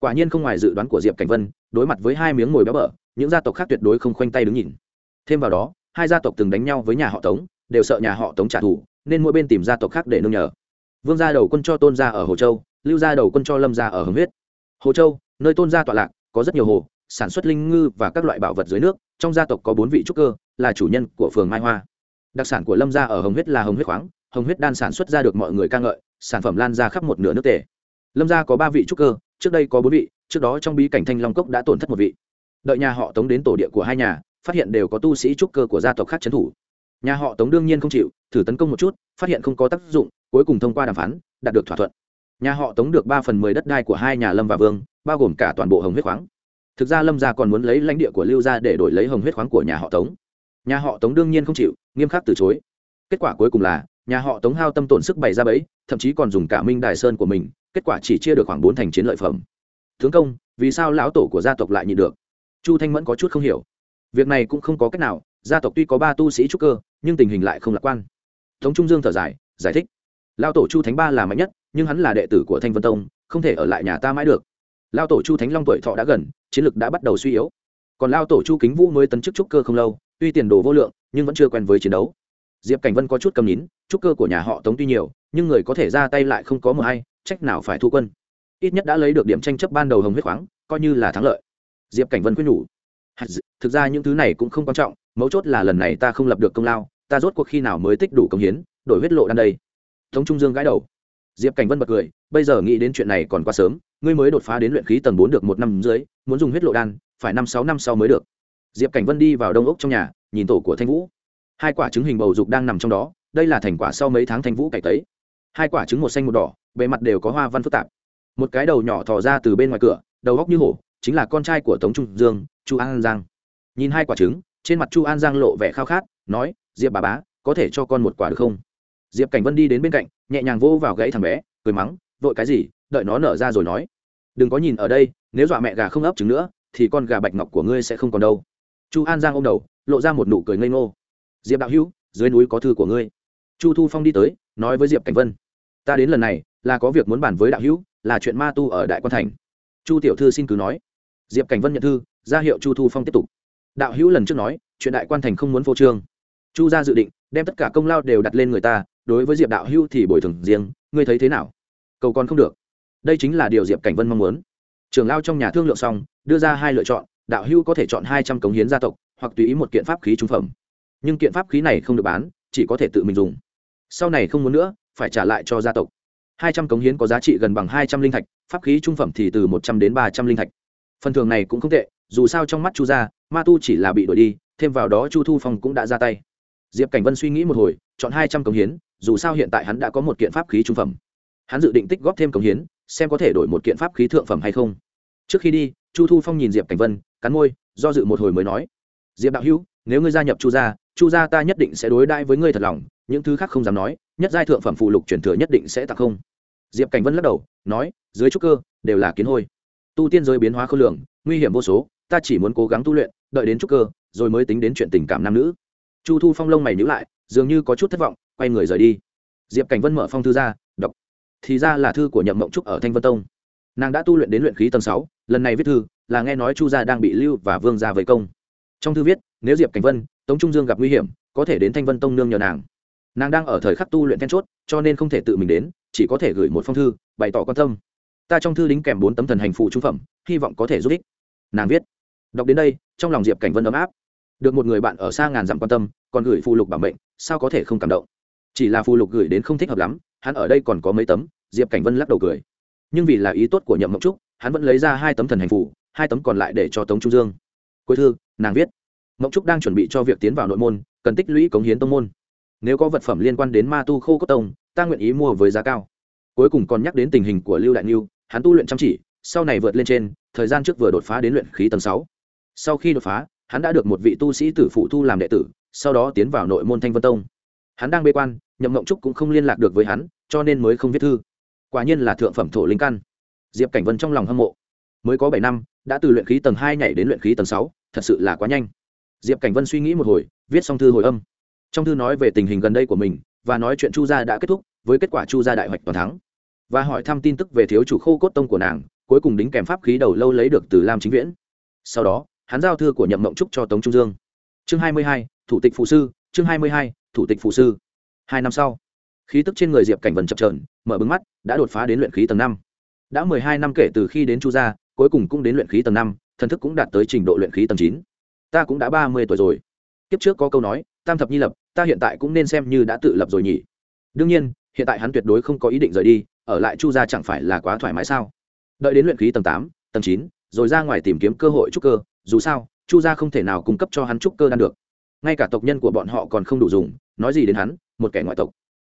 Quả nhiên không ngoài dự đoán của diệp cảnh vân, đối mặt với hai miếng ngồi béo bở, những gia tộc khác tuyệt đối không khoanh tay đứng nhìn. Thêm vào đó, hai gia tộc từng đánh nhau với nhà họ tống, đều sợ nhà họ tống trả thù, nên mỗi bên tìm gia tộc khác để nương nhờ vương gia đầu quân cho tôn gia ở hồ châu, lưu gia đầu quân cho lâm gia ở hồng huyết. Hồ châu, nơi tôn gia tọa lạc, có rất nhiều hồ, sản xuất linh ngư và các loại bảo vật dưới nước, trong gia tộc có bốn vị trúc cơ, là chủ nhân của phường mai hoa. Đặc sản của lâm gia ở hồng huyết là hồng huyết khoáng, hồng huyết đan sản xuất ra được mọi người ca ngợi, sản phẩm lan ra khắp một nửa nước tề. Lâm gia có ba vị trúc cơ, trước đây có bốn vị, trước đó trong bí cảnh thanh long cốc đã tổn thất một vị. Đợi nhà họ tống đến tổ địa của hai nhà, phát hiện đều có tu sĩ trúc cơ của gia tộc khác trấn thủ nhà họ tống đương nhiên không chịu, thử tấn công một chút, phát hiện không có tác dụng, cuối cùng thông qua đàm phán, đạt được thỏa thuận. Nhà họ tống được ba phần mười đất đai của hai nhà lâm và vương, bao gồm cả toàn bộ hồng huyết khoáng. Thực ra lâm gia còn muốn lấy lãnh địa của lưu gia để đổi lấy hồng huyết khoáng của nhà họ tống. Nhà họ tống đương nhiên không chịu, nghiêm khắc từ chối. Kết quả cuối cùng là, nhà họ tống hao tâm tổn sức bày ra bẫy, thậm chí còn dùng cả minh đài sơn của mình, kết quả chỉ chia được khoảng bốn thành chiến lợi phẩm. Tướng công, vì sao lão tổ của gia tộc lại nhịn được? Chu thanh mẫn có chút không hiểu. Việc này cũng không có cách nào gia tộc tuy có ba tu sĩ trúc cơ, nhưng tình hình lại không lạc quan. Tống trung dương thở dài, giải thích. Lao tổ chu thánh ba là mạnh nhất, nhưng hắn là đệ tử của thanh vân tông, không thể ở lại nhà ta mãi được. Lao tổ chu thánh long tuổi thọ đã gần, chiến lực đã bắt đầu suy yếu. Còn lao tổ chu kính vũ mới tấn chức trúc cơ không lâu, tuy tiền đồ vô lượng, nhưng vẫn chưa quen với chiến đấu. Diệp cảnh vân có chút cầm nín, trúc cơ của nhà họ tống tuy nhiều, nhưng người có thể ra tay lại không có một ai, trách nào phải thu quân. Ít nhất đã lấy được điểm tranh chấp ban đầu hồng huyết khoáng, coi như là thắng lợi. Diệp cảnh vân quyết nhủ. Thực ra những thứ này cũng không quan trọng mấu chốt là lần này ta không lập được công lao, ta rốt cuộc khi nào mới tích đủ công hiến, đổi huyết lộ đan đây. Tống trung dương gãi đầu. Diệp cảnh vân bật cười, bây giờ nghĩ đến chuyện này còn quá sớm, ngươi mới đột phá đến luyện khí tầng bốn được một năm dưới, muốn dùng huyết lộ đan, phải năm sáu năm sau mới được. Diệp cảnh vân đi vào đông ốc trong nhà, nhìn tổ của thanh vũ. Hai quả trứng hình bầu dục đang nằm trong đó, đây là thành quả sau mấy tháng thanh vũ cải tấy. Hai quả trứng một xanh một đỏ, bề mặt đều có hoa văn phức tạp. Một cái đầu nhỏ thò ra từ bên ngoài cửa, đầu góc như hổ, chính là con trai của tống trung dương, chu an giang. Nhìn hai quả trứng trên mặt chu an giang lộ vẻ khao khát, nói, diệp bà bá, có thể cho con một quả được không? Diệp cảnh vân đi đến bên cạnh, nhẹ nhàng vô vào gãy thằng bé, cười mắng, vội cái gì, đợi nó nở ra rồi nói. Đừng có nhìn ở đây, nếu dọa mẹ gà không ấp trứng nữa, thì con gà bạch ngọc của ngươi sẽ không còn đâu. Chu an giang ô m đầu, lộ ra một nụ cười ngây ngô. Diệp đạo hữu, dưới núi có thư của ngươi. Chu thu phong đi tới, nói với diệp cảnh vân, ta đến lần này, là có việc muốn bàn với đạo hữu, là chuyện ma tu ở đại quan thành. Chu tiểu thư xin cứ nói. Diệp cảnh vân nhận thư, ra hiệu chu thu phong tiếp tục đạo hữu lần trước nói, chuyện đại quan thành không muốn phô trương. Chu gia dự định, đem tất cả công lao đều đặt lên người ta, đối với diệp đạo hữu thì bồi thường riêng, ngươi thấy thế nào? Cầu còn không được. Đây chính là điều diệp cảnh vân mong muốn. Trường lao trong nhà thương lượng xong, đưa ra hai lựa chọn, đạo hữu có thể chọn hai trăm cống hiến gia tộc, hoặc tùy ý một kiện pháp khí trung phẩm. Nhưng kiện pháp khí này không được bán, chỉ có thể tự mình dùng. Sau này không muốn nữa, phải trả lại cho gia tộc. Hai trăm cống hiến có giá trị gần bằng hai trăm linh thạch, pháp khí trung phẩm thì từ một trăm đến ba trăm linh thạch. Phần thường này cũng không tệ dù sao trong mắt chu gia, ma tu chỉ là bị đuổi đi, thêm vào đó chu thu phong cũng đã ra tay. Diệp cảnh vân suy nghĩ một hồi, chọn hai trăm cống hiến, dù sao hiện tại hắn đã có một kiện pháp khí trung phẩm. Hắn dự định tích góp thêm cống hiến, xem có thể đổi một kiện pháp khí thượng phẩm hay không. Trước khi đi, chu thu phong nhìn diệp cảnh vân, cắn môi, do dự một hồi mới nói, diệp đạo hữu, nếu ngươi gia nhập chu gia chu gia ta nhất định sẽ đối đãi với ngươi thật lòng, những thứ khác không dám nói, nhất giai thượng phẩm phụ lục truyền thừa nhất định sẽ tặng không. Diệp cảnh vân lắc đầu, nói, dưới trúc cơ, đều là kiến hôi. Tu tiên giới biến hóa khôn lường, nguy hiểm vô số ta chỉ muốn cố gắng tu luyện, đợi đến chút cơ, rồi mới tính đến chuyện tình cảm nam nữ. Chu thu phong lông mày nhữ lại, dường như có chút thất vọng, quay người rời đi. Diệp cảnh vân mở phong thư ra, đọc. Thì ra là thư của nhậm mộng trúc ở thanh vân tông. Nàng đã tu luyện đến luyện khí tầng sáu, lần này viết thư là nghe nói chu gia đang bị lưu và vương gia vây công. Trong thư viết, nếu diệp cảnh vân, tống trung dương gặp nguy hiểm, có thể đến thanh vân tông nương nhờ nàng. Nàng đang ở thời khắc tu luyện then chốt, cho nên không thể tự mình đến, chỉ có thể gửi một phong thư, bày tỏ quan tâm. Ta trong thư đính kèm bốn tấm thần hành phụ trung phẩm, hy vọng có thể giúp ích. Nàng viết đọc đến đây, trong lòng diệp cảnh vân ấm áp. Được một người bạn ở xa ngàn dặm quan tâm, còn gửi phụ lục bảo mệnh, sao có thể không cảm động? Chỉ là phụ lục gửi đến không thích hợp lắm, hắn ở đây còn có mấy tấm, diệp cảnh vân lắc đầu cười. Nhưng vì là ý tốt của nhậm mộng trúc, hắn vẫn lấy ra hai tấm thần hành phủ hai tấm còn lại để cho tống trung dương. Cuối thư, nàng viết, mộng trúc đang chuẩn bị cho việc tiến vào nội môn, cần tích lũy cống hiến tông môn. Nếu có vật phẩm liên quan đến ma tu khô cốt tông, ta nguyện ý mua với giá cao. Cuối cùng còn nhắc đến tình hình của lưu đại niu hắn tu luyện chăm chỉ, sau này vượt lên trên, thời gian trước vừa đột phá đến luyện khí tầng sáu sau khi đột phá, hắn đã được một vị tu sĩ tử phụ thu làm đệ tử, sau đó tiến vào nội môn thanh vân tông. Hắn đang bê quan, nhậm mộng trúc cũng không liên lạc được với hắn, cho nên mới không viết thư. Quả nhiên là thượng phẩm thổ linh căn. Diệp cảnh vân trong lòng hâm mộ. Mới có bảy năm, đã từ luyện khí tầng hai nhảy đến luyện khí tầng sáu, thật sự là quá nhanh. Diệp cảnh vân suy nghĩ một hồi, viết xong thư hồi âm. Trong thư nói về tình hình gần đây của mình, và nói chuyện chu gia đã kết thúc, với kết quả chu gia đại hoạch toàn thắng. Và hỏi thăm tin tức về thiếu chủ khô cốt tông của nàng, cuối cùng đính kèm pháp khí đầu lâu lấy được từ lam chính viễn. Sau đó hắn giao thư của nhậm mộng trúc cho tống trung dương chương hai mươi hai, thủ tịch phụ sư, chương hai mươi hai, thủ tịch phụ sư. hai năm sau, khí tức trên người diệp cảnh vân chập trờn, mở bừng mắt, đã đột phá đến luyện khí tầng năm. đã mười hai năm kể từ khi đến chu gia, cuối cùng cũng đến luyện khí tầng năm, thần thức cũng đạt tới trình độ luyện khí tầng chín. ta cũng đã ba mươi tuổi rồi. kiếp trước có câu nói, tam thập nhi lập, ta hiện tại cũng nên xem như đã tự lập rồi nhỉ. đương nhiên, hiện tại hắn tuyệt đối không có ý định rời đi, ở lại chu gia chẳng phải là quá thoải mái sao? đợi đến luyện khí tầng tám, tầng chín, rồi ra ngoài tìm kiếm cơ hội trúc cơ dù sao, chu gia không thể nào cung cấp cho hắn trúc cơ đan được. Ngay cả tộc nhân của bọn họ còn không đủ dùng, nói gì đến hắn, một kẻ ngoại tộc.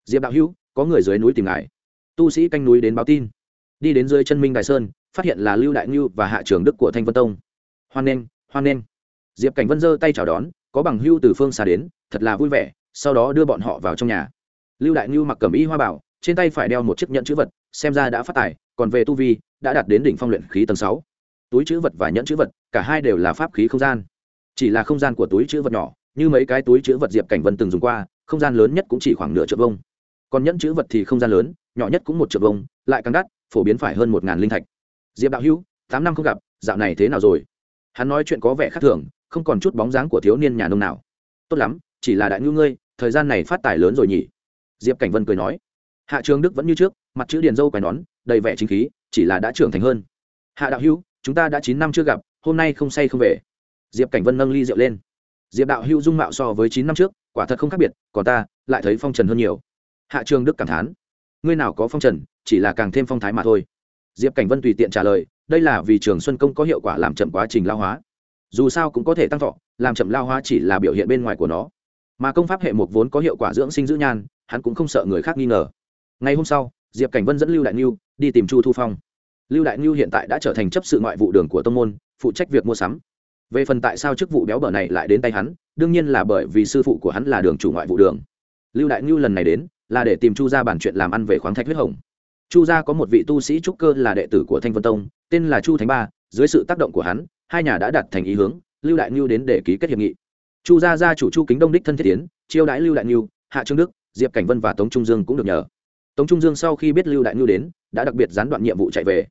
Diệp đạo hữu, có người dưới núi tìm ngài. Tu sĩ canh núi đến báo tin. Đi đến dưới chân minh đại sơn, phát hiện là lưu đại ngưu và hạ trưởng đức của thanh vân tông. Hoan nghênh hoan nghênh. Diệp cảnh vân giơ tay chào đón, có bằng hưu từ phương xa đến, thật là vui vẻ, sau đó đưa bọn họ vào trong nhà. Lưu đại ngưu mặc cẩm y hoa bảo, trên tay phải đeo một chiếc nhẫn chữ vật, xem ra đã phát tài, còn về tu vi, đã đạt đến đỉnh phong luyện khí tầng sáu túi chữ vật và nhẫn chữ vật, cả hai đều là pháp khí không gian. Chỉ là không gian của túi chữ vật nhỏ, như mấy cái túi chữ vật diệp cảnh vân từng dùng qua, không gian lớn nhất cũng chỉ khoảng nửa triệu vông còn nhẫn chữ vật thì không gian lớn, nhỏ nhất cũng một triệu vông lại càng đắt, phổ biến phải hơn một ngàn linh thạch. Diệp đạo hữu, tám năm không gặp, dạo này thế nào rồi? Hắn nói chuyện có vẻ khác thường, không còn chút bóng dáng của thiếu niên nhà nông nào. Tốt lắm, chỉ là đại ngư ngươi, thời gian này phát tài lớn rồi nhỉ? Diệp cảnh vân cười nói. Hạ trường đức vẫn như trước, mặt chữ điền dâu quài nón, đầy vẻ chính khí, chỉ là đã trưởng thành hơn. Hạ đạo hữu chúng ta đã chín năm chưa gặp, hôm nay không say không về. Diệp cảnh vân nâng ly rượu lên. Diệp đạo hữu dung mạo so với chín năm trước, quả thật không khác biệt, còn ta, lại thấy phong trần hơn nhiều. Hạ trường đức cảm thán. Ngươi nào có phong trần, chỉ là càng thêm phong thái mà thôi. Diệp cảnh vân tùy tiện trả lời, đây là vì trường xuân công có hiệu quả làm chậm quá trình lao hóa. Dù sao cũng có thể tăng thọ, làm chậm lao hóa chỉ là biểu hiện bên ngoài của nó. Mà công pháp hệ một vốn có hiệu quả dưỡng sinh giữ nhan, hắn cũng không sợ người khác nghi ngờ. Ngày hôm sau, diệp cảnh vân dẫn lưu đại niu đi tìm chu thu phong lưu đại ngưu hiện tại đã trở thành chấp sự ngoại vụ đường của tông môn, phụ trách việc mua sắm. Về phần tại sao chức vụ béo bở này lại đến tay hắn, đương nhiên là bởi vì sư phụ của hắn là đường chủ ngoại vụ đường. Lưu đại ngưu lần này đến, là để tìm chu gia bản chuyện làm ăn về khoáng thạch huyết hồng. Chu gia có một vị tu sĩ trúc cơ là đệ tử của thanh vân tông, tên là chu thánh ba. Dưới sự tác động của hắn, hai nhà đã đặt thành ý hướng, lưu đại ngưu đến để ký kết hiệp nghị. Chu gia gia chủ chu kính đông đích thân thiết tiến, chiêu đãi lưu đại ngưu hạ trương đức, diệp cảnh vân và tống trung dương cũng được nhờ. Tống trung dương sau khi biết lưu đại ngưu đến, đã đặc biệt gián đoạn nhiệm vụ chạy về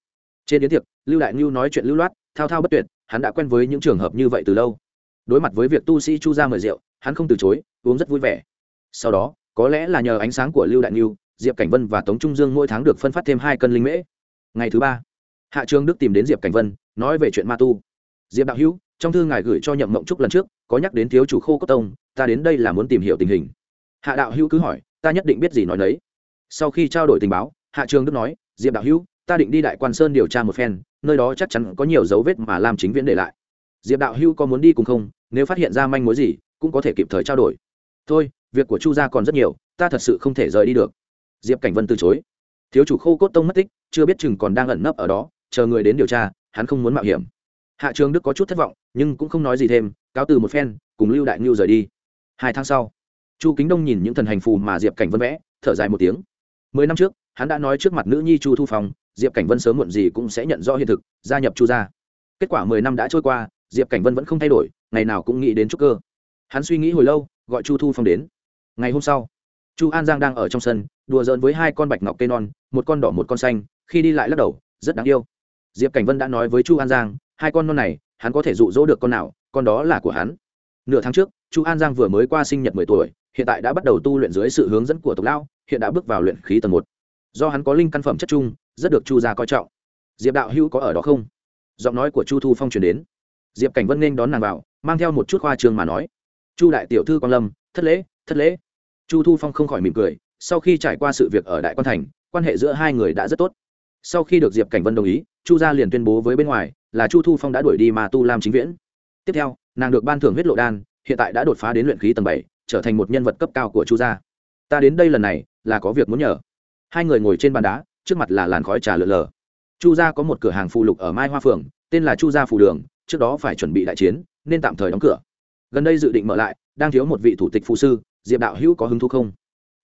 trên yến tiệc, lưu đại ngưu nói chuyện lưu loát, thao thao bất tuyệt, hắn đã quen với những trường hợp như vậy từ lâu. Đối mặt với việc tu sĩ chu ra mời rượu, hắn không từ chối, uống rất vui vẻ. Sau đó, có lẽ là nhờ ánh sáng của lưu đại ngưu, diệp cảnh vân và tống trung dương mỗi tháng được phân phát thêm hai cân linh mễ. Ngày thứ ba, hạ trương đức tìm đến diệp cảnh vân, nói về chuyện ma tu. Diệp đạo hữu, trong thư ngài gửi cho nhậm mộng trúc lần trước, có nhắc đến thiếu chủ khô cốt tông, ta đến đây là muốn tìm hiểu tình hình. Hạ đạo hữu cứ hỏi, ta nhất định biết gì nói đấy sau khi trao đổi tình báo, hạ trường đức nói, diệp đạo hữu ta định đi đại quan sơn điều tra một phen, nơi đó chắc chắn có nhiều dấu vết mà làm chính viễn để lại. Diệp đạo hưu có muốn đi cùng không? Nếu phát hiện ra manh mối gì, cũng có thể kịp thời trao đổi. Thôi, việc của chu gia còn rất nhiều, ta thật sự không thể rời đi được. Diệp cảnh vân từ chối. Thiếu chủ khô cốt tông mất tích, chưa biết chừng còn đang ẩn nấp ở đó, chờ người đến điều tra, hắn không muốn mạo hiểm. Hạ trường đức có chút thất vọng, nhưng cũng không nói gì thêm, cáo từ một phen, cùng lưu đại ngưu rời đi. Hai tháng sau, chu kính đông nhìn những thần hành phù mà diệp cảnh vân vẽ, thở dài một tiếng. Mười năm trước, hắn đã nói trước mặt nữ nhi chu thu phong diệp cảnh vân sớm muộn gì cũng sẽ nhận rõ hiện thực, gia nhập chu gia. Kết quả mười năm đã trôi qua, diệp cảnh vân vẫn không thay đổi, ngày nào cũng nghĩ đến trúc cơ. Hắn suy nghĩ hồi lâu, gọi chu thu phong đến. Ngày hôm sau, chu an giang đang ở trong sân, đùa giỡn với hai con bạch ngọc cây non, một con đỏ một con xanh, khi đi lại lắc đầu, rất đáng yêu. Diệp cảnh vân đã nói với chu an giang, hai con non này, hắn có thể dụ dỗ được con nào, con đó là của hắn. Nửa tháng trước, chu an giang vừa mới qua sinh nhật mười tuổi, hiện tại đã bắt đầu tu luyện dưới sự hướng dẫn của tộc lao hiện đã bước vào luyện khí tầng một. Do hắn có linh căn phẩm chất trung rất được chu gia coi trọng. Diệp đạo hữu có ở đó không? Giọng nói của chu thu phong truyền đến. Diệp cảnh vân nên đón nàng vào, mang theo một chút khoa trường mà nói. Chu đại tiểu thư quan lâm, thất lễ thất lễ. Chu thu phong không khỏi mỉm cười, sau khi trải qua sự việc ở đại quan thành, quan hệ giữa hai người đã rất tốt. Sau khi được diệp cảnh vân đồng ý, chu gia liền tuyên bố với bên ngoài là chu thu phong đã đuổi đi mà tu lam chính viễn. Tiếp theo, nàng được ban thưởng huyết lộ đan, hiện tại đã đột phá đến luyện khí tầng bảy, trở thành một nhân vật cấp cao của chu gia. Ta đến đây lần này là có việc muốn nhờ. Hai người ngồi trên bàn đá trước mặt là làn khói trà lờ lờ chu gia có một cửa hàng phụ lục ở mai hoa phường, tên là chu gia phù đường, trước đó phải chuẩn bị đại chiến, nên tạm thời đóng cửa. Gần đây dự định mở lại, đang thiếu một vị thủ tịch phụ sư, diệp đạo hữu có hứng thú không?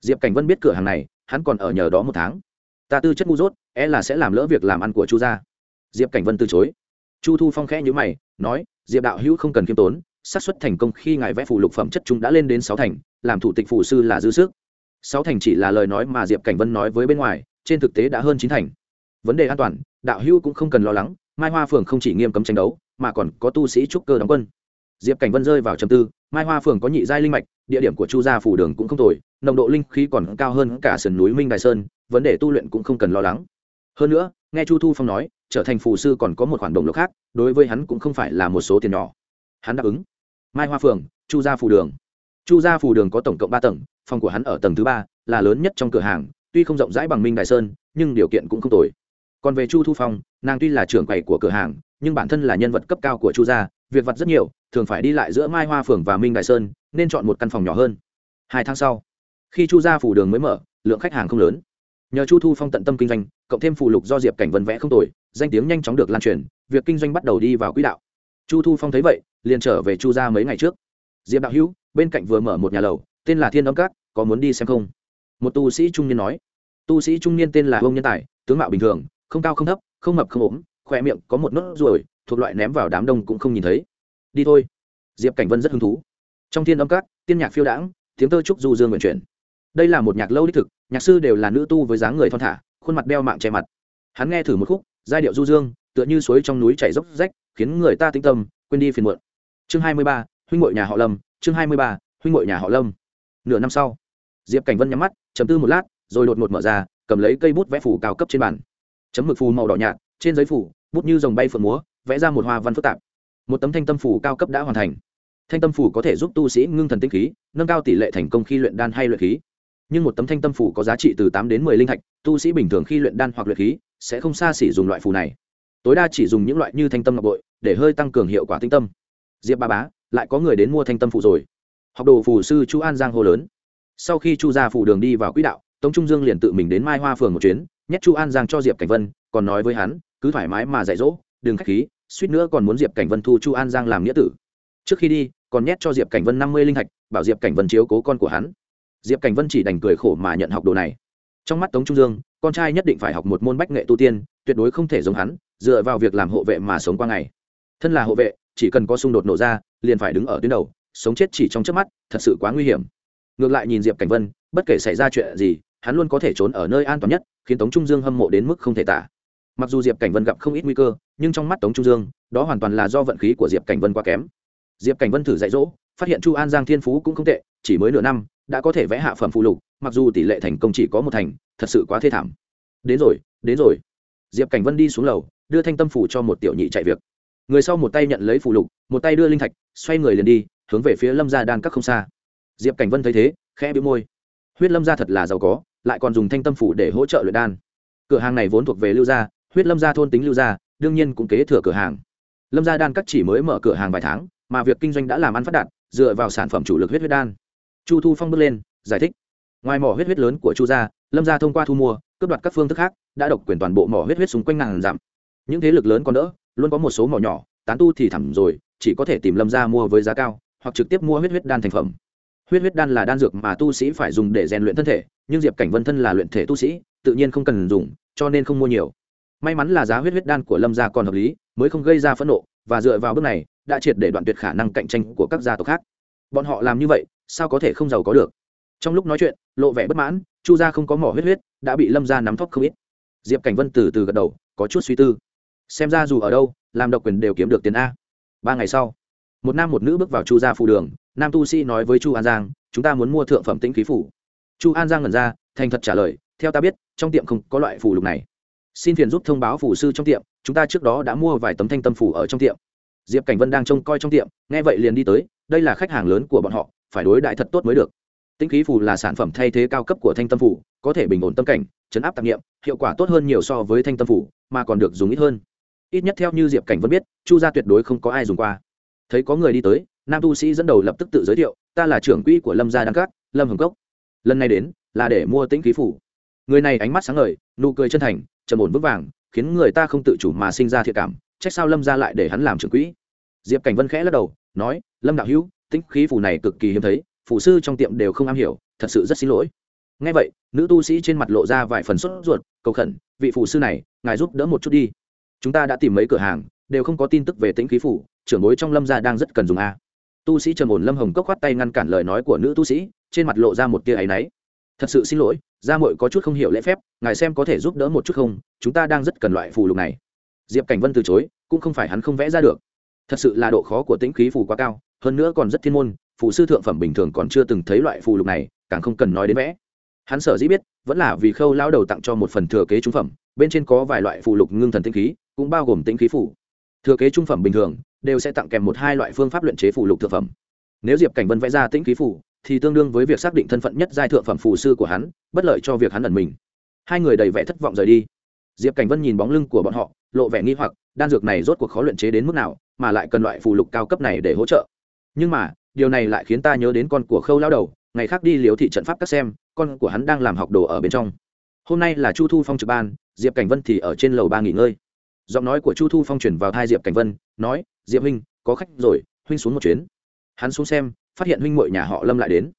Diệp cảnh vân biết cửa hàng này, hắn còn ở nhờ đó một tháng. Ta tư chất ngu dốt é e là sẽ làm lỡ việc làm ăn của chu gia. Diệp cảnh vân từ chối. Chu thu phong khẽ nhữ mày, nói, diệp đạo hữu không cần k i ê m tốn, xác suất thành công khi ngài vẽ phù lục phẩm chất chúng đã lên đến sáu thành, làm thủ tịch phụ sư là dư sức. Sáu thành chỉ là lời nói mà diệp cảnh vân nói với bên ngoài trên thực tế đã hơn chín thành. Vấn đề an toàn, đạo hữu cũng không cần lo lắng, mai hoa phường không chỉ nghiêm cấm tranh đấu, mà còn có tu sĩ trúc cơ đóng quân. Diệp cảnh vân rơi vào trầm tư, mai hoa phường có nhị giai linh mạch, địa điểm của chu gia phủ đường cũng không tồi, nồng độ linh khí còn cao hơn cả sườn núi minh đài sơn, vấn đề tu luyện cũng không cần lo lắng. Hơn nữa, nghe chu thu phong nói, trở thành phù sư còn có một khoản đồng lộc khác, đối với hắn cũng không phải là một số tiền nhỏ. Hắn đáp ứng. Mai hoa phường, chu gia phù đường. Chu gia phù đường có tổng cộng ba tầng, phòng của hắn ở tầng thứ ba, là lớn nhất trong cửa hàng tuy không rộng rãi bằng minh đại sơn nhưng điều kiện cũng không tồi. Còn về chu thu phong nàng tuy là trưởng quầy của cửa hàng nhưng bản thân là nhân vật cấp cao của chu gia việc vặt rất nhiều thường phải đi lại giữa mai hoa phường và minh đại sơn nên chọn một căn phòng nhỏ hơn. Hai tháng sau khi chu gia phủ đường mới mở lượng khách hàng không lớn. Nhờ chu thu phong tận tâm kinh doanh cộng thêm phù lục do diệp cảnh vân vẽ không tồi danh tiếng nhanh chóng được lan truyền việc kinh doanh bắt đầu đi vào quỹ đạo. Chu thu phong thấy vậy liền trở về chu gia mấy ngày trước. Diệp đạo hữu bên cạnh vừa mở một nhà lầu tên là thiên âm cát, có muốn đi xem không? Một tu sĩ trung niên nói. Tu sĩ trung niên tên là ông nhân tài, tướng mạo bình thường, không cao không thấp, không mập không ốm khoe miệng có một nốt ruồi, thuộc loại ném vào đám đông cũng không nhìn thấy. Đi thôi. Diệp cảnh vân rất hứng thú. Trong thiên âm các, tiên nhạc phiêu đãng, tiếng tơ trúc du dương nguyện chuyển. Đây là một nhạc lâu đích thực, nhạc sư đều là nữ tu với dáng người thon thả, khuôn mặt đeo mạng che mặt. Hắn nghe thử một khúc, giai điệu du dương, tựa như suối trong núi chảy dốc rách, khiến người ta tĩnh tâm, quên đi phiền muộn. Chương hai mươi ba, huynh ngội nhà họ lâm, chương hai mươi ba, huynh ngội nhà họ lâm. Nửa năm sau, diệp cảnh vân nhắm mắt chấm tư một lát, rồi đột ngột mở ra, cầm lấy cây bút vẽ phủ cao cấp trên bàn. Chấm mực phù màu đỏ nhạt, trên giấy phủ bút như dòng bay phượng múa, vẽ ra một hoa văn phức tạp. Một tấm thanh tâm phủ cao cấp đã hoàn thành. Thanh tâm phủ có thể giúp tu sĩ ngưng thần tinh khí, nâng cao tỷ lệ thành công khi luyện đan hay luyện khí. Nhưng một tấm thanh tâm phủ có giá trị từ tám đến mười linh thạch, tu sĩ bình thường khi luyện đan hoặc luyện khí sẽ không xa xỉ dùng loại phù này. Tối đa chỉ dùng những loại như thanh tâm ngọc bội để hơi tăng cường hiệu quả tinh tâm. Diệp ba bá, lại có người đến mua thanh tâm phụ rồi. Học đồ phù sư chu an giang hô lớn sau khi chu gia phủ đường đi vào quỹ đạo, tống trung dương liền tự mình đến mai hoa phường một chuyến, nhét chu an giang cho diệp cảnh vân, còn nói với hắn, cứ thoải mái mà dạy dỗ, đừng k h á c h khí, suýt nữa còn muốn diệp cảnh vân thu chu an giang làm nghĩa tử. Trước khi đi, còn nhét cho diệp cảnh vân năm mươi linh thạch, bảo diệp cảnh vân chiếu cố con của hắn. Diệp cảnh vân chỉ đành cười khổ mà nhận học đồ này. Trong mắt tống trung dương, con trai nhất định phải học một môn bách nghệ tu tiên, tuyệt đối không thể giống hắn, dựa vào việc làm hộ vệ mà sống qua ngày. Thân là hộ vệ, chỉ cần có xung đột nổ ra, liền phải đứng ở tuyến đầu, sống chết chỉ trong trước mắt, thật sự quá nguy hiểm ngược lại nhìn diệp cảnh vân, bất kể xảy ra chuyện gì, hắn luôn có thể trốn ở nơi an toàn nhất, khiến tống trung dương hâm mộ đến mức không thể tả. Mặc dù diệp cảnh vân gặp không ít nguy cơ, nhưng trong mắt tống trung dương, đó hoàn toàn là do vận khí của diệp cảnh vân quá kém. Diệp cảnh vân thử dạy dỗ, phát hiện chu an giang thiên phú cũng không tệ, chỉ mới nửa năm, đã có thể vẽ hạ phẩm phụ lục, mặc dù tỷ lệ thành công chỉ có một thành, thật sự quá thê thảm. Đến rồi đến rồi. Diệp cảnh vân đi xuống lầu, đưa thanh tâm phủ cho một tiểu nhị chạy việc. Người sau một tay nhận lấy phụ lục, một tay đưa linh thạch, xoay người liền đi, hướng về phía lâm gia đan các không xa diệp cảnh vân thấy thế, khẽ bị môi. Huyết lâm gia thật là giàu có, lại còn dùng thanh tâm phủ để hỗ trợ luyện đan. Cửa hàng này vốn thuộc về lưu gia, huyết lâm gia thôn tính lưu gia, đương nhiên cũng kế thừa cửa hàng. Lâm gia đan các chỉ mới mở cửa hàng vài tháng, mà việc kinh doanh đã làm ăn phát đạt, dựa vào sản phẩm chủ lực huyết huyết đan. Chu thu phong bước lên, giải thích. Ngoài mỏ huyết huyết lớn của chu gia, lâm gia thông qua thu mua, cướp đoạt các phương thức khác, đã độc quyền toàn bộ mỏ huyết huyết xung quanh ngàn dặm. Những thế lực lớn còn đỡ, luôn có một số mỏ nhỏ, tán tu thì thẳm rồi, chỉ có thể tìm lâm gia mua với giá cao, hoặc trực tiếp mua huyết huyết đan thành phẩm huyết huyết đan là đan dược mà tu sĩ phải dùng để rèn luyện thân thể, nhưng diệp cảnh vân thân là luyện thể tu sĩ, tự nhiên không cần dùng, cho nên không mua nhiều. May mắn là giá huyết huyết đan của lâm gia còn hợp lý, mới không gây ra phẫn nộ, và dựa vào bước này, đã triệt để đoạn tuyệt khả năng cạnh tranh của các gia tộc khác. Bọn họ làm như vậy, sao có thể không giàu có được? Trong lúc nói chuyện, lộ vẻ bất mãn, chu gia không có mỏ huyết huyết, đã bị lâm gia nắm thóc không ít. Diệp cảnh vân từ từ gật đầu, có chút suy tư. Xem ra dù ở đâu, làm độc quyền đều kiếm được tiền a. Ba ngày sau một nam một nữ bước vào chu gia phù đường, nam tu sĩ nói với chu an giang, chúng ta muốn mua thượng phẩm tĩnh khí phủ. Chu an giang ngẩn ra, thành thật trả lời, theo ta biết, trong tiệm không có loại phù lục này. Xin phiền giúp thông báo phủ sư trong tiệm, chúng ta trước đó đã mua vài tấm thanh tâm phủ ở trong tiệm. Diệp cảnh vân đang trông coi trong tiệm, nghe vậy liền đi tới, đây là khách hàng lớn của bọn họ, phải đối đại thật tốt mới được. Tĩnh khí phủ là sản phẩm thay thế cao cấp của thanh tâm phủ có thể bình ổn tâm cảnh, chấn áp tạp nghiệm hiệu quả tốt hơn nhiều so với thanh tâm phủ mà còn được dùng ít hơn. Ít nhất theo như diệp cảnh vân biết, chu gia tuyệt đối không có ai dùng qua thấy có người đi tới, nam tu sĩ dẫn đầu lập tức tự giới thiệu, ta là trưởng quỹ của lâm gia đăng cát lâm hồng cốc. Lần này đến là để mua tĩnh khí phủ. Người này ánh mắt sáng ngời, nụ cười chân thành, trầm ổn vững vàng, khiến người ta không tự chủ mà sinh ra thiệt cảm, trách sao lâm gia lại để hắn làm trưởng quỹ. Diệp cảnh vân khẽ lắc đầu, nói, lâm đạo hữu, tĩnh khí phủ này cực kỳ hiếm thấy, phủ sư trong tiệm đều không am hiểu, thật sự rất xin lỗi. Ngay vậy, nữ tu sĩ trên mặt lộ ra vài phần sốt ruột, cầu khẩn, vị phủ sư này, ngài giúp đỡ một chút đi. Chúng ta đã tìm mấy cửa hàng, đều không có tin tức về tĩnh khí phủ trưởng bối trong lâm gia đang rất cần dùng a. Tu sĩ trầm ổn, lâm hồng cốc khoát tay ngăn cản lời nói của nữ tu sĩ, trên mặt lộ ra một tia áy náy. Thật sự xin lỗi, gia mội có chút không hiểu lễ phép, ngài xem có thể giúp đỡ một chút không? Chúng ta đang rất cần loại phù lục này. Diệp cảnh vân từ chối, cũng không phải hắn không vẽ ra được. Thật sự là độ khó của tĩnh khí phù quá cao, hơn nữa còn rất thiên môn, phù sư thượng phẩm bình thường còn chưa từng thấy loại phù lục này, càng không cần nói đến vẽ. Hắn sở dĩ biết, vẫn là vì khâu lao đầu tặng cho một phần thừa kế trung phẩm, bên trên có vài loại phù lục ngưng thần tinh khí, cũng bao gồm tinh khí phủ thừa kế trung phẩm bình thường đều sẽ tặng kèm một hai loại phương pháp luyện chế phù lục thực phẩm. Nếu diệp cảnh vân vẽ ra tinh khí phủ thì tương đương với việc xác định thân phận nhất giai thượng phẩm phù sư của hắn, bất lợi cho việc hắn ẩn mình. Hai người đầy vẻ thất vọng rời đi. Diệp cảnh vân nhìn bóng lưng của bọn họ, lộ vẻ nghi hoặc, đan dược này rốt cuộc khó luyện chế đến mức nào, mà lại cần loại phù lục cao cấp này để hỗ trợ. Nhưng mà, điều này lại khiến ta nhớ đến con của khâu lao đầu, ngày khác đi liếu thị trận pháp các xem, con của hắn đang làm học đồ ở bên trong. Hôm nay là chu thu phong trực ban, diệp cảnh vân thì ở trên lầu ba nghỉ ngơi. Giọng nói của chu thu phong chuyển vào thai diệp cảnh vân, nói diệp huynh, có khách rồi, huynh xuống một chuyến. Hắn xuống xem, phát hiện huynh mội nhà họ lâm lại đến.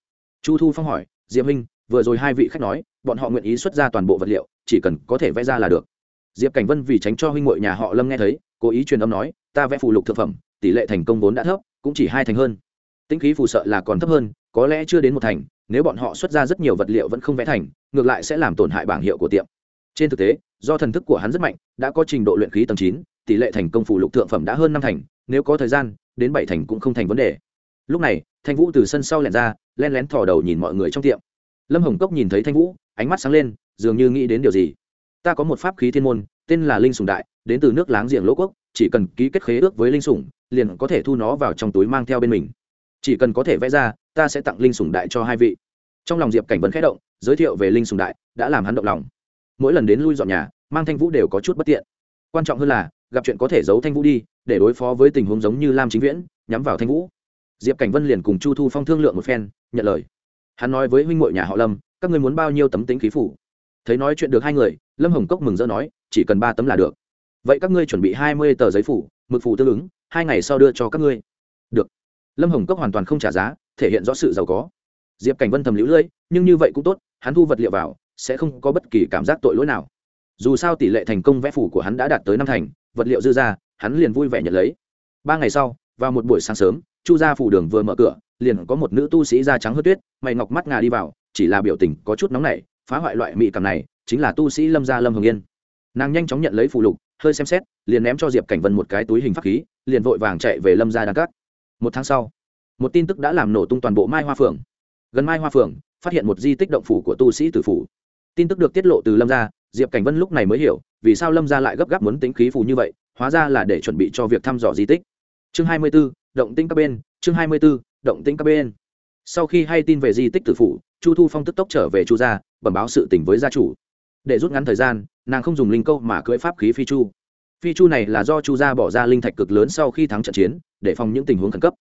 Chu thu phong hỏi, diệp huynh, vừa rồi hai vị khách nói, bọn họ nguyện ý xuất ra toàn bộ vật liệu, chỉ cần có thể vẽ ra là được. Diệp cảnh vân vì tránh cho huynh mội nhà họ lâm nghe thấy, cố ý truyền âm nói, ta vẽ phù lục thực phẩm, tỷ lệ thành công vốn đã thấp, cũng chỉ hai thành hơn. Tính khí phù sợ là còn thấp hơn, có lẽ chưa đến một thành, nếu bọn họ xuất ra rất nhiều vật liệu vẫn không vẽ thành, ngược lại sẽ làm tổn hại bảng hiệu của tiệm. Trên thực tế, do thần thức của hắn rất mạnh, đã có trình độ luyện khí tầng chín, tỷ lệ thành công phủ lục thượng phẩm đã hơn năm thành nếu có thời gian, đến bảy thành cũng không thành vấn đề. Lúc này, thanh vũ từ sân sau lẻn ra, len lén thò đầu nhìn mọi người trong tiệm. Lâm hồng cốc nhìn thấy thanh vũ, ánh mắt sáng lên, dường như nghĩ đến điều gì. Ta có một pháp khí thiên môn, tên là linh sùng đại, đến từ nước láng giềng lỗ quốc, chỉ cần ký kết khế ước với linh sùng liền có thể thu nó vào trong túi mang theo bên mình. Chỉ cần có thể vẽ ra, ta sẽ tặng linh sùng đại cho hai vị. Trong lòng diệp cảnh vấn khẽ động, giới thiệu về linh sùng đại, đã làm hắn động lòng. Mỗi lần đến lui dọn nhà, mang thanh vũ đều có chút bất tiện. Quan trọng hơn là, gặp chuyện có thể giấu thanh vũ đi để đối phó với tình huống giống như lam chính viễn, nhắm vào thanh vũ. Diệp cảnh vân liền cùng chu thu phong thương lượng một phen, nhận lời. Hắn nói với huynh m nhà họ lâm, các người muốn bao nhiêu tấm tính khí phủ? Thấy nói chuyện được hai người, lâm hồng cốc mừng rỡ nói, chỉ cần ba tấm là được. Vậy các ngươi chuẩn bị hai mươi tờ giấy phủ, mực phủ tương ứng, hai ngày sau đưa cho các ngươi. Được. Lâm hồng cốc hoàn toàn không trả giá, thể hiện rõ sự giàu có. Diệp cảnh vân thầm lũ lưỡi, nhưng như vậy cũng tốt, hắn thu vật liệu vào, sẽ không có bất kỳ cảm giác tội lỗi nào. Dù sao tỷ lệ thành công vẽ phủ của hắn đã đạt tới năm thành, vật liệu dư ra hắn liền vui vẻ nhận lấy. Ba ngày sau, vào một buổi sáng sớm, chu gia phủ đường vừa mở cửa, liền có một nữ tu sĩ da trắng hớt tuyết, mày ngọc mắt ngà đi vào, chỉ là biểu tình có chút nóng nảy, phá hoại loại mị cảm này chính là tu sĩ lâm gia lâm hồng yên. Nàng nhanh chóng nhận lấy phù lục, hơi xem xét, liền ném cho diệp cảnh vân một cái túi hình pháp khí, liền vội vàng chạy về lâm gia đan cát một tháng sau, một tin tức đã làm nổ tung toàn bộ mai hoa phường gần mai hoa phường phát hiện một di tích động phủ của tu sĩ tử phủ. Tin tức được tiết lộ từ lâm gia, diệp cảnh vân lúc này mới hiểu vì sao lâm gia lại gấp gáp muốn tính khí phù như vậy hóa ra là để chuẩn bị cho việc thăm dò di tích. Chương 24, động tĩnh các bên chương 24, động tĩnh các bên. Sau khi hay tin về di tích tử phủ chu thu phong tức tốc trở về chu gia bẩm báo sự tình với gia chủ. Để rút ngắn thời gian nàng không dùng linh câu mà cưỡi pháp khí phi chu. Phi chu này là do chu gia bỏ ra linh thạch cực lớn sau khi thắng trận chiến để phòng những tình huống khẩn cấp.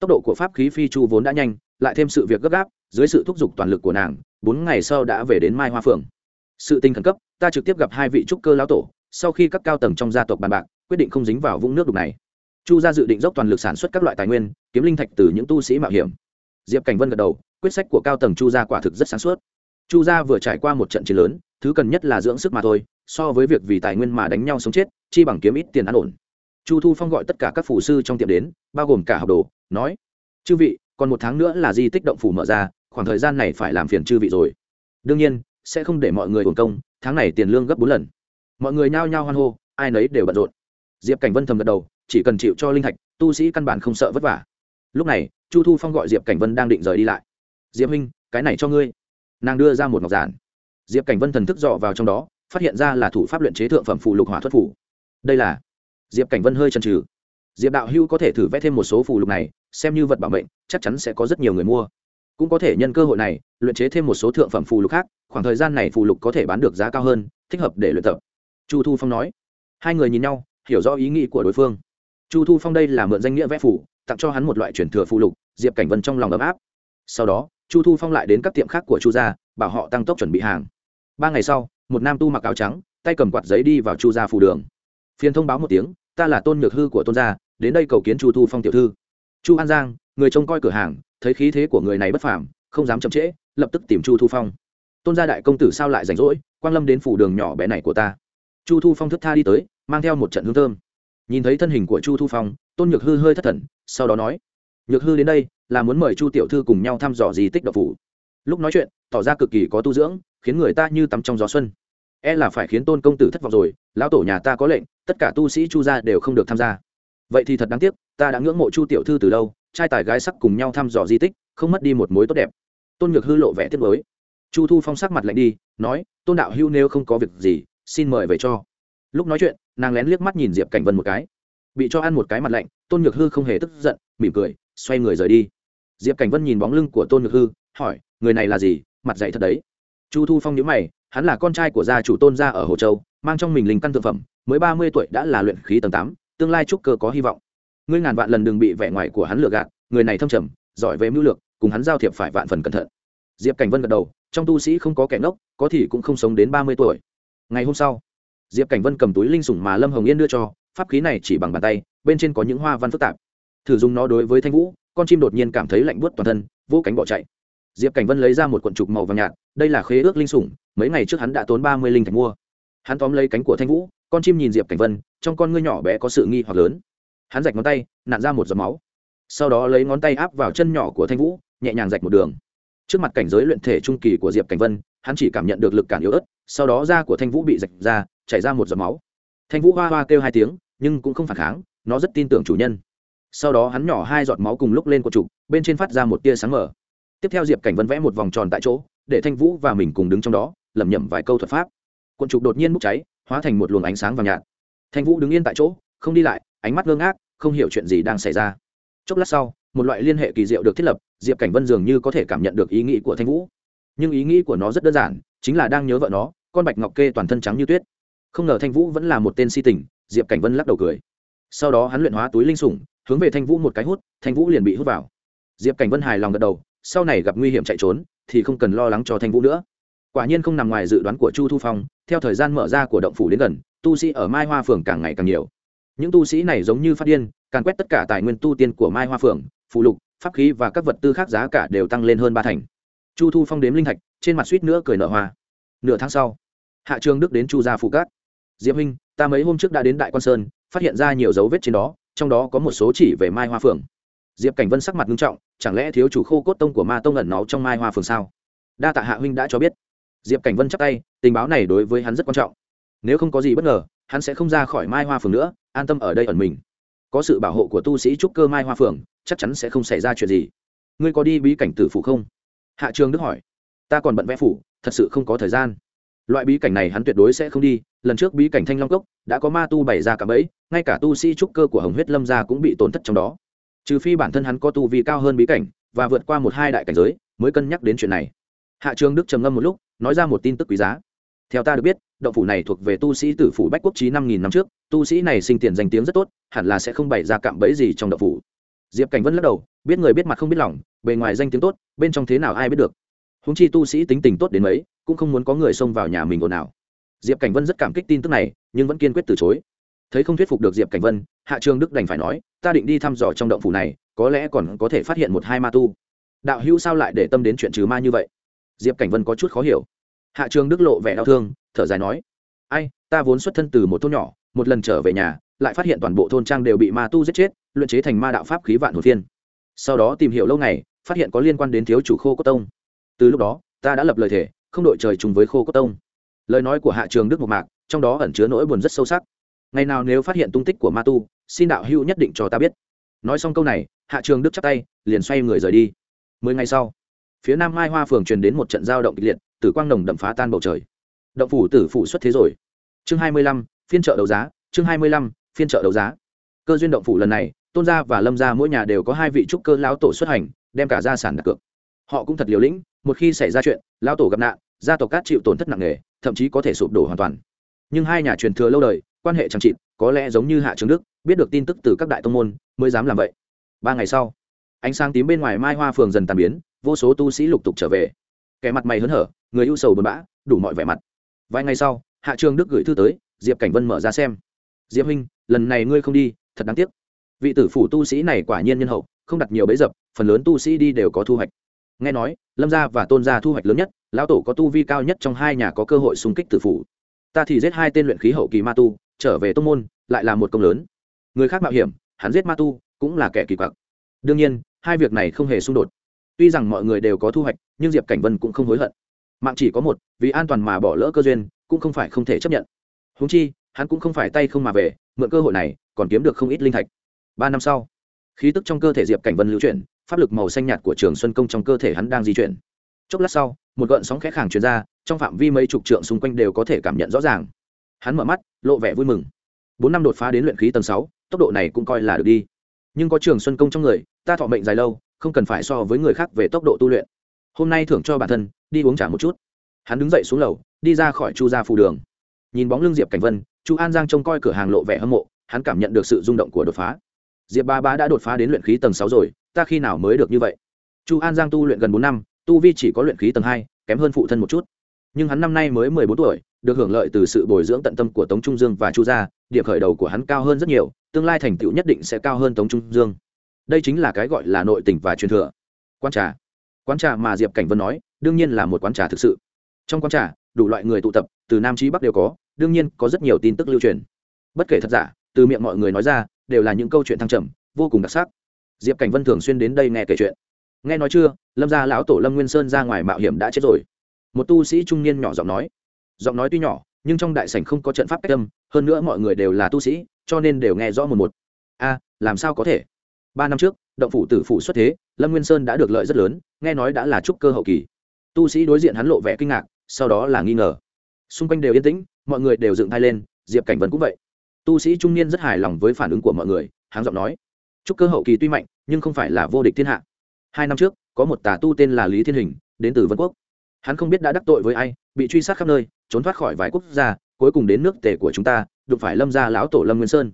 Tốc độ của pháp khí phi chu vốn đã nhanh lại thêm sự việc gấp gáp dưới sự thúc giục toàn lực của nàng bốn ngày sau đã về đến mai hoa phượng. Sự tình khẩn cấp ta trực tiếp gặp hai vị trúc cơ lão tổ sau khi các cao tầng trong gia tộc bàn bạc quyết định không dính vào vũng nước đục này. Chu gia dự định dốc toàn lực sản xuất các loại tài nguyên, kiếm linh thạch từ những tu sĩ mạo hiểm. Diệp cảnh vân gật đầu, quyết sách của cao tầng chu gia quả thực rất sáng suốt. Chu gia vừa trải qua một trận chiến lớn, thứ cần nhất là dưỡng sức mà thôi, so với việc vì tài nguyên mà đánh nhau sống chết, chi bằng kiếm ít tiền ăn ổn. Chu thu phong gọi tất cả các phủ sư trong tiệm đến, bao gồm cả học đồ, nói, chư vị, còn một tháng nữa là di tích động phủ mở ra, khoảng thời gian này phải làm phiền chư vị rồi. Đương nhiên, sẽ không để mọi người hồn công, tháng này tiền lương gấp bốn lần. Mọi người nhao nhao hoan hô, ai nấy đều bận rộn diệp cảnh vân thầm gật đầu, chỉ cần chịu cho linh thạch, tu sĩ căn bản không sợ vất vả. Lúc này, chu thu phong gọi diệp cảnh vân đang định rời đi lại. Diệp huynh, cái này cho ngươi. Nàng đưa ra một ngọc giản. Diệp cảnh vân thần thức dọ vào trong đó, phát hiện ra là thủ pháp luyện chế thượng phẩm phụ lục hỏa thuật phủ đây là diệp cảnh vân hơi chần trừ diệp đạo Hưu có thể thử vẽ thêm một số phụ lục này, xem như vật bảo mệnh, chắc chắn sẽ có rất nhiều người mua. Cũng có thể nhân cơ hội này, luyện chế thêm một số thượng phẩm phù lục khác, khoảng thời gian này phù lục có thể bán được giá cao hơn, thích hợp để luyện tập. Chu thu phong nói. Hai người nhìn nhau hiểu rõ ý nghĩ của đối phương. Chu thu phong đây là mượn danh nghĩa vẽ phủ, tặng cho hắn một loại truyền thừa phù lục, diệp cảnh vân trong lòng ấm áp. Sau đó, chu thu phong lại đến các tiệm khác của chu gia, bảo họ tăng tốc chuẩn bị hàng. Ba ngày sau, một nam tu mặc áo trắng, tay cầm quạt giấy đi vào chu gia phủ đường. Phiên thông báo một tiếng, ta là tôn nhược hư của tôn gia, đến đây cầu kiến chu thu phong tiểu thư. Chu an giang, người trông coi cửa hàng, thấy khí thế của người này bất phàm, không dám chậm trễ, lập tức tìm chu thu phong. Tôn gia đại công tử sao lại rảnh rỗi? Quang lâm đến phủ đường nhỏ bé này của ta chu thu phong thức tha đi tới, mang theo một trận hương thơm. Nhìn thấy thân hình của chu thu phong, tôn nhược hư hơi thất thần, sau đó nói, nhược hư đến đây, là muốn mời chu tiểu thư cùng nhau thăm dò di tích độc phủ. Lúc nói chuyện, tỏ ra cực kỳ có tu dưỡng, khiến người ta như tắm trong gió xuân. E là phải khiến tôn công tử thất vọng rồi, lão tổ nhà ta có lệnh, tất cả tu sĩ chu gia đều không được tham gia. Vậy thì thật đáng tiếc, ta đã ngưỡng mộ chu tiểu thư từ lâu, trai tài gái sắc cùng nhau thăm dò di tích, không mất đi một mối tốt đẹp. Tôn nhược hư lộ vẻ tiếc mới chu thu phong sắc mặt lạnh đi, nói, tôn đạo hưu nếu không có việc gì xin mời về cho. Lúc nói chuyện, nàng lén liếc mắt nhìn diệp cảnh vân một cái. Bị cho ăn một cái mặt lạnh, tôn nhược hư không hề tức giận, mỉm cười, xoay người rời đi. Diệp cảnh vân nhìn bóng lưng của tôn nhược hư, hỏi, người này là gì? Mặt dạy thật đấy. Chu thu phong nhớ mày, hắn là con trai của gia chủ tôn gia ở hồ châu, mang trong mình linh căn thực phẩm, mới ba mươi tuổi đã là luyện khí tầng tám, tương lai trúc cơ có hy vọng. Ngươi ngàn vạn lần đừng bị vẻ ngoài của hắn lừa gạt, người này thâm trầm, giỏi về mưu lược, cùng hắn giao thiệp phải vạn phần cẩn thận. Diệp cảnh vân gật đầu, trong tu sĩ không có kẻ ngốc, có thì cũng không sống đến ba mươi tuổi ngày hôm sau, diệp cảnh vân cầm túi linh sủng mà lâm hồng yên đưa cho, pháp khí này chỉ bằng bàn tay, bên trên có những hoa văn phức tạp. Thử dùng nó đối với thanh vũ, con chim đột nhiên cảm thấy lạnh buốt toàn thân vỗ cánh bỏ chạy. Diệp cảnh vân lấy ra một cuộn trục màu vàng nhạt, đây là khế ước linh sủng, mấy ngày trước hắn đã tốn ba mươi linh thạch mua. Hắn tóm lấy cánh của thanh vũ, con chim nhìn diệp cảnh vân, trong con ngươi nhỏ bé có sự nghi hoặc lớn. Hắn rạch ngón tay, nặn ra một giọt máu. Sau đó lấy ngón tay áp vào chân nhỏ của thanh vũ, nhẹ nhàng rạch một đường. Trước mặt cảnh giới luyện thể trung kỳ của diệp cảnh vân, hắn chỉ cảm nhận được lực cản yếu ớt sau đó da của thanh vũ bị rạch ra, chảy ra một giọt máu. Thanh vũ hoa hoa kêu hai tiếng, nhưng cũng không phản kháng, nó rất tin tưởng chủ nhân. Sau đó hắn nhỏ hai giọt máu cùng lúc lên cột trục bên trên phát ra một tia sáng mở tiếp theo diệp cảnh vân vẽ một vòng tròn tại chỗ, để thanh vũ và mình cùng đứng trong đó, lẩm nhẩm vài câu thuật pháp. Cuộn trục đột nhiên bốc cháy, hóa thành một luồng ánh sáng vàng nhạt. Thanh vũ đứng yên tại chỗ, không đi lại, ánh mắt ngơ ngác, không hiểu chuyện gì đang xảy ra. Chốc lát sau, một loại liên hệ kỳ diệu được thiết lập, diệp cảnh vân dường như có thể cảm nhận được ý nghĩ của thanh vũ nhưng ý nghĩ của nó rất đơn giản, chính là đang nhớ vợ nó, con bạch ngọc kê toàn thân trắng như tuyết. Không ngờ thanh vũ vẫn là một tên si tình, diệp cảnh vân lắc đầu cười. Sau đó hắn luyện hóa túi linh sủng, hướng về thanh vũ một cái hút, thanh vũ liền bị hút vào. Diệp cảnh vân hài lòng gật đầu, sau này gặp nguy hiểm chạy trốn, thì không cần lo lắng cho thanh vũ nữa. Quả nhiên không nằm ngoài dự đoán của chu thu phong, theo thời gian mở ra của động phủ đến gần, tu sĩ ở mai hoa phường càng ngày càng nhiều. Những tu sĩ này giống như phát điên càng quét tất cả tài nguyên tu tiên của mai hoa phường phụ lục, pháp khí và các vật tư khác giá cả đều tăng lên hơn ba thành chu thu phong đếm linh thạch, trên mặt suýt nữa cười nở hoa. Nửa tháng sau, hạ trường đức đến chu gia phụ cát. Diệp huynh, ta mấy hôm trước đã đến đại quan sơn, phát hiện ra nhiều dấu vết trên đó, trong đó có một số chỉ về mai hoa phường diệp cảnh vân sắc mặt nghiêm trọng, chẳng lẽ thiếu chủ khô cốt tông của ma tông ẩn náu trong mai hoa phường sao? Đa tạ hạ huynh đã cho biết. Diệp cảnh vân chắc tay, tình báo này đối với hắn rất quan trọng. Nếu không có gì bất ngờ, hắn sẽ không ra khỏi mai hoa phường nữa, an tâm ở đây ẩn mình. Có sự bảo hộ của tu sĩ trúc cơ mai hoa phường chắc chắn sẽ không xảy ra chuyện gì. Ngươi có đi bí cảnh tử phủ không? Hạ trường đức hỏi, ta còn bận vẽ phủ, thật sự không có thời gian. Loại bí cảnh này hắn tuyệt đối sẽ không đi, lần trước bí cảnh thanh long cốc đã có ma tu bày ra cả bẫy, ngay cả tu sĩ trúc cơ của hồng huyết lâm gia cũng bị tổn thất trong đó. Trừ phi bản thân hắn có tu vi cao hơn bí cảnh và vượt qua một hai đại cảnh giới mới cân nhắc đến chuyện này. Hạ trường đức trầm ngâm một lúc, nói ra một tin tức quý giá. Theo ta được biết, động phủ này thuộc về tu sĩ tử phủ bách quốc trí năm nghìn năm trước, tu sĩ này sinh tiền danh tiếng rất tốt, hẳn là sẽ không bày ra cạm bẫy gì trong động phủ. Diệp cảnh vân lắc đầu, biết người biết mặt không biết lòng bề ngoài danh tiếng tốt, bên trong thế nào ai biết được. Húng chi tu sĩ tính tình tốt đến mấy, cũng không muốn có người xông vào nhà mình ồn ào. Diệp cảnh vân rất cảm kích tin tức này, nhưng vẫn kiên quyết từ chối. Thấy không thuyết phục được diệp cảnh vân, hạ trường đức đành phải nói, ta định đi thăm dò trong động phủ này, có lẽ còn có thể phát hiện một hai ma tu. Đạo hữu sao lại để tâm đến chuyện trừ ma như vậy? Diệp cảnh vân có chút khó hiểu. Hạ trường đức lộ vẻ đau thương, thở dài nói, ai, ta vốn xuất thân từ một thôn nhỏ, một lần trở về nhà, lại phát hiện toàn bộ thôn trang đều bị ma tu giết chết, luyện chế thành ma đạo pháp khí vạn hồ thiên sau đó tìm hiểu lâu ngày phát hiện có liên quan đến thiếu chủ khô cốt tông. Từ lúc đó, ta đã lập lời thề, không đội trời chung với khô cốt tông. Lời nói của hạ trường đức một mạc, trong đó ẩn chứa nỗi buồn rất sâu sắc. Ngày nào nếu phát hiện tung tích của ma tu, xin đạo hữu nhất định cho ta biết. Nói xong câu này, hạ trường đức chắp tay, liền xoay người rời đi. Mười ngày sau, phía nam mai hoa phường truyền đến một trận giao động kịch liệt, tử quang nồng đậm phá tan bầu trời. Động phủ tử phủ xuất thế rồi. Chương hai mươi lăm, phiên chợ đấu giá, chương hai mươi lăm, phiên chợ đấu giá. Cơ duyên động phủ lần này, tôn gia và lâm gia mỗi nhà đều có hai vị trúc cơ lão tổ xuất hành đem cả gia sản đặt cược. Họ cũng thật liều lĩnh, một khi xảy ra chuyện, lão tổ gặp nạn, gia tộc cát chịu tổn thất nặng nề, thậm chí có thể sụp đổ hoàn toàn. Nhưng hai nhà truyền thừa lâu đời, quan hệ chẳng trị có lẽ giống như hạ trường đức, biết được tin tức từ các đại tông môn, mới dám làm vậy. Ba ngày sau, ánh sáng tím bên ngoài mai hoa phường dần tàn biến, vô số tu sĩ lục tục trở về. Kẻ mặt mày hớn hở, người ưu sầu buồn bã, đủ mọi vẻ mặt. Vài ngày sau, hạ trường đức gửi thư tới, diệp cảnh vân mở ra xem. Diệp huynh, lần này ngươi không đi, thật đáng tiếc. Vị tử phủ tu sĩ này quả nhiên nhân hậu không đặt nhiều bẫy dập, phần lớn tu sĩ đi đều có thu hoạch. Nghe nói, lâm gia và tôn gia thu hoạch lớn nhất, lão tổ có tu vi cao nhất trong hai nhà có cơ hội xung kích tử phủ. Ta thì giết hai tên luyện khí hậu kỳ ma tu, trở về tông môn, lại là một công lớn. Người khác mạo hiểm, hắn giết ma tu, cũng là kẻ kỳ quặc. Đương nhiên, hai việc này không hề xung đột. Tuy rằng mọi người đều có thu hoạch, nhưng diệp cảnh vân cũng không hối hận. Mạng chỉ có một, vì an toàn mà bỏ lỡ cơ duyên, cũng không phải không thể chấp nhận. Húng chi, hắn cũng không phải tay không mà về, mượn cơ hội này, còn kiếm được không ít linh thạch. Ba năm sau khí tức trong cơ thể diệp cảnh vân lưu chuyển, pháp lực màu xanh nhạt của trường xuân công trong cơ thể hắn đang di chuyển. Chốc lát sau, một gợn sóng khẽ khàng chuyển ra, trong phạm vi mấy chục trượng xung quanh đều có thể cảm nhận rõ ràng. Hắn mở mắt, lộ vẻ vui mừng. Bốn năm đột phá đến luyện khí tầng sáu, tốc độ này cũng coi là được đi. Nhưng có trường xuân công trong người, ta thọ mệnh dài lâu, không cần phải so với người khác về tốc độ tu luyện. Hôm nay thưởng cho bản thân, đi uống trả một chút. Hắn đứng dậy xuống lầu, đi ra khỏi chu gia phù đường. Nhìn bóng lưng diệp cảnh vân, chu an giang trông coi cửa hàng lộ vẻ hâm mộ, hắn cảm nhận được sự rung động của đột phá diệp ba bá đã đột phá đến luyện khí tầng sáu rồi, ta khi nào mới được như vậy? Chu an giang tu luyện gần bốn năm, tu vi chỉ có luyện khí tầng hai, kém hơn phụ thân một chút. Nhưng hắn năm nay mới mười bốn tuổi, được hưởng lợi từ sự bồi dưỡng tận tâm của tống trung dương và chu gia điểm khởi đầu của hắn cao hơn rất nhiều, tương lai thành tựu nhất định sẽ cao hơn tống trung dương. Đây chính là cái gọi là nội tình và truyền thừa. Quán trà. Quán trà mà diệp cảnh vân nói, đương nhiên là một quán trà thực sự. Trong quán trà, đủ loại người tụ tập, từ nam chí bắc đều có, đương nhiên có rất nhiều tin tức lưu truyền. Bất kể thật giả, từ miệng mọi người nói ra đều là những câu chuyện thăng trầm vô cùng đặc sắc. Diệp cảnh vân thường xuyên đến đây nghe kể chuyện. Nghe nói chưa lâm gia lão tổ lâm nguyên sơn ra ngoài mạo hiểm đã chết rồi. Một tu sĩ trung niên nhỏ giọng nói. Giọng nói tuy nhỏ nhưng trong đại sảnh không có trận pháp cách âm, hơn nữa mọi người đều là tu sĩ cho nên đều nghe rõ một một. A làm sao có thể? Ba năm trước động phủ tử phủ xuất thế lâm nguyên sơn đã được lợi rất lớn nghe nói đã là trúc cơ hậu kỳ. Tu sĩ đối diện hắn lộ vẻ kinh ngạc sau đó là nghi ngờ. Xung quanh đều yên tĩnh mọi người đều dựng thai lên diệp cảnh vân cũng vậy tu sĩ trung niên rất hài lòng với phản ứng của mọi người, háng giọng nói trúc cơ hậu kỳ tuy mạnh, nhưng không phải là vô địch thiên hạ. Hai năm trước, có một tà tu tên là lý thiên hình, đến từ vân quốc. Hắn không biết đã đắc tội với ai, bị truy sát khắp nơi, trốn thoát khỏi vài quốc gia, cuối cùng đến nước tề của chúng ta, đụng phải lâm gia lão tổ lâm nguyên sơn.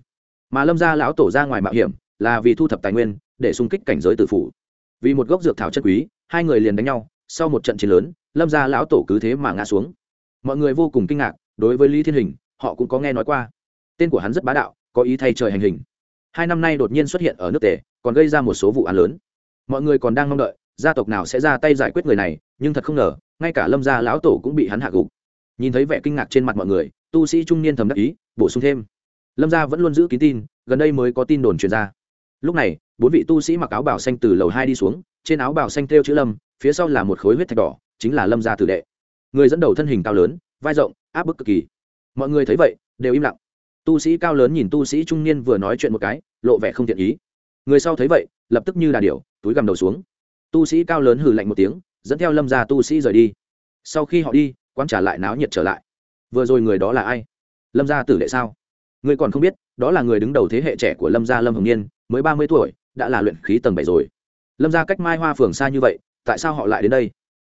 Mà lâm gia lão tổ ra ngoài mạo hiểm, là vì thu thập tài nguyên, để xung kích cảnh giới tử phủ. Vì một gốc dược thảo chất quý, hai người liền đánh nhau, sau một trận chiến lớn, lâm gia lão tổ cứ thế mà ngã xuống. Mọi người vô cùng kinh ngạc, đối với lý thiên hình, họ cũng có nghe nói qua tên của hắn rất bá đạo, có ý thay trời hành hình. Hai năm nay đột nhiên xuất hiện ở nước tề, còn gây ra một số vụ án lớn. Mọi người còn đang mong đợi, gia tộc nào sẽ ra tay giải quyết người này, nhưng thật không ngờ, ngay cả lâm gia lão tổ cũng bị hắn hạ gục. Nhìn thấy vẻ kinh ngạc trên mặt mọi người, tu sĩ trung niên thầm đắc ý, bổ sung thêm. Lâm gia vẫn luôn giữ kín tin, gần đây mới có tin đồn truyền ra. Lúc này, bốn vị tu sĩ mặc áo bào xanh từ lầu hai đi xuống, trên áo bào xanh thêu chữ lâm, phía sau là một khối huyết thạch đỏ, chính là lâm gia tử đệ. Người dẫn đầu thân hình cao lớn, vai rộng, áp bức cực kỳ. Mọi người thấy vậy, đều im lặng tu sĩ cao lớn nhìn tu sĩ trung niên vừa nói chuyện một cái, lộ vẻ không thiện ý. Người sau thấy vậy, lập tức như đà điểu, túi gầm đầu xuống. Tu sĩ cao lớn hừ lạnh một tiếng, dẫn theo lâm gia tu sĩ rời đi. Sau khi họ đi, quán trả lại náo nhiệt trở lại. Vừa rồi người đó là ai? Lâm gia tử đệ sao? Người còn không biết, đó là người đứng đầu thế hệ trẻ của lâm gia lâm hồng niên, mới ba mươi tuổi, đã là luyện khí tầng bảy rồi. Lâm gia cách mai hoa phường xa như vậy, tại sao họ lại đến đây?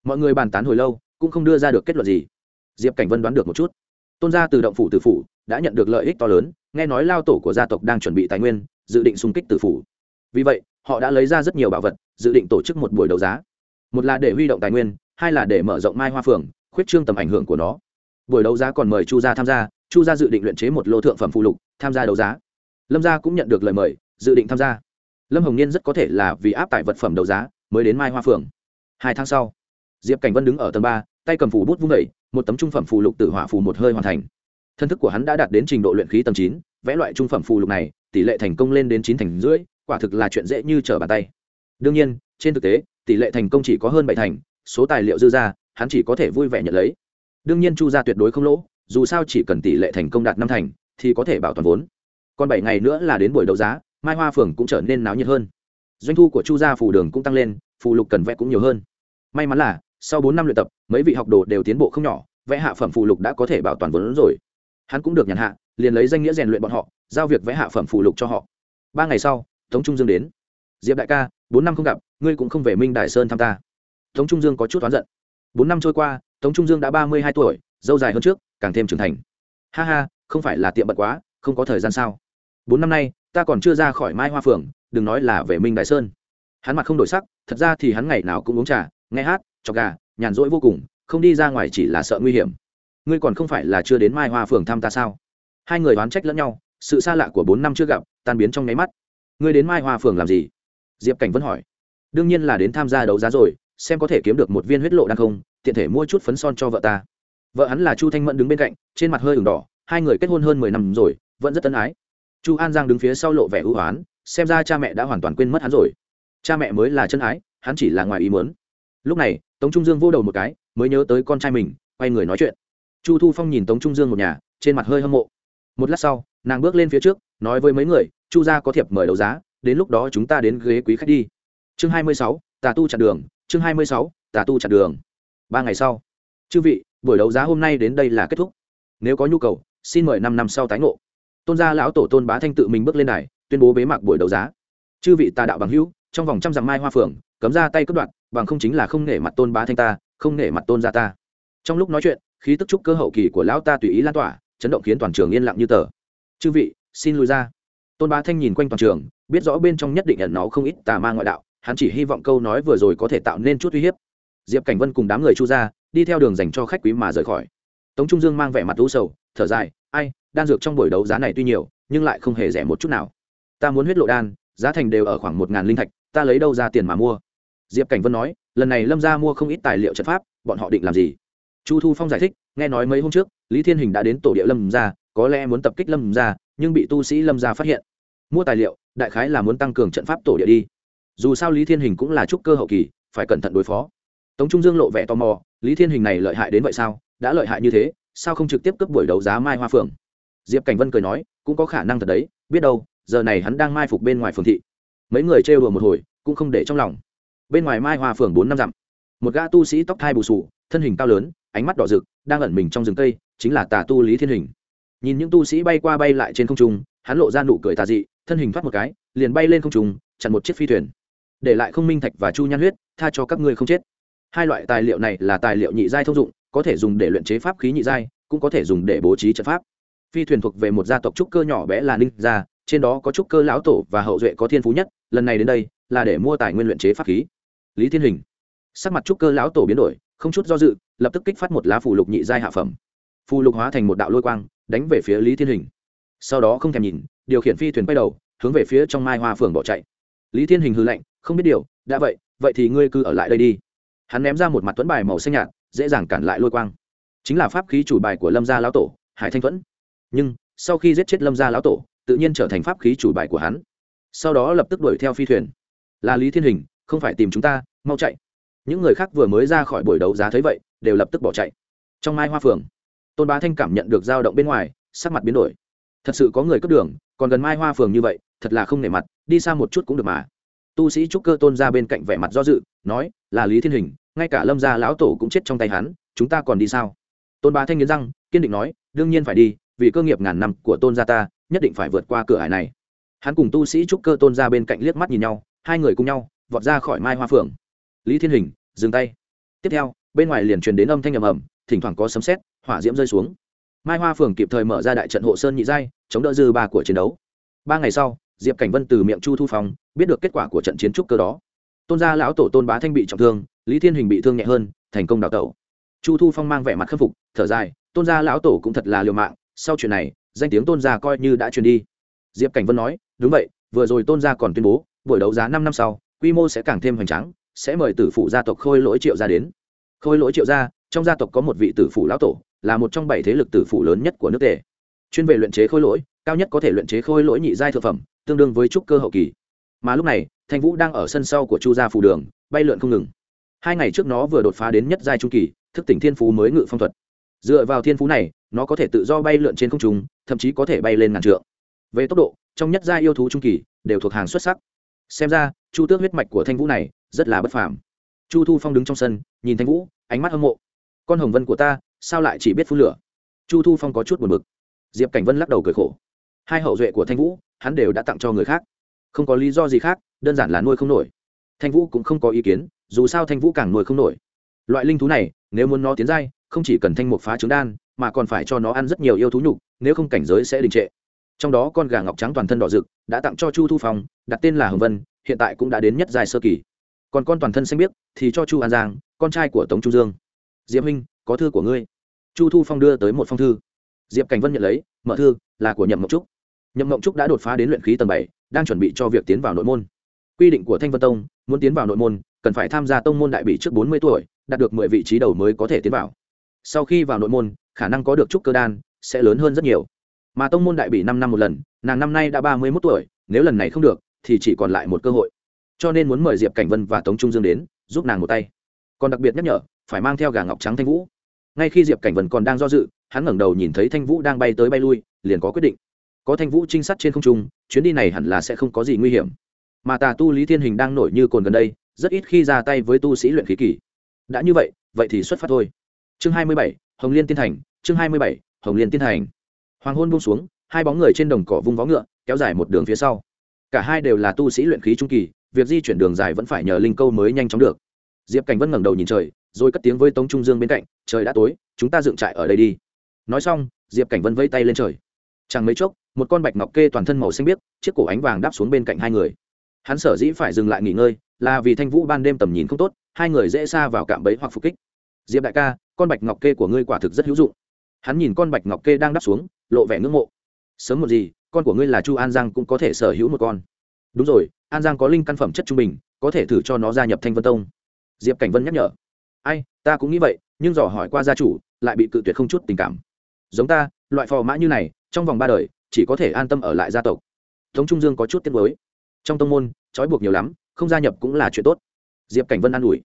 Mọi người bàn tán hồi lâu, cũng không đưa ra được kết luận gì. Diệp cảnh vân đoán được một chút tôn gia từ động phủ từ phủ, đã nhận được lợi ích to lớn, nghe nói lao tổ của gia tộc đang chuẩn bị tài nguyên, dự định xung kích từ phủ. Vì vậy, họ đã lấy ra rất nhiều bảo vật, dự định tổ chức một buổi đấu giá. Một là để huy động tài nguyên, hai là để mở rộng mai hoa phường, khuyết trương tầm ảnh hưởng của nó. Buổi đấu giá còn mời chu gia tham gia, chu gia dự định luyện chế một lô thượng phẩm phụ lục, tham gia đấu giá. Lâm gia cũng nhận được lời mời, dự định tham gia. Lâm hồng niên rất có thể là vì áp tải vật phẩm đấu giá, mới đến mai hoa phường. Hai tháng sau, diệp cảnh vân đứng ở tầng ba, tay cầm phủ bút vung vẩy một tấm trung phẩm phù lục tử hỏa phù một hơi hoàn thành. Thân thức của hắn đã đạt đến trình độ luyện khí tầng chín, vẽ loại trung phẩm phù lục này, tỷ lệ thành công lên đến chín thành rưỡi, quả thực là chuyện dễ như trở bàn tay. Đương nhiên, trên thực tế, tỷ lệ thành công chỉ có hơn bảy thành, số tài liệu dư ra, hắn chỉ có thể vui vẻ nhận lấy. Đương nhiên chu gia tuyệt đối không lỗ, dù sao chỉ cần tỷ lệ thành công đạt năm thành, thì có thể bảo toàn vốn. Còn bảy ngày nữa là đến buổi đấu giá, mai hoa phường cũng trở nên náo nhiệt hơn. Doanh thu của chu gia phù đường cũng tăng lên, phù lục cần vẽ cũng nhiều hơn. May mắn là sau bốn năm luyện tập, mấy vị học đồ đều tiến bộ không nhỏ, vẽ hạ phẩm phụ lục đã có thể bảo toàn vốn rồi. Hắn cũng được nhàn hạ, liền lấy danh nghĩa rèn luyện bọn họ, giao việc vẽ hạ phẩm phụ lục cho họ. Ba ngày sau, tống trung dương đến. Diệp đại ca, bốn năm không gặp, ngươi cũng không về minh đại sơn thăm ta. Tống trung dương có chút oán giận. Bốn năm trôi qua, tống trung dương đã ba mươi hai tuổi, dâu dài hơn trước, càng thêm trưởng thành. Ha ha, không phải là tiệm bận quá, không có thời gian sao? Bốn năm nay, ta còn chưa ra khỏi mai hoa phường, đừng nói là về minh đại sơn. Hắn mặt không đổi sắc, thật ra thì hắn ngày nào cũng uống trà, nghe hát chọc gà, nhàn rỗi vô cùng, không đi ra ngoài chỉ là sợ nguy hiểm. Ngươi còn không phải là chưa đến mai hoa phường thăm ta sao? Hai người đoán trách lẫn nhau, sự xa lạ của bốn năm chưa gặp, tan biến trong nháy mắt. Ngươi đến mai hoa phường làm gì? Diệp cảnh vẫn hỏi. Đương nhiên là đến tham gia đấu giá rồi, xem có thể kiếm được một viên huyết lộ đan không, tiện thể mua chút phấn son cho vợ ta. Vợ hắn là chu thanh mẫn đứng bên cạnh, trên mặt hơi ửng đỏ, hai người kết hôn hơn mười năm rồi, vẫn rất tân ái. Chu an giang đứng phía sau lộ vẻ hữu hoán xem ra cha mẹ đã hoàn toàn quên mất hắn rồi. Cha mẹ mới là chân ái, hắn chỉ là ngoài ý muốn lúc này, tống trung dương vô đầu một cái, mới nhớ tới con trai mình, quay người nói chuyện. Chu thu phong nhìn tống trung dương một nhà, trên mặt hơi hâm mộ. Một lát sau, nàng bước lên phía trước, nói với mấy người, chu gia có thiệp mời đấu giá, đến lúc đó chúng ta đến ghế quý khách đi. Chương hai mươi sáu, tà tu chặn đường, chương hai mươi sáu, tà tu chặn đường. Ba ngày sau, chư vị, buổi đấu giá hôm nay đến đây là kết thúc. Nếu có nhu cầu, xin mời năm năm sau tái ngộ. Tôn gia lão tổ tôn bá thanh tự mình bước lên đài, tuyên bố bế mạc buổi đấu giá. Chư vị tà đạo bằng hữu, trong vòng trăm dặm mai hoa phượng, cấm ra tay cất đoạn bằng không chính là không nể mặt tôn bá thanh ta, không nể mặt tôn gia ta. Trong lúc nói chuyện, khí tức trúc cơ hậu kỳ của lão ta tùy ý lan tỏa, chấn động khiến toàn trường yên lặng như tờ. Chư vị, xin lùi ra. Tôn bá thanh nhìn quanh toàn trường, biết rõ bên trong nhất định nhận nó không ít tà ma ngoại đạo, hắn chỉ hy vọng câu nói vừa rồi có thể tạo nên chút uy hiếp. Diệp cảnh vân cùng đám người chu ra, đi theo đường dành cho khách quý mà rời khỏi. Tống trung dương mang vẻ mặt u sầu, thở dài, ai, đan dược trong buổi đấu giá này tuy nhiều, nhưng lại không hề rẻ một chút nào. Ta muốn huyết lộ đan, giá thành đều ở khoảng một ngàn linh thạch, ta lấy đâu ra tiền mà mua? Diệp cảnh vân nói, lần này lâm ra mua không ít tài liệu trận pháp, bọn họ định làm gì? Chu thu phong giải thích, nghe nói mấy hôm trước, lý thiên hình đã đến tổ địa lâm ra có lẽ muốn tập kích lâm ra nhưng bị tu sĩ lâm ra phát hiện. Mua tài liệu, đại khái là muốn tăng cường trận pháp tổ địa đi. Dù sao lý thiên hình cũng là trúc cơ hậu kỳ, phải cẩn thận đối phó. Tống trung dương lộ vẻ tò mò, lý thiên hình này lợi hại đến vậy sao? Đã lợi hại như thế, sao không trực tiếp cấp buổi đấu giá mai hoa phượng? Diệp cảnh vân cười nói, cũng có khả năng thật đấy, biết đâu, giờ này hắn đang mai phục bên ngoài phường thị. Mấy người trêu đùa một hồi, cũng không để trong lòng bên ngoài mai hoa phường bốn năm dặm. Một gã tu sĩ tóc thai bù sù, thân hình cao lớn, ánh mắt đỏ rực, đang ẩn mình trong rừng cây, chính là tà tu lý thiên hình. Nhìn những tu sĩ bay qua bay lại trên không trung, hắn lộ ra nụ cười tà dị, thân hình thoát một cái, liền bay lên không trung, chặn một chiếc phi thuyền. Để lại không minh thạch và chu nhan huyết, tha cho các ngươi không chết. Hai loại tài liệu này là tài liệu nhị giai thông dụng, có thể dùng để luyện chế pháp khí nhị giai, cũng có thể dùng để bố trí trận pháp. Phi thuyền thuộc về một gia tộc trúc cơ nhỏ bé là ninh gia, trên đó có trúc cơ lão tổ và hậu duệ có thiên phú nhất, lần này đến đây là để mua tài nguyên luyện chế pháp khí lý thiên hình. Sắc mặt trúc cơ lão tổ biến đổi, không chút do dự, lập tức kích phát một lá phù lục nhị giai hạ phẩm. Phù lục hóa thành một đạo lôi quang, đánh về phía lý thiên hình. Sau đó không thèm nhìn, điều khiển phi thuyền bay đầu, hướng về phía trong mai hoa phường bỏ chạy. Lý thiên hình hư lạnh, không biết điều, đã vậy vậy thì ngươi cứ ở lại đây đi. Hắn ném ra một mặt tuấn bài màu xanh nhạt, dễ dàng cản lại lôi quang. Chính là pháp khí chủ bài của lâm gia lão tổ, hải thanh thuẫn. Nhưng, sau khi giết chết lâm gia lão tổ, tự nhiên trở thành pháp khí chủ bài của hắn. Sau đó lập tức đuổi theo phi thuyền. Là lý thiên hình không phải tìm chúng ta, mau chạy. Những người khác vừa mới ra khỏi buổi đấu giá thấy vậy, đều lập tức bỏ chạy. Trong mai hoa phường tôn bá thanh cảm nhận được dao động bên ngoài, sắc mặt biến đổi. Thật sự có người cướp đường, còn gần mai hoa phường như vậy, thật là không nể mặt, đi xa một chút cũng được mà. Tu sĩ trúc cơ tôn ra bên cạnh vẻ mặt do dự, nói, là lý thiên hình, ngay cả lâm gia lão tổ cũng chết trong tay hắn, chúng ta còn đi sao? Tôn bá thanh nghiến răng, kiên định nói, đương nhiên phải đi, vì cơ nghiệp ngàn năm của tôn gia ta, nhất định phải vượt qua cửa hải này. Hắn cùng tu sĩ trúc cơ tôn ra bên cạnh liếc mắt nhìn nhau, hai người cùng nhau vọt ra khỏi mai hoa phượng. Lý thiên hình, dừng tay. Tiếp theo, bên ngoài liền truyền đến âm thanh ầm ầm, thỉnh thoảng có sấm sét, hỏa diễm rơi xuống. Mai hoa phượng kịp thời mở ra đại trận hộ sơn nhị giai, chống đỡ dư ba của chiến đấu. Ba ngày sau, diệp cảnh vân từ miệng chu thu phong, biết được kết quả của trận chiến trúc cơ đó. Tôn gia lão tổ tôn bá thanh bị trọng thương, lý thiên hình bị thương nhẹ hơn, thành công đào tẩu. Chu thu phong mang vẻ mặt khâm phục, thở dài, tôn gia lão tổ cũng thật là liều mạng, sau chuyện này, danh tiếng tôn gia coi như đã truyền đi. Diệp cảnh vân nói, đúng vậy, vừa rồi tôn gia còn tuyên bố, buổi đấu giá năm năm sau quy mô sẽ càng thêm hoành tráng, sẽ mời tử phụ gia tộc khôi lỗi triệu gia đến. Khôi lỗi triệu gia, trong gia tộc có một vị tử phụ lão tổ, là một trong bảy thế lực tử phụ lớn nhất của nước tề. Chuyên về luyện chế khôi lỗi, cao nhất có thể luyện chế khôi lỗi nhị giai thực phẩm, tương đương với trúc cơ hậu kỳ. Mà lúc này, thanh vũ đang ở sân sau của chu gia phù đường, bay lượn không ngừng. Hai ngày trước nó vừa đột phá đến nhất giai trung kỳ, thức tỉnh thiên phú mới ngự phong thuật. Dựa vào thiên phú này, nó có thể tự do bay lượn trên không trung, thậm chí có thể bay lên ngàn trượng. Về tốc độ, trong nhất gia yêu thú trung kỳ, đều thuộc hàng xuất sắc xem ra, chu tước huyết mạch của thanh vũ này rất là bất phàm. Chu thu phong đứng trong sân, nhìn thanh vũ, ánh mắt hâm mộ. Con hồng vân của ta, sao lại chỉ biết phun lửa? Chu thu phong có chút buồn bực. Diệp cảnh vân lắc đầu cười khổ. Hai hậu duệ của thanh vũ, hắn đều đã tặng cho người khác. Không có lý do gì khác, đơn giản là nuôi không nổi. Thanh vũ cũng không có ý kiến, dù sao thanh vũ càng nuôi không nổi. Loại linh thú này, nếu muốn nó tiến giai, không chỉ cần thanh mục phá trứng đan, mà còn phải cho nó ăn rất nhiều yêu thú nhục, nếu không cảnh giới sẽ đình trệ trong đó con gà ngọc trắng toàn thân đỏ rực, đã tặng cho chu thu phong, đặt tên là hồng vân, hiện tại cũng đã đến nhất dài sơ kỳ. Còn con toàn thân xanh biếc, thì cho chu an giang, con trai của tống chu dương. Diệp huynh, có thư của ngươi. Chu thu phong đưa tới một phong thư. Diệp cảnh vân nhận lấy, mở thư, là của nhậm mộng trúc. Nhậm mộng trúc đã đột phá đến luyện khí tầng bảy, đang chuẩn bị cho việc tiến vào nội môn. Quy định của thanh vân tông, muốn tiến vào nội môn, cần phải tham gia tông môn đại bị trước bốn mươi tuổi, đạt được mười vị trí đầu mới có thể tiến vào. Sau khi vào nội môn, khả năng có được trúc cơ đan sẽ lớn hơn rất nhiều mà tông môn đại bị năm năm một lần, nàng năm nay đã ba mươi mốt tuổi, nếu lần này không được, thì chỉ còn lại một cơ hội. Cho nên muốn mời diệp cảnh vân và tống trung dương đến, giúp nàng một tay. Còn đặc biệt nhắc nhở, phải mang theo gà ngọc trắng thanh vũ. Ngay khi diệp cảnh vân còn đang do dự, hắn ngẩng đầu nhìn thấy thanh vũ đang bay tới bay lui, liền có quyết định. Có thanh vũ trinh sát trên không trung, chuyến đi này hẳn là sẽ không có gì nguy hiểm. Mà tà tu lý thiên hình đang nổi như cồn gần đây, rất ít khi ra tay với tu sĩ luyện khí kỳ. Đã như vậy vậy thì xuất phát thôi. Chương hai mươi bảy, hồng liên tiên thành, chương hai mươi bảy, hồng liên tiên thành hoàng hôn buông xuống, hai bóng người trên đồng cỏ vung vó ngựa, kéo dài một đường phía sau. Cả hai đều là tu sĩ luyện khí trung kỳ, việc di chuyển đường dài vẫn phải nhờ linh câu mới nhanh chóng được. Diệp cảnh vân ngẩng đầu nhìn trời, rồi cất tiếng với tống trung dương bên cạnh, trời đã tối, chúng ta dựng trại ở đây đi. Nói xong, diệp cảnh vân vây tay lên trời. Chẳng mấy chốc, một con bạch ngọc kê toàn thân màu xanh biếc, chiếc cổ ánh vàng đáp xuống bên cạnh hai người. Hắn sở dĩ phải dừng lại nghỉ ngơi, là vì thanh vũ ban đêm tầm nhìn không tốt, hai người dễ xa vào cạm bẫy hoặc phục kích. Diệp đại ca, con bạch ngọc kê của ngươi quả thực rất hữu dụng hắn nhìn con bạch ngọc kê đang đáp xuống, lộ vẻ ngưỡng mộ. Sớm một gì, con của ngươi là chu an giang cũng có thể sở hữu một con. Đúng rồi, an giang có linh căn phẩm chất trung bình, có thể thử cho nó gia nhập thanh vân tông. Diệp cảnh vân nhắc nhở. Ai, ta cũng nghĩ vậy, nhưng dò hỏi qua gia chủ, lại bị cự tuyệt không chút tình cảm. Giống ta, loại phò mã như này, trong vòng ba đời, chỉ có thể an tâm ở lại gia tộc. Tống trung dương có chút tiết mới trong tông môn, trói buộc nhiều lắm, không gia nhập cũng là chuyện tốt. Diệp cảnh vân an ủi.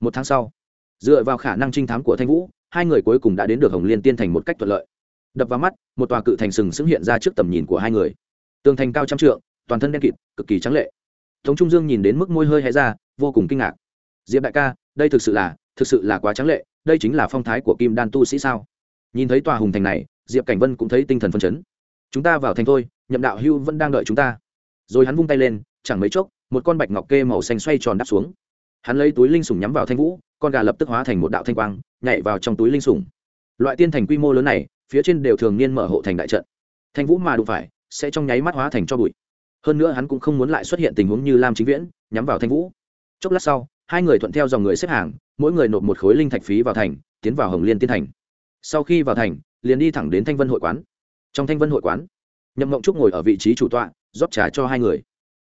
Một tháng sau, dựa vào khả năng trinh thám của thanh vũ hai người cuối cùng đã đến được hồng liên tiên thành một cách thuận lợi. Đập vào mắt, một tòa cự thành sừng sững hiện ra trước tầm nhìn của hai người. Tường thành cao trăm trượng, toàn thân đen kịt, cực kỳ trắng lệ. Tống trung dương nhìn đến mức môi hơi hé ra, vô cùng kinh ngạc. Diệp đại ca, đây thực sự là, thực sự là quá trắng lệ, đây chính là phong thái của kim đan tu sĩ sao? Nhìn thấy tòa hùng thành này, diệp cảnh vân cũng thấy tinh thần phân chấn. Chúng ta vào thành thôi, nhậm đạo hưu vẫn đang đợi chúng ta. Rồi hắn vung tay lên, chẳng mấy chốc, một con bạch ngọc kê màu xanh xoay tròn đáp xuống. Hắn lấy túi linh sủng nhắm vào thanh vũ con gà lập tức hóa thành một đạo thanh quang nhảy vào trong túi linh sủng. Loại tiên thành quy mô lớn này phía trên đều thường niên mở hộ thành đại trận. Thanh vũ mà đụng phải sẽ trong nháy mắt hóa thành cho bụi. Hơn nữa hắn cũng không muốn lại xuất hiện tình huống như lam chính viễn nhắm vào thanh vũ. Chốc lát sau hai người thuận theo dòng người xếp hàng mỗi người nộp một khối linh thạch phí vào thành tiến vào hồng liên tiên thành. Sau khi vào thành liền đi thẳng đến thanh vân hội quán. Trong thanh vân hội quán nhậm mộng trúc ngồi ở vị trí chủ tọa rót trà cho hai người.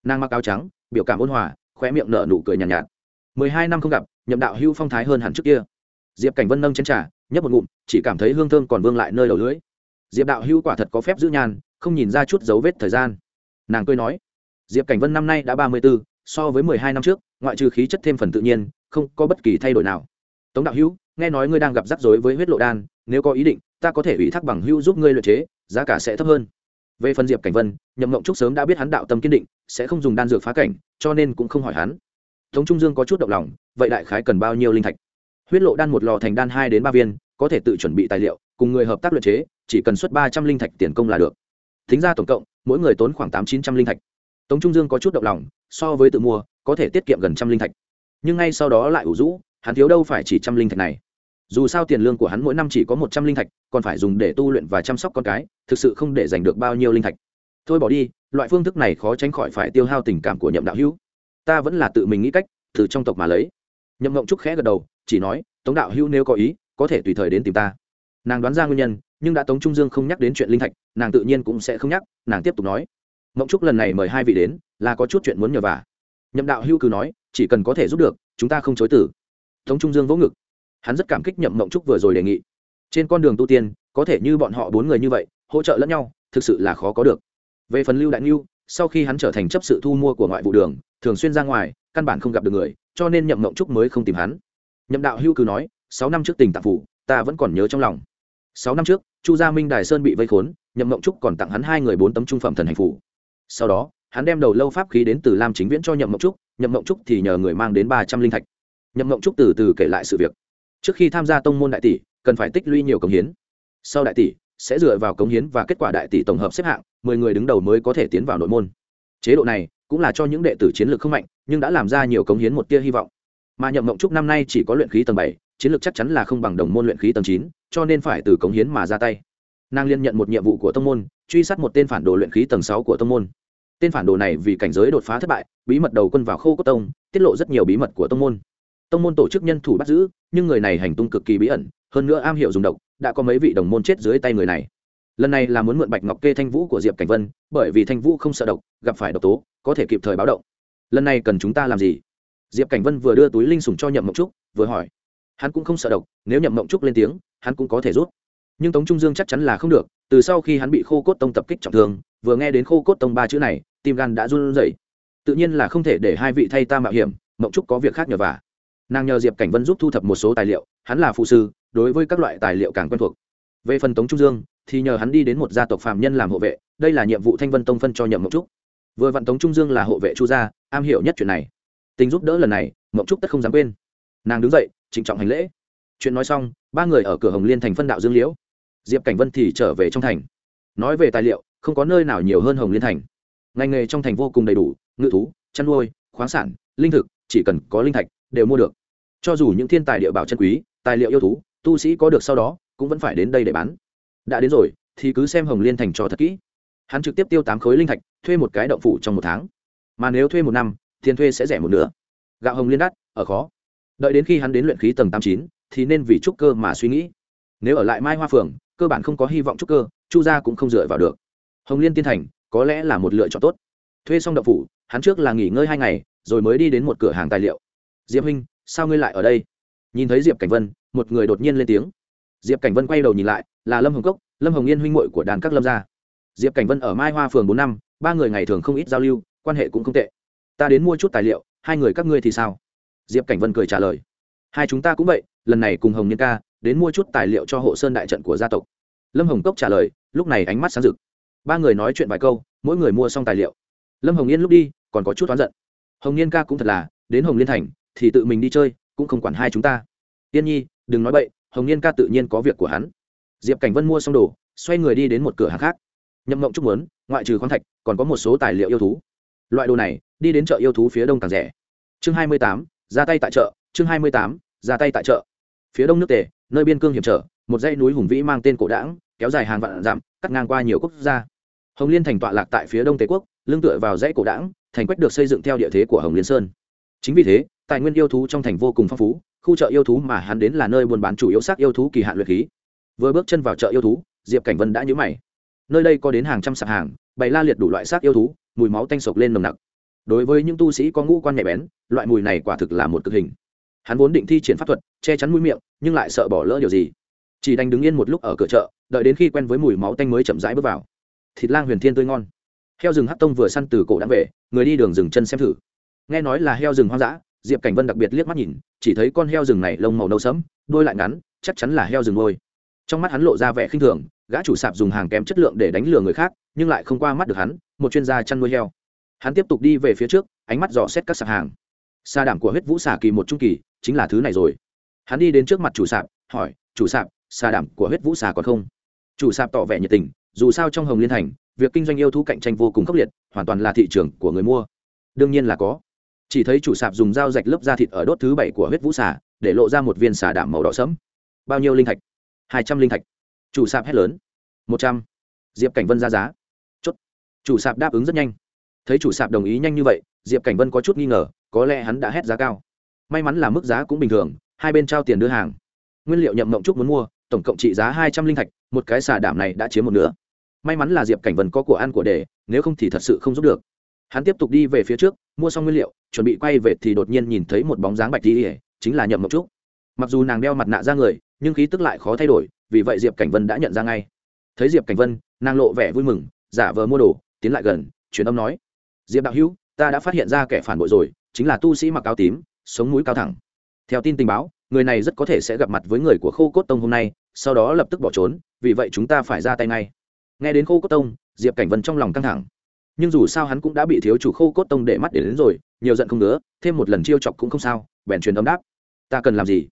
Nàng mặc áo trắng biểu cảm ôn hòa khoe miệng nở nụ cười nhàn nhạt, nhạt. Mười hai năm không gặp nhậm đạo hưu phong thái hơn hẳn trước kia. Diệp cảnh vân nâng chén trà, nhấp một ngụm, chỉ cảm thấy hương thơm còn vương lại nơi đầu lưỡi. Diệp đạo hưu quả thật có phép giữ nhàn, không nhìn ra chút dấu vết thời gian. Nàng cười nói, diệp cảnh vân năm nay đã ba mươi b ố so với mười hai năm trước, ngoại trừ khí chất thêm phần tự nhiên, không có bất kỳ thay đổi nào. Tống đạo hữu, nghe nói ngươi đang gặp rắc rối với huyết lộ đan, nếu có ý định, ta có thể ủy thác bằng hữu giúp ngươi luyện chế, giá cả sẽ thấp hơn. Về phần diệp cảnh vân, nhậm mộng trúc sớm đã biết hắn đạo tâm kiên định, sẽ không dùng đan dược phá cảnh, cho nên cũng không hỏi hắn tống trung dương có chút động lòng, vậy đại khái cần bao nhiêu linh thạch? Huyết lộ đan một lò thành đan hai đến ba viên, có thể tự chuẩn bị tài liệu, cùng người hợp tác luyện chế, chỉ cần xuất ba trăm linh thạch tiền công là được. Thính ra tổng cộng, mỗi người tốn khoảng tám chín trăm linh thạch. Tống trung dương có chút động lòng, so với tự mua, có thể tiết kiệm gần trăm linh thạch. Nhưng ngay sau đó lại ủ rũ, hắn thiếu đâu phải chỉ trăm linh thạch này. Dù sao tiền lương của hắn mỗi năm chỉ có một trăm linh thạch, còn phải dùng để tu luyện và chăm sóc con cái, thực sự không để giành được bao nhiêu linh thạch. Thôi bỏ đi, loại phương thức này khó tránh khỏi phải tiêu hao tình cảm của nhậm đạo hữu ta vẫn là tự mình nghĩ cách, từ trong tộc mà lấy. Nhậm ngộng trúc khẽ gật đầu, chỉ nói, tống đạo hữu nếu có ý, có thể tùy thời đến tìm ta. Nàng đoán ra nguyên nhân, nhưng đã tống trung dương không nhắc đến chuyện linh thạch, nàng tự nhiên cũng sẽ không nhắc, nàng tiếp tục nói. Mộng trúc lần này mời hai vị đến, là có chút chuyện muốn nhờ vả. Nhậm đạo hưu cứ nói, chỉ cần có thể giúp được, chúng ta không chối tử tống trung dương vỗ ngực. Hắn rất cảm kích nhậm mộng trúc vừa rồi đề nghị. Trên con đường tu tiên, có thể như bọn họ bốn người như vậy, hỗ trợ lẫn nhau, thực sự là khó có được. Về phần lưu đại ngưu sau khi hắn trở thành chấp sự thu mua của ngoại vụ đường, thường xuyên ra ngoài, căn bản không gặp được người, cho nên nhậm mộng trúc mới không tìm hắn. Nhậm đạo hưu cứ nói, sáu năm trước tình tạp phủ, ta vẫn còn nhớ trong lòng. Sáu năm trước, chu gia minh đài sơn bị vây khốn, nhậm mộng trúc còn tặng hắn hai người bốn tấm trung phẩm thần hành phủ. Sau đó, hắn đem đầu lâu pháp khí đến từ lam chính viễn cho nhậm mộng trúc, nhậm mộng trúc thì nhờ người mang đến ba trăm linh thạch. Nhậm mộng trúc từ từ kể lại sự việc. Trước khi tham gia tông môn đại tỷ, cần phải tích lũy nhiều cống hiến. Sau đại tỷ sẽ dựa vào cống hiến và kết quả đại tỷ tổng hợp xếp hạng, mười người đứng đầu mới có thể tiến vào nội môn. Chế độ này cũng là cho những đệ tử chiến lược không mạnh, nhưng đã làm ra nhiều cống hiến một tia hy vọng. Mà nhậm mộng trúc năm nay chỉ có luyện khí tầng bảy, chiến lược chắc chắn là không bằng đồng môn luyện khí tầng chín, cho nên phải từ cống hiến mà ra tay. Nàng liên nhận một nhiệm vụ của tông môn, truy sát một tên phản đồ luyện khí tầng sáu của tông môn. Tên phản đồ này vì cảnh giới đột phá thất bại, bí mật đầu quân vào khô cốt tông, tiết lộ rất nhiều bí mật của tông môn. Tông môn tổ chức nhân thủ bắt giữ, nhưng người này hành tung cực kỳ bí ẩn, hơn nữa am hiểu dùng độc đã có mấy vị đồng môn chết dưới tay người này. Lần này là muốn mượn bạch ngọc kê thanh vũ của diệp cảnh vân, bởi vì thanh vũ không sợ độc, gặp phải độc tố, có thể kịp thời báo động. Lần này cần chúng ta làm gì? Diệp cảnh vân vừa đưa túi linh sùng cho nhậm mộng trúc, vừa hỏi. Hắn cũng không sợ độc, nếu nhậm mộng trúc lên tiếng, hắn cũng có thể rút. Nhưng tống trung dương chắc chắn là không được, từ sau khi hắn bị khô cốt tông tập kích trọng thương, vừa nghe đến khô cốt tông ba chữ này, tim gan đã run rẩy. Tự nhiên là không thể để hai vị thay ta mạo hiểm, mộng trúc có việc khác nhờ vả. Nàng nhờ diệp cảnh vân giúp thu thập một số tài liệu, hắn là phụ sư đối với các loại tài liệu càng quen thuộc. Về phần tống trung dương, thì nhờ hắn đi đến một gia tộc phạm nhân làm hộ vệ, đây là nhiệm vụ thanh vân tông phân cho nhậm mộng trúc. Vừa vặn tống trung dương là hộ vệ chu gia, am hiểu nhất chuyện này. Tình giúp đỡ lần này, mộng trúc tất không dám quên. Nàng đứng dậy, trịnh trọng hành lễ. Chuyện nói xong, ba người ở cửa hồng liên thành phân đạo dương liễu. Diệp cảnh vân thì trở về trong thành. Nói về tài liệu, không có nơi nào nhiều hơn hồng liên thành. Ngành nghề trong thành vô cùng đầy đủ, ngự thú, chăn nuôi, khoáng sản, linh thực, chỉ cần có linh thạch, đều mua được. Cho dù những thiên tài địa bảo chân quý, tài liệu yêu thú tu sĩ có được sau đó, cũng vẫn phải đến đây để bán. Đã đến rồi, thì cứ xem hồng liên thành cho thật kỹ. Hắn trực tiếp tiêu tám khối linh thạch, thuê một cái động phủ trong một tháng. Mà nếu thuê một năm, tiền thuê sẽ rẻ một nửa. Gạo hồng liên đắt, ở khó. Đợi đến khi hắn đến luyện khí tầng tám chín, thì nên vì trúc cơ mà suy nghĩ. Nếu ở lại mai hoa phường, cơ bản không có hy vọng trúc cơ, chu gia cũng không dựa vào được. Hồng liên tiên thành, có lẽ là một lựa chọn tốt. Thuê xong đậu phủ, hắn trước là nghỉ ngơi hai ngày, rồi mới đi đến một cửa hàng tài liệu. Diệp huynh, sao ngươi lại ở đây? Nhìn thấy diệp cảnh vân một người đột nhiên lên tiếng. Diệp cảnh vân quay đầu nhìn lại, là lâm hồng cốc, lâm hồng yên huynh muội của đàn các lâm gia. Diệp cảnh vân ở mai hoa phường bốn năm, ba người ngày thường không ít giao lưu, quan hệ cũng không tệ. Ta đến mua chút tài liệu, hai người các ngươi thì sao? Diệp cảnh vân cười trả lời. Hai chúng ta cũng vậy, lần này cùng hồng nhân ca, đến mua chút tài liệu cho hộ sơn đại trận của gia tộc. Lâm hồng cốc trả lời, lúc này ánh mắt sáng rực. Ba người nói chuyện vài câu, mỗi người mua xong tài liệu. Lâm hồng yên lúc đi, còn có chút oán giận. Hồng niên ca cũng thật là, đến hồng liên thành, thì tự mình đi chơi, cũng không quản hai chúng ta. Yên nhi đừng nói bậy, hồng niên ca tự nhiên có việc của hắn. Diệp cảnh vân mua xong đồ, xoay người đi đến một cửa hàng khác. Nhậm mộng chúc muốn, ngoại trừ khoáng thạch, còn có một số tài liệu yêu thú. Loại đồ này, đi đến chợ yêu thú phía đông càng rẻ. Chương hai mươi tám, ra tay tại chợ, chương hai mươi tám, ra tay tại chợ. Phía đông nước tề, nơi biên cương hiểm trở, một dãy núi hùng vĩ mang tên cổ đảng, kéo dài hàng vạn dặm, cắt ngang qua nhiều quốc gia. Hồng liên thành tọa lạc tại phía đông tề quốc, lưng tựa vào dãy cổ đảng, thành quách được xây dựng theo địa thế của hồng liên sơn. Chính vì thế tài nguyên yêu thú trong thành vô cùng phong phú, khu chợ yêu thú mà hắn đến là nơi buôn bán chủ yếu xác yêu thú kỳ hạn luyện khí. Vừa bước chân vào chợ yêu thú, diệp cảnh vân đã nhớ mày. Nơi đây có đến hàng trăm sạp hàng, bày la liệt đủ loại xác yêu thú, mùi máu tanh sộc lên nồng nặc. Đối với những tu sĩ có ngũ quan nhạy bén, loại mùi này quả thực là một cực hình. Hắn vốn định thi triển pháp thuật, che chắn mũi miệng, nhưng lại sợ bỏ lỡ điều gì. Chỉ đành đứng yên một lúc ở cửa chợ, đợi đến khi quen với mùi máu tanh mới chậm rãi bước vào. Thịt lang huyền thiên tươi ngon. Heo rừng hắc tông vừa săn từ cổ đã về, người đi đường dừng chân xem thử. Nghe nói là heo rừng hoang dã diệp cảnh vân đặc biệt liếc mắt nhìn, chỉ thấy con heo rừng này lông màu nâu sẫm, đôi lại ngắn, chắc chắn là heo rừng ngôi trong mắt hắn lộ ra vẻ khinh thường, gã chủ sạp dùng hàng kém chất lượng để đánh lừa người khác, nhưng lại không qua mắt được hắn, một chuyên gia chăn nuôi heo. Hắn tiếp tục đi về phía trước, ánh mắt dò xét các sạp hàng. Xa đảm của huyết vũ xà kỳ một trung kỳ, chính là thứ này rồi. Hắn đi đến trước mặt chủ sạp, hỏi, chủ sạp xà đảm của huyết vũ xà còn không? Chủ sạp tỏ vẻ nhiệt tình, dù sao trong hồng liên thành, việc kinh doanh yêu thú cạnh tranh vô cùng khốc liệt, hoàn toàn là thị trường của người mua. Đương nhiên là có chỉ thấy chủ sạp dùng dao rạch lớp da thịt ở đốt thứ bảy của huyết vũ xà, để lộ ra một viên xà đảm màu đỏ sẫm. Bao nhiêu linh thạch? Hai trăm linh thạch. Chủ sạp hét lớn. Một trăm. Diệp cảnh vân ra giá. Chốt. Chủ sạp đáp ứng rất nhanh. Thấy chủ sạp đồng ý nhanh như vậy, diệp cảnh vân có chút nghi ngờ, có lẽ hắn đã hét giá cao. May mắn là mức giá cũng bình thường, hai bên trao tiền đưa hàng. Nguyên liệu nhậm mộng trúc muốn mua, tổng cộng trị giá hai trăm linh thạch, một cái xà đảm này đã chiếm một nửa. May mắn là diệp cảnh vân có của ăn của đề nếu không thì thật sự không giúp được hắn tiếp tục đi về phía trước, mua xong nguyên liệu, chuẩn bị quay về thì đột nhiên nhìn thấy một bóng dáng bạch đi ỉa chính là nhậm mộng trúc. Mặc dù nàng đeo mặt nạ ra người, nhưng khí tức lại khó thay đổi, vì vậy diệp cảnh vân đã nhận ra ngay. Thấy diệp cảnh vân, nàng lộ vẻ vui mừng, giả vờ mua đồ, tiến lại gần, truyền âm nói, diệp đạo hữu, ta đã phát hiện ra kẻ phản bội rồi, chính là tu sĩ mặc áo tím, sống mũi cao thẳng. Theo tin tình báo, người này rất có thể sẽ gặp mặt với người của khô cốt tông hôm nay, sau đó lập tức bỏ trốn, vì vậy chúng ta phải ra tay ngay. Nghe đến khô cốt tông, diệp cảnh vân trong lòng căng thẳng nhưng dù sao hắn cũng đã bị thiếu chủ khô cốt tông để mắt để đến rồi, nhiều giận không nữa thêm một lần chiêu chọc cũng không sao, bèn truyền âm đáp. Ta cần làm gì?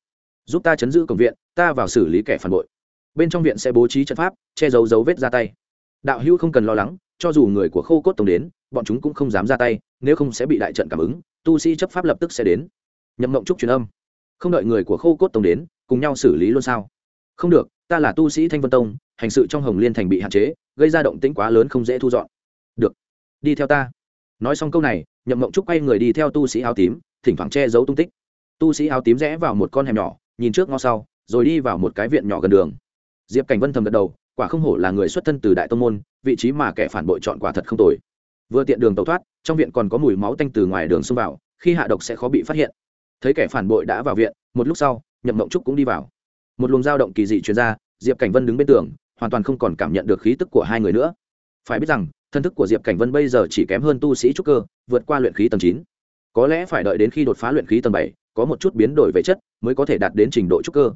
Giúp ta chấn giữ cổng viện, ta vào xử lý kẻ phản bội. Bên trong viện sẽ bố trí trận pháp, che giấu dấu vết ra tay. Đạo hữu không cần lo lắng, cho dù người của khô cốt tông đến, bọn chúng cũng không dám ra tay, nếu không sẽ bị đại trận cảm ứng, tu sĩ chấp pháp lập tức sẽ đến. Nhậm mộng trúc truyền âm. Không đợi người của khô cốt tông đến, cùng nhau xử lý luôn sao? Không được, ta là tu sĩ thanh vân tông, hành sự trong hồng liên thành bị hạn chế, gây ra động tĩnh quá lớn không dễ thu dọn đi theo ta. Nói xong câu này, nhậm mộng trúc quay người đi theo tu sĩ áo tím, thỉnh thoảng che giấu tung tích. Tu sĩ áo tím rẽ vào một con hẻm nhỏ, nhìn trước ngó sau, rồi đi vào một cái viện nhỏ gần đường. Diệp cảnh vân thầm gật đầu, quả không hổ là người xuất thân từ đại tông môn, vị trí mà kẻ phản bội chọn quả thật không tồi. Vừa tiện đường tàu thoát, trong viện còn có mùi máu tanh từ ngoài đường xông vào, khi hạ độc sẽ khó bị phát hiện. Thấy kẻ phản bội đã vào viện, một lúc sau, nhậm mộng trúc cũng đi vào. Một luồng dao động kỳ dị chuyên r a diệp cảnh vân đứng bên tường, hoàn toàn không còn cảm nhận được khí tức của hai người nữa. Phải biết rằng thân thức của diệp cảnh vân bây giờ chỉ kém hơn tu sĩ trúc cơ, vượt qua luyện khí tầng chín. Có lẽ phải đợi đến khi đột phá luyện khí tầng bảy, có một chút biến đổi về chất mới có thể đạt đến trình độ trúc cơ.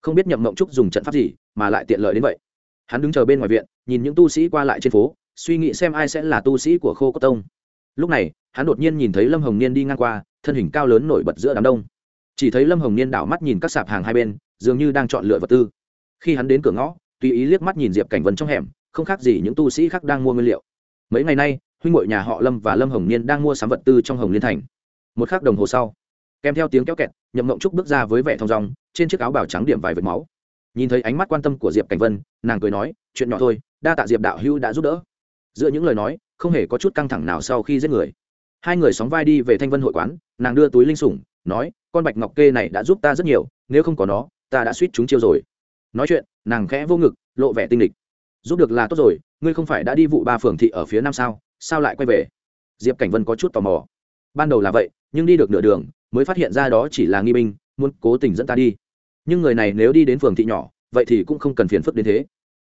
Không biết nhậm mộng trúc dùng trận pháp gì mà lại tiện lợi đến vậy. Hắn đứng chờ bên ngoài viện, nhìn những tu sĩ qua lại trên phố, suy nghĩ xem ai sẽ là tu sĩ của khô cốt tông. Lúc này, hắn đột nhiên nhìn thấy lâm hồng niên đi ngang qua, thân hình cao lớn nổi bật giữa đám đông. Chỉ thấy lâm hồng niên đảo mắt nhìn các sạp hàng hai bên, dường như đang chọn lựa vật tư. Khi hắn đến cửa ngõ, tùy ý liếc mắt nhìn diệp cảnh vân trong hẻm, không khác gì những tu sĩ khác đang mua nguyên liệu mấy ngày nay, huynh ngội nhà họ lâm và lâm hồng niên đang mua sắm vật tư trong hồng liên thành. Một khắc đồng hồ sau, kèm theo tiếng kéo kẹt, nhậm mộng trúc bước ra với vẻ thong dong, trên chiếc áo bảo trắng điểm vài vệt máu. Nhìn thấy ánh mắt quan tâm của diệp cảnh vân, nàng cười nói, chuyện nhỏ thôi, đa tạ diệp đạo hưu đã giúp đỡ. Giữa những lời nói, không hề có chút căng thẳng nào sau khi giết người. Hai người sóng vai đi về thanh vân hội quán, nàng đưa túi linh sủng, nói, con bạch ngọc kê này đã giúp ta rất nhiều, nếu không có nó, ta đã suýt chúng chiêu rồi. Nói chuyện, nàng khẽ vô ngực, lộ vẻ tinh địch giúp được là tốt rồi ngươi không phải đã đi vụ ba phường thị ở phía nam sao sao lại quay về? Diệp cảnh vân có chút tò mò. Ban đầu là vậy, nhưng đi được nửa đường, mới phát hiện ra đó chỉ là nghi binh, muốn cố tình dẫn ta đi. Nhưng người này nếu đi đến phường thị nhỏ, vậy thì cũng không cần phiền phức đến thế.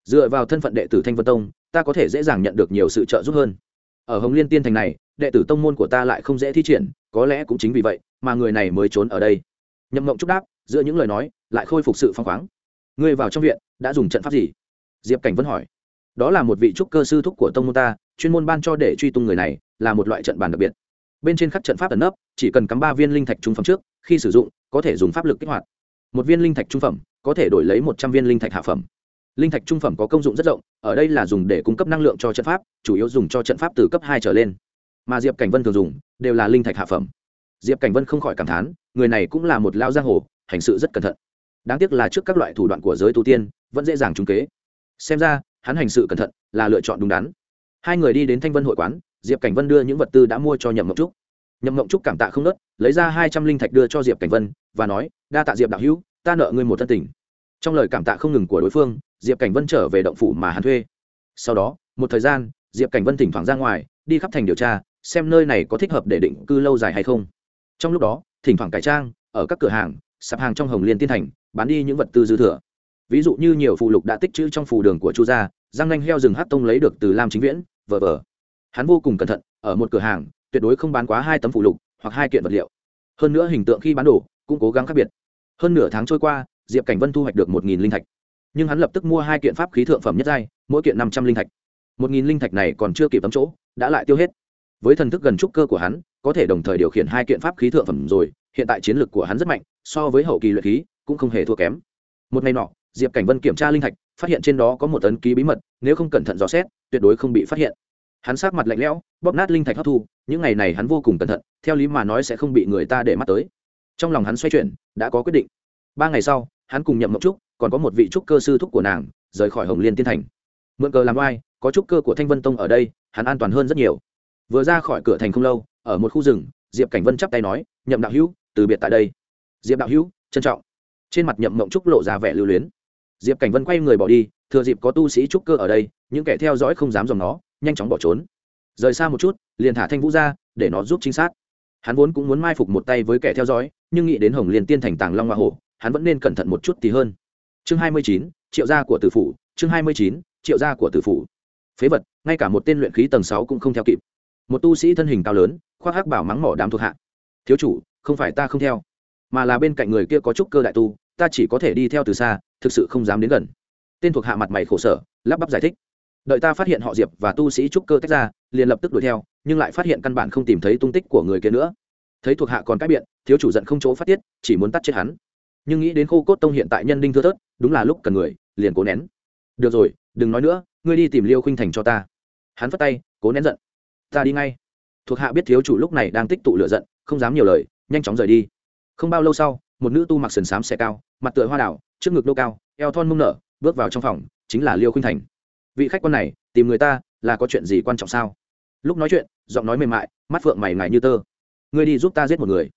Dựa vào thân phận đệ tử thanh vân tông, ta có thể dễ dàng nhận được nhiều sự trợ giúp hơn. Ở hồng liên tiên thành này, đệ tử tông môn của ta lại không dễ thi triển, có lẽ cũng chính vì vậy mà người này mới trốn ở đây. Nhậm mộng trúc đáp, giữa những lời nói, lại khôi phục sự phăng khoáng. Ngươi vào trong viện, đã dùng trận pháp gì? Diệp cảnh vân hỏi đó là một vị trúc cơ sư thúc của tông môn ta, chuyên môn ban cho để truy tung người này, là một loại trận bàn đặc biệt. Bên trên khắc trận pháp ẩn nấp, chỉ cần cắm ba viên linh thạch trung phẩm trước, khi sử dụng, có thể dùng pháp lực kích hoạt. Một viên linh thạch trung phẩm, có thể đổi lấy một trăm viên linh thạch hạ phẩm. Linh thạch trung phẩm có công dụng rất rộng, ở đây là dùng để cung cấp năng lượng cho trận pháp, chủ yếu dùng cho trận pháp từ cấp hai trở lên. Mà diệp cảnh vân thường dùng, đều là linh thạch hạ phẩm. Diệp cảnh vân không khỏi cảm thán, người này cũng là một lão giang hồ, hành sự rất cẩn thận. Đáng tiếc là trước các loại thủ đoạn của giới tu tiên, vẫn dễ dàng trúng kế. Xem ra hắn hành sự cẩn thận, là lựa chọn đúng đắn. Hai người đi đến thanh vân hội quán, diệp cảnh vân đưa những vật tư đã mua cho nhậm mộng trúc. Nhậm mộng trúc cảm tạ không nớt, lấy ra hai trăm linh thạch đưa cho diệp cảnh vân, và nói, đa tạ diệp đạo hữu, ta nợ ngươi một thân tình. Trong lời cảm tạ không ngừng của đối phương, diệp cảnh vân trở về động phủ mà hắn thuê. Sau đó, một thời gian, diệp cảnh vân thỉnh thoảng ra ngoài, đi khắp thành điều tra, xem nơi này có thích hợp để định cư lâu dài hay không. Trong lúc đó, thỉnh thoảng cải trang, ở các cửa hàng, sạp hàng trong hồng liên tiên thành, bán đi những vật tư dư thừa ví dụ như nhiều phụ lục đã tích trữ trong phù đường của chu gia răng nanh heo rừng hát tông lấy được từ lam chính viễn, vờ vờ. Hắn vô cùng cẩn thận, ở một cửa hàng, tuyệt đối không bán quá hai tấm phụ lục hoặc hai kiện vật liệu. Hơn nữa hình tượng khi bán đồ cũng cố gắng khác biệt. Hơn nửa tháng trôi qua, diệp cảnh vân thu hoạch được một nghìn linh thạch. Nhưng hắn lập tức mua hai kiện pháp khí thượng phẩm nhất giai, mỗi kiện năm trăm linh thạch. Một nghìn linh thạch này còn chưa kịp tấm chỗ, đã lại tiêu hết. Với thần thức gần trúc cơ của hắn, có thể đồng thời điều khiển hai kiện pháp khí thượng phẩm rồi, hiện tại chiến lược của hắn rất mạnh, so với hậu kỳ luyện khí, cũng không hề thua kém. Một ngày nọ diệp cảnh vân kiểm tra linh thạch, phát hiện trên đó có một ấn ký bí mật, nếu không cẩn thận dò xét, tuyệt đối không bị phát hiện. Hắn sát mặt lạnh lẽo, bóp nát linh thạch hấp thu, những ngày này hắn vô cùng cẩn thận, theo lý mà nói sẽ không bị người ta để mắt tới. Trong lòng hắn xoay chuyển, đã có quyết định. Ba ngày sau, hắn cùng nhậm mộng trúc, còn có một vị trúc cơ sư thúc của nàng, rời khỏi hồng liên tiên thành. Mượn cờ làm oai, có trúc cơ của thanh vân tông ở đây, hắn an toàn hơn rất nhiều. Vừa ra khỏi cửa thành không lâu, ở một khu rừng, diệp cảnh vân chắp tay nói, nhậm đạo hữu, từ biệt tại đây. Diệp đạo hữu, trân trọng. Trên mặt nhậm mộng trúc lộ ra vẻ lưu luyến diệp cảnh vân quay người bỏ đi, thừa dịp có tu sĩ trúc cơ ở đây, những kẻ theo dõi không dám dòng nó, nhanh chóng bỏ trốn. Rời xa một chút, liền thả thanh vũ ra, để nó giúp trinh sát. Hắn vốn cũng muốn mai phục một tay với kẻ theo dõi, nhưng nghĩ đến hồng liên tiên thành tàng long hoa hổ, hắn vẫn nên cẩn thận một chút thì hơn. Chương hai mươi chín, triệu gia của tử phủ, chương hai mươi chín, triệu gia của tử phủ. Phế vật, ngay cả một tên luyện khí tầng sáu cũng không theo kịp. Một tu sĩ thân hình cao lớn, khoác hắc bảo mắng mỏ đám thuộc hạ. Thiếu chủ, không phải ta không theo, mà là bên cạnh người kia có trúc cơ đại tu, ta chỉ có thể đi theo từ xa thực sự không dám đến gần. Tên thuộc hạ mặt mày khổ sở, lắp bắp giải thích. Đợi ta phát hiện họ diệp và tu sĩ trúc cơ tách ra, liền lập tức đuổi theo, nhưng lại phát hiện căn bản không tìm thấy tung tích của người kia nữa. Thấy thuộc hạ còn cái biện, thiếu chủ giận không chỗ phát tiết, chỉ muốn tắt chết hắn. Nhưng nghĩ đến khô cốt tông hiện tại nhân đinh thưa thớt, đúng là lúc cần người, liền cố nén. Được rồi, đừng nói nữa, ngươi đi tìm liêu khinh thành cho ta. Hắn phất tay, cố nén giận. Ta đi ngay. Thuộc hạ biết thiếu chủ lúc này đang tích tụ lửa giận, không dám nhiều lời, nhanh chóng rời đi. Không bao lâu sau, một nữ tu mặc sườn xám xe cao, mặt tựa hoa đảo trước ngực nô cao, eo thon mông nở, bước vào trong phòng, chính là liêu khinh thành. Vị khách quan này, tìm người ta là có chuyện gì quan trọng sao? Lúc nói chuyện, giọng nói mềm mại, mắt phượng mày ngài như tơ. Ngươi đi giúp ta giết một người.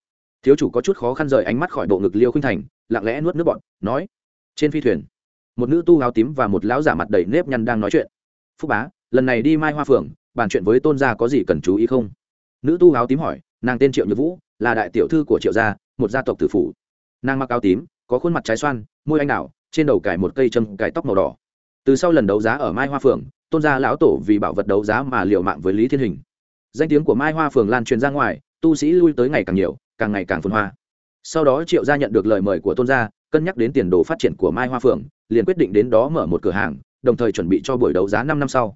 Thiếu chủ có chút khó khăn rời ánh mắt khỏi bộ ngực liêu khinh thành, lặng lẽ nuốt nước bọn nói. Trên phi thuyền, một nữ tu áo tím và một lão giả mặt đầy nếp nhăn đang nói chuyện. Phúc bá, lần này đi mai hoa phượng, bàn chuyện với tôn gia có gì cần chú ý không? Nữ tu áo tím hỏi, nàng tên triệu nhược vũ, là đại tiểu thư của triệu gia, một gia tộc tử phủ. Nàng mặc áo tím có khuôn mặt trái xoan, môi anh đào, trên đầu cài một cây châm, cài tóc màu đỏ. Từ sau lần đấu giá ở mai hoa phường, tôn gia lão tổ vì bảo vật đấu giá mà liều mạng với lý thiên hình. Danh tiếng của mai hoa phường lan truyền ra ngoài, tu sĩ lui tới ngày càng nhiều, càng ngày càng phồn hoa. Sau đó triệu gia nhận được lời mời của tôn gia, cân nhắc đến tiền đồ phát triển của mai hoa phường, liền quyết định đến đó mở một cửa hàng, đồng thời chuẩn bị cho buổi đấu giá năm năm sau.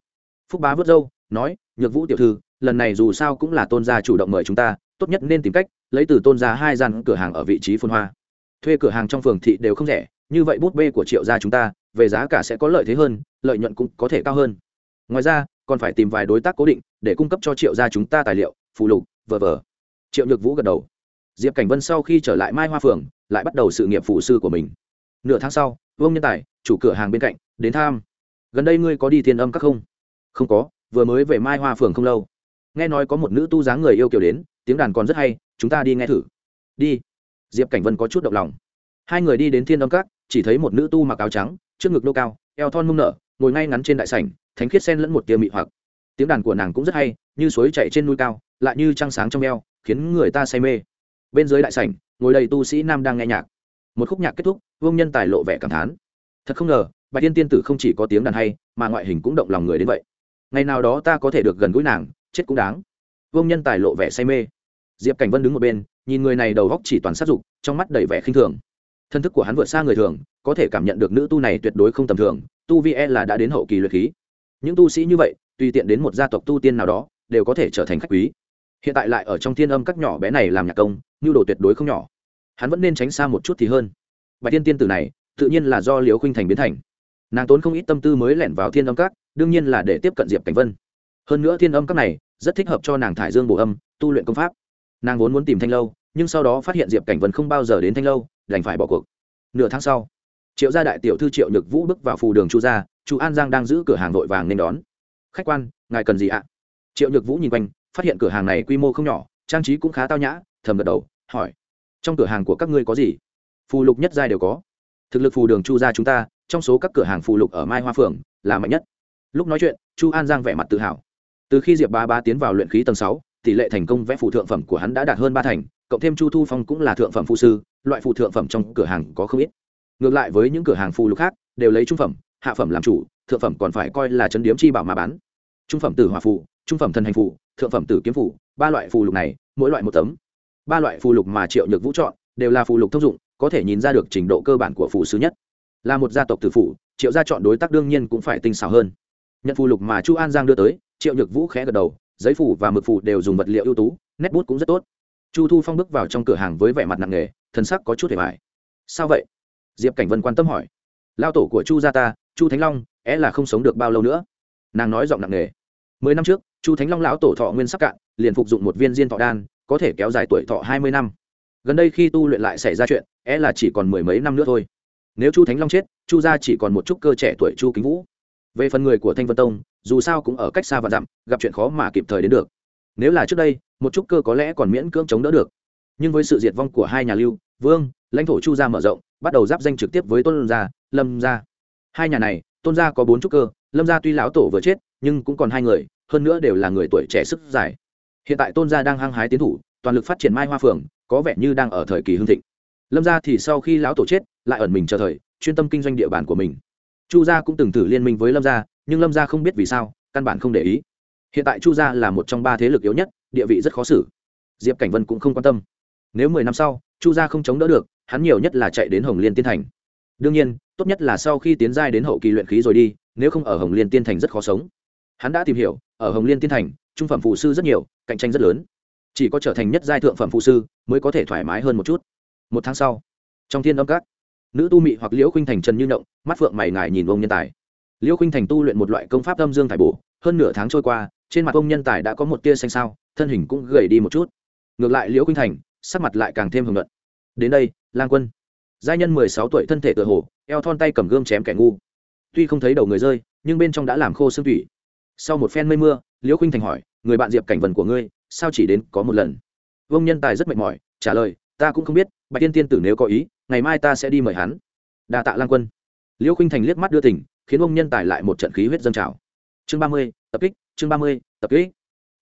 Phúc bá vớt dâu nói, nhược vũ tiểu thư, lần này dù sao cũng là tôn gia chủ động mời chúng ta, tốt nhất nên tìm cách, lấy từ tôn gia hai gian cửa hàng ở vị trí phồn hoa thuê cửa hàng trong phường thị đều không rẻ, như vậy bút bê của triệu gia chúng ta, về giá cả sẽ có lợi thế hơn, lợi nhuận cũng có thể cao hơn. Ngoài ra, còn phải tìm vài đối tác cố định để cung cấp cho triệu gia chúng ta tài liệu, phụ lục vờ vờ triệu nhược vũ gật đầu. Diệp cảnh vân sau khi trở lại mai hoa phường, lại bắt đầu sự nghiệp phụ sư của mình. Nửa tháng sau, vương nhân tài, chủ cửa hàng bên cạnh, đến tham gần đây ngươi có đi thiên âm các không? Không có, vừa mới về mai hoa phường không lâu. Nghe nói có một nữ tu dáng người yêu kiểu đến, tiếng đàn còn rất hay, chúng ta đi nghe thử. Đi diệp cảnh vân có chút động lòng. Hai người đi đến thiên âm các, chỉ thấy một nữ tu mặc áo trắng, trước ngực nô cao, eo thon mông nở, ngồi ngay ngắn trên đại sảnh, thánh khiết sen lẫn một tia mị hoặc. Tiếng đàn của nàng cũng rất hay, như suối chạy trên núi cao, lại như trăng sáng trong eo, khiến người ta say mê. Bên dưới đại sảnh, ngồi đầy tu sĩ nam đang nghe nhạc. Một khúc nhạc kết thúc, vương nhân tài lộ vẻ cảm thán. Thật không ngờ, bạch tiên tiên tử không chỉ có tiếng đàn hay, mà ngoại hình cũng động lòng người đến vậy. Ngày nào đó ta có thể được gần gũi nàng, chết cũng đáng. Vương nhân tài lộ vẻ say mê. Diệp cảnh vân đứng một bên nhìn người này đầu góc chỉ toàn sát dục, trong mắt đầy vẻ khinh thường. Thân thức của hắn vượt xa người thường, có thể cảm nhận được nữ tu này tuyệt đối không tầm thường, tu vi e là đã đến hậu kỳ luyện khí. Những tu sĩ như vậy, tùy tiện đến một gia tộc tu tiên nào đó, đều có thể trở thành khách quý. Hiện tại lại ở trong thiên âm các nhỏ bé này làm nhạc công, nhu đồ tuyệt đối không nhỏ. Hắn vẫn nên tránh xa một chút thì hơn. Bạch tiên tiên tử này, tự nhiên là do liều khuynh thành biến thành. Nàng tốn không ít tâm tư mới lẻn vào thiên âm các, đương nhiên là để tiếp cận diệp cảnh vân. Hơn nữa thiên âm các này, rất thích hợp cho nàng thải dương bổ âm, tu luyện công pháp. Nàng vốn muốn tìm thanh lâu nhưng sau đó phát hiện diệp cảnh vân không bao giờ đến thanh lâu, đành phải bỏ cuộc. Nửa tháng sau, triệu gia đại tiểu thư triệu nhược vũ bước vào phù đường chu gia, chu an giang đang giữ cửa hàng vội vàng nên đón. Khách quan, ngài cần gì ạ? Triệu nhược vũ nhìn quanh, phát hiện cửa hàng này quy mô không nhỏ, trang trí cũng khá tao nhã, thầm gật đầu, hỏi, trong cửa hàng của các ngươi có gì? Phù lục nhất giai đều có. Thực lực phù đường chu gia chúng ta, trong số các cửa hàng phù lục ở mai hoa phường là mạnh nhất. Lúc nói chuyện, chu an giang vẻ mặt tự hào. Từ khi diệp ba ba tiến vào luyện khí tầng sáu, tỷ lệ thành công vẽ phù thượng phẩm của hắn đã đạt hơn ba thành cộng thêm chu thu phong cũng là thượng phẩm phụ sư, loại phụ thượng phẩm trong cửa hàng có không ít. Ngược lại với những cửa hàng phụ lục khác, đều lấy trung phẩm, hạ phẩm làm chủ, thượng phẩm còn phải coi là chấn điếm chi bảo mà bán. Trung phẩm tử hòa phụ trung phẩm thần hành phụ thượng phẩm tử kiếm phụ ba loại phụ lục này, mỗi loại một tấm. Ba loại phụ lục mà triệu nhược vũ chọn, đều là phụ lục thông dụng, có thể nhìn ra được trình độ cơ bản của phụ sứ nhất. Là một gia tộc tử phụ triệu gia chọn đối tác đương nhiên cũng phải tinh xảo hơn. Nhận phụ lục mà chu an giang đưa tới, triệu nhược vũ khẽ gật đầu, giấy phủ và mực phủ đều dùng vật liệu ưu tú, nét bút cũng rất tốt chu thu phong bước vào trong cửa hàng với vẻ mặt nặng nề thân sắc có chút hề mại sao vậy? Diệp cảnh vân quan tâm hỏi. Lao tổ của chu gia ta, chu thánh long, é là không sống được bao lâu nữa. Nàng nói giọng nặng nề. Mười năm trước, chu thánh long lão tổ thọ nguyên sắc cạn, liền phục dụng một viên diên thọ đan, có thể kéo dài tuổi thọ hai mươi năm. Gần đây khi tu luyện lại xảy ra chuyện, é là chỉ còn mười mấy năm nữa thôi. Nếu chu thánh long chết, chu gia chỉ còn một chút cơ trẻ tuổi chu kính vũ. Về phần người của thanh vân tông, dù sao cũng ở cách xa và dặm, gặp chuyện khó mà kịp thời đến được nếu là trước đây, một chút cơ có lẽ còn miễn cưỡng chống đỡ được. Nhưng với sự diệt vong của hai nhà lưu vương, lãnh thổ chu gia mở rộng, bắt đầu giáp danh trực tiếp với tôn gia, lâm gia. Hai nhà này, tôn gia có bốn chút cơ, lâm gia tuy lão tổ vừa chết, nhưng cũng còn hai người, hơn nữa đều là người tuổi trẻ sức dài. Hiện tại tôn gia đang hăng hái tiến thủ, toàn lực phát triển mai hoa phường có vẻ như đang ở thời kỳ hưng thịnh. Lâm gia thì sau khi lão tổ chết, lại ẩn mình chờ thời, chuyên tâm kinh doanh địa bàn của mình. Chu gia cũng từng thử liên minh với lâm gia, nhưng lâm gia không biết vì sao, căn bản không để ý hiện tại chu gia là một trong ba thế lực yếu nhất, địa vị rất khó xử. Diệp cảnh vân cũng không quan tâm. Nếu mười năm sau, chu gia không chống đỡ được, hắn nhiều nhất là chạy đến hồng liên tiên thành. Đương nhiên, tốt nhất là sau khi tiến giai đến hậu kỳ luyện khí rồi đi, nếu không ở hồng liên tiên thành rất khó sống. Hắn đã tìm hiểu, ở hồng liên tiên thành, trung phẩm phụ sư rất nhiều, cạnh tranh rất lớn. Chỉ có trở thành nhất giai thượng phẩm phụ sư mới có thể thoải mái hơn một chút. Một tháng sau, trong thiên âm các, nữ tu mị hoặc liễu khinh thành trần như động, mắt phượng mày ngài nhìn ông nhân tài. Liễu khinh thành tu luyện một loại công pháp âm dương thải bổ, hơn nửa tháng trôi qua trên mặt ông nhân tài đã có một tia xanh sao, thân hình cũng gầy đi một chút. Ngược lại liễu khinh thành, sắc mặt lại càng thêm hưởng luận đến đây, lang quân. Giai nhân mười sáu tuổi, thân thể tựa hồ, eo thon tay cầm gươm chém kẻ ngu. Tuy không thấy đầu người rơi, nhưng bên trong đã làm khô xương thủy sau một phen mây mưa, liễu khinh thành hỏi, người bạn diệp cảnh vần của ngươi, sao chỉ đến có một lần? Vông nhân tài rất mệt mỏi, trả lời, ta cũng không biết, bạch tiên tiên tử nếu có ý, ngày mai ta sẽ đi mời hắn. Đa tạ lang quân. Liễu khinh thành liếc mắt đưa tỉnh khiến ông nhân tài lại một trận khí huyết dâng trào. Chương ba mươi, tập kích chương ba mươi, tập kỹ.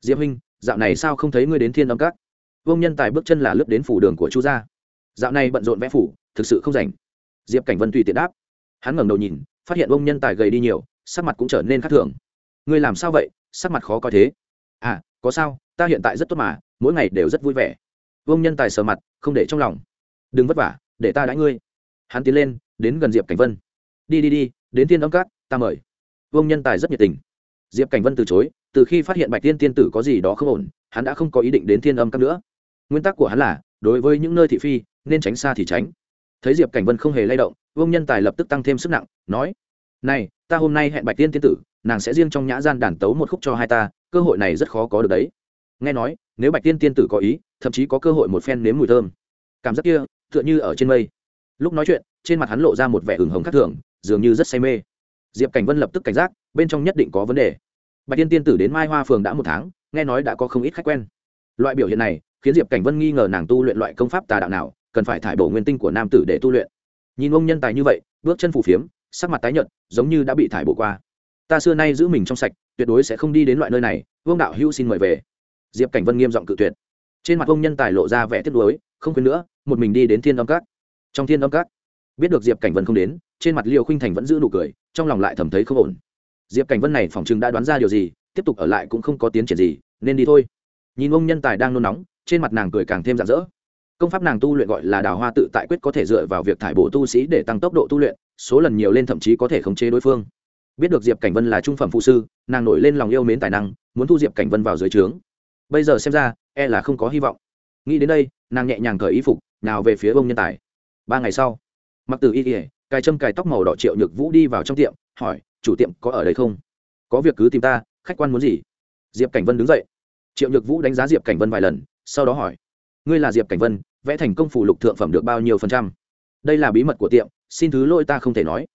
Diệp huynh, dạo này sao không thấy ngươi đến thiên âm các? Vông nhân tài bước chân là lướt đến phủ đường của chu gia. Dạo này bận rộn vẽ phủ, thực sự không rảnh. Diệp cảnh vân tùy tiện đáp. Hắn ngẩng đầu nhìn, phát hiện vông nhân tài gầy đi nhiều, sắc mặt cũng trở nên khác thường. Ngươi làm sao vậy? Sắc mặt khó coi thế. À có sao, ta hiện tại rất tốt mà, mỗi ngày đều rất vui vẻ. Vông nhân tài sờ mặt, không để trong lòng. Đừng vất vả, để ta đãi ngươi. Hắn tiến lên, đến gần diệp cảnh vân. Đi đi đi, đến thiên âm cát ta mời. Vông nhân tài rất nhiệt tình diệp cảnh vân từ chối, từ khi phát hiện bạch tiên tiên tử có gì đó không ổn, hắn đã không có ý định đến thiên âm các nữa. Nguyên tắc của hắn là, đối với những nơi thị phi, nên tránh xa thì tránh. Thấy diệp cảnh vân không hề lay động, Vương nhân tài lập tức tăng thêm sức nặng, nói, này, ta hôm nay hẹn bạch tiên tiên tử, nàng sẽ riêng trong nhã gian đàn tấu một khúc cho hai ta, cơ hội này rất khó có được đấy. Nghe nói, nếu bạch tiên tiên tử có ý, thậm chí có cơ hội một phen nếm mùi thơm. Cảm giác kia, tựa như ở trên mây. Lúc nói chuyện, trên mặt hắn lộ ra một vẻ hừng hồng khác thường, dường như rất say mê. Diệp cảnh vân lập tức cảnh giác bên trong nhất định có vấn đề. Bạch tiên tiên tử đến mai hoa phường đã một tháng nghe nói đã có không ít khách quen. Loại biểu hiện này khiến diệp cảnh vân nghi ngờ nàng tu luyện loại công pháp tà đạo nào cần phải thải bổ nguyên tinh của nam tử để tu luyện. Nhìn ông nhân tài như vậy bước chân phù phiếm sắc mặt tái nhợt giống như đã bị thải bổ qua. Ta xưa nay giữ mình trong sạch tuyệt đối sẽ không đi đến loại nơi này vương đạo hữu xin mời về. Diệp cảnh vân nghiêm giọng cự tuyệt. Trên mặt ông nhân tài lộ ra vẻ tiếc nuối không khuyên nữa một mình đi đến thiên âm cát. trong thiên âm cát, biết được diệp cảnh vân không đến trên mặt liều khinh thành vẫn giữ nụ cười trong lòng lại thầm thấy không ổn diệp cảnh vân này phỏng chừng đã đoán ra điều gì, tiếp tục ở lại cũng không có tiến triển gì, nên đi thôi. Nhìn ông nhân tài đang nôn nóng, trên mặt nàng cười càng thêm rạng rỡ. Công pháp nàng tu luyện gọi là đào hoa tự tại quyết có thể dựa vào việc thải bổ tu sĩ để tăng tốc độ tu luyện, số lần nhiều lên thậm chí có thể khống chế đối phương. Biết được diệp cảnh vân là trung phẩm phụ sư, nàng nổi lên lòng yêu mến tài năng, muốn thu diệp cảnh vân vào dưới trướng. Bây giờ xem ra e là không có hy vọng. Nghĩ đến đây, nàng nhẹ nhàng cởi y phục, nào về phía ông nhân tài. Ba ngày sau, mặc từ y ỉa cài châm cài tóc màu đỏ triệu nhược vũ đi vào trong tiệm hỏi, chủ tiệm có ở đây không? Có việc cứ tìm ta, khách quan muốn gì? Diệp cảnh vân đứng dậy. Triệu nhược vũ đánh giá diệp cảnh vân vài lần, sau đó hỏi, ngươi là diệp cảnh vân, vẽ thành công phủ lục thượng phẩm được bao nhiêu phần trăm? Đây là bí mật của tiệm, xin thứ lỗi ta không thể nói.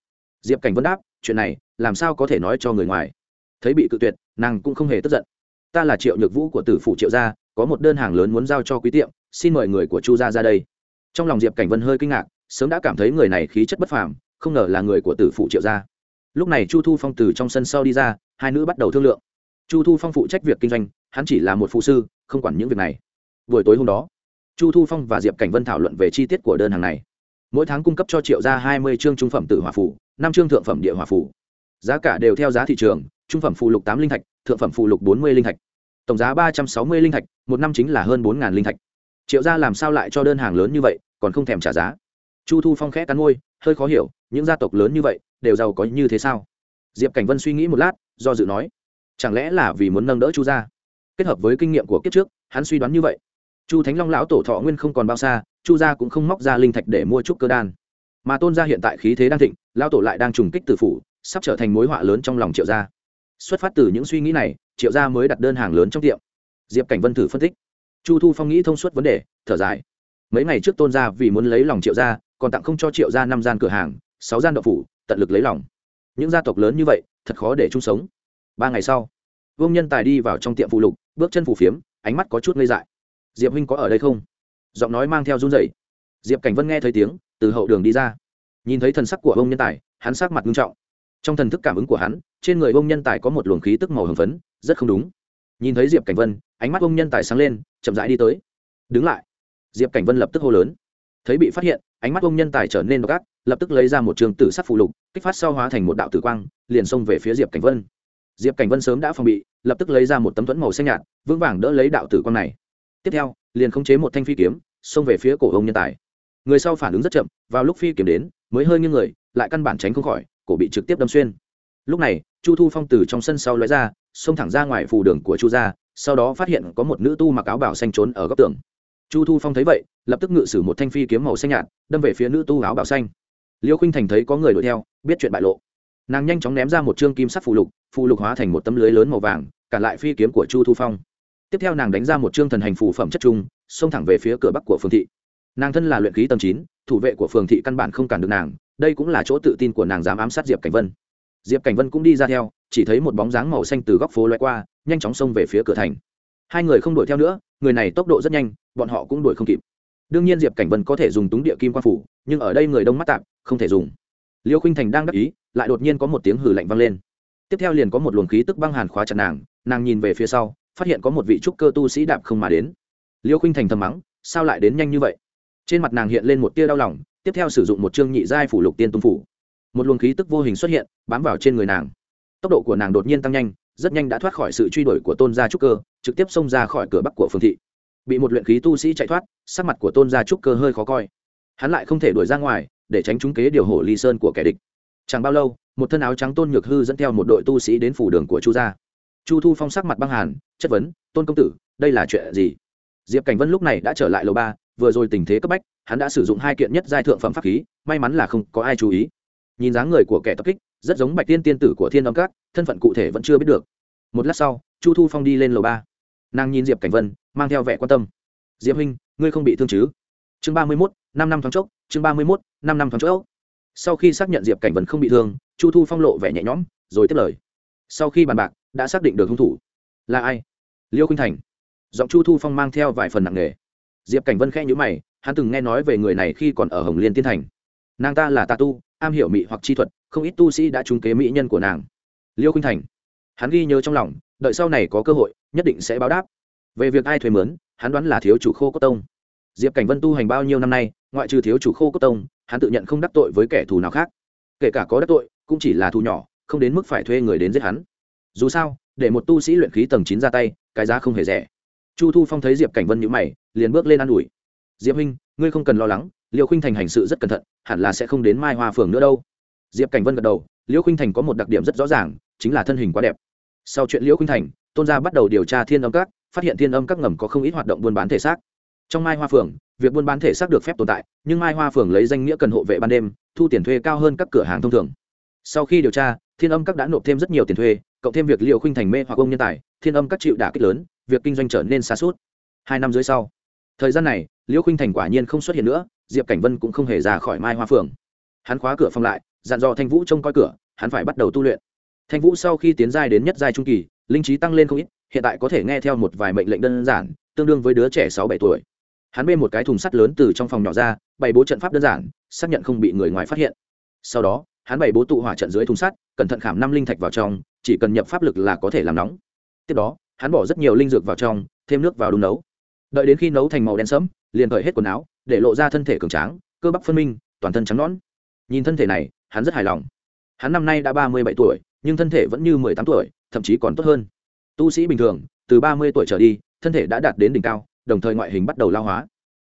Diệp cảnh vân đáp, chuyện này, làm sao có thể nói cho người ngoài? Thấy bị cự tuyệt, nàng cũng không hề tức giận. Ta là triệu nhược vũ của tử phủ triệu gia, có một đơn hàng lớn muốn giao cho quý tiệm, xin mời người của chu gia ra đây. Trong lòng diệp cảnh vân hơi kinh ngạc, sớm đã cảm thấy người này khí chất bất phàm, không ngờ là người của tử phụ triệu gia lúc này chu thu phong từ trong sân sau đi ra, hai nữ bắt đầu thương lượng. Chu thu phong phụ trách việc kinh doanh, hắn chỉ là một phụ sư, không quản những việc này. Buổi tối hôm đó, chu thu phong và diệp cảnh vân thảo luận về chi tiết của đơn hàng này. Mỗi tháng cung cấp cho triệu gia hai mươi chương trung phẩm tử hỏa phủ năm chương thượng phẩm địa hỏa phủ giá cả đều theo giá thị trường, trung phẩm phụ lục tám linh thạch, thượng phẩm phụ lục bốn mươi linh thạch. Tổng giá ba trăm sáu mươi linh thạch, một năm chính là hơn bốn linh thạch. Triệu gia làm sao lại cho đơn hàng lớn như vậy, còn không thèm trả giá. Chu thu phong khẽ cắn môi, hơi khó hiểu những gia tộc lớn như vậy đều giàu có như thế sao? Diệp cảnh vân suy nghĩ một lát, do dự nói, chẳng lẽ là vì muốn nâng đỡ chu gia? Kết hợp với kinh nghiệm của kiếp trước, hắn suy đoán như vậy. Chu thánh long lão tổ thọ nguyên không còn bao xa, chu gia cũng không móc ra linh thạch để mua trúc cơ đan. Mà tôn gia hiện tại khí thế đang thịnh, lão tổ lại đang trùng kích từ phủ, sắp trở thành mối họa lớn trong lòng triệu gia. Xuất phát từ những suy nghĩ này, triệu gia mới đặt đơn hàng lớn trong tiệm. Diệp cảnh vân thử phân tích. Chu thu phong nghĩ thông suốt vấn đề, thở dài. Mấy ngày trước tôn gia vì muốn lấy lòng triệu gia, còn tặng không cho triệu gia năm gian cửa hàng sáu gian đậu phủ, tận lực lấy lòng. Những gia tộc lớn như vậy, thật khó để chung sống. Ba ngày sau, vương nhân tài đi vào trong tiệm phụ lục, bước chân phủ phiếm, ánh mắt có chút ngây dại. Diệp huynh có ở đây không? Giọng nói mang theo run rẩy. Diệp cảnh vân nghe thấy tiếng, từ hậu đường đi ra. Nhìn thấy thần sắc của ông nhân tài, hắn sắc mặt nghiêm trọng. Trong thần thức cảm ứng của hắn, trên người ông nhân tài có một luồng khí tức màu hồng phấn, rất không đúng. Nhìn thấy diệp cảnh vân, ánh mắt ông nhân tài sáng lên, chậm rãi đi tới. Đứng lại. Diệp cảnh vân lập tức hô lớn. Thấy bị phát hiện, ánh mắt ông nhân tài trở nên gác lập tức lấy ra một trường tử sắc phụ lục, kích phát sau hóa thành một đạo tử quang, liền xông về phía diệp cảnh vân. Diệp cảnh vân sớm đã phòng bị, lập tức lấy ra một tấm thuẫn màu xanh nhạt, vững vàng đỡ lấy đạo tử quang này. Tiếp theo, liền khống chế một thanh phi kiếm, xông về phía cổ ông nhân tài. Người sau phản ứng rất chậm, vào lúc phi kiếm đến, mới hơi nghiêng người, lại căn bản tránh không khỏi, cổ bị trực tiếp đâm xuyên. Lúc này, chu thu phong từ trong sân sau lóe ra, xông thẳng ra ngoài phù đường của chu gia, sau đó phát hiện có một nữ tu mặc áo bảo xanh trốn ở góc tường. Chu thu phong thấy vậy, lập tức ngự sử một thanh phi kiếm màu xanh nhạt, đâm về phía nữ tu áo bảo xanh liêu khinh thành thấy có người đuổi theo, biết chuyện bại lộ. Nàng nhanh chóng ném ra một chương kim sắc phù lục phù lục hóa thành một tấm lưới lớn màu vàng cản lại phi kiếm của chu thu phong. Tiếp theo nàng đánh ra một chương thần hành phù phẩm chất trung, xông thẳng về phía cửa bắc của phường thị. Nàng thân là luyện khí tầm chín, thủ vệ của phường thị căn bản không cản được nàng, đây cũng là chỗ tự tin của nàng dám ám sát diệp cảnh vân. Diệp cảnh vân cũng đi ra theo, chỉ thấy một bóng dáng màu xanh từ góc phố loay qua, nhanh chóng xông về phía cửa thành. Hai người không đuổi theo nữa, người này tốc độ rất nhanh, bọn họ cũng đuổi không kịp. Đương nhiên diệp cảnh vân có thể dùng túng địa kim quan phủ, nhưng ở đây người đông mắt tạp không thể dùng. Liêu khinh thành đang đắc ý, lại đột nhiên có một tiếng hử lạnh vang lên. Tiếp theo liền có một luồng khí tức băng hàn khóa chặt nàng nàng nhìn về phía sau, phát hiện có một vị trúc cơ tu sĩ đạp không mà đến. Liêu khinh thành thầm mắng, sao lại đến nhanh như vậy? Trên mặt nàng hiện lên một tia đau lòng, tiếp theo sử dụng một chương nhị giai phủ lục tiên tung phủ. Một luồng khí tức vô hình xuất hiện, bám vào trên người nàng. Tốc độ của nàng đột nhiên tăng nhanh, rất nhanh đã thoát khỏi sự truy đuổi của tôn gia trúc cơ, trực tiếp xông ra khỏi cửa bắc của phương thị. Bị một luyện khí tu sĩ chạy thoát, sắc mặt của tôn gia trúc cơ hơi khó coi. Hắn lại không thể đuổi ra ngoài để tránh trúng kế điều hổ ly sơn của kẻ địch. Chẳng bao lâu, một thân áo trắng tôn nhược hư dẫn theo một đội tu sĩ đến phủ đường của chu gia. Chu thu phong sắc mặt băng hàn, chất vấn, tôn công tử, đây là chuyện gì? Diệp cảnh vân lúc này đã trở lại lầu ba, vừa rồi tình thế cấp bách, hắn đã sử dụng hai kiện nhất giai thượng phẩm pháp khí, may mắn là không có ai chú ý. Nhìn dáng người của kẻ tập kích, rất giống bạch tiên tiên tử của thiên âm các, thân phận cụ thể vẫn chưa biết được. Một lát sau, chu thu phong đi lên lầu ba. Nàng nhìn diệp cảnh vân, mang theo vẻ quan tâm. Diệp huynh, ngươi không bị thương chứ? Chương ba mươi mốt năm năm tháng chốc, chương ba mươi mốt, năm năm tháng chốc. Sau khi xác nhận diệp cảnh vân không bị thương, chu thu phong lộ vẻ nhẹ nhõm, rồi tiếp lời. Sau khi bàn bạc, đã xác định được hung thủ. Là ai? Liêu khinh thành. Giọng chu thu phong mang theo vài phần nặng nề. Diệp cảnh vân khẽ nhữ mày, hắn từng nghe nói về người này khi còn ở hồng liên tiên thành. Nàng ta là tà tu, am hiểu mỹ hoặc chi thuật, không ít tu sĩ đã trúng kế mỹ nhân của nàng. Liêu khinh thành. Hắn ghi nhớ trong lòng, đợi sau này có cơ hội, nhất định sẽ báo đáp. Về việc ai thuê mướn, hắn đoán là thiếu chủ khô cốt tông. Diệp cảnh vân tu hành bao nhiêu năm nay ngoại trừ thiếu chủ khô cốt tông, hắn tự nhận không đắc tội với kẻ thù nào khác. Kể cả có đắc tội, cũng chỉ là thù nhỏ, không đến mức phải thuê người đến giết hắn. Dù sao, để một tu sĩ luyện khí tầng chín ra tay, cái giá không hề rẻ. Chu thu phong thấy diệp cảnh vân nhữ mày, liền bước lên ă n ủi. Diệp huynh, ngươi không cần lo lắng, liêu khinh thành hành sự rất cẩn thận, hẳn là sẽ không đến mai hoa phường nữa đâu. Diệp cảnh vân gật đầu liễu khinh thành có một đặc điểm rất rõ ràng, chính là thân hình quá đẹp. Sau chuyện liễu khinh thành, tôn gia bắt đầu điều tra thiên âm các, phát hiện thiên âm các ngầm có không ít hoạt động buôn bán thể xác. Trong mai hoa phường việc buôn bán thể xác được phép tồn tại, nhưng mai hoa phường lấy danh nghĩa cần hộ vệ ban đêm, thu tiền thuê cao hơn các cửa hàng thông thường. Sau khi điều tra, thiên âm các đã nộp thêm rất nhiều tiền thuê, cộng thêm việc liệu khinh thành mê hoặc ông nhân tài, thiên âm các chịu đả kích lớn, việc kinh doanh trở nên xa suốt. Hai năm dưới sau, thời gian này, liễu khinh thành quả nhiên không xuất hiện nữa, diệp cảnh vân cũng không hề ra khỏi mai hoa phường. Hắn khóa cửa phòng lại, dặn dò thanh vũ trông coi cửa, hắn phải bắt đầu tu luyện. Thanh vũ sau khi tiến giai đến nhất giai trung kỳ, linh trí tăng lên không ít, hiện tại có thể nghe theo một vài mệnh lệnh đơn giản, tương đương với đứa trẻ sáu bảy tuổi hắn bê một cái thùng sắt lớn từ trong phòng nhỏ ra, bày bố trận pháp đơn giản, xác nhận không bị người ngoài phát hiện. Sau đó, hắn bày bố tụ hỏa trận dưới thùng sắt, cẩn thận khảm năm linh thạch vào trong, chỉ cần nhập pháp lực là có thể làm nóng. Tiếp đó, hắn bỏ rất nhiều linh dược vào trong, thêm nước vào đun nấu. Đợi đến khi nấu thành màu đen sẫm, liền cởi hết quần áo, để lộ ra thân thể cường tráng, cơ bắp phân minh, toàn thân trắng nõn. Nhìn thân thể này, hắn rất hài lòng. Hắn năm nay đã ba mươi bảy tuổi, nhưng thân thể vẫn như mười tám tuổi, thậm chí còn tốt hơn. Tu sĩ bình thường, từ ba mươi tuổi trở đi, thân thể đã đạt đến đỉnh cao đồng thời ngoại hình bắt đầu lao hóa.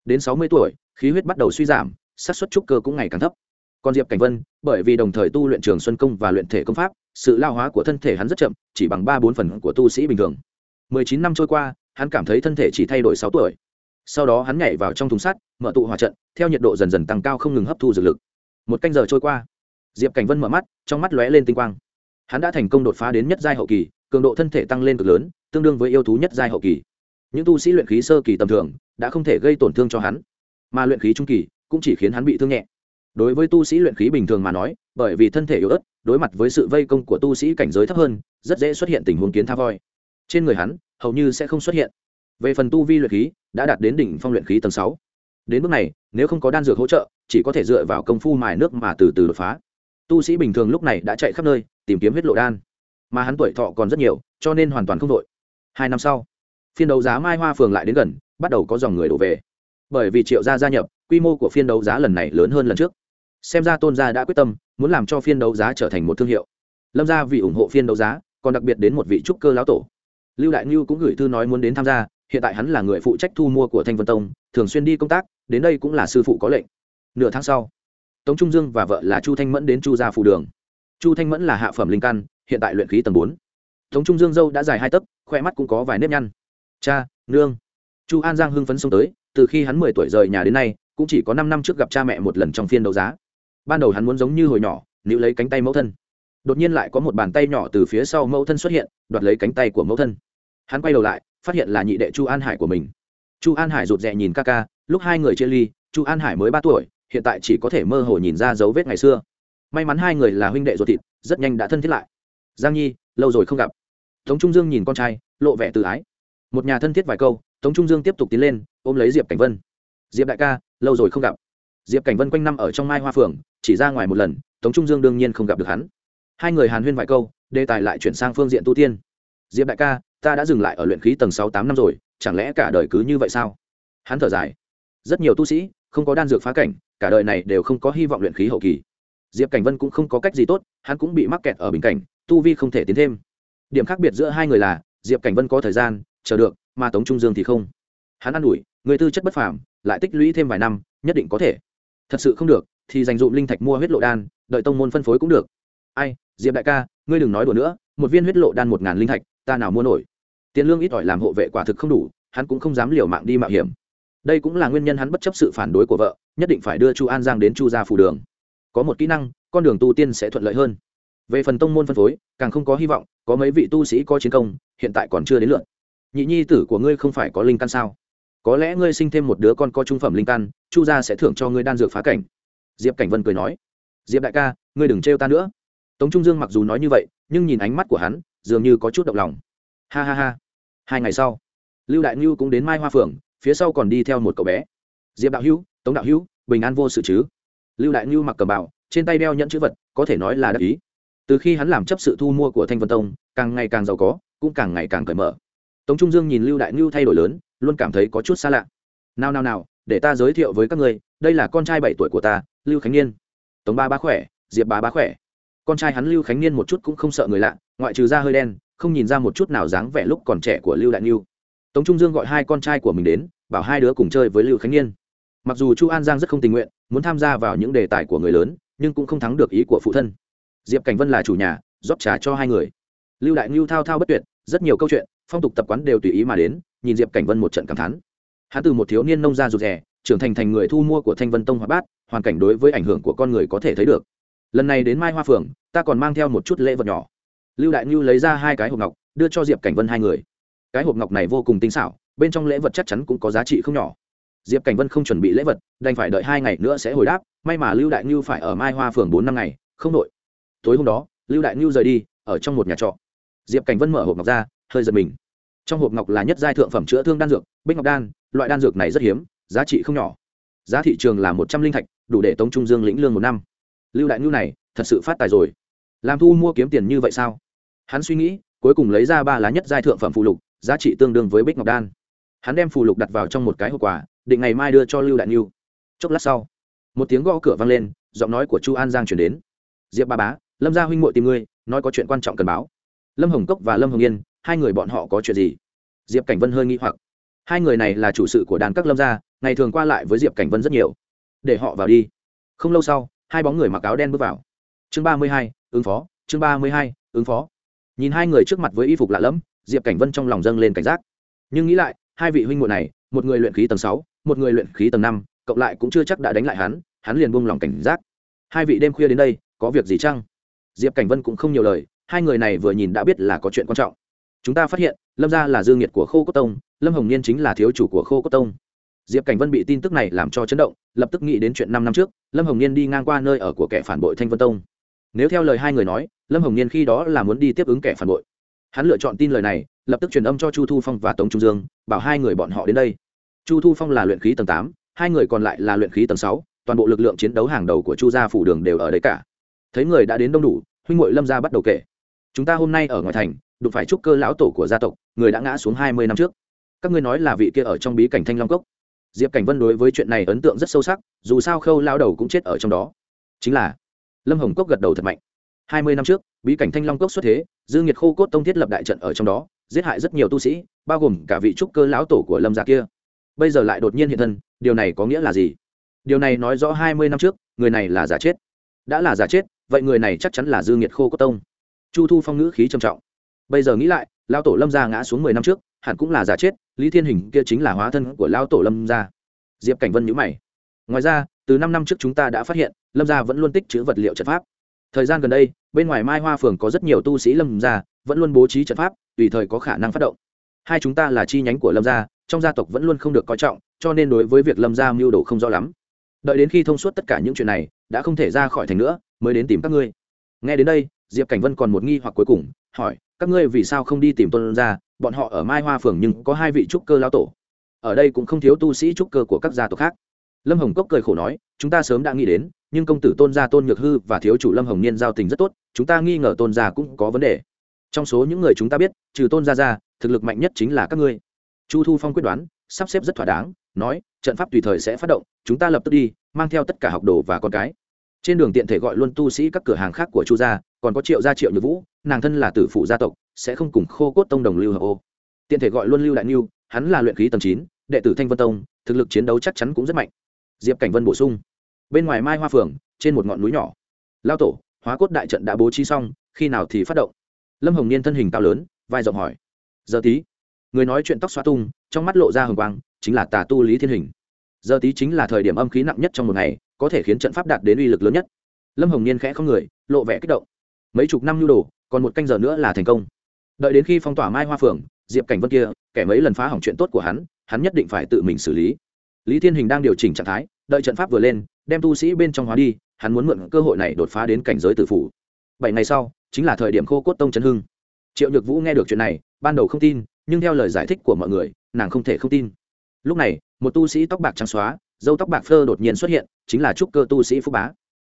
Đến sáu mươi tuổi, khí huyết bắt đầu suy giảm, xác suất trúc cơ cũng ngày càng thấp. Còn diệp cảnh vân, bởi vì đồng thời tu luyện trường xuân công và luyện thể công pháp, sự lao hóa của thân thể hắn rất chậm, chỉ bằng ba bốn phần của tu sĩ bình thường. Mười chín năm trôi qua, hắn cảm thấy thân thể chỉ thay đổi sáu tuổi. Sau đó hắn nhảy vào trong thùng sắt, mở tụ hòa trận, theo nhiệt độ dần dần tăng cao không ngừng hấp thu dược lực. Một canh giờ trôi qua, diệp cảnh vân mở mắt, trong mắt lóe lên tinh quang. Hắn đã thành công đột phá đến nhất giai hậu kỳ, cường độ thân thể tăng lên cực lớn, tương đương với yêu thú nhất giai hậu kỳ những tu sĩ luyện khí sơ kỳ tầm thường đã không thể gây tổn thương cho hắn, mà luyện khí trung kỳ cũng chỉ khiến hắn bị thương nhẹ. Đối với tu sĩ luyện khí bình thường mà nói, bởi vì thân thể yếu ớt, đối mặt với sự vây công của tu sĩ cảnh giới thấp hơn, rất dễ xuất hiện tình huống kiến tha voi. Trên người hắn, hầu như sẽ không xuất hiện. Về phần tu vi luyện khí, đã đạt đến đỉnh phong luyện khí tầng sáu. Đến bước này, nếu không có đan dược hỗ trợ, chỉ có thể dựa vào công phu mài nước mà từ từ đột phá. Tu sĩ bình thường lúc này đã chạy khắp nơi, tìm kiếm huyết lộ đan. Mà hắn tuổi thọ còn rất nhiều, cho nên hoàn toàn không đội. Hai năm sau phiên đấu giá mai hoa phường lại đến gần, bắt đầu có dòng người đổ về. Bởi vì triệu gia gia nhập, quy mô của phiên đấu giá lần này lớn hơn lần trước. Xem ra tôn gia đã quyết tâm, muốn làm cho phiên đấu giá trở thành một thương hiệu. Lâm gia vì ủng hộ phiên đấu giá, còn đặc biệt đến một vị trúc cơ lão tổ. Lưu đại ngưu cũng gửi thư nói muốn đến tham gia, hiện tại hắn là người phụ trách thu mua của thanh vân tông, thường xuyên đi công tác, đến đây cũng là sư phụ có lệnh. Nửa tháng sau, tống trung dương và vợ là chu thanh mẫn đến chu gia phụ đường. Chu thanh mẫn là hạ phẩm linh căn, hiện tại luyện khí tầng bốn. Tống trung dương dâu đã dài hai tấc khoe mắt cũng có vài nếp nhăn cha, nương. Chu an giang hưng phấn xông tới, từ khi hắn mười tuổi rời nhà đến nay, cũng chỉ có năm năm trước gặp cha mẹ một lần trong phiên đấu giá. Ban đầu hắn muốn giống như hồi nhỏ, níu lấy cánh tay mẫu thân. Đột nhiên lại có một bàn tay nhỏ từ phía sau mẫu thân xuất hiện, đoạt lấy cánh tay của mẫu thân. Hắn quay đầu lại, phát hiện là nhị đệ chu an hải của mình. Chu an hải rụt rè nhìn ca ca, lúc hai người chia ly, chu an hải mới ba tuổi, hiện tại chỉ có thể mơ hồ nhìn ra dấu vết ngày xưa. May mắn hai người là huynh đệ ruột thịt, rất nhanh đã thân thiết lại. Giang nhi, lâu rồi không gặp. Tống trung dương nhìn con trai, lộ vẻ tự ái một nhà thân thiết vài câu, tống trung dương tiếp tục tiến lên, ôm lấy diệp cảnh vân. Diệp đại ca, lâu rồi không gặp. Diệp cảnh vân quanh năm ở trong mai hoa phường chỉ ra ngoài một lần, tống trung dương đương nhiên không gặp được hắn. Hai người hàn huyên vài câu, đề tài lại chuyển sang phương diện tu tiên. Diệp đại ca, ta đã dừng lại ở luyện khí tầng sáu tám năm rồi, chẳng lẽ cả đời cứ như vậy sao? Hắn thở dài. Rất nhiều tu sĩ, không có đan dược phá cảnh, cả đời này đều không có hy vọng luyện khí hậu kỳ. Diệp cảnh vân cũng không có cách gì tốt, hắn cũng bị mắc kẹt ở bình cảnh, tu vi không thể tiến thêm. Điểm khác biệt giữa hai người là, diệp cảnh vân có thời gian chờ được, mà tống trung dương thì không. Hắn an ủi, người tư chất bất phàm, lại tích lũy thêm vài năm, nhất định có thể. Thật sự không được, thì dành dụm linh thạch mua huyết lộ đan, đợi tông môn phân phối cũng được. Ai, diệp đại ca, ngươi đừng nói đùa nữa, một viên huyết lộ đan một ngàn linh thạch, ta nào mua nổi. Tiền lương ít ỏi làm hộ vệ quả thực không đủ, hắn cũng không dám liều mạng đi mạo hiểm. Đây cũng là nguyên nhân hắn bất chấp sự phản đối của vợ, nhất định phải đưa chu an giang đến chu gia phủ đường. Có một kỹ năng, con đường tu tiên sẽ thuận lợi hơn. Về phần tông môn phân phối, càng không có hy vọng, có mấy vị tu sĩ có chiến công, hiện tại còn chưa đến lượt nhị nhi tử của ngươi không phải có linh căn sao? Có lẽ ngươi sinh thêm một đứa con có trung phẩm linh căn, chu gia sẽ thưởng cho ngươi đan dược phá cảnh. Diệp cảnh vân cười nói. Diệp đại ca, ngươi đừng trêu ta nữa. Tống trung dương mặc dù nói như vậy, nhưng nhìn ánh mắt của hắn, dường như có chút động lòng. Ha ha ha. Hai ngày sau, lưu đại ngưu cũng đến mai hoa phượng, phía sau còn đi theo một cậu bé. Diệp đạo hữu, tống đạo hữu, bình an vô sự chứ? Lưu đại ngưu mặc cầm bảo trên tay đeo nhẫn chữ vật, có thể nói là đắc ý. Từ khi hắn làm chấp sự thu mua của thanh vân tông, càng ngày càng giàu có, cũng càng ngày càng cởi mở tống trung dương nhìn lưu đại ngưu thay đổi lớn, luôn cảm thấy có chút xa lạ. Nào nào nào, để ta giới thiệu với các người đây là con trai bảy tuổi của ta, lưu khánh niên. Tống ba bá khỏe, diệp bá bá khỏe. Con trai hắn lưu khánh niên một chút cũng không sợ người lạ, ngoại trừ da hơi đen, không nhìn ra một chút nào dáng vẻ lúc còn trẻ của lưu đại ngưu. Tống trung dương gọi hai con trai của mình đến, bảo hai đứa cùng chơi với lưu khánh niên. Mặc dù chu an giang rất không tình nguyện, muốn tham gia vào những đề tài của người lớn, nhưng cũng không thắng được ý của phụ thân. Diệp cảnh vân là chủ nhà, rót trà cho hai người. Lưu đại ngưu thao thao bất tuyệt rất nhiều câu chuyện, phong tục tập quán đều tùy ý mà đến, nhìn diệp cảnh vân một trận cảm thán. Hắn từ một thiếu niên nông gia rụt rè, trưởng thành thành người thu mua của thanh vân tông hoa bát, hoàn cảnh đối với ảnh hưởng của con người có thể thấy được. Lần này đến mai hoa phường, ta còn mang theo một chút lễ vật nhỏ. Lưu đại ngưu lấy ra hai cái hộp ngọc, đưa cho diệp cảnh vân hai người. Cái hộp ngọc này vô cùng tinh xảo, bên trong lễ vật chắc chắn cũng có giá trị không nhỏ. Diệp cảnh vân không chuẩn bị lễ vật, đành phải đợi hai ngày nữa sẽ hồi đáp, may mà lưu đại ngưu phải ở mai hoa phường bốn năm ngày, không đội tối hôm đó, lưu đại ngưu rời đi, ở trong một nhà trọ diệp cảnh vân mở hộp ngọc ra hơi giật mình trong hộp ngọc là nhất giai thượng phẩm chữa thương đan dược bích ngọc đan loại đan dược này rất hiếm giá trị không nhỏ giá thị trường là một trăm linh thạch đủ để tống trung dương lĩnh lương một năm lưu đại ngưu này thật sự phát tài rồi làm thu mua kiếm tiền như vậy sao hắn suy nghĩ cuối cùng lấy ra ba lá nhất giai thượng phẩm phụ lục giá trị tương đương với bích ngọc đan hắn đem phụ lục đặt vào trong một cái hộp quà định ngày mai đưa cho lưu đại ngưu chốc lát sau một tiếng gõ cửa vang lên giọng nói của chu an giang chuyển đến diệp ba bá lâm gia huynh muội tìm ngươi nói có chuyện quan trọng cần báo lâm hồng cốc và lâm hồng yên, hai người bọn họ có chuyện gì? Diệp cảnh vân hơi nghi hoặc. Hai người này là chủ sự của đàn các lâm gia, ngày thường qua lại với diệp cảnh vân rất nhiều. Để họ vào đi. Không lâu sau, hai bóng người mặc áo đen bước vào. Chương ba mươi hai, ứng phó. Chương ba mươi hai, ứng phó. Nhìn hai người trước mặt với y phục lạ lẫm, diệp cảnh vân trong lòng dâng lên cảnh giác. Nhưng nghĩ lại, hai vị huynh muội này, một người luyện khí tầng sáu, một người luyện khí tầng năm, cộng lại cũng chưa chắc đã đánh lại hắn hắn liền buông lòng cảnh giác. Hai vị đêm khuya đến đây, có việc gì chăng? Diệp cảnh vân cũng không nhiều lời hai người này vừa nhìn đã biết là có chuyện quan trọng. Chúng ta phát hiện, lâm gia là dương nhiệt của khô cốt tông, lâm hồng niên chính là thiếu chủ của khô cốt tông. Diệp cảnh vân bị tin tức này làm cho chấn động, lập tức nghĩ đến chuyện năm năm trước, lâm hồng niên đi ngang qua nơi ở của kẻ phản bội thanh vân tông. Nếu theo lời hai người nói, lâm hồng niên khi đó là muốn đi tiếp ứng kẻ phản bội. Hắn lựa chọn tin lời này, lập tức truyền âm cho chu thu phong và tống trung dương, bảo hai người bọn họ đến đây. Chu thu phong là luyện khí tầng tám, hai người còn lại là luyện khí tầng sáu, toàn bộ lực lượng chiến đấu hàng đầu của chu gia phủ đường đều ở đấy cả. Thấy người đã đến đông đủ, huynh ngội lâm gia bắt đầu kể chúng ta hôm nay ở ngoài thành, đụng phải trúc cơ lão tổ của gia tộc, người đã ngã xuống hai mươi năm trước. Các ngươi nói là vị kia ở trong bí cảnh thanh long cốc. Diệp cảnh vân đối với chuyện này ấn tượng rất sâu sắc, dù sao khâu lao đầu cũng chết ở trong đó. Chính là, lâm hồng cốc gật đầu thật mạnh. Hai mươi năm trước, bí cảnh thanh long cốc xuất thế dương nhiệt khô cốt tông thiết lập đại trận ở trong đó, giết hại rất nhiều tu sĩ, bao gồm cả vị trúc cơ lão tổ của lâm gia kia. Bây giờ lại đột nhiên hiện thân, điều này có nghĩa là gì? Điều này nói rõ hai mươi năm trước, người này là giả chết. Đã là giả chết, vậy người này chắc chắn là dương nhiệt khô cốt tông chu thu phong ngữ khí trầm trọng. Bây giờ nghĩ lại lao tổ lâm gia ngã xuống mười năm trước, hẳn cũng là giả chết, lý thiên hình kia chính là hóa thân của lao tổ lâm gia. Diệp cảnh vân nhữ mày. Ngoài ra, từ năm năm trước chúng ta đã phát hiện, lâm gia vẫn luôn tích chữ vật liệu trận pháp. Thời gian gần đây, bên ngoài mai hoa phường có rất nhiều tu sĩ lâm gia, vẫn luôn bố trí trận pháp, tùy thời có khả năng phát động. Hai chúng ta là chi nhánh của lâm gia, trong gia tộc vẫn luôn không được coi trọng, cho nên đối với việc lâm gia mưu đồ không rõ lắm. Đợi đến khi thông suốt tất cả những chuyện này, đã không thể ra khỏi thành nữa, mới đến tìm các ngươi. Nghe đến đây diệp cảnh vân còn một nghi hoặc cuối cùng, hỏi, các ngươi vì sao không đi tìm tôn ra bọn họ ở mai hoa phường nhưng có hai vị trúc cơ lao tổ. Ở đây cũng không thiếu tu sĩ trúc cơ của các gia tộc khác. Lâm hồng cốc cười khổ nói, chúng ta sớm đã nghĩ đến, nhưng công tử tôn gia tôn nhược hư và thiếu chủ lâm hồng niên giao tình rất tốt, chúng ta nghi ngờ tôn gia cũng có vấn đề. Trong số những người chúng ta biết, trừ tôn gia ra, thực lực mạnh nhất chính là các ngươi. Chu thu phong quyết đoán, sắp xếp rất thỏa đáng, nói, trận pháp tùy thời sẽ phát động, chúng ta lập tức đi, mang theo tất cả học đồ và con cái. Trên đường tiện thể gọi luôn tu sĩ các cửa hàng khác của chu gia còn có triệu gia triệu nhược vũ, nàng thân là tử phụ gia tộc, sẽ không cùng khô cốt tông đồng lưu hợp ô. Tiện thể gọi luôn lưu đại niu hắn là luyện khí tầng chín, đệ tử thanh vân tông, thực lực chiến đấu chắc chắn cũng rất mạnh. Diệp cảnh vân bổ sung, bên ngoài mai hoa phường, trên một ngọn núi nhỏ. Lao tổ, hóa cốt đại trận đã bố trí xong, khi nào thì phát động? Lâm hồng niên thân hình cao lớn, vai rộng hỏi. Giờ tí. Người nói chuyện tóc xoa tung, trong mắt lộ ra hồng quang, chính là tà tu lý thiên hình. Giờ tí chính là thời điểm âm khí nặng nhất trong một ngày, có thể khiến trận pháp đạt đến uy lực lớn nhất. Lâm hồng niên khẽ không người, lộ vẻ kích động mấy chục năm nhu đồ, còn một canh giờ nữa là thành công. Đợi đến khi phong tỏa mai hoa phường, diệp cảnh vân kia, kẻ mấy lần phá hỏng chuyện tốt của hắn hắn nhất định phải tự mình xử lý. Lý thiên hình đang điều chỉnh trạng thái, đợi trận pháp vừa lên, đem tu sĩ bên trong hóa đi, hắn muốn mượn cơ hội này đột phá đến cảnh giới tử phủ. Bảy ngày sau, chính là thời điểm khô cốt tông chấn hưng. Triệu nhược vũ nghe được chuyện này, ban đầu không tin, nhưng theo lời giải thích của mọi người, nàng không thể không tin. Lúc này, một tu sĩ tóc bạc trắng xóa dâu tóc bạc phơ đột nhiên xuất hiện, chính là trúc cơ tu sĩ phúc bá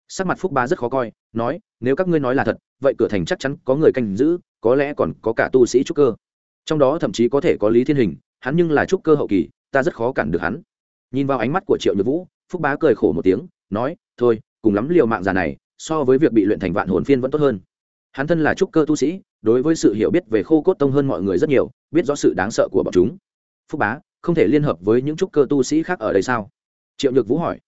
sắc mặt phúc bá rất khó coi, nói, nếu các ngươi nói là thật, vậy cửa thành chắc chắn có người canh giữ, có lẽ còn có cả tu sĩ trúc cơ. Trong đó thậm chí có thể có lý thiên hình, hắn nhưng là trúc cơ hậu kỳ, ta rất khó cản được hắn. Nhìn vào ánh mắt của triệu nhược vũ, phúc bá cười khổ một tiếng, nói, thôi, cùng lắm liều mạng già này, so với việc bị luyện thành vạn hồn phiên vẫn tốt hơn. Hắn thân là trúc cơ tu sĩ, đối với sự hiểu biết về khô cốt tông hơn mọi người rất nhiều, biết rõ sự đáng sợ của bọn chúng. Phúc bá không thể liên hợp với những trúc cơ tu sĩ khác ở đây sao? Triệu nhược vũ hỏi.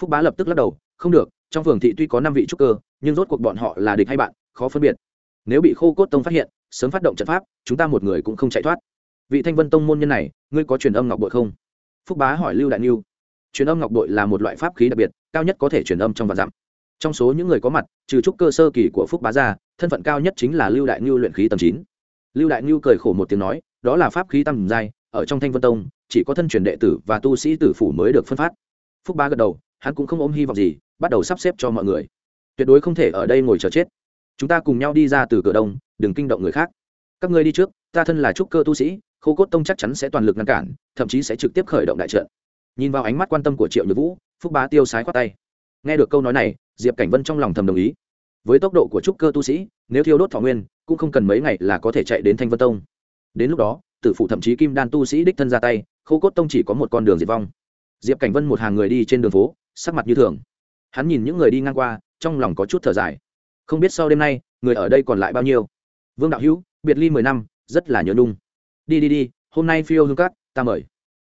Phúc bá lập tức lắc đầu, không được trong phường thị tuy có năm vị trúc cơ, nhưng rốt cuộc bọn họ là địch hay bạn, khó phân biệt. Nếu bị khô cốt tông phát hiện, sớm phát động trận pháp, chúng ta một người cũng không chạy thoát. Vị thanh vân tông môn nhân này, ngươi có truyền âm ngọc bội không? Phúc bá hỏi lưu đại niu truyền âm ngọc bội là một loại pháp khí đặc biệt, cao nhất có thể truyền âm trong vạn dặm. Trong số những người có mặt, trừ trúc cơ sơ kỳ của phúc bá ra, thân phận cao nhất chính là lưu đại niu luyện khí tầm chín. Lưu đại niu cười khổ một tiếng nói, đó là pháp khí tầm giai, ở trong thanh vân tông, chỉ có thân truyền đệ tử và tu sĩ tử phủ mới được phân phát. Phúc bá gật đầu, hắn cũng không ôm hy vọng gì bắt đầu sắp xếp cho mọi người. Tuyệt đối không thể ở đây ngồi chờ chết. Chúng ta cùng nhau đi ra từ cửa đông, đừng kinh động người khác. Các ngươi đi trước, ta thân là trúc cơ tu sĩ, khô cốt tông chắc chắn sẽ toàn lực ngăn cản, thậm chí sẽ trực tiếp khởi động đại trận. Nhìn vào ánh mắt quan tâm của triệu nhược vũ, phúc bá tiêu sái khoát tay. Nghe được câu nói này, diệp cảnh vân trong lòng thầm đồng ý. Với tốc độ của trúc cơ tu sĩ, nếu thiêu đốt thọ nguyên, cũng không cần mấy ngày là có thể chạy đến thanh vân tông. Đến lúc đó, tử phụ thậm chí kim đan tu sĩ đích thân ra tay, khô cốt tông chỉ có một con đường diệt vong. Diệp cảnh vân một hàng người đi trên đường phố, sắc mặt như thường hắn nhìn những người đi ngang qua, trong lòng có chút thở dài. Không biết sau đêm nay, người ở đây còn lại bao nhiêu? Vương đạo hữu, biệt ly mười năm, rất là nhớ nung đi đi đi, hôm nay phiêu hương cát ta mời.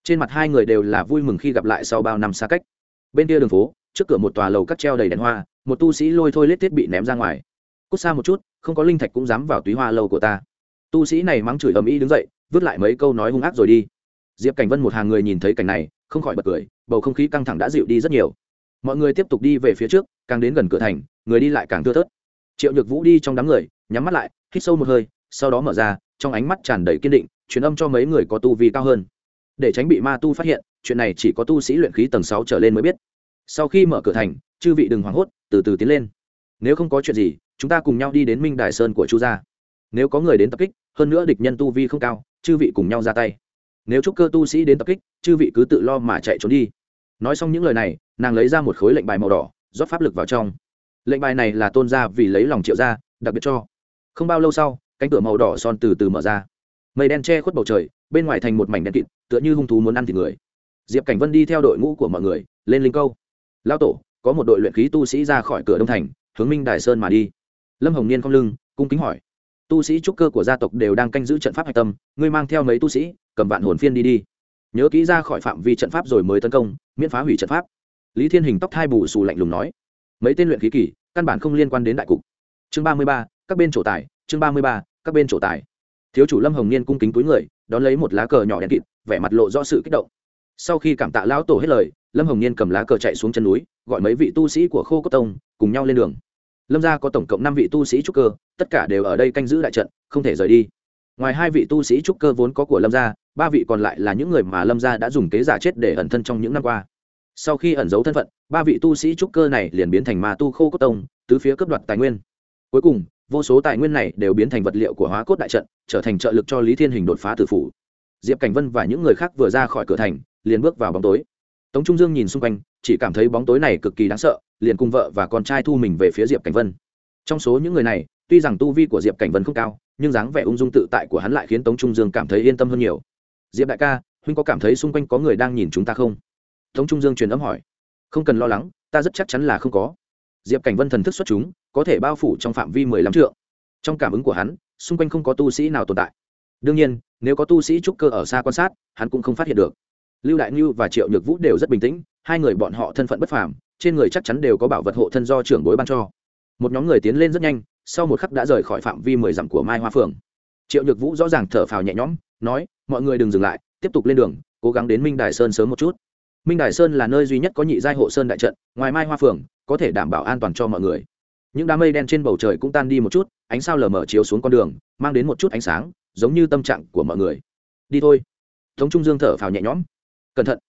Trên mặt hai người đều là vui mừng khi gặp lại sau bao năm xa cách. Bên kia đường phố, trước cửa một tòa lầu cắt treo đầy đèn hoa, một tu sĩ lôi thôi lết thiết bị ném ra ngoài. Cút xa một chút, không có linh thạch cũng dám vào túy hoa lâu của ta. Tu sĩ này mắng chửi ầm ĩ đứng dậy, vứt lại mấy câu nói hung ác rồi đi. Diệp cảnh vân một hàng người nhìn thấy cảnh này, không khỏi bật cười, bầu không khí căng thẳng đã dịu đi rất nhiều mọi người tiếp tục đi về phía trước, càng đến gần cửa thành, người đi lại càng thưa thớt. Triệu nhược vũ đi trong đám người, nhắm mắt lại, hít sâu một hơi, sau đó mở ra, trong ánh mắt tràn đầy kiên định, truyền âm cho mấy người có tu vi cao hơn. Để tránh bị ma tu phát hiện, chuyện này chỉ có tu sĩ luyện khí tầng sáu trở lên mới biết. Sau khi mở cửa thành, chư vị đừng hoảng hốt, từ từ tiến lên. Nếu không có chuyện gì, chúng ta cùng nhau đi đến minh đài sơn của chu gia. Nếu có người đến tập kích, hơn nữa địch nhân tu vi không cao, chư vị cùng nhau ra tay. Nếu chúc cơ tu sĩ đến tập kích, chư vị cứ tự lo mà chạy trốn đi nói xong những lời này, nàng lấy ra một khối lệnh bài màu đỏ, rót pháp lực vào trong. Lệnh bài này là tôn ra vì lấy lòng triệu ra đặc biệt cho. Không bao lâu sau, cánh cửa màu đỏ son từ từ mở ra. Mây đen che khuất bầu trời, bên ngoài thành một mảnh đen kịt, tựa như hung thú muốn ăn thịt người. Diệp cảnh vân đi theo đội ngũ của mọi người, lên linh câu. Lao tổ, có một đội luyện khí tu sĩ ra khỏi cửa đông thành, hướng minh đài sơn mà đi. Lâm hồng niên không lưng, cung kính hỏi. Tu sĩ trúc cơ của gia tộc đều đang canh giữ trận pháp hạch tâm, ngươi mang theo mấy tu sĩ, cầm vạn hồn phiên đi đi nhớ kỹ ra khỏi phạm vi trận pháp rồi mới tấn công, miễn phá hủy trận pháp. Lý thiên hình tóc thai bù xù lạnh lùng nói. Mấy tên luyện khí kỷ căn bản không liên quan đến đại cục. Chương ba mươi ba, các bên trổ tài, chương ba mươi ba, các bên trổ tài. Thiếu chủ lâm hồng niên cung kính túi người, đón lấy một lá cờ nhỏ đen kịt, vẻ mặt lộ do sự kích động. Sau khi cảm tạ lão tổ hết lời, lâm hồng niên cầm lá cờ chạy xuống chân núi, gọi mấy vị tu sĩ của khô cốt tông cùng nhau lên đường. Lâm gia có tổng cộng năm vị tu sĩ trúc cơ, tất cả đều ở đây canh giữ đại trận, không thể rời đi ngoài hai vị tu sĩ trúc cơ vốn có của lâm gia, ba vị còn lại là những người mà lâm gia đã dùng kế giả chết để ẩn thân trong những năm qua. Sau khi ẩn giấu thân phận, ba vị tu sĩ trúc cơ này liền biến thành ma tu khô cốt tông, tứ phía cướp đoạt tài nguyên. Cuối cùng, vô số tài nguyên này đều biến thành vật liệu của hóa cốt đại trận, trở thành trợ lực cho lý thiên hình đột phá tử phủ. Diệp cảnh vân và những người khác vừa ra khỏi cửa thành, liền bước vào bóng tối. Tống trung dương nhìn xung quanh, chỉ cảm thấy bóng tối này cực kỳ đáng sợ, liền cùng vợ và con trai thu mình về phía diệp cảnh vân. Trong số những người này tuy rằng tu vi của diệp cảnh vân không cao, nhưng dáng vẻ ung dung tự tại của hắn lại khiến tống trung dương cảm thấy yên tâm hơn nhiều. Diệp đại ca, huynh có cảm thấy xung quanh có người đang nhìn chúng ta không? Tống trung dương truyền âm hỏi. Không cần lo lắng, ta rất chắc chắn là không có. Diệp cảnh vân thần thức xuất chúng, có thể bao phủ trong phạm vi mười lăm trượng. Trong cảm ứng của hắn, xung quanh không có tu sĩ nào tồn tại. Đương nhiên, nếu có tu sĩ trúc cơ ở xa quan sát, hắn cũng không phát hiện được. Lưu đại ngưu và triệu nhược vũ đều rất bình tĩnh, hai người bọn họ thân phận bất phàm, trên người chắc chắn đều có bảo vật hộ thân do trưởng bối ban cho. Một nhóm người tiến lên rất nhanh sau một khắc đã rời khỏi phạm vi mười dặm của mai hoa phường. Triệu nhược vũ rõ ràng thở phào nhẹ nhõm, nói, mọi người đừng dừng lại, tiếp tục lên đường, cố gắng đến minh đài sơn sớm một chút. Minh đài sơn là nơi duy nhất có nhị giai hộ sơn đại trận, ngoài mai hoa phường, có thể đảm bảo an toàn cho mọi người. Những đám mây đen trên bầu trời cũng tan đi một chút, ánh sao lờ mờ chiếu xuống con đường, mang đến một chút ánh sáng, giống như tâm trạng của mọi người. Đi thôi. Tống trung dương thở phào nhẹ nhõm. Cẩn thận.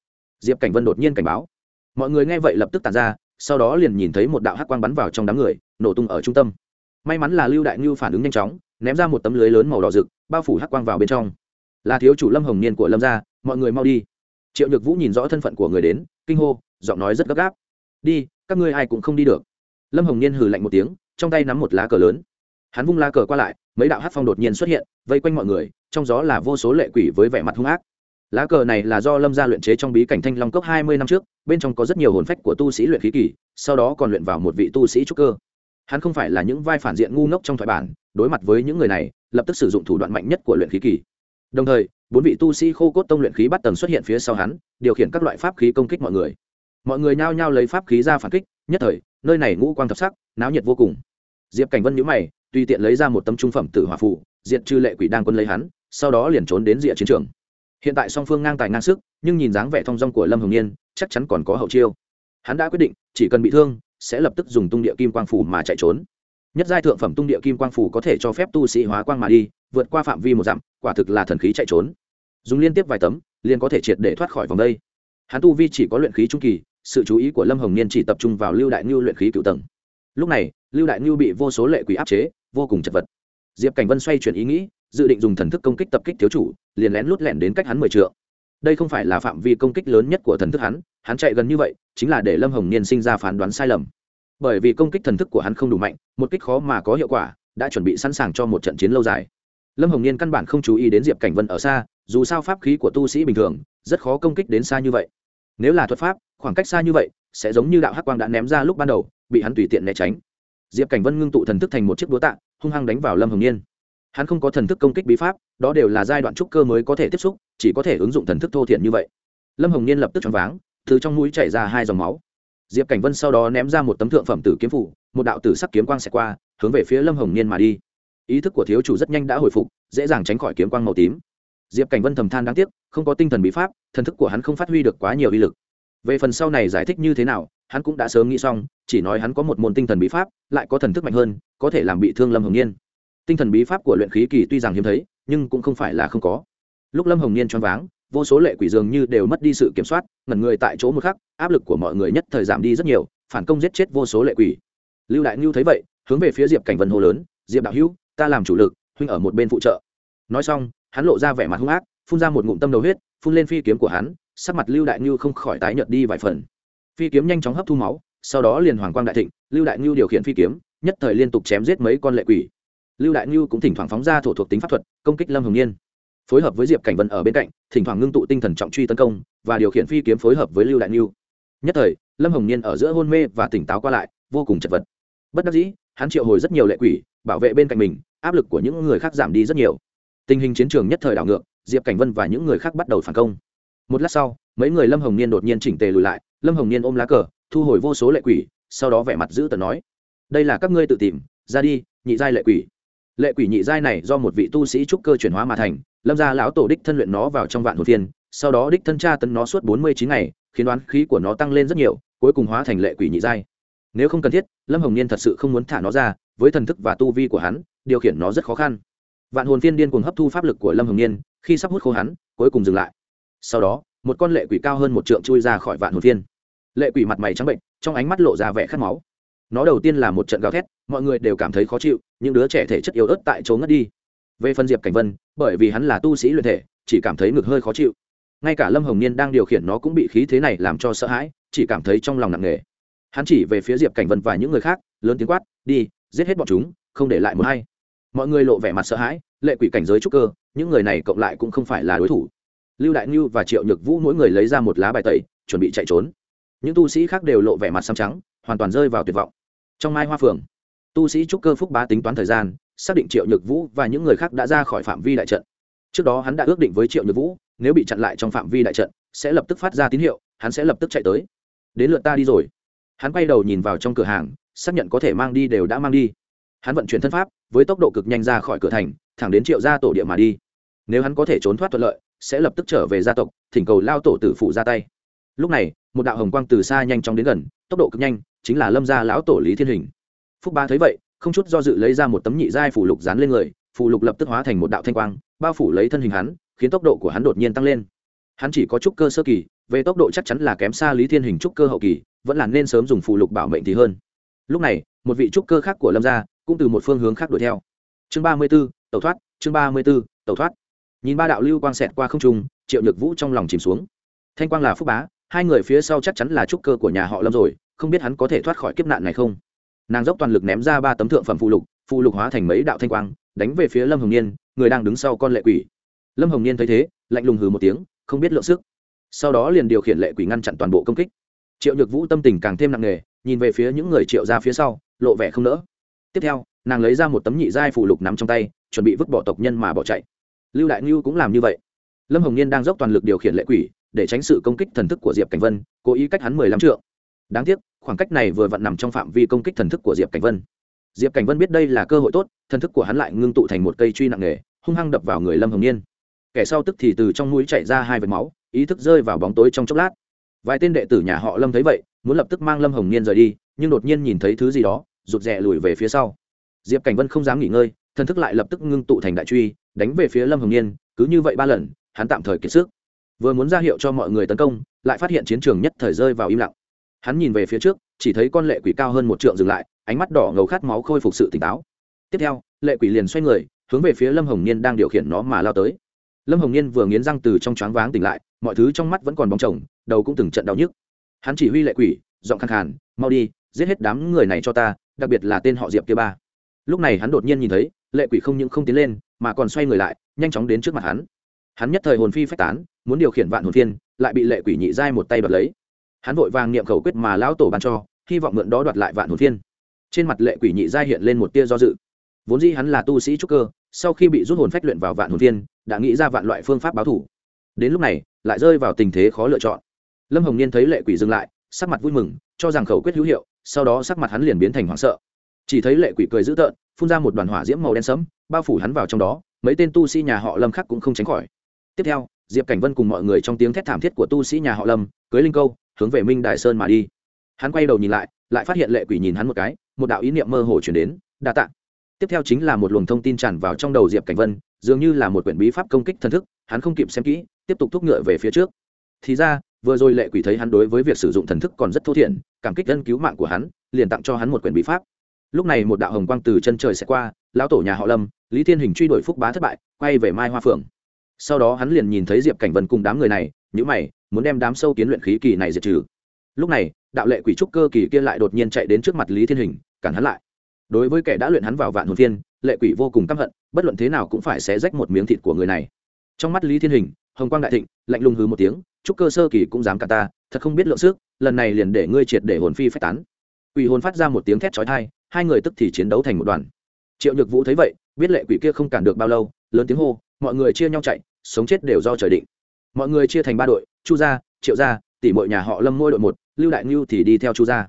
Diệp cảnh vân đột nhiên cảnh báo. Mọi người nghe vậy lập tức tàn ra, sau đó liền nhìn thấy một đạo hắc quang bắn vào trong đám người, nổ tung ở trung tâm may mắn là lưu đại ngưu phản ứng nhanh chóng, ném ra một tấm lưới lớn màu đỏ rực, bao phủ hắc quang vào bên trong. Là thiếu chủ lâm hồng niên của lâm gia, mọi người mau đi. Triệu nhược vũ nhìn rõ thân phận của người đến, kinh hô, giọng nói rất gấp gáp. Đi, các ngươi ai cũng không đi được. Lâm hồng niên hừ lạnh một tiếng, trong tay nắm một lá cờ lớn. Hắn vung lá cờ qua lại, mấy đạo hát phong đột nhiên xuất hiện, vây quanh mọi người, trong gió là vô số lệ quỷ với vẻ mặt hung ác. Lá cờ này là do lâm gia luyện chế trong bí cảnh thanh long cốc hai mươi năm trước, bên trong có rất nhiều hồn phách của tu sĩ luyện khí kỳ, sau đó còn luyện vào một vị tu sĩ trúc cơ hắn không phải là những vai phản diện ngu ngốc trong thoại bản, đối mặt với những người này, lập tức sử dụng thủ đoạn mạnh nhất của luyện khí kỳ. Đồng thời, bốn vị tu sĩ khô cốt tông luyện khí bắt tầng xuất hiện phía sau hắn, điều khiển các loại pháp khí công kích mọi người. Mọi người nhao nhao lấy pháp khí ra phản kích, nhất thời, nơi này ngũ quang thập sắc, náo nhiệt vô cùng. Diệp cảnh vân nhữ mày, tùy tiện lấy ra một tấm trung phẩm tử hỏa phụ diệt trừ lệ quỷ đang quân lấy hắn, sau đó liền trốn đến rìa chiến trường. Hiện tại song phương ngang tài ngang sức, nhưng nhìn dáng vẻ thong dong của lâm hồng niên, chắc chắn còn có hậu chiêu. Hắn đã quyết định, chỉ cần bị thương sẽ lập tức dùng tung địa kim quang phủ mà chạy trốn. Nhất giai thượng phẩm tung địa kim quang phủ có thể cho phép tu sĩ hóa quang mà đi, vượt qua phạm vi một dặm, quả thực là thần khí chạy trốn. Dùng liên tiếp vài tấm, liền có thể triệt để thoát khỏi vòng đây. Hắn tu vi chỉ có luyện khí trung kỳ, sự chú ý của lâm hồng niên chỉ tập trung vào lưu đại ngưu luyện khí cựu tầng. Lúc này, lưu đại ngưu bị vô số lệ quỷ áp chế, vô cùng chật vật. Diệp cảnh vân xoay chuyển ý nghĩ, dự định dùng thần thức công kích tập kích thiếu chủ, liền lén lút lẻn đến cách hắn mười trượng đây không phải là phạm vi công kích lớn nhất của thần thức hắn hắn chạy gần như vậy, chính là để lâm hồng niên sinh ra phán đoán sai lầm. Bởi vì công kích thần thức của hắn không đủ mạnh, một kích khó mà có hiệu quả, đã chuẩn bị sẵn sàng cho một trận chiến lâu dài. Lâm hồng niên căn bản không chú ý đến diệp cảnh vân ở xa, dù sao pháp khí của tu sĩ bình thường, rất khó công kích đến xa như vậy. Nếu là thuật pháp, khoảng cách xa như vậy, sẽ giống như đạo hắc quang đã ném ra lúc ban đầu, bị hắn tùy tiện né tránh. Diệp cảnh vân ngưng tụ thần thức thành một chiếc búa tạ, hung hăng đánh vào lâm hồng niên. Hắn không có thần thức công kích bí pháp, đó đều là giai đoạn trúc cơ mới có thể tiếp xúc chỉ có thể ứng dụng thần thức thô thiện như vậy. Lâm hồng niên lập tức choáng váng, từ trong mũi chảy ra hai dòng máu. Diệp cảnh vân sau đó ném ra một tấm thượng phẩm tử kiếm phủ, một đạo tử sắc kiếm quang xẹt qua, hướng về phía lâm hồng niên mà đi. Ý thức của thiếu chủ rất nhanh đã hồi phục, dễ dàng tránh khỏi kiếm quang màu tím. Diệp cảnh vân thầm than đáng tiếc, không có tinh thần bí pháp, thần thức của hắn không phát huy được quá nhiều uy lực. Về phần sau này giải thích như thế nào, hắn cũng đã sớm nghĩ xong, chỉ nói hắn có một môn tinh thần bí pháp, lại có thần thức mạnh hơn, có thể làm bị thương lâm hồng niên. Tinh thần bí pháp của luyện khí kỳ tuy rằng hiếm thấy, nhưng cũng không phải là không có lúc lâm hồng niên choáng váng, vô số lệ quỷ dường như đều mất đi sự kiểm soát, ngẩn người tại chỗ một khắc, áp lực của mọi người nhất thời giảm đi rất nhiều, phản công giết chết vô số lệ quỷ. Lưu đại ngưu thấy vậy, hướng về phía diệp cảnh vân hồ lớn, diệp đạo hữu, ta làm chủ lực, huynh ở một bên phụ trợ. Nói xong, hắn lộ ra vẻ mặt hung ác, phun ra một ngụm tâm đầu huyết, phun lên phi kiếm của hắn, sắc mặt lưu đại ngưu không khỏi tái nhợt đi vài phần. Phi kiếm nhanh chóng hấp thu máu, sau đó liền hoàng quang đại thịnh, lưu đại ngưu điều khiển phi kiếm, nhất thời liên tục chém giết mấy con lệ quỷ. Lưu đại ngưu cũng thỉnh thoảng phóng ra thổ thuộc tính pháp thuật, công kích lâm hồng niên phối hợp với diệp cảnh vân ở bên cạnh, thỉnh thoảng ngưng tụ tinh thần trọng truy tấn công, và điều khiển phi kiếm phối hợp với lưu đại niu nhất thời, lâm hồng niên ở giữa hôn mê và tỉnh táo qua lại, vô cùng chật vật. Bất đắc dĩ, hắn triệu hồi rất nhiều lệ quỷ, bảo vệ bên cạnh mình, áp lực của những người khác giảm đi rất nhiều. Tình hình chiến trường nhất thời đảo ngược, diệp cảnh vân và những người khác bắt đầu phản công. Một lát sau, mấy người lâm hồng niên đột nhiên chỉnh tề lùi lại, lâm hồng niên ôm lá cờ, thu hồi vô số lệ quỷ, sau đó vẻ mặt giữ tờ nói, đây là các ngươi tự tìm, ra đi, nhị giai lệ quỷ. Lệ quỷ nhị giai này do một vị tu sĩ trúc cơ chuyển hóa mà thành lâm gia lão tổ đích thân luyện nó vào trong vạn hồn thiên, sau đó đích thân tra tấn nó suốt bốn mươi chín ngày khiến đoán khí của nó tăng lên rất nhiều cuối cùng hóa thành lệ quỷ nhị giai. Nếu không cần thiết lâm hồng niên thật sự không muốn thả nó ra với thần thức và tu vi của hắn điều khiển nó rất khó khăn. Vạn hồn phiên điên cuồng hấp thu pháp lực của lâm hồng niên khi sắp hút khô hắn cuối cùng dừng lại. Sau đó một con lệ quỷ cao hơn một trượng chui ra khỏi vạn hồn phiên. Lệ quỷ mặt mày trắng bệnh trong ánh mắt lộ ra vẻ khát máu. Nó đầu tiên là một trận gào thét mọi người đều cảm thấy khó chịu những đứa trẻ thể chất yếu ớt tại chỗ ngất đi về phần diệp cảnh vân, bởi vì hắn là tu sĩ luyện thể, chỉ cảm thấy ngực hơi khó chịu. Ngay cả lâm hồng niên đang điều khiển nó cũng bị khí thế này làm cho sợ hãi, chỉ cảm thấy trong lòng nặng nề. Hắn chỉ về phía diệp cảnh vân và những người khác, lớn tiếng quát, đi, giết hết bọn chúng, không để lại một hay mọi người lộ vẻ mặt sợ hãi, lệ quỷ cảnh giới trúc cơ, những người này cộng lại cũng không phải là đối thủ. Lưu đại ngưu và triệu nhược vũ mỗi người lấy ra một lá bài tẩy, chuẩn bị chạy trốn. Những tu sĩ khác đều lộ vẻ mặt xăm trắng, hoàn toàn rơi vào tuyệt vọng. Trong mai hoa phường tu sĩ trúc cơ phúc bá tính toán thời gian xác định triệu nhược vũ và những người khác đã ra khỏi phạm vi đại trận. Trước đó hắn đã ước định với triệu nhược vũ, nếu bị chặn lại trong phạm vi đại trận, sẽ lập tức phát ra tín hiệu, hắn sẽ lập tức chạy tới. Đến lượt ta đi rồi. Hắn quay đầu nhìn vào trong cửa hàng, xác nhận có thể mang đi đều đã mang đi. Hắn vận chuyển thân pháp, với tốc độ cực nhanh ra khỏi cửa thành, thẳng đến triệu gia tổ địa mà đi. Nếu hắn có thể trốn thoát thuận lợi, sẽ lập tức trở về gia tộc, thỉnh cầu lao tổ tử phụ ra tay. Lúc này, một đạo hồng quang từ xa nhanh chóng đến gần, tốc độ cực nhanh, chính là lâm gia lão tổ lý thiên hình. Phúc ba thấy vậy không chút do dự lấy ra một tấm nhị giai phủ lục dán lên người phủ lục lập tức hóa thành một đạo thanh quang, bao phủ lấy thân hình hắn, khiến tốc độ của hắn đột nhiên tăng lên. Hắn chỉ có chút cơ sơ kỳ, về tốc độ chắc chắn là kém xa lý thiên hình trúc cơ hậu kỳ, vẫn là nên sớm dùng phụ lục bảo mệnh thì hơn. Lúc này, một vị trúc cơ khác của lâm gia cũng từ một phương hướng khác đuổi theo. Chương ba mươi b ố tẩu thoát, chương ba mươi b ố tẩu thoát. Nhìn ba đạo lưu quang xẹt qua không trung, triệu nhược vũ trong lòng chìm xuống. Thanh quang là phúc bá, hai người phía sau chắc chắn là trúc cơ của nhà họ lâm rồi, không biết hắn có thể thoát khỏi kiếp nạn này không? Nàng dốc toàn lực ném ra ba tấm thượng phẩm phụ lục phụ lục hóa thành mấy đạo thanh quang, đánh về phía lâm hồng niên, người đang đứng sau con lệ quỷ. Lâm hồng niên thấy thế, lạnh lùng hừ một tiếng, không biết lượng sức. Sau đó liền điều khiển lệ quỷ ngăn chặn toàn bộ công kích. Triệu nhược vũ tâm tình càng thêm nặng nề, nhìn về phía những người triệu ra phía sau, lộ vẻ không nỡ. Tiếp theo, nàng lấy ra một tấm nhị giai phụ lục nắm trong tay, chuẩn bị vứt bỏ tộc nhân mà bỏ chạy. Lưu đại ngưu cũng làm như vậy. Lâm hồng niên đang dốc toàn lực điều khiển lệ quỷ, để tránh sự công kích thần thức của diệp cảnh vân, cố ý cách hắn mười lăm trượng. Đáng tiếc khoảng cách này vừa vặn nằm trong phạm vi công kích thần thức của diệp cảnh vân. Diệp cảnh vân biết đây là cơ hội tốt, thần thức của hắn lại ngưng tụ thành một cây truy nặng nề, hung hăng đập vào người lâm hồng niên. Kẻ sau tức thì từ trong mũi chạy ra hai vệt máu, ý thức rơi vào bóng tối trong chốc lát. Vài tên đệ tử nhà họ lâm thấy vậy, muốn lập tức mang lâm hồng niên rời đi, nhưng đột nhiên nhìn thấy thứ gì đó, rụt rè lùi về phía sau. Diệp cảnh vân không dám nghỉ ngơi, thần thức lại lập tức ngưng tụ thành đại truy, đánh về phía lâm hồng niên, cứ như vậy ba lần, hắn tạm thời kiệt sức. Vừa muốn ra hiệu cho mọi người tấn công, lại phát hiện chiến trường nhất thời rơi vào im lặng hắn nhìn về phía trước, chỉ thấy con lệ quỷ cao hơn một trượng dừng lại, ánh mắt đỏ ngầu khát máu khôi phục sự tỉnh táo. Tiếp theo, lệ quỷ liền xoay người, hướng về phía lâm hồng niên đang điều khiển nó mà lao tới. Lâm hồng niên vừa nghiến răng từ trong choáng váng tỉnh lại, mọi thứ trong mắt vẫn còn bóng chồng, đầu cũng từng trận đau nhức. Hắn chỉ huy lệ quỷ, giọng khăn khàn, mau đi, giết hết đám người này cho ta, đặc biệt là tên họ diệp kia ba. Lúc này hắn đột nhiên nhìn thấy, lệ quỷ không những không tiến lên, mà còn xoay người lại, nhanh chóng đến trước mặt hắn. Hắn nhất thời hồn phi phách tán, muốn điều khiển vạn hồn phiên, lại bị lệ quỷ nhị giai một tay bật lấy hắn vội vàng niệm khẩu quyết mà lão tổ ban cho, hy vọng mượn đó đoạt lại vạn hồn phiên trên mặt lệ quỷ nhị giai hiện lên một tia do dự. Vốn dĩ hắn là tu sĩ trúc cơ, sau khi bị rút hồn phách luyện vào vạn hồn phiên đã nghĩ ra vạn loại phương pháp báo thủ. Đến lúc này, lại rơi vào tình thế khó lựa chọn. Lâm hồng niên thấy lệ quỷ dừng lại, sắc mặt vui mừng, cho rằng khẩu quyết hữu hiệu, sau đó sắc mặt hắn liền biến thành hoảng sợ. Chỉ thấy lệ quỷ cười dữ tợn, phun ra một đoàn hỏa diễm màu đen sẫm, bao phủ hắn vào trong đó, mấy tên tu sĩ nhà họ lâm khác cũng không tránh khỏi. Tiếp theo, diệp cảnh vân cùng mọi người trong tiếng thét thảm thiết của tu sĩ nhà họ lâm, cưới linh câu hướng về minh đại sơn mà đi. Hắn quay đầu nhìn lại lại phát hiện lệ quỷ nhìn hắn một cái, một đạo ý niệm mơ hồ chuyển đến, đa tạ. Tiếp theo chính là một luồng thông tin tràn vào trong đầu diệp cảnh vân, dường như là một quyển bí pháp công kích thân thức, hắn không kịp xem kỹ, tiếp tục thúc ngựa về phía trước. Thì ra, vừa rồi lệ quỷ thấy hắn đối với việc sử dụng thần thức còn rất thô thiển, cảm kích dân cứu mạng của hắn, liền tặng cho hắn một quyển bí pháp. Lúc này một đạo hồng quang từ chân trời sẽ qua, lão tổ nhà họ lâm, lý thiên hình truy đuổi phúc bá thất bại, quay về mai hoa phượng. Sau đó hắn liền nhìn thấy diệp cảnh vân cùng đám người này nhữ mày muốn đem đám sâu kiến luyện khí kỳ này diệt trừ. Lúc này, đạo lệ quỷ trúc cơ kỳ kia lại đột nhiên chạy đến trước mặt lý thiên hình, cản hắn lại. Đối với kẻ đã luyện hắn vào vạn hồn phiên, lệ quỷ vô cùng căm hận, bất luận thế nào cũng phải xé rách một miếng thịt của người này. Trong mắt lý thiên hình, hồng quang đại thịnh, lạnh lùng hứ một tiếng, trúc cơ sơ kỳ cũng dám cả ta, thật không biết lượng sức, lần này liền để ngươi triệt để hồn phi phách tán. Quỷ hồn phát ra một tiếng thét chói tai, hai người tức thì chiến đấu thành một đoàn. Triệu nhược vũ thấy vậy, biết lệ quỷ kia không cản được bao lâu, lớn tiếng hô, mọi người chia nhau chạy, sống chết đều do trời định. Mọi người chia thành ba đội chu gia, triệu gia, tỷ mọi nhà họ lâm ngôi đội một, lưu đại ngưu thì đi theo chu gia.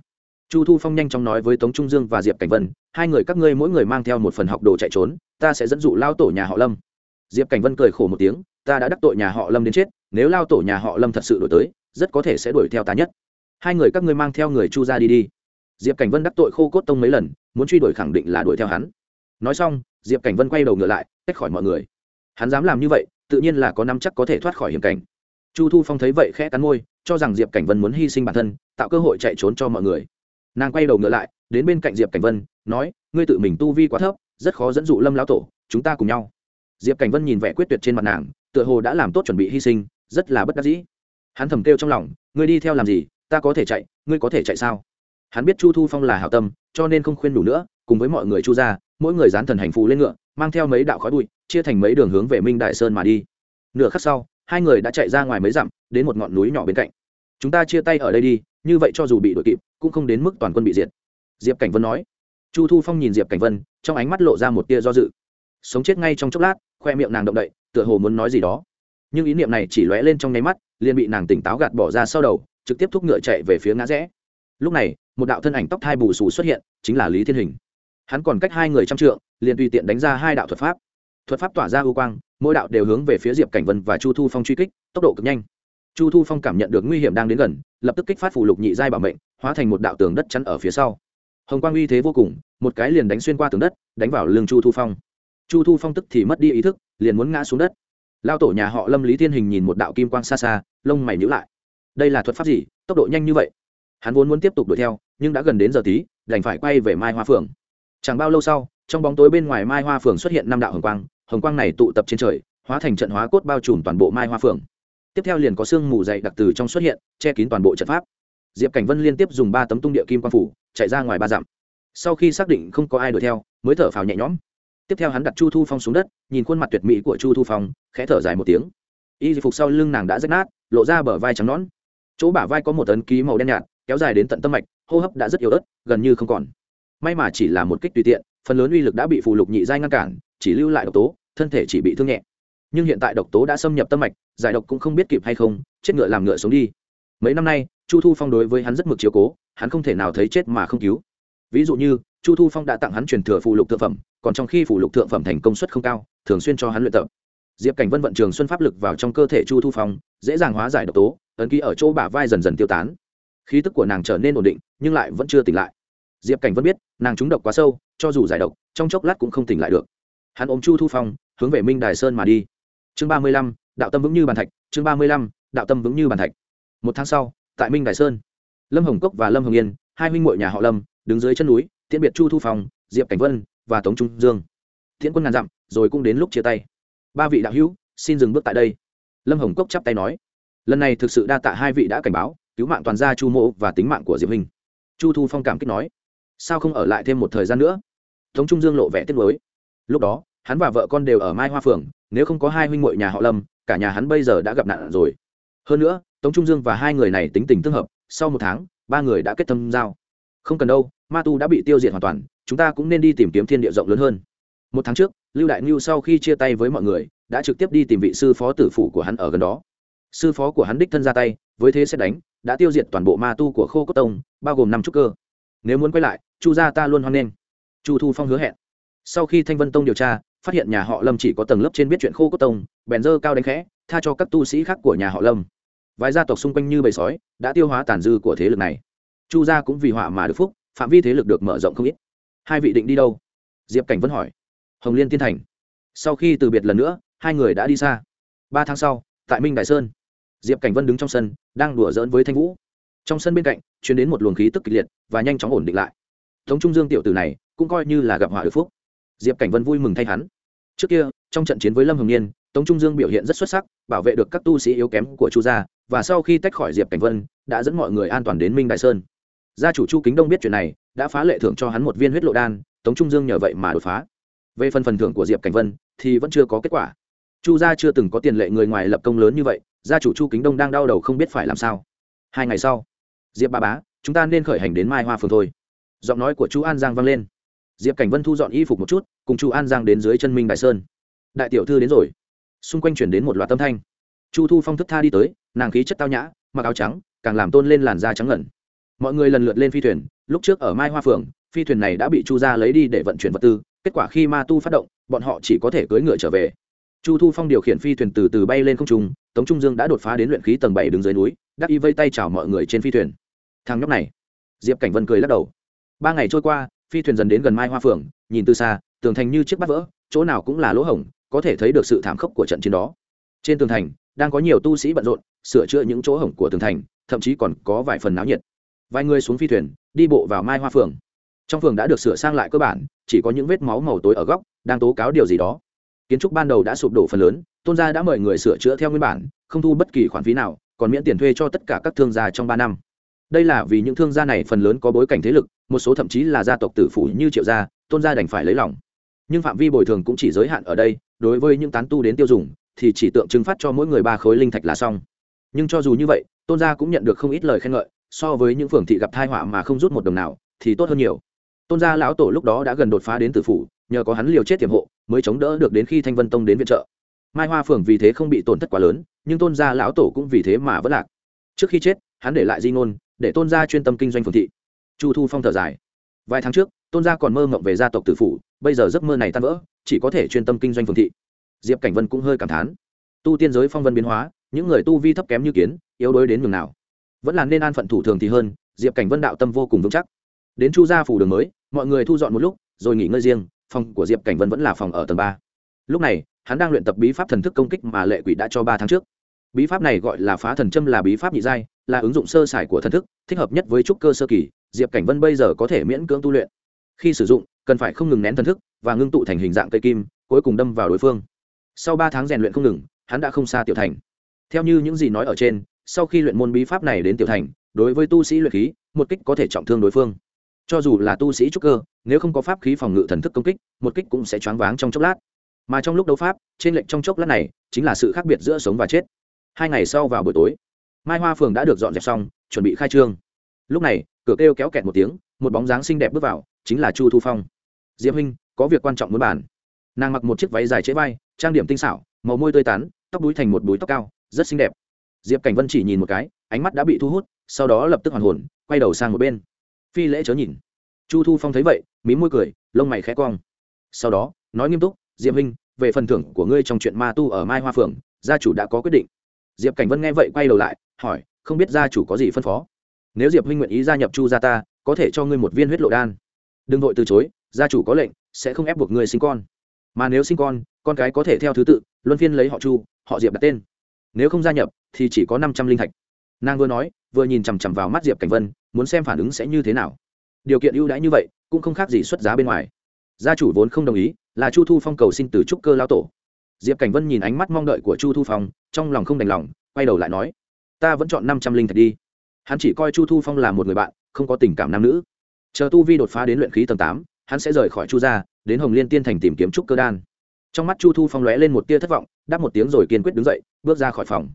Chu thu phong nhanh chóng nói với tống trung dương và diệp cảnh vân, hai người các ngươi mỗi người mang theo một phần học đồ chạy trốn, ta sẽ dẫn dụ lao tổ nhà họ lâm. Diệp cảnh vân cười khổ một tiếng, ta đã đắc tội nhà họ lâm đến chết, nếu lao tổ nhà họ lâm thật sự đổi tới, rất có thể sẽ đuổi theo ta nhất. Hai người các ngươi mang theo người chu gia đi đi. Diệp cảnh vân đắc tội khô cốt tông mấy lần, muốn truy đuổi khẳng định là đuổi theo hắn. Nói xong, diệp cảnh vân quay đầu ngựa lại, tách khỏi mọi người. Hắn dám làm như vậy, tự nhiên là có năm chắc có thể thoát khỏi hiểm cảnh chu thu phong thấy vậy khẽ cắn môi, cho rằng diệp cảnh vân muốn hy sinh bản thân, tạo cơ hội chạy trốn cho mọi người. Nàng quay đầu ngựa lại, đến bên cạnh diệp cảnh vân, nói, ngươi tự mình tu vi quá thấp, rất khó dẫn dụ lâm lão tổ, chúng ta cùng nhau. Diệp cảnh vân nhìn vẻ quyết tuyệt trên mặt nàng, tựa hồ đã làm tốt chuẩn bị hy sinh, rất là bất đắc dĩ. Hắn thầm kêu trong lòng, ngươi đi theo làm gì, ta có thể chạy, ngươi có thể chạy sao? Hắn biết chu thu phong là hảo tâm, cho nên không khuyên đủ nữa, cùng với mọi người chu ra mỗi người dán thần hành phù lên ngựa, mang theo mấy đạo khói bụi, chia thành mấy đường hướng về minh đại sơn mà đi. Nửa khắc sau hai người đã chạy ra ngoài mấy dặm, đến một ngọn núi nhỏ bên cạnh. Chúng ta chia tay ở đây đi, như vậy cho dù bị đội kịp, cũng không đến mức toàn quân bị diệt. Diệp cảnh vân nói. Chu thu phong nhìn diệp cảnh vân, trong ánh mắt lộ ra một tia do dự. Sống chết ngay trong chốc lát, khoe miệng nàng động đậy, tựa hồ muốn nói gì đó. Nhưng ý niệm này chỉ lóe lên trong nháy mắt, liền bị nàng tỉnh táo gạt bỏ ra sau đầu, trực tiếp thúc ngựa chạy về phía ngã rẽ. Lúc này, một đạo thân ảnh tóc thai bù xù xuất hiện, chính là lý thiên hình. Hắn còn cách hai người trăm trượng, liền tùy tiện đánh ra hai đạo thuật pháp. Thuật pháp tỏa ra ưu quang mỗi đạo đều hướng về phía diệp cảnh vân và chu thu phong truy kích, tốc độ cực nhanh. chu thu phong cảm nhận được nguy hiểm đang đến gần, lập tức kích phát phủ lục nhị giai bảo mệnh, hóa thành một đạo tường đất chắn ở phía sau. hồng quang uy thế vô cùng, một cái liền đánh xuyên qua tường đất, đánh vào lưng chu thu phong. chu thu phong tức thì mất đi ý thức, liền muốn ngã xuống đất. lao tổ nhà họ lâm lý thiên hình nhìn một đạo kim quang xa xa, lông mày nhữ lại. đây là thuật pháp gì, tốc độ nhanh như vậy? hắn vốn muốn tiếp tục đuổi theo, nhưng đã gần đến giờ tí, đành phải quay về mai hoa phường chẳng bao lâu sau, trong bóng tối bên ngoài mai hoa phường xuất hiện năm đạo hồng quang hồng quang này tụ tập trên trời, hóa thành trận hóa cốt bao trùm toàn bộ mai hoa phường tiếp theo liền có sương mù dày đặc từ trong xuất hiện, che kín toàn bộ trận pháp. Diệp cảnh vân liên tiếp dùng ba tấm tung địa kim quang phủ, chạy ra ngoài ba dặm. Sau khi xác định không có ai đuổi theo, mới thở phào nhẹ nhõm. Tiếp theo hắn đặt chu thu phong xuống đất, nhìn khuôn mặt tuyệt mỹ của chu thu phong, khẽ thở dài một tiếng. Y phục sau lưng nàng đã rách nát, lộ ra bờ vai trắng nón chỗ bả vai có một tấn ký màu đen nhạt, kéo dài đến tận tâm mạch, hô hấp đã rất yếu ớt, gần như không còn. May mà chỉ là một kích tùy tiện, phần lớn uy lực đã bị phù lục nhị giai ngăn cản, chỉ lưu lại độc tố thân thể chỉ bị thương nhẹ. Nhưng hiện tại độc tố đã xâm nhập tâm mạch, giải độc cũng không biết kịp hay không, chết ngựa làm ngựa sống đi. Mấy năm nay, chu thu phong đối với hắn rất mực chiếu cố, hắn không thể nào thấy chết mà không cứu. Ví dụ như, chu thu phong đã tặng hắn truyền thừa phù lục thượng phẩm, còn trong khi phù lục thượng phẩm thành công suất không cao, thường xuyên cho hắn luyện tập. Diệp cảnh vân vận trường xuân pháp lực vào trong cơ thể chu thu phong, dễ dàng hóa giải độc tố, ấn ký ở chỗ bả vai dần dần tiêu tán. Khí tức của nàng trở nên ổn định, nhưng lại vẫn chưa tỉnh lại. Diệp cảnh vân biết, nàng trúng độc quá sâu, cho dù giải độc, trong chốc lát cũng không tỉnh lại được. Hắn ôm chu thu phong hướng về minh đài sơn mà đi. Chương ba mươi lăm, đạo tâm vững như bàn thạch, chương ba mươi lăm, đạo tâm vững như bàn thạch. Một tháng sau, tại minh đài sơn, lâm hồng cốc và lâm hồng yên, hai huynh muội nhà họ lâm, đứng dưới chân núi, tiễn biệt chu thu phong, diệp cảnh vân và tống trung dương. Tiễn quân ngàn dặm, rồi cũng đến lúc chia tay. Ba vị đạo hữu, xin dừng bước tại đây. Lâm hồng cốc chắp tay nói, lần này thực sự đa tạ hai vị đã cảnh báo, cứu mạng toàn gia chu mộ và tính mạng của diệp hình chu thu phong cảm kích nói, sao không ở lại thêm một thời gian nữa? Tống trung dương lộ vẻ tiếc nuối. Lúc đó hắn và vợ con đều ở mai hoa phường, nếu không có hai huynh muội nhà họ lâm, cả nhà hắn bây giờ đã gặp nạn rồi. Hơn nữa, tống trung dương và hai người này tính tình tương hợp, sau một tháng, ba người đã kết thâm giao. Không cần đâu, ma tu đã bị tiêu diệt hoàn toàn, chúng ta cũng nên đi tìm kiếm thiên địa rộng lớn hơn. Một tháng trước, lưu đại ngưu sau khi chia tay với mọi người, đã trực tiếp đi tìm vị sư phó tử phủ của hắn ở gần đó. Sư phó của hắn đích thân ra tay, với thế xét đánh, đã tiêu diệt toàn bộ ma tu của khô cốt tông, bao gồm năm trúc cơ. Nếu muốn quay lại, chu gia ta luôn hoan nghênh. Chu thu phong hứa hẹn. Sau khi thanh vân tông điều tra phát hiện nhà họ lâm chỉ có tầng lớp trên biết chuyện khô cốt tông, bèn dơ cao đánh khẽ, tha cho các tu sĩ khác của nhà họ lâm. Vài gia tộc xung quanh như bầy sói, đã tiêu hóa tàn dư của thế lực này. Chu gia cũng vì họa mà được phúc, phạm vi thế lực được mở rộng không ít. Hai vị định đi đâu? Diệp cảnh vẫn hỏi. Hồng liên tiên thành. Sau khi từ biệt lần nữa, hai người đã đi xa. Ba tháng sau, tại minh đại sơn, diệp cảnh vân đứng trong sân, đang đùa giỡn với thanh vũ. Trong sân bên cạnh chuyển đến một luồng khí tức kịch liệt và nhanh chóng ổn định lại. Tống trung dương tiểu tử này cũng coi như là gặp họa được phúc diệp cảnh vân vui mừng thay hắn. Trước kia, trong trận chiến với lâm hồng niên, tống trung dương biểu hiện rất xuất sắc, bảo vệ được các tu sĩ yếu kém của chu gia, và sau khi tách khỏi diệp cảnh vân, đã dẫn mọi người an toàn đến minh đại sơn. Gia chủ chu kính đông biết chuyện này, đã phá lệ thưởng cho hắn một viên huyết lộ đan, tống trung dương nhờ vậy mà đột phá. Về phần phần thưởng của diệp cảnh vân, thì vẫn chưa có kết quả. Chu gia chưa từng có tiền lệ người ngoài lập công lớn như vậy, gia chủ chu kính đông đang đau đầu không biết phải làm sao. Hai ngày sau, diệp ba bá, chúng ta nên khởi hành đến mai hoa phường thôi. Giọng nói của chu an giang vang lên diệp cảnh vân thu dọn y phục một chút cùng chu an giang đến dưới chân minh đại sơn đại tiểu thư đến rồi xung quanh chuyển đến một loạt tâm thanh chu thu phong thức tha đi tới nàng khí chất tao nhã mặc áo trắng càng làm tôn lên làn da trắng ngẩn mọi người lần lượt lên phi thuyền lúc trước ở mai hoa phường phi thuyền này đã bị chu gia lấy đi để vận chuyển vật tư kết quả khi ma tu phát động bọn họ chỉ có thể cưỡi ngựa trở về chu thu phong điều khiển phi thuyền từ từ bay lên không trung tống trung dương đã đột phá đến luyện khí tầng bảy đứng dưới núi đắc y vây tay chào mọi người trên phi thuyền thằng nhóc này diệp cảnh vân cười lắc đầu ba ngày trôi qua phi thuyền dần đến gần mai hoa phường, nhìn từ xa, tường thành như chiếc bát vỡ, chỗ nào cũng là lỗ hổng, có thể thấy được sự thảm khốc của trận chiến đó. Trên tường thành, đang có nhiều tu sĩ bận rộn, sửa chữa những chỗ hổng của tường thành, thậm chí còn có vài phần náo nhiệt. Vài người xuống phi thuyền, đi bộ vào mai hoa phường. Trong phường đã được sửa sang lại cơ bản, chỉ có những vết máu màu tối ở góc, đang tố cáo điều gì đó. Kiến trúc ban đầu đã sụp đổ phần lớn, tôn gia đã mời người sửa chữa theo nguyên bản, không thu bất kỳ khoản phí nào, còn miễn tiền thuê cho tất cả các thương gia trong ba năm đây là vì những thương gia này phần lớn có bối cảnh thế lực, một số thậm chí là gia tộc tử phủ như triệu gia, tôn gia đành phải lấy lòng. Nhưng phạm vi bồi thường cũng chỉ giới hạn ở đây, đối với những tán tu đến tiêu dùng, thì chỉ tượng trưng phát cho mỗi người ba khối linh thạch là xong. Nhưng cho dù như vậy, tôn gia cũng nhận được không ít lời khen ngợi, so với những phường thị gặp thai họa mà không rút một đồng nào, thì tốt hơn nhiều. Tôn gia lão tổ lúc đó đã gần đột phá đến tử phủ, nhờ có hắn liều chết tiềm hộ, mới chống đỡ được đến khi thanh vân tông đến viện trợ. Mai hoa phường vì thế không bị tổn thất quá lớn, nhưng tôn gia lão tổ cũng vì thế mà vất lạc. Trước khi chết, hắn để lại di ngôn để tôn gia chuyên tâm kinh doanh phường thị. Chu thu phong thở dài. Vài tháng trước, tôn gia còn mơ mộng về gia tộc tử phủ, bây giờ giấc mơ này tan vỡ, chỉ có thể chuyên tâm kinh doanh phường thị. Diệp cảnh vân cũng hơi cảm thán. Tu tiên giới phong vân biến hóa, những người tu vi thấp kém như kiến, yếu đuối đến nhường nào? Vẫn là nên an phận thủ thường thì hơn, diệp cảnh vân đạo tâm vô cùng vững chắc. Đến chu gia phủ đường mới, mọi người thu dọn một lúc, rồi nghỉ ngơi riêng, phòng của diệp cảnh vân vẫn là phòng ở tầng ba. Lúc này, hắn đang luyện tập bí pháp thần thức công kích mà lệ quỷ đã cho ba tháng trước bí pháp này gọi là phá thần châm là bí pháp nhị giai, là ứng dụng sơ sài của thần thức, thích hợp nhất với trúc cơ sơ kỳ, diệp cảnh vân bây giờ có thể miễn cưỡng tu luyện. Khi sử dụng, cần phải không ngừng nén thần thức và ngưng tụ thành hình dạng cây kim, cuối cùng đâm vào đối phương. Sau ba tháng rèn luyện không ngừng, hắn đã không xa tiểu thành. Theo như những gì nói ở trên, sau khi luyện môn bí pháp này đến tiểu thành, đối với tu sĩ luyện khí, một kích có thể trọng thương đối phương. Cho dù là tu sĩ trúc cơ, nếu không có pháp khí phòng ngự thần thức công kích, một kích cũng sẽ choáng váng trong chốc lát. Mà trong lúc đấu pháp, trên lệnh trong chốc lát này, chính là sự khác biệt giữa sống và chết hai ngày sau vào buổi tối mai hoa phường đã được dọn dẹp xong chuẩn bị khai trương. Lúc này cửa kêu kéo kẹt một tiếng một bóng dáng xinh đẹp bước vào chính là chu thu phong. Diệp huynh có việc quan trọng muốn bàn. Nàng mặc một chiếc váy dài chế vai trang điểm tinh xảo màu môi tươi tắn tóc đuôi thành một búi tóc cao rất xinh đẹp. Diệp cảnh vân chỉ nhìn một cái ánh mắt đã bị thu hút sau đó lập tức hoàn hồn quay đầu sang một bên. Phi lễ chớ nhìn. Chu thu phong thấy vậy mí môi cười lông mày khẽ cong. Sau đó nói nghiêm túc diệp huynh về phần thưởng của ngươi trong chuyện ma tu ở mai hoa Phường, gia chủ đã có quyết định diệp cảnh vân nghe vậy quay đầu lại, hỏi, không biết gia chủ có gì phân phó? Nếu diệp huynh nguyện ý gia nhập chu gia ta, có thể cho ngươi một viên huyết lộ đan. Đừng vội từ chối, gia chủ có lệnh, sẽ không ép buộc ngươi sinh con. Mà nếu sinh con con cái có thể theo thứ tự, luân phiên lấy họ chu, họ diệp đặt tên. Nếu không gia nhập, thì chỉ có năm trăm linh thạch. Nàng vừa nói, vừa nhìn chằm chằm vào mắt diệp cảnh vân, muốn xem phản ứng sẽ như thế nào. Điều kiện ưu đãi như vậy, cũng không khác gì xuất giá bên ngoài. Gia chủ vốn không đồng ý, là chu thu phong cầu xin từ trúc cơ lao tổ diệp cảnh vân nhìn ánh mắt mong đợi của chu thu phong, trong lòng không đành lòng, quay đầu lại nói, ta vẫn chọn năm trăm linh thạch đi. Hắn chỉ coi chu thu phong là một người bạn, không có tình cảm nam nữ. Chờ tu vi đột phá đến luyện khí tầng tám, hắn sẽ rời khỏi chu gia, đến hồng liên tiên thành tìm kiếm trúc cơ đan. Trong mắt chu thu phong lóe lên một tia thất vọng, đáp một tiếng rồi kiên quyết đứng dậy, bước ra khỏi phòng.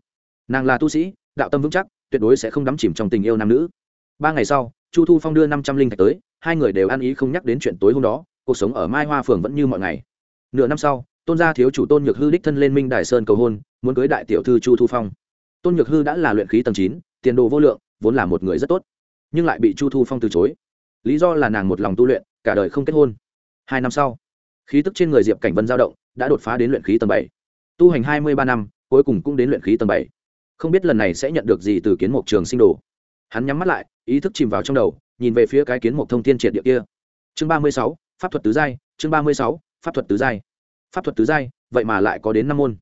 Nàng là tu sĩ, đạo tâm vững chắc, tuyệt đối sẽ không đắm chìm trong tình yêu nam nữ. Ba ngày sau, chu thu phong đưa năm trăm linh thạch tới, hai người đều ăn ý không nhắc đến chuyện tối hôm đó, cuộc sống ở mai hoa phường vẫn như mọi ngày. Nửa năm sau tôn gia thiếu chủ tôn nhược hư đích thân lên minh đài sơn cầu hôn, muốn cưới đại tiểu thư chu thu phong. Tôn nhược hư đã là luyện khí tầng chín, tiền đồ vô lượng, vốn là một người rất tốt, nhưng lại bị chu thu phong từ chối. Lý do là nàng một lòng tu luyện, cả đời không kết hôn. Hai năm sau, khí tức trên người diệp cảnh vân giao động, đã đột phá đến luyện khí tầng bảy. Tu hành hai mươi ba năm, cuối cùng cũng đến luyện khí tầng bảy. Không biết lần này sẽ nhận được gì từ kiến mục trường sinh đồ. Hắn nhắm mắt lại, ý thức chìm vào trong đầu, nhìn về phía cái kiến mục thông thiên triệt địa kia. Chương ba mươi sáu, pháp thuật tứ giai, chương ba mươi sáu, pháp thuật tứ giai pháp thuật tứ giai, vậy mà lại có đến năm môn.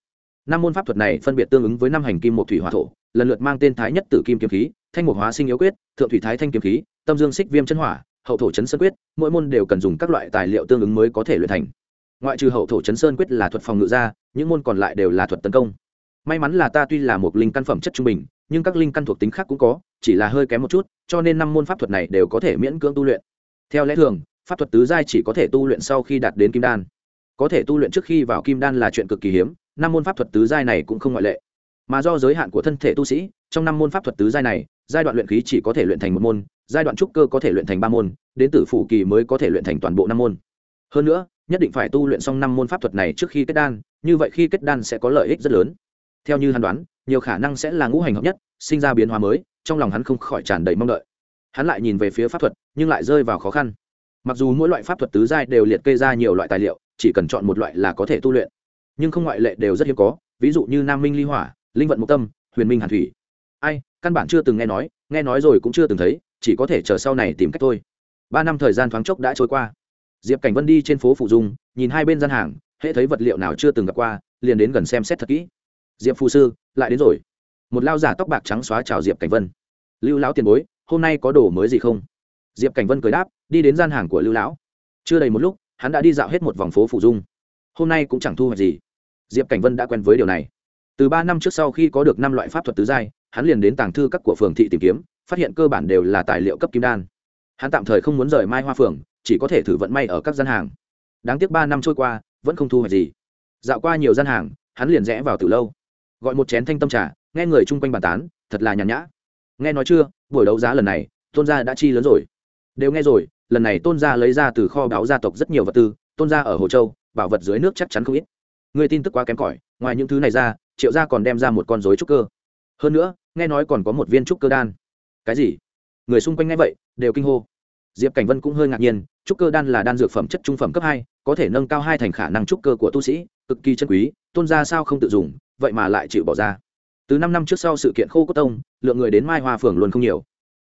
Năm môn pháp thuật này phân biệt tương ứng với năm hành kim một thủy hỏa thổ, lần lượt mang tên thái nhất tử kim kiếm khí, thanh mục hóa sinh yếu quyết, thượng thủy thái thanh kiếm khí, tâm dương xích viêm chân hỏa, hậu thổ chấn sơn quyết, mỗi môn đều cần dùng các loại tài liệu tương ứng mới có thể luyện thành. Ngoại trừ hậu thổ chấn sơn quyết là thuật phòng ngự ra, những môn còn lại đều là thuật tấn công. May mắn là ta tuy là một linh căn phẩm chất trung bình, nhưng các linh căn thuộc tính khác cũng có, chỉ là hơi kém một chút, cho nên năm môn pháp thuật này đều có thể miễn cưỡng tu luyện. Theo lẽ thường, pháp thuật tứ giai chỉ có thể tu luyện sau khi đạt đến kim đan có thể tu luyện trước khi vào kim đan là chuyện cực kỳ hiếm, năm môn pháp thuật tứ giai này cũng không ngoại lệ. Mà do giới hạn của thân thể tu sĩ, trong năm môn pháp thuật tứ giai này, giai đoạn luyện khí chỉ có thể luyện thành một môn, giai đoạn trúc cơ có thể luyện thành ba môn, đến tử phủ kỳ mới có thể luyện thành toàn bộ năm môn. Hơn nữa, nhất định phải tu luyện xong năm môn pháp thuật này trước khi kết đan, như vậy khi kết đan sẽ có lợi ích rất lớn. Theo như hắn đoán, nhiều khả năng sẽ là ngũ hành hợp nhất, sinh ra biến hóa mới, trong lòng hắn không khỏi tràn đầy mong đợi. Hắn lại nhìn về phía pháp thuật, nhưng lại rơi vào khó khăn mặc dù mỗi loại pháp thuật tứ giai đều liệt kê ra nhiều loại tài liệu, chỉ cần chọn một loại là có thể tu luyện. Nhưng không ngoại lệ đều rất hiếm có, ví dụ như nam minh ly hỏa, linh vận mục tâm, huyền minh hàn thủy. Ai, căn bản chưa từng nghe nói nghe nói rồi cũng chưa từng thấy, chỉ có thể chờ sau này tìm cách thôi. Ba năm thời gian thoáng chốc đã trôi qua. Diệp cảnh vân đi trên phố phụ dung, nhìn hai bên gian hàng, hễ thấy vật liệu nào chưa từng gặp qua, liền đến gần xem xét thật kỹ. Diệp phù sư, lại đến rồi. Một lao giả tóc bạc trắng xóa chào diệp cảnh vân. Lưu lão tiền bối, hôm nay có đồ mới gì không? Diệp cảnh vân cười đáp đi đến gian hàng của lưu lão. Chưa đầy một lúc, hắn đã đi dạo hết một vòng phố phụ dung. Hôm nay cũng chẳng thu hoạch gì. Diệp cảnh vân đã quen với điều này. Từ ba năm trước sau khi có được năm loại pháp thuật tứ giai, hắn liền đến tàng thư các của phường thị tìm kiếm, phát hiện cơ bản đều là tài liệu cấp kim đan. Hắn tạm thời không muốn rời mai hoa phường, chỉ có thể thử vận may ở các gian hàng. Đáng tiếc ba năm trôi qua, vẫn không thu hoạch gì. Dạo qua nhiều gian hàng, hắn liền rẽ vào từ lâu. Gọi một chén thanh tâm trà, nghe người chung quanh bàn tán, thật là nhàn nhã. Nghe nói chưa, buổi đấu giá lần này, tôn gia đã chi lớn rồi. Đều nghe rồi lần này tôn gia lấy ra từ kho báo gia tộc rất nhiều vật tư, tôn gia ở hồ châu, bảo vật dưới nước chắc chắn không ít. Người tin tức quá kém cỏi, ngoài những thứ này ra, triệu gia còn đem ra một con dối trúc cơ. Hơn nữa, nghe nói còn có một viên trúc cơ đan. Cái gì? Người xung quanh nghe vậy, đều kinh hô. Diệp cảnh vân cũng hơi ngạc nhiên, trúc cơ đan là đan dược phẩm chất trung phẩm cấp hai, có thể nâng cao hai thành khả năng trúc cơ của tu sĩ, cực kỳ chân quý, tôn gia sao không tự dùng, vậy mà lại chịu bỏ ra. Từ năm năm trước sau sự kiện khô cốt tông, lượng người đến mai hoa phường luôn không nhiều.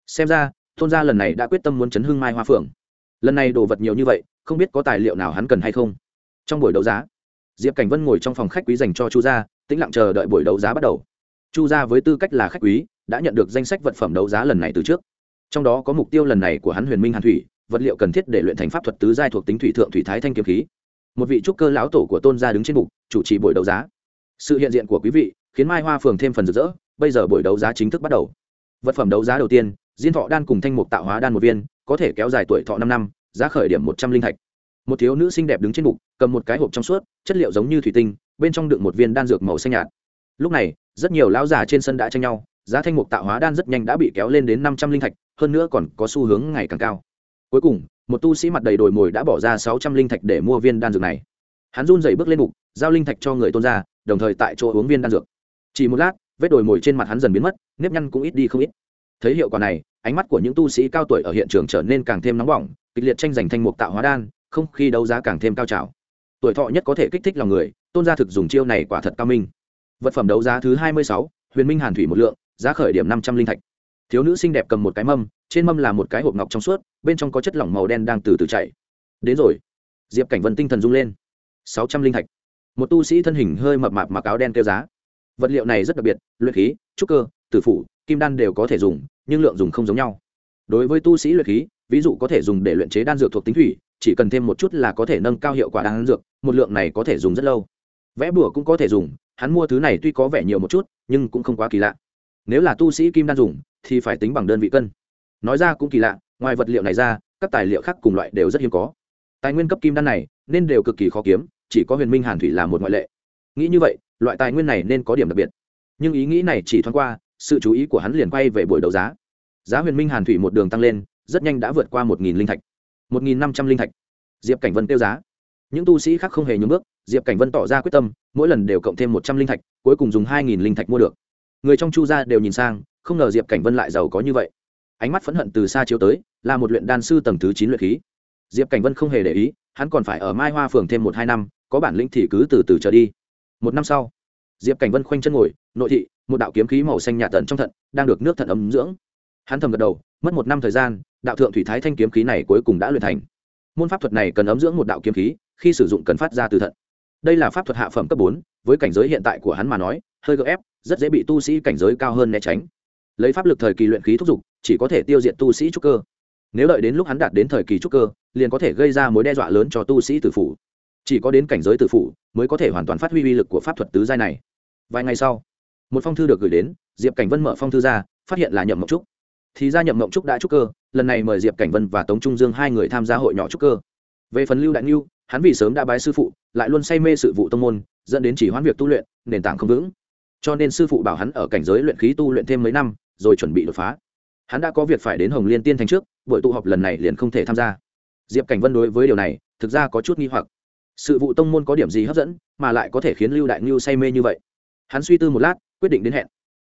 Xem ra tôn gia lần này đã quyết tâm muốn chấn hưng mai hoa phượng. lần này đồ vật nhiều như vậy, không biết có tài liệu nào hắn cần hay không. Trong buổi đấu giá, diệp cảnh vân ngồi trong phòng khách quý dành cho chu gia, tĩnh lặng chờ đợi buổi đấu giá bắt đầu. Chu gia với tư cách là khách quý, đã nhận được danh sách vật phẩm đấu giá lần này từ trước. Trong đó có mục tiêu lần này của hắn huyền minh hàn thủy, vật liệu cần thiết để luyện thành pháp thuật tứ giai thuộc tính thủy thượng thủy thái thanh kiếm khí. Một vị trúc cơ lão tổ của tôn gia đứng trên bục, chủ trì buổi đấu giá. Sự hiện diện của quý vị khiến mai hoa phường thêm phần rực rỡ, bây giờ buổi đấu giá chính thức bắt đầu. Vật phẩm đấu giá đầu tiên diên thọ đan cùng thanh mục tạo hóa đan một viên, có thể kéo dài tuổi thọ năm năm, giá khởi điểm một trăm linh thạch. Một thiếu nữ xinh đẹp đứng trên bục, cầm một cái hộp trong suốt, chất liệu giống như thủy tinh, bên trong đựng một viên đan dược màu xanh nhạt. Lúc này, rất nhiều lão già trên sân đã tranh nhau, giá thanh mục tạo hóa đan rất nhanh đã bị kéo lên đến năm trăm linh thạch, hơn nữa còn có xu hướng ngày càng cao. Cuối cùng, một tu sĩ mặt đầy đồi mồi đã bỏ ra sáu trăm linh thạch để mua viên đan dược này. Hắn run dậy bước lên bục, giao linh thạch cho người tôn ra đồng thời tại chỗ uống viên đan dược. Chỉ một lát, vết đồi mồi trên mặt hắn dần biến mất, nếp nhăn cũng ít đi không ít thấy hiệu quả này, ánh mắt của những tu sĩ cao tuổi ở hiện trường trở nên càng thêm nóng bỏng, kịch liệt tranh giành thanh mục tạo hóa đan, không khi đấu giá càng thêm cao trào. Tuổi thọ nhất có thể kích thích lòng người, tôn gia thực dùng chiêu này quả thật cao minh. Vật phẩm đấu giá thứ hai mươi sáu, huyền minh hàn thủy một lượng, giá khởi điểm năm trăm linh thạch. Thiếu nữ xinh đẹp cầm một cái mâm, trên mâm là một cái hộp ngọc trong suốt, bên trong có chất lỏng màu đen đang từ từ chảy. Đến rồi. Diệp cảnh vân tinh thần rung lên. Sáu trăm linh thạch. Một tu sĩ thân hình hơi mập mạp mặc áo đen kêu giá. Vật liệu này rất đặc biệt, luyện khí, trúc cơ tử phủ, kim đan đều có thể dùng, nhưng lượng dùng không giống nhau. Đối với tu sĩ luyện khí, ví dụ có thể dùng để luyện chế đan dược thuộc tính thủy, chỉ cần thêm một chút là có thể nâng cao hiệu quả đan dược, một lượng này có thể dùng rất lâu. Vẽ bùa cũng có thể dùng, hắn mua thứ này tuy có vẻ nhiều một chút, nhưng cũng không quá kỳ lạ. Nếu là tu sĩ kim đan dùng, thì phải tính bằng đơn vị cân. Nói ra cũng kỳ lạ, ngoài vật liệu này ra, các tài liệu khác cùng loại đều rất hiếm có. Tài nguyên cấp kim đan này, nên đều cực kỳ khó kiếm, chỉ có huyền minh hàn thủy là một ngoại lệ. Nghĩ như vậy, loại tài nguyên này nên có điểm đặc biệt. Nhưng ý nghĩ này chỉ thoáng qua sự chú ý của hắn liền quay về buổi đấu giá. Giá huyền minh hàn thủy một đường tăng lên, rất nhanh đã vượt qua một nghìn linh thạch. Một nghìn năm trăm linh thạch. Diệp cảnh vân tiêu giá. Những tu sĩ khác không hề nhúng bước, diệp cảnh vân tỏ ra quyết tâm, mỗi lần đều cộng thêm một trăm linh thạch, cuối cùng dùng hai nghìn linh thạch mua được. Người trong chu gia đều nhìn sang, không ngờ diệp cảnh vân lại giàu có như vậy. Ánh mắt phẫn hận từ xa chiếu tới, là một luyện đan sư tầng thứ chín luyện khí. Diệp cảnh vân không hề để ý, hắn còn phải ở mai hoa phường thêm một hai năm, có bản lĩnh thì cứ từ từ trở đi. Một năm sau, diệp cảnh vân khoanh chân ngồi nội thị, một đạo kiếm khí màu xanh nhạt tận trong thận, đang được nước thận ấm dưỡng. Hắn thầm gật đầu, mất một năm thời gian, đạo thượng thủy thái thanh kiếm khí này cuối cùng đã luyện thành. Môn pháp thuật này cần ấm dưỡng một đạo kiếm khí, khi sử dụng cần phát ra từ thận. Đây là pháp thuật hạ phẩm cấp bốn, với cảnh giới hiện tại của hắn mà nói, hơi gợ ép, rất dễ bị tu sĩ cảnh giới cao hơn né tránh. Lấy pháp lực thời kỳ luyện khí thúc giục chỉ có thể tiêu diệt tu sĩ trúc cơ. Nếu đợi đến lúc hắn đạt đến thời kỳ trúc cơ, liền có thể gây ra mối đe dọa lớn cho tu sĩ tử phủ. Chỉ có đến cảnh giới tử phủ, mới có thể hoàn toàn phát huy uy lực của pháp thuật tứ giai này. Vài ngày sau một phong thư được gửi đến, diệp cảnh vân mở phong thư ra, phát hiện là nhậm mộng trúc. Thì ra nhậm mộng trúc đã trúc cơ, lần này mời diệp cảnh vân và tống trung dương hai người tham gia hội nhỏ trúc cơ. Về phần lưu đại ngưu hắn vì sớm đã bái sư phụ, lại luôn say mê sự vụ tông môn, dẫn đến chỉ hoãn việc tu luyện, nền tảng không vững. Cho nên sư phụ bảo hắn ở cảnh giới luyện khí tu luyện thêm mấy năm, rồi chuẩn bị đột phá. Hắn đã có việc phải đến hồng liên tiên thành trước, buổi tụ họp lần này liền không thể tham gia. Diệp cảnh vân đối với điều này, thực ra có chút nghi hoặc. Sự vụ tông môn có điểm gì hấp dẫn, mà lại có thể khiến lưu đại ngưu say mê như vậy? Hắn suy tư một lát quyết định đến hẹn.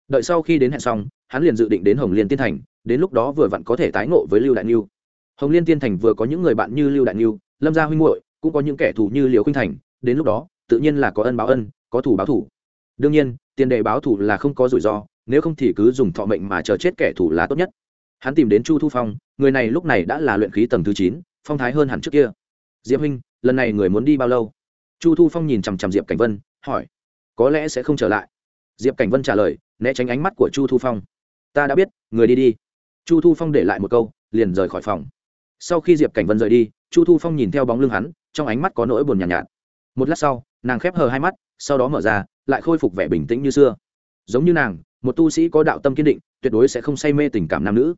Đợi sau khi đến hẹn xong hắn liền dự định đến hồng liên tiên thành đến lúc đó vừa vặn có thể tái ngộ với lưu đại Niu. hồng liên tiên thành vừa có những người bạn như lưu đại Niu, lâm gia huynh muội cũng có những kẻ thù như liều khinh thành đến lúc đó tự nhiên là có ân báo ân có thủ báo thủ đương nhiên tiền đề báo thủ là không có rủi ro nếu không thì cứ dùng thọ mệnh mà chờ chết kẻ thù là tốt nhất. Hắn tìm đến chu thu phong người này lúc này đã là luyện khí tầng thứ chín phong thái hơn hẳn trước kia. Diệp huynh lần này người muốn đi bao lâu? Chu thu phong nhìn chằm chằm diệp cảnh vân hỏi. Có lẽ sẽ không trở lại diệp cảnh vân trả lời né tránh ánh mắt của chu thu phong. Ta đã biết người đi đi. Chu thu phong để lại một câu liền rời khỏi phòng. Sau khi diệp cảnh vân rời đi chu thu phong nhìn theo bóng lưng hắn trong ánh mắt có nỗi buồn nhàn nhạt, nhạt. Một lát sau nàng khép hờ hai mắt sau đó mở ra lại khôi phục vẻ bình tĩnh như xưa. Giống như nàng một tu sĩ có đạo tâm kiên định tuyệt đối sẽ không say mê tình cảm nam nữ.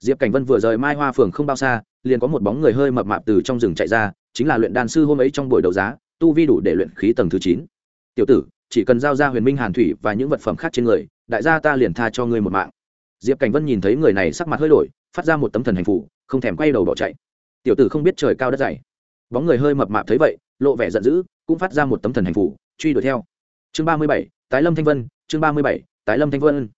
Diệp cảnh vân vừa rời mai hoa phường không bao xa liền có một bóng người hơi mập mạp từ trong rừng chạy ra chính là luyện đan sư hôm ấy trong buổi đấu giá tu vi đủ để luyện khí tầng thứ chín. Tiểu tử chỉ cần giao ra huyền minh hàn thủy và những vật phẩm khác trên người, đại gia ta liền tha cho ngươi một mạng. Diệp cảnh vân nhìn thấy người này sắc mặt hơi đổi, phát ra một tấm thần hành phủ không thèm quay đầu bỏ chạy. Tiểu tử không biết trời cao đất dày. Bóng người hơi mập mạp thấy vậy, lộ vẻ giận dữ, cũng phát ra một tấm thần hành phủ truy đuổi theo. Chương ba mươi bảy, tái lâm thanh vân, chương ba mươi bảy, tái lâm thanh vân.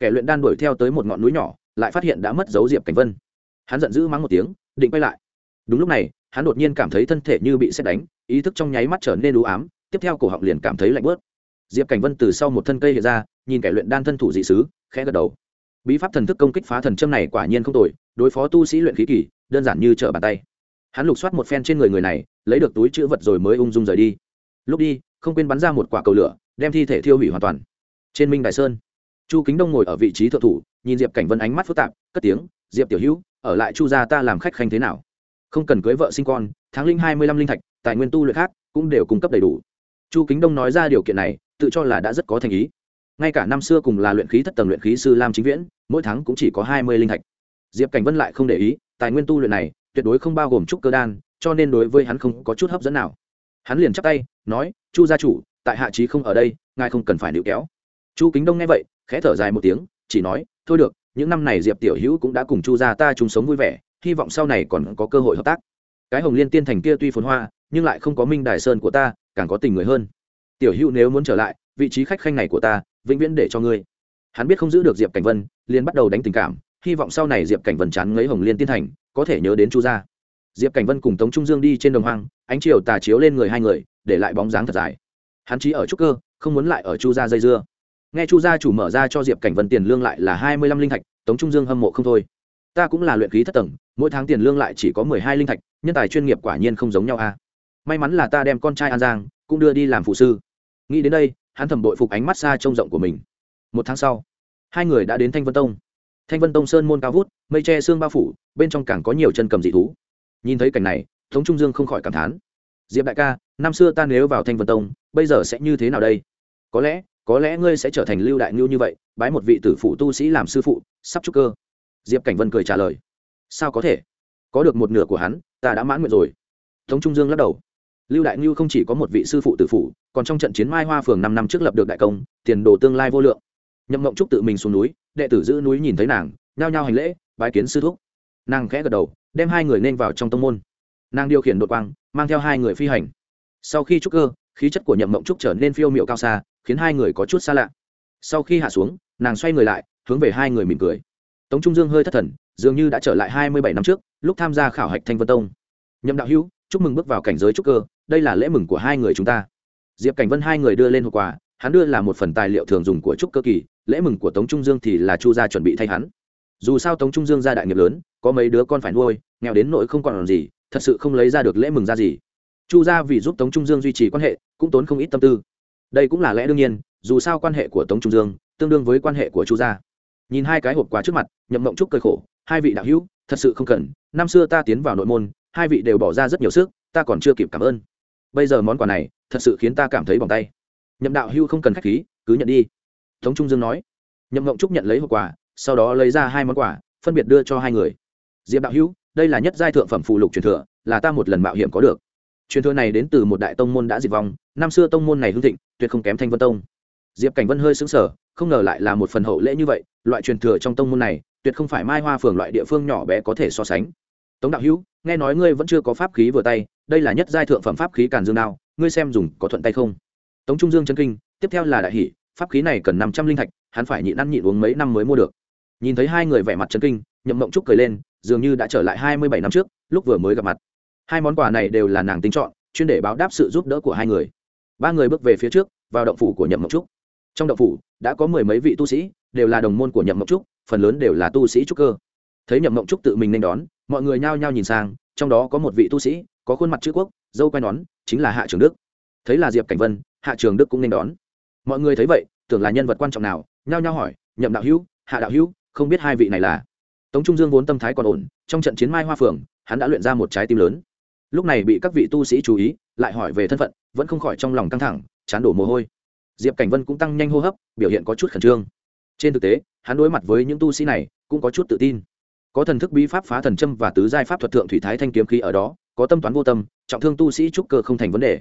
Kẻ luyện đan đuổi theo tới một ngọn núi nhỏ, lại phát hiện đã mất dấu diệp cảnh vân. Hắn giận dữ mắng một tiếng, định quay lại. Đúng lúc này, hắn đột nhiên cảm thấy thân thể như bị xét đánh, ý thức trong nháy mắt trở nên đũ ám, tiếp theo cổ họng liền cảm thấy lạnh bớt diệp cảnh vân từ sau một thân cây hiện ra, nhìn kẻ luyện đan thân thủ dị sứ, khẽ gật đầu. Bí pháp thần thức công kích phá thần châm này quả nhiên không tồi, đối phó tu sĩ luyện khí kỳ, đơn giản như trở bàn tay. Hắn lục soát một phen trên người người này, lấy được túi chữ vật rồi mới ung dung rời đi. Lúc đi, không quên bắn ra một quả cầu lửa, đem thi thể thiêu hủy hoàn toàn. Trên minh đại sơn, chu kính đông ngồi ở vị trí thượng thủ, nhìn diệp cảnh vân ánh mắt phức tạp, cất tiếng, diệp tiểu hữu, ở lại chu gia ta làm khách khanh thế nào? Không cần cưới vợ sinh con, tháng linh hai mươi lăm linh thạch, tài nguyên tu luyện khác cũng đều cung cấp đầy đủ. Chu kính đông nói ra điều kiện này tự cho là đã rất có thành ý. Ngay cả năm xưa cùng là luyện khí thất tầng luyện khí sư lam chính viễn, mỗi tháng cũng chỉ có hai mươi linh thạch. Diệp cảnh vân lại không để ý, tài nguyên tu luyện này tuyệt đối không bao gồm trúc cơ đan, cho nên đối với hắn không có chút hấp dẫn nào. Hắn liền chắp tay, nói, chu gia chủ, tại hạ trí không ở đây, ngài không cần phải nịu kéo. Chu kính đông nghe vậy, khẽ thở dài một tiếng, chỉ nói, thôi được, những năm này diệp tiểu hữu cũng đã cùng chu gia ta chung sống vui vẻ, hy vọng sau này còn có cơ hội hợp tác. Cái hồng liên tiên thành kia tuy phồn hoa, nhưng lại không có minh đài sơn của ta, càng có tình người hơn tiểu hữu nếu muốn trở lại, vị trí khách khanh này của ta, vĩnh viễn để cho ngươi. Hắn biết không giữ được diệp cảnh vân, liền bắt đầu đánh tình cảm, hy vọng sau này diệp cảnh vân chán ngấy hồng liên tiên thành, có thể nhớ đến chu gia. Diệp cảnh vân cùng tống trung dương đi trên đồng hoang, ánh chiều tà chiếu lên người hai người, để lại bóng dáng thật dài. Hắn chỉ ở trúc cơ, không muốn lại ở chu gia dây dưa. Nghe chu gia chủ mở ra cho diệp cảnh vân tiền lương lại là hai mươi lăm linh thạch, tống trung dương hâm mộ không thôi. Ta cũng là luyện khí thất tầng, mỗi tháng tiền lương lại chỉ có mười hai linh thạch, nhân tài chuyên nghiệp quả nhiên không giống nhau a. May mắn là ta đem con trai an giang, cũng đưa đi làm phụ sư nghĩ đến đây, hắn thầm bội phục ánh mắt xa trông rộng của mình. Một tháng sau, hai người đã đến thanh vân tông. Thanh vân tông sơn môn cao vút, mây tre xương bao phủ, bên trong càng có nhiều chân cầm dị thú. Nhìn thấy cảnh này, tống trung dương không khỏi cảm thán. Diệp đại ca, năm xưa ta nếu vào thanh vân tông, bây giờ sẽ như thế nào đây? Có lẽ có lẽ ngươi sẽ trở thành lưu đại ngưu như vậy, bái một vị tử phụ tu sĩ làm sư phụ, sắp trúc cơ. Diệp cảnh vân cười trả lời. Sao có thể? Có được một nửa của hắn, ta đã mãn nguyện rồi. Tống trung dương lắc đầu lưu đại ngưu không chỉ có một vị sư phụ tử phụ còn trong trận chiến mai hoa phường năm năm trước lập được đại công, tiền đồ tương lai vô lượng. Nhậm mộng trúc tự mình xuống núi, đệ tử giữ núi nhìn thấy nàng, nhao nhao hành lễ, bái kiến sư thúc. Nàng khẽ gật đầu, đem hai người nên vào trong tông môn. Nàng điều khiển đội quang, mang theo hai người phi hành. Sau khi trúc cơ, khí chất của nhậm mộng trúc trở nên phiêu m i ệ u cao xa, khiến hai người có chút xa lạ. Sau khi hạ xuống, nàng xoay người lại, hướng về hai người mỉm cười. Tống trung dương hơi thất thần, dường như đã trở lại hai mươi bảy năm trước, lúc tham gia khảo hạch thanh vân tông. Nhậm đạo hữu, chúc mừng bước vào cảnh giới trúc cơ đây là lễ mừng của hai người chúng ta. Diệp cảnh vân hai người đưa lên hộp quà, hắn đưa là một phần tài liệu thường dùng của trúc cơ kỳ, lễ mừng của tống trung dương thì là chu gia chuẩn bị thay hắn. Dù sao tống trung dương gia đại nghiệp lớn, có mấy đứa con phải nuôi, nghèo đến nỗi không còn làm gì, thật sự không lấy ra được lễ mừng ra gì. Chu gia vì giúp tống trung dương duy trì quan hệ, cũng tốn không ít tâm tư. Đây cũng là lẽ đương nhiên, dù sao quan hệ của tống trung dương tương đương với quan hệ của chu gia. Nhìn hai cái hộp quà trước mặt, nhậm mộng trúc cười khổ, hai vị đạo hữu, thật sự không cần, năm xưa ta tiến vào nội môn, hai vị đều bỏ ra rất nhiều sức, ta còn chưa kịp cảm ơn bây giờ món quà này thật sự khiến ta cảm thấy bỏng tay. Nhậm đạo hưu không cần khách khí, cứ nhận đi. Tống trung dương nói. Nhậm mộng trúc nhận lấy hộp quà, sau đó lấy ra hai món quà, phân biệt đưa cho hai người. Diệp đạo hưu, đây là nhất giai thượng phẩm phụ lục truyền thừa, là ta một lần mạo hiểm có được. Truyền thừa này đến từ một đại tông môn đã diệt vong, năm xưa tông môn này hưng thịnh, tuyệt không kém thanh vân tông. Diệp cảnh vân hơi xứng sở không ngờ lại là một phần hậu lễ như vậy, loại truyền thừa trong tông môn này, tuyệt không phải mai hoa phường loại địa phương nhỏ bé có thể so sánh. Tống đạo hữu nghe nói ngươi vẫn chưa có pháp khí vừa tay đây là nhất giai thượng phẩm pháp khí càn dương đao, ngươi xem dùng có thuận tay không? Tống trung dương chân kinh, tiếp theo là đại hỷ, pháp khí này cần năm trăm linh thạch, hắn phải nhịn ăn nhịn uống mấy năm mới mua được. Nhìn thấy hai người vẻ mặt chân kinh, nhậm mộng trúc cười lên, dường như đã trở lại hai mươi bảy năm trước, lúc vừa mới gặp mặt. Hai món quà này đều là nàng tính chọn, chuyên để báo đáp sự giúp đỡ của hai người. Ba người bước về phía trước, vào động phủ của nhậm mộng trúc. Trong động phủ, đã có mười mấy vị tu sĩ, đều là đồng môn của nhậm mộng trúc, phần lớn đều là tu sĩ trúc cơ. Thấy nhậm mộng trúc tự mình nên đón, mọi người nhao nhao nhìn sang, trong đó có một vị tu sĩ có khuôn mặt chữ quốc, dâu quai nón, chính là hạ trường đức. Thấy là diệp cảnh vân, hạ trường đức cũng nên đón. Mọi người thấy vậy, tưởng là nhân vật quan trọng nào, nhao nhao hỏi, nhậm đạo hữu, hạ đạo hữu, không biết hai vị này là? Tống trung dương vốn tâm thái còn ổn, trong trận chiến mai hoa phường hắn đã luyện ra một trái tim lớn. Lúc này bị các vị tu sĩ chú ý, lại hỏi về thân phận, vẫn không khỏi trong lòng căng thẳng, chán đổ mồ hôi. Diệp cảnh vân cũng tăng nhanh hô hấp, biểu hiện có chút khẩn trương. Trên thực tế, hắn đối mặt với những tu sĩ này, cũng có chút tự tin. Có thần thức bí pháp phá thần châm và tứ giai pháp thuật thượng thủy thái thanh kiếm khí ở đó có tâm toán vô tâm, trọng thương tu sĩ trúc cơ không thành vấn đề.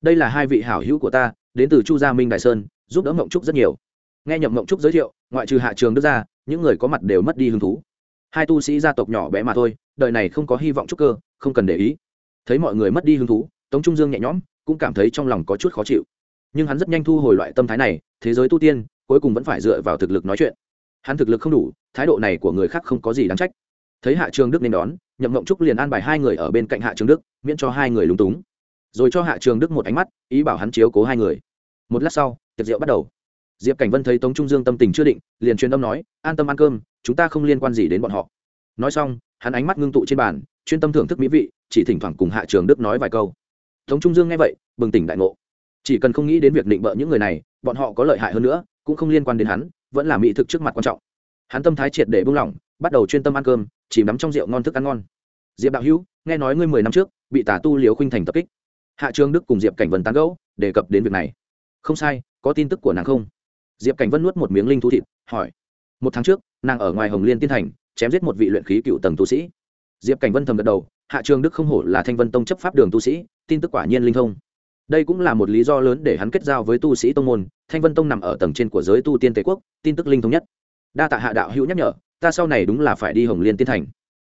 Đây là hai vị hảo hữu của ta, đến từ chu gia minh đại sơn, giúp đỡ mộng trúc rất nhiều. Nghe nhậm mộng trúc giới thiệu, ngoại trừ hạ trường đức ra, những người có mặt đều mất đi hứng thú. Hai tu sĩ gia tộc nhỏ bé mà thôi, đời này không có hy vọng trúc cơ, không cần để ý. Thấy mọi người mất đi hứng thú, tống trung dương nhẹ nhõm, cũng cảm thấy trong lòng có chút khó chịu. Nhưng hắn rất nhanh thu hồi loại tâm thái này, thế giới tu tiên, cuối cùng vẫn phải dựa vào thực lực nói chuyện. Hắn thực lực không đủ, thái độ này của người khác không có gì đáng trách. Thấy hạ trường đức nên đón nhậm mộng trúc liền an bài hai người ở bên cạnh hạ trường đức, miễn cho hai người lúng túng. Rồi cho hạ trường đức một ánh mắt, ý bảo hắn chiếu cố hai người. Một lát sau, tiệc rượu bắt đầu. Diệp cảnh vân thấy tống trung dương tâm tình chưa định, liền truyền âm nói, an tâm ăn cơm, chúng ta không liên quan gì đến bọn họ. Nói xong, hắn ánh mắt ngưng tụ trên bàn, chuyên tâm thưởng thức mỹ vị, chỉ thỉnh thoảng cùng hạ trường đức nói vài câu. Tống trung dương nghe vậy, bừng tỉnh đại ngộ. Chỉ cần không nghĩ đến việc định bợ những người này, bọn họ có lợi hại hơn nữa, cũng không liên quan đến hắn, vẫn là mỹ thực trước mặt quan trọng. Hắn tâm thái triệt để buông lỏng, bắt đầu chuyên tâm ăn cơm chìm đắm trong rượu ngon thức ăn ngon. Diệp đạo hữu, nghe nói ngươi mười năm trước bị tả tu liều khinh thành tập kích. Hạ trường đức cùng diệp cảnh vân tán gẫu, đề cập đến việc này. Không sai, có tin tức của nàng không? Diệp cảnh vân nuốt một miếng linh thú thịt, hỏi. Một tháng trước, nàng ở ngoài hồng liên tiên thành, chém giết một vị luyện khí cựu tầng tu sĩ. Diệp cảnh vân thầm gật đầu, hạ trường đức không hổ là thanh vân tông chấp pháp đường tu sĩ, tin tức quả nhiên linh thông. Đây cũng là một lý do lớn để hắn kết giao với tu sĩ tông môn. Thanh vân tông nằm ở tầng trên của giới tu tiên tề quốc, tin tức linh thông nhất. Đa tạ hạ đạo hữu nhắc nhở ta sau này đúng là phải đi hồng liên tiên thành.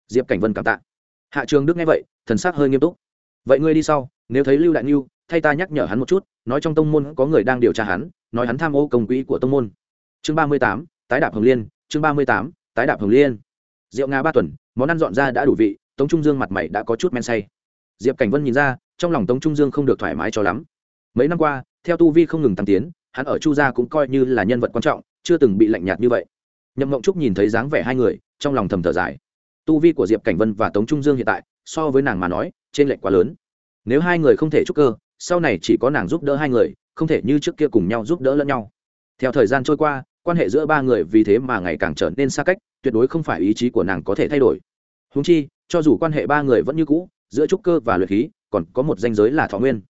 Diệp cảnh vân cảm tạ. Hạ trường đức nghe vậy, thần s ắ c hơi nghiêm túc. Vậy ngươi đi sau, nếu thấy lưu đại n thay ta nhắc nhở hắn một chút, nói trong tông môn có người đang điều tra hắn, nói hắn tham ô công quỹ của tông môn. Chương ba mươi tám, tái đạp hồng liên, chương ba mươi tám, tái đạp hồng liên. Rượu nga ba tuần, món ăn dọn ra đã đủ vị, tống trung dương mặt mày đã có chút men say. Diệp cảnh vân nhìn ra, trong lòng tống trung dương không được thoải mái cho lắm. Mấy năm qua, theo tu vi không ngừng tăng tiến, hắn ở chu gia cũng coi như là nhân vật quan trọng, chưa từng bị lạnh nhạt như vậy nhậm mộng trúc nhìn thấy dáng vẻ hai người, trong lòng thầm thở dài. Tu vi của diệp cảnh vân và tống trung dương hiện tại, so với nàng mà nói trên lệnh quá lớn. Nếu hai người không thể trúc cơ, sau này chỉ có nàng giúp đỡ hai người, không thể như trước kia cùng nhau giúp đỡ lẫn nhau. Theo thời gian trôi qua, quan hệ giữa ba người vì thế mà ngày càng trở nên xa cách, tuyệt đối không phải ý chí của nàng có thể thay đổi. Húng chi, cho dù quan hệ ba người vẫn như cũ, giữa trúc cơ và luyện khí, còn có một danh giới là thọ nguyên.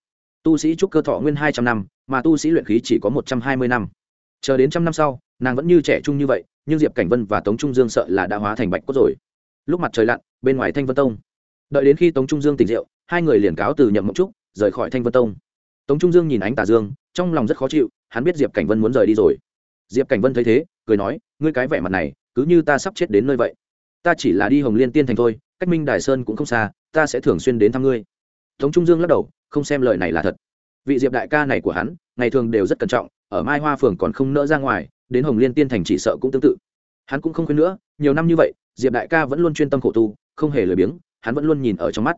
Tu sĩ trúc cơ thọ nguyên hai trăm năm, mà tu sĩ luyện khí chỉ có một trăm hai mươi năm. Chờ đến trăm năm sau, nàng vẫn như trẻ trung như vậy nhưng diệp cảnh vân và tống trung dương sợ là đã hóa thành bạch cốt rồi lúc mặt trời lặn bên ngoài thanh vân tông đợi đến khi tống trung dương tỉnh rượu hai người liền cáo từ nhậm mộng trúc rời khỏi thanh vân tông tống trung dương nhìn ánh tà dương trong lòng rất khó chịu hắn biết diệp cảnh vân muốn rời đi rồi diệp cảnh vân thấy thế cười nói ngươi cái vẻ mặt này cứ như ta sắp chết đến nơi vậy ta chỉ là đi hồng liên tiên thành thôi cách minh đài sơn cũng không xa ta sẽ thường xuyên đến thăm ngươi tống trung dương lắc đầu không xem lời này là thật vị diệp đại ca này của hắn ngày thường đều rất cẩn trọng ở mai hoa phường còn không nỡ ra ngoài đến hồng liên tiên thành chỉ sợ cũng tương tự. Hắn cũng không khuyên nữa, nhiều năm như vậy, diệp đại ca vẫn luôn chuyên tâm khổ tu, không hề lười biếng, hắn vẫn luôn nhìn ở trong mắt.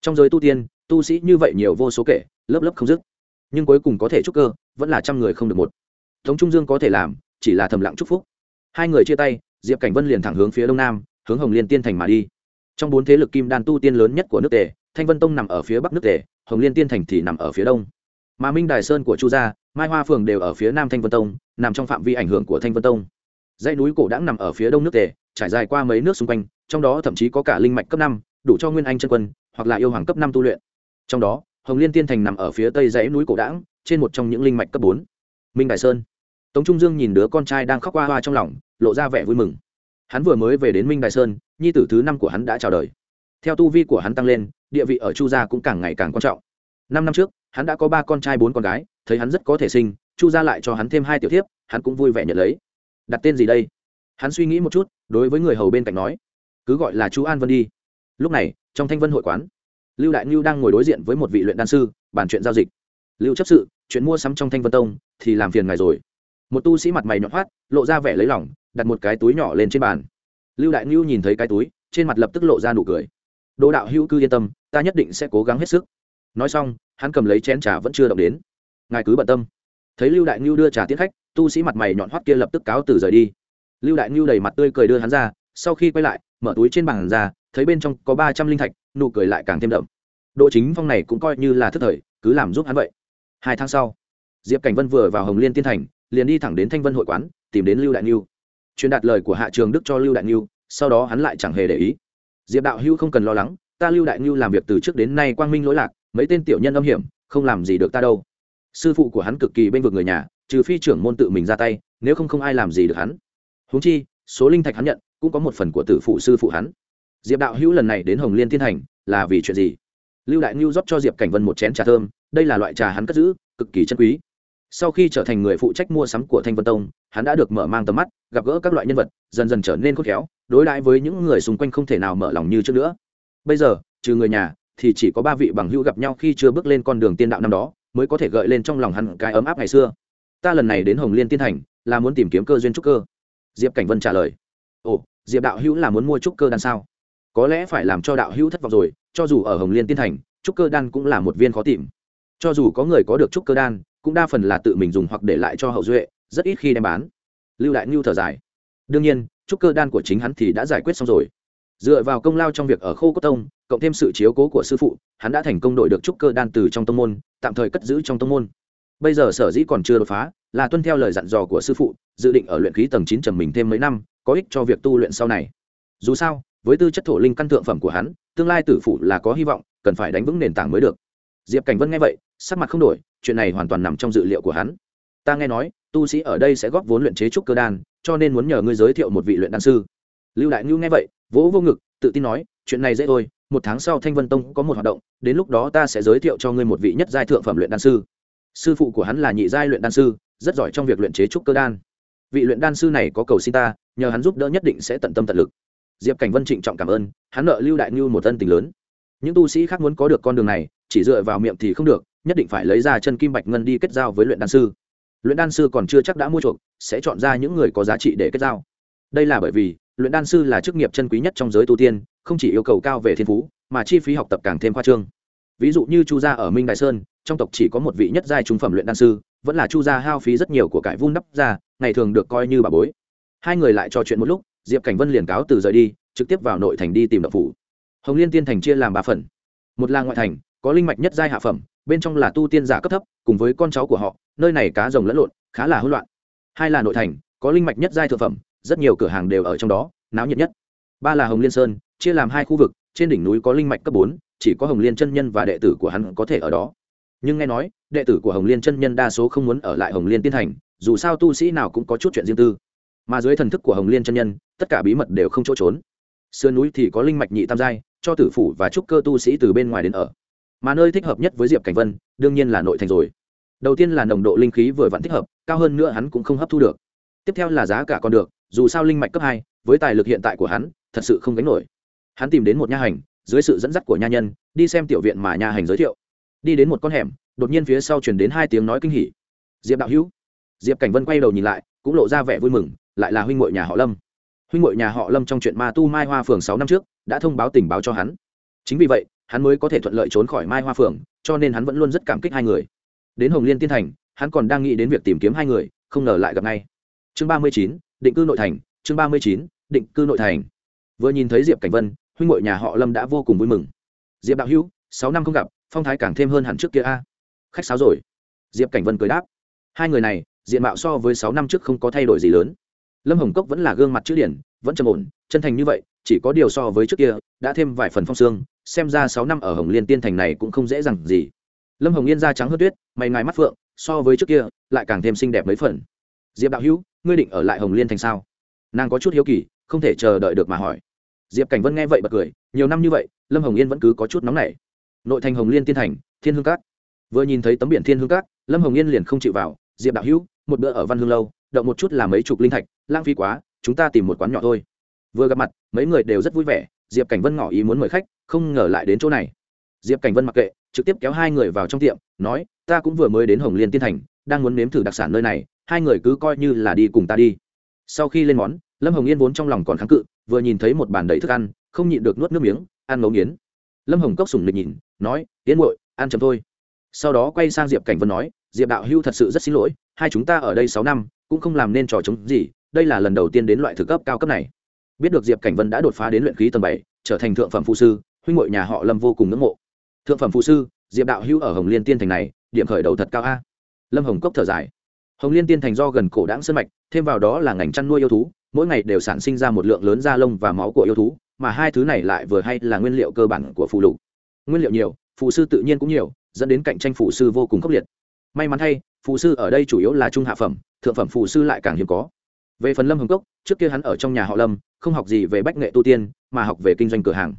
Trong giới tu tiên, tu sĩ như vậy nhiều vô số kể, lớp lớp không dứt. Nhưng cuối cùng có thể chúc cơ, vẫn là trăm người không được một. Tống trung dương có thể làm, chỉ là thầm lặng chúc phúc. Hai người chia tay, diệp cảnh vân liền thẳng hướng phía đông nam, hướng hồng liên tiên thành mà đi. Trong bốn thế lực kim đan tu tiên lớn nhất của nước tề, thanh vân tông nằm ở phía bắc nước tề, hồng liên tiên thành thì nằm ở phía đông. Mà minh đài sơn của chu gia, mai hoa phường đều ở phía nam thanh vân tông nằm trong phạm vi ảnh hưởng của thanh vân tông. Dãy núi cổ đãng nằm ở phía đông nước tề, trải dài qua mấy nước xung quanh, trong đó thậm chí có cả linh mạch cấp năm, đủ cho nguyên anh chân quân, hoặc là yêu hoàng cấp năm tu luyện. Trong đó, hồng liên tiên thành nằm ở phía tây dãy núi cổ đãng, trên một trong những linh mạch cấp bốn. Minh đại sơn. Tống trung dương nhìn đứa con trai đang khóc hoa hoa trong lòng, lộ ra vẻ vui mừng. Hắn vừa mới về đến minh đại sơn, nhi tử thứ năm của hắn đã chào đời. Theo tu vi của hắn tăng lên, địa vị ở chu gia cũng càng ngày càng quan trọng. Năm năm trước, hắn đã có ba con trai bốn con gái, thấy hắn rất có thể sinh chu gia lại cho hắn thêm hai tiểu thiếp, hắn cũng vui vẻ nhận lấy. Đặt tên gì đây? Hắn suy nghĩ một chút, đối với người hầu bên cạnh nói, cứ gọi là chú an vân đi. Lúc này, trong thanh vân hội quán, lưu đại ngưu đang ngồi đối diện với một vị luyện đan sư, bàn chuyện giao dịch. Lưu chấp sự, chuyện mua sắm trong thanh vân tông, thì làm phiền ngài rồi. Một tu sĩ mặt mày nhọn hoắt, lộ ra vẻ lấy lỏng đặt một cái túi nhỏ lên trên bàn. Lưu đại ngưu nhìn thấy cái túi, trên mặt lập tức lộ ra nụ cười. Đỗ đạo hữu cư yên tâm, ta nhất định sẽ cố gắng hết sức. Nói xong, hắn cầm lấy chén trà vẫn chưa động đến. Ngài cứ bận tâm thấy lưu đại ngưu đưa trà tiến khách, tu sĩ mặt mày nhọn hoắt kia lập tức cáo từ rời đi. Lưu đại ngưu đầy mặt tươi cười đưa hắn ra, sau khi quay lại, mở túi trên bàn ra, thấy bên trong có ba trăm linh thạch, nụ cười lại càng thêm đậm. Độ chính phong này cũng coi như là thức thời, cứ làm giúp hắn vậy. Hai tháng sau, diệp cảnh vân vừa vào hồng liên tiên thành, liền đi thẳng đến thanh vân hội quán, tìm đến lưu đại ngưu truyền đạt lời của hạ trường đức cho lưu đại ngưu sau đó hắn lại chẳng hề để ý. Diệp đạo hưu không cần lo lắng, ta lưu đại ngưu làm việc từ trước đến nay quang minh lỗi lạc, mấy tên tiểu nhân âm hiểm, không làm gì được ta đâu sư phụ của hắn cực kỳ bên vực người nhà, trừ phi trưởng môn tự mình ra tay, nếu không không ai làm gì được hắn. Huống chi, số linh thạch hắn nhận, cũng có một phần của tử phụ sư phụ hắn. Diệp đạo hữu lần này đến hồng liên thiên thành, là vì chuyện gì? Lưu đại ngưu rót cho diệp cảnh vân một chén trà thơm, đây là loại trà hắn cất giữ, cực kỳ chân quý. Sau khi trở thành người phụ trách mua sắm của thanh vân tông, hắn đã được mở mang tầm mắt, gặp gỡ các loại nhân vật, dần dần trở nên khôn khéo, đối đãi với những người xung quanh không thể nào mở lòng như trước nữa. Bây giờ, trừ người nhà, thì chỉ có ba vị bằng hữu gặp nhau khi chưa bước lên con đường tiên đạo năm đó mới có thể gợi lên trong lòng hắn cái ấm áp ngày xưa. Ta lần này đến hồng liên tiên thành, là muốn tìm kiếm cơ duyên trúc cơ. Diệp cảnh vân trả lời. Ồ, diệp đạo hữu là muốn mua trúc cơ đan sao? Có lẽ phải làm cho đạo hữu thất vọng rồi, cho dù ở hồng liên tiên thành, trúc cơ đan cũng là một viên khó tìm. Cho dù có người có được trúc cơ đan, cũng đa phần là tự mình dùng hoặc để lại cho hậu duệ, rất ít khi đem bán. Lưu đại ngưu thở dài. Đương nhiên, trúc cơ đan của chính hắn thì đã giải quyết xong rồi. Dựa vào công lao trong việc ở khô cốt tông cộng thêm sự chiếu cố của sư phụ, hắn đã thành công đổi được trúc cơ đan từ trong tông môn, tạm thời cất giữ trong tông môn. Bây giờ sở dĩ còn chưa đột phá, là tuân theo lời dặn dò của sư phụ, dự định ở luyện khí tầng chín trầm mình thêm mấy năm, có ích cho việc tu luyện sau này. Dù sao, với tư chất thổ linh căn thượng phẩm của hắn, tương lai tử phụ là có hy vọng, cần phải đánh vững nền tảng mới được. Diệp cảnh vân nghe vậy, sắc mặt không đổi, chuyện này hoàn toàn nằm trong dự liệu của hắn. Ta nghe nói, tu sĩ ở đây sẽ góp vốn luyện chế trúc cơ đan, cho nên muốn nhờ ngươi giới thiệu một vị luyện đan sư. Lưu đại ngưu nghe vậy, vỗ vô ngực, tự tin nói, chuyện này dễ thôi một tháng sau thanh vân tông có một hoạt động, đến lúc đó ta sẽ giới thiệu cho ngươi một vị nhất giai thượng phẩm luyện đan sư. Sư phụ của hắn là nhị giai luyện đan sư, rất giỏi trong việc luyện chế trúc cơ đan. Vị luyện đan sư này có cầu xin ta, nhờ hắn giúp đỡ nhất định sẽ tận tâm tận lực. Diệp cảnh vân trịnh trọng cảm ơn, hắn nợ lưu đại ngưu một ân tình lớn. Những tu sĩ khác muốn có được con đường này, chỉ dựa vào miệng thì không được, nhất định phải lấy ra chân kim bạch ngân đi kết giao với luyện đan sư. Luyện đan sư còn chưa chắc đã mua chuộc, sẽ chọn ra những người có giá trị để kết giao. Đây là bởi vì, luyện đan sư là chức nghiệp chân quý nhất trong giới tu tiên không chỉ yêu cầu cao về thiên phú, mà chi phí học tập càng thêm khoa trương. Ví dụ như chu gia ở minh đại sơn, trong tộc chỉ có một vị nhất giai trung phẩm luyện đan sư, vẫn là chu gia hao phí rất nhiều của cải vun đắp ra, ngày thường được coi như bà bối. Hai người lại trò chuyện một lúc, diệp cảnh vân liền cáo từ rời đi, trực tiếp vào nội thành đi tìm đậu phủ. Hồng liên tiên thành chia làm ba phần. Một là ngoại thành, có linh mạch nhất giai hạ phẩm, bên trong là tu tiên giả cấp thấp, cùng với con cháu của họ, nơi này cá rồng lẫn lộn, khá là hỗn loạn. Hai là nội thành, có linh mạch nhất giai thượng phẩm, rất nhiều cửa hàng đều ở trong đó, náo nhiệt nhất. Ba là hồng liên sơn chia làm hai khu vực, trên đỉnh núi có linh mạch cấp bốn, chỉ có hồng liên chân nhân và đệ tử của hắn có thể ở đó. Nhưng nghe nói, đệ tử của hồng liên chân nhân đa số không muốn ở lại hồng liên tiên thành, dù sao tu sĩ nào cũng có chút chuyện riêng tư. Mà dưới thần thức của hồng liên chân nhân, tất cả bí mật đều không chỗ trốn. Sườn núi thì có linh mạch nhị tam giai, cho tử phủ và trúc cơ tu sĩ từ bên ngoài đến ở. Mà nơi thích hợp nhất với diệp cảnh vân, đương nhiên là nội thành rồi. Đầu tiên là nồng độ linh khí vừa vặn thích hợp, cao hơn nữa hắn cũng không hấp thu được. Tiếp theo là giá cả còn được, dù sao linh mạch cấp hai, với tài lực hiện tại của hắn, thật sự không gánh nổi hắn tìm đến một nha hành, dưới sự dẫn dắt của nha nhân, đi xem tiểu viện mà nha hành giới thiệu. Đi đến một con hẻm, đột nhiên phía sau chuyển đến hai tiếng nói kinh hỉ. Diệp đạo hữu. Diệp cảnh vân quay đầu nhìn lại, cũng lộ ra vẻ vui mừng, lại là huynh ngội nhà họ lâm. Huynh ngội nhà họ lâm trong chuyện ma tu mai hoa phường sáu năm trước, đã thông báo tình báo cho hắn. Chính vì vậy, hắn mới có thể thuận lợi trốn khỏi mai hoa phường, cho nên hắn vẫn luôn rất cảm kích hai người. Đến hồng liên tiên thành, hắn còn đang nghĩ đến việc tìm kiếm hai người, không ngờ lại gặp ngay. Chương ba mươi chín, định cư nội thành, chương ba mươi chín, định cư nội thành. Vừa nhìn thấy diệp cảnh vân huynh ngội nhà họ lâm đã vô cùng vui mừng. Diệp đạo hữu, sáu năm không gặp, phong thái càng thêm hơn hẳn trước kia a. Khách sáo rồi. Diệp cảnh vân cười đáp. Hai người này, diện mạo so với sáu năm trước không có thay đổi gì lớn. Lâm hồng cốc vẫn là gương mặt chữ điển, vẫn trầm ổn, chân thành như vậy, chỉ có điều so với trước kia, đã thêm vài phần phong xương xem ra sáu năm ở hồng liên tiên thành này cũng không dễ dàng gì. Lâm hồng yên da trắng hơn tuyết, mày ngài mắt phượng, so với trước kia, lại càng thêm xinh đẹp mấy phần. Diệp đạo hữu, ngươi định ở lại hồng liên thành sao? Nàng có chút hiếu kỳ, không thể chờ đợi được mà hỏi diệp cảnh vân nghe vậy bật cười, nhiều năm như vậy, lâm hồng yên vẫn cứ có chút nóng nảy. Nội thành hồng liên tiên thành, thiên hương cát vừa nhìn thấy tấm biển thiên hương cát lâm hồng yên liền không chịu vào, diệp đạo hữu, một bữa ở văn hương lâu, động một chút là mấy chục linh thạch, lãng phí quá, chúng ta tìm một quán nhỏ thôi. Vừa gặp mặt, mấy người đều rất vui vẻ, diệp cảnh vân ngỏ ý muốn mời khách, không ngờ lại đến chỗ này. Diệp cảnh vân mặc kệ, trực tiếp kéo hai người vào trong tiệm, nói, ta cũng vừa mới đến hồng liên tiên thành, đang muốn nếm thử đặc sản nơi này, hai người cứ coi như là đi cùng ta đi. Sau khi lên món lâm hồng yên vốn trong lòng còn kháng cự, vừa nhìn thấy một bàn đầy thức ăn, không nhịn được nuốt nước miếng, ăn ngấu nghiến. Lâm hồng cốc sùng lịch nhìn, nói tiến muội, ăn chấm thôi. Sau đó quay sang diệp cảnh vân nói, diệp đạo hưu thật sự rất xin lỗi, hai chúng ta ở đây sáu năm, cũng không làm nên trò chống gì, đây là lần đầu tiên đến loại thực cấp cao cấp này. Biết được diệp cảnh vân đã đột phá đến luyện khí tầng bảy, trở thành thượng phẩm phụ sư, huynh ngội nhà họ lâm vô cùng ngưỡng mộ. Thượng phẩm phụ sư, diệp đạo hưu ở hồng liên tiên thành này, điểm khởi đầu thật cao a. Lâm hồng cốc thở dài. Hồng liên tiên thành do gần cổ đáng sân mạch thêm vào đó là ngành chăn nuôi yêu thú, mỗi ngày đều sản sinh ra một lượng lớn da lông và máu của yêu thú, mà hai thứ này lại vừa hay là nguyên liệu cơ bản của phụ lục. Nguyên liệu nhiều phụ sư tự nhiên cũng nhiều, dẫn đến cạnh tranh phụ sư vô cùng khốc liệt. May mắn thay phụ sư ở đây chủ yếu là trung hạ phẩm, thượng phẩm phụ sư lại càng hiếm có. Về phần lâm hồng cốc, trước kia hắn ở trong nhà họ lâm, không học gì về bách nghệ tu tiên, mà học về kinh doanh cửa hàng.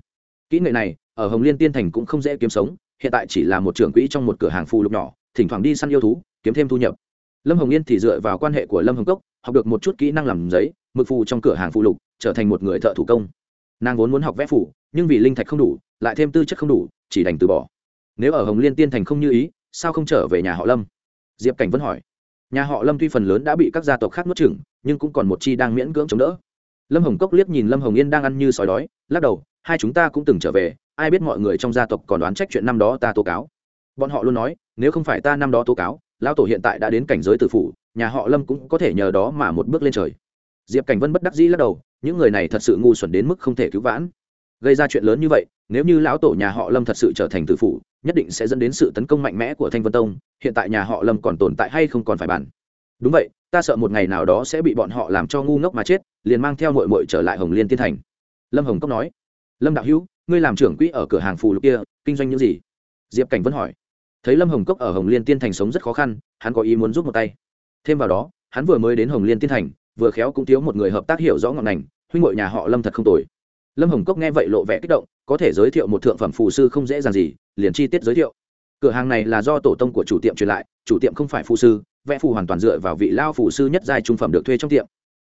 Kỹ nghệ này, ở hồng liên tiên thành cũng không dễ kiếm sống, hiện tại chỉ là một trưởng quỹ trong một cửa hàng phụ lục nhỏ, thỉnh thoảng đi săn yêu thú, kiếm thêm thu nhập. Lâm hồng yên thì dựa vào quan hệ của lâm hồng cốc học được một chút kỹ năng làm giấy, mực phù trong cửa hàng phụ lục, trở thành một người thợ thủ công. Nàng vốn muốn học vẽ phủ nhưng vì linh thạch không đủ, lại thêm tư chất không đủ, chỉ đành từ bỏ. Nếu ở hồng liên tiên thành không như ý, sao không trở về nhà họ lâm? Diệp cảnh vẫn hỏi. Nhà họ lâm tuy phần lớn đã bị các gia tộc khác nuốt chửng, nhưng cũng còn một chi đang miễn cưỡng chống đỡ. Lâm hồng cốc liếc nhìn lâm hồng yên đang ăn như sói đói, lắc đầu, hai chúng ta cũng từng trở về, ai biết mọi người trong gia tộc còn đoán trách chuyện năm đó ta tố cáo. Bọn họ luôn nói, nếu không phải ta năm đó tố cáo, lão tổ hiện tại đã đến cảnh giới tử phủ nhà họ lâm cũng có thể nhờ đó mà một bước lên trời. Diệp cảnh vân bất đắc dĩ lắc đầu, những người này thật sự ngu xuẩn đến mức không thể cứu vãn. Gây ra chuyện lớn như vậy, nếu như lão tổ nhà họ lâm thật sự trở thành tử phủ nhất định sẽ dẫn đến sự tấn công mạnh mẽ của thanh vân tông, hiện tại nhà họ lâm còn tồn tại hay không còn phải bàn. Đúng vậy, ta sợ một ngày nào đó sẽ bị bọn họ làm cho ngu ngốc mà chết, liền mang theo mội mội trở lại hồng liên tiên thành. Lâm hồng cốc nói, lâm đạo hữu, ngươi làm trưởng quỹ ở cửa hàng phù lục kia, kinh doanh những gì? Diệp cảnh vân hỏi. Thấy lâm hồng cốc ở hồng liên tiên thành sống rất khó khăn, hắn có ý muốn giúp một tay thêm vào đó, hắn vừa mới đến hồng liên tiên thành, vừa khéo cũng thiếu một người hợp tác hiểu rõ ngọn ngành, huynh ngội nhà họ lâm thật không tồi. Lâm hồng cốc nghe vậy lộ vẻ kích động, có thể giới thiệu một thượng phẩm phù sư không dễ dàng gì, liền chi tiết giới thiệu. Cửa hàng này là do tổ tông của chủ tiệm truyền lại, chủ tiệm không phải phù sư, vẽ phù hoàn toàn dựa vào vị lao phù sư nhất giai trung phẩm được thuê trong tiệm.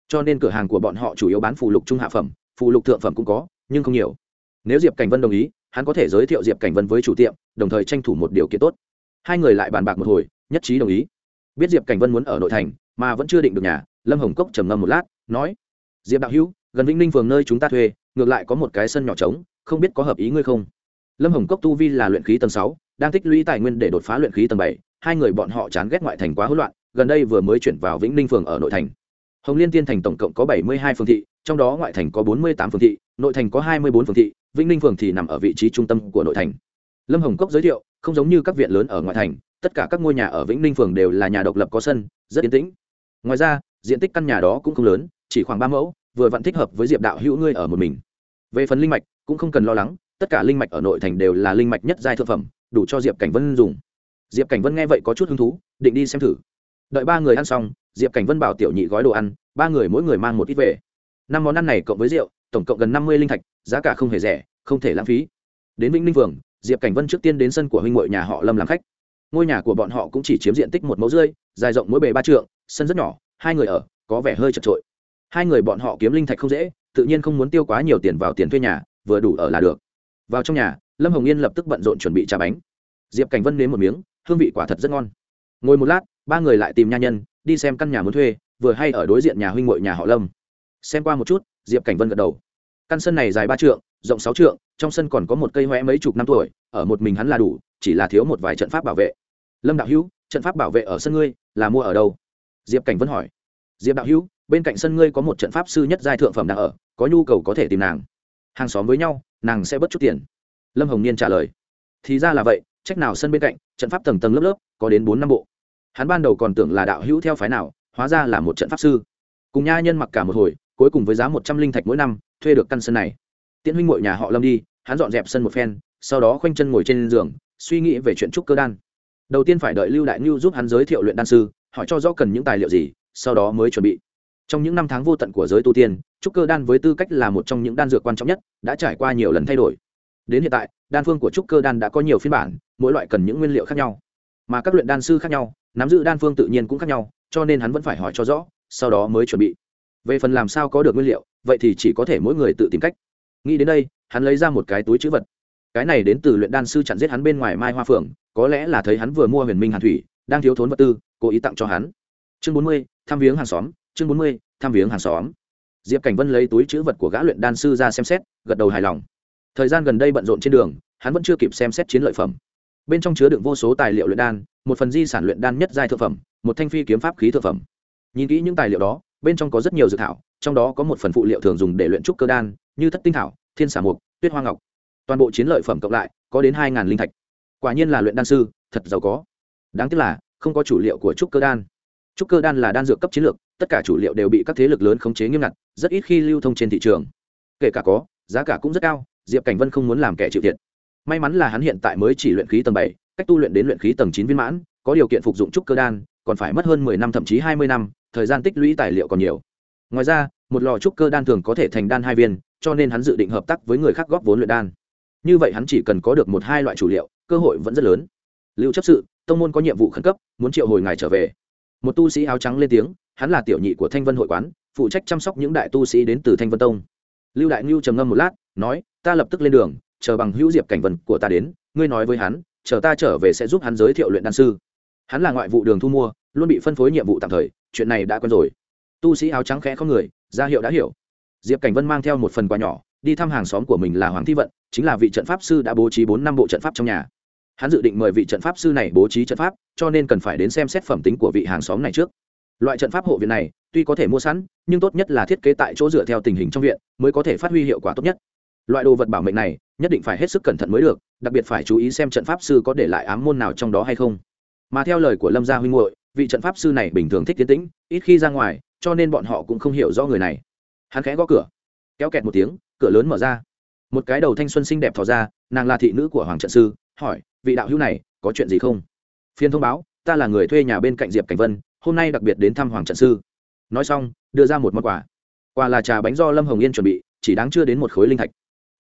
Cho nên cửa hàng của bọn họ chủ yếu bán phù lục trung hạ phẩm, phù lục thượng phẩm cũng có, nhưng không nhiều. Nếu diệp cảnh vân đồng ý, hắn có thể giới thiệu diệp cảnh vân với chủ tiệm, đồng thời tranh thủ một điều kiện tốt. Hai người lại bàn bạc một hồi, nhất trí đồng ý biết diệp cảnh vân muốn ở nội thành, mà vẫn chưa định được nhà, lâm hồng cốc trầm ngâm một lát, nói, diệp đạo hữu, gần vĩnh ninh phường nơi chúng ta thuê, ngược lại có một cái sân nhỏ trống, không biết có hợp ý ngươi không? Lâm hồng cốc tu vi là luyện khí tầng sáu, đang tích lũy tài nguyên để đột phá luyện khí tầng bảy, hai người bọn họ chán ghét ngoại thành quá hỗn loạn, gần đây vừa mới chuyển vào vĩnh ninh phường ở nội thành. Hồng liên tiên thành tổng cộng có bảy mươi hai phường thị, trong đó ngoại thành có bốn mươi tám phường thị, nội thành có hai mươi bốn phường thị, vĩnh ninh phường thì nằm ở vị trí trung tâm của nội thành. Lâm hồng cốc giới thiệu, không giống như các viện lớn ở ngoại thành tất cả các ngôi nhà ở vĩnh ninh phường đều là nhà độc lập có sân, rất yên tĩnh. Ngoài ra, diện tích căn nhà đó cũng không lớn, chỉ khoảng ba mẫu, vừa vặn thích hợp với diệp đạo hữu ngươi ở một mình. Về phần linh mạch, cũng không cần lo lắng, tất cả linh mạch ở nội thành đều là linh mạch nhất giai thượng phẩm, đủ cho diệp cảnh vân dùng. Diệp cảnh vân nghe vậy có chút hứng thú, định đi xem thử. Đợi ba người ăn xong, diệp cảnh vân bảo tiểu nhị gói đồ ăn, ba người mỗi người mang một ít về. Năm món ăn này cộng với rượu, tổng cộng gần năm mươi linh thạch, giá cả không hề rẻ, không thể lãng phí. Đến vĩnh ninh phường, diệp cảnh vân trước tiên đến sân của huynh ngội nhà họ lâm làm khách ngôi nhà của bọn họ cũng chỉ chiếm diện tích một mẫu rưỡi, dài rộng mỗi bề ba trượng sân rất nhỏ hai người ở có vẻ hơi chật trội hai người bọn họ kiếm linh thạch không dễ tự nhiên không muốn tiêu quá nhiều tiền vào tiền thuê nhà vừa đủ ở là được. Vào trong nhà lâm hồng yên lập tức bận rộn chuẩn bị trà bánh. Diệp cảnh vân nếm một miếng hương vị quả thật rất ngon. Ngồi một lát ba người lại tìm nha nhân đi xem căn nhà muốn thuê vừa hay ở đối diện nhà huynh ngội nhà họ lâm. Xem qua một chút diệp cảnh vân gật đầu. Căn sân này dài ba trượng rộng sáu trượng trong sân còn có một cây hoẽ mấy chục năm tuổi ở một mình hắn là đủ chỉ là thiếu một vài trận pháp bảo vệ. Lâm đạo hữu, trận pháp bảo vệ ở sân ngươi là mua ở đâu? Diệp cảnh vân hỏi. Diệp đạo hữu, bên cạnh sân ngươi có một trận pháp sư nhất giai thượng phẩm đang ở, có nhu cầu có thể tìm nàng. Hàng xóm với nhau, nàng sẽ bớt chút tiền. Lâm hồng niên trả lời. Thì ra là vậy, trách nào sân bên cạnh, trận pháp tầng tầng lớp lớp, có đến bốn năm bộ. Hắn ban đầu còn tưởng là đạo hữu theo phái nào, hóa ra là một trận pháp sư. Cùng nha nhân mặc cả một hồi, cuối cùng với giá một trăm linh thạch mỗi năm, thuê được căn sân này. Tiễn huynh ngội nhà họ lâm đi, hắn dọn dẹp sân một phen, sau đó khoanh chân ngồi trên giường suy nghĩ về chuyện trúc cơ đan. Đầu tiên phải đợi lưu đại ngưu giúp hắn giới thiệu luyện đan sư, hỏi cho rõ cần những tài liệu gì, sau đó mới chuẩn bị. Trong những năm tháng vô tận của giới tu tiên, trúc cơ đan với tư cách là một trong những đan dược quan trọng nhất, đã trải qua nhiều lần thay đổi. Đến hiện tại, đan phương của trúc cơ đan đã có nhiều phiên bản, mỗi loại cần những nguyên liệu khác nhau. Mà các luyện đan sư khác nhau, nắm giữ đan phương tự nhiên cũng khác nhau, cho nên hắn vẫn phải hỏi cho rõ, sau đó mới chuẩn bị. Về phần làm sao có được nguyên liệu, vậy thì chỉ có thể mỗi người tự tìm cách. Nghĩ đến đây, hắn lấy ra một cái túi chữ vật cái này đến từ luyện đan sư chặn giết hắn bên ngoài mai hoa phượng, có lẽ là thấy hắn vừa mua huyền minh hàn thủy, đang thiếu thốn vật tư, cố ý tặng cho hắn. Chương bốn mươi thăm viếng hàng xóm, chương bốn mươi thăm viếng hàng xóm. Diệp cảnh vân lấy túi chữ vật của gã luyện đan sư ra xem xét, gật đầu hài lòng. Thời gian gần đây bận rộn trên đường, hắn vẫn chưa kịp xem xét chiến lợi phẩm. Bên trong chứa đựng vô số tài liệu luyện đan, một phần di sản luyện đan nhất giai thực phẩm, một thanh phi kiếm pháp khí thực phẩm. Nhìn kỹ những tài liệu đó, bên trong có rất nhiều dược thảo, trong đó có một phần phụ liệu thường dùng để luyện trúc cơ đan, như thất tinh thảo, thiên xả mục, tuyết hoa ngọc toàn bộ chiến lợi phẩm cộng lại, có đến hai linh thạch. Quả nhiên là luyện đan sư, thật giàu có. Đáng tiếc là, không có chủ liệu của trúc cơ đan. Trúc cơ đan là đan dược cấp chiến lược, tất cả chủ liệu đều bị các thế lực lớn khống chế nghiêm ngặt, rất ít khi lưu thông trên thị trường. Kể cả có, giá cả cũng rất cao, diệp cảnh vân không muốn làm kẻ chịu thiệt. May mắn là hắn hiện tại mới chỉ luyện khí tầng bảy, cách tu luyện đến luyện khí tầng chín viên mãn, có điều kiện phục dụng trúc cơ đan, còn phải mất hơn mười năm thậm chí hai mươi năm, thời gian tích lũy tài liệu còn nhiều. Ngoài ra, một lò trúc cơ đan thường có thể thành đan hai viên, cho nên hắn dự định hợp tác với người khác góp vốn luyện đan như vậy hắn chỉ cần có được một hai loại chủ liệu, cơ hội vẫn rất lớn. Lưu chấp sự, tông môn có nhiệm vụ khẩn cấp, muốn triệu hồi ngài trở về. Một tu sĩ áo trắng lên tiếng, hắn là tiểu nhị của thanh vân hội quán, phụ trách chăm sóc những đại tu sĩ đến từ thanh vân tông. Lưu đại ngưu trầm ngâm một lát, nói, ta lập tức lên đường, chờ bằng hữu diệp cảnh vân của ta đến, ngươi nói với hắn, chờ ta trở về sẽ giúp hắn giới thiệu luyện đan sư. Hắn là ngoại vụ đường thu mua, luôn bị phân phối nhiệm vụ tạm thời, chuyện này đã quen rồi. Tu sĩ áo trắng khẽ có người, ra hiệu đã hiểu. Diệp cảnh vân mang theo một phần quà nhỏ đi thăm hàng xóm của mình là hoàng thi vận, chính là vị trận pháp sư đã bố trí bốn năm bộ trận pháp trong nhà. Hắn dự định mời vị trận pháp sư này bố trí trận pháp, cho nên cần phải đến xem xét phẩm tính của vị hàng xóm này trước. Loại trận pháp hộ viện này, tuy có thể mua sẵn, nhưng tốt nhất là thiết kế tại chỗ dựa theo tình hình trong viện, mới có thể phát huy hiệu quả tốt nhất. Loại đồ vật bảo mệnh này, nhất định phải hết sức cẩn thận mới được, đặc biệt phải chú ý xem trận pháp sư có để lại ám môn nào trong đó hay không. Mà theo lời của lâm gia huynh hội vị trận pháp sư này bình thường thích tiến tĩnh, ít khi ra ngoài, cho nên bọn họ cũng không hiểu rõ người này. Hắn khẽ gõ cửa, kéo kẹt một tiếng cửa lớn mở ra. Một cái đầu thanh xuân xinh đẹp thò ra, nàng là thị nữ của hoàng trận sư, hỏi, vị đạo hữu này, có chuyện gì không? Phiên thông báo, ta là người thuê nhà bên cạnh diệp cảnh vân, hôm nay đặc biệt đến thăm hoàng trận sư. Nói xong, đưa ra một món quà. Quà là trà bánh do lâm hồng yên chuẩn bị, chỉ đáng chưa đến một khối linh thạch.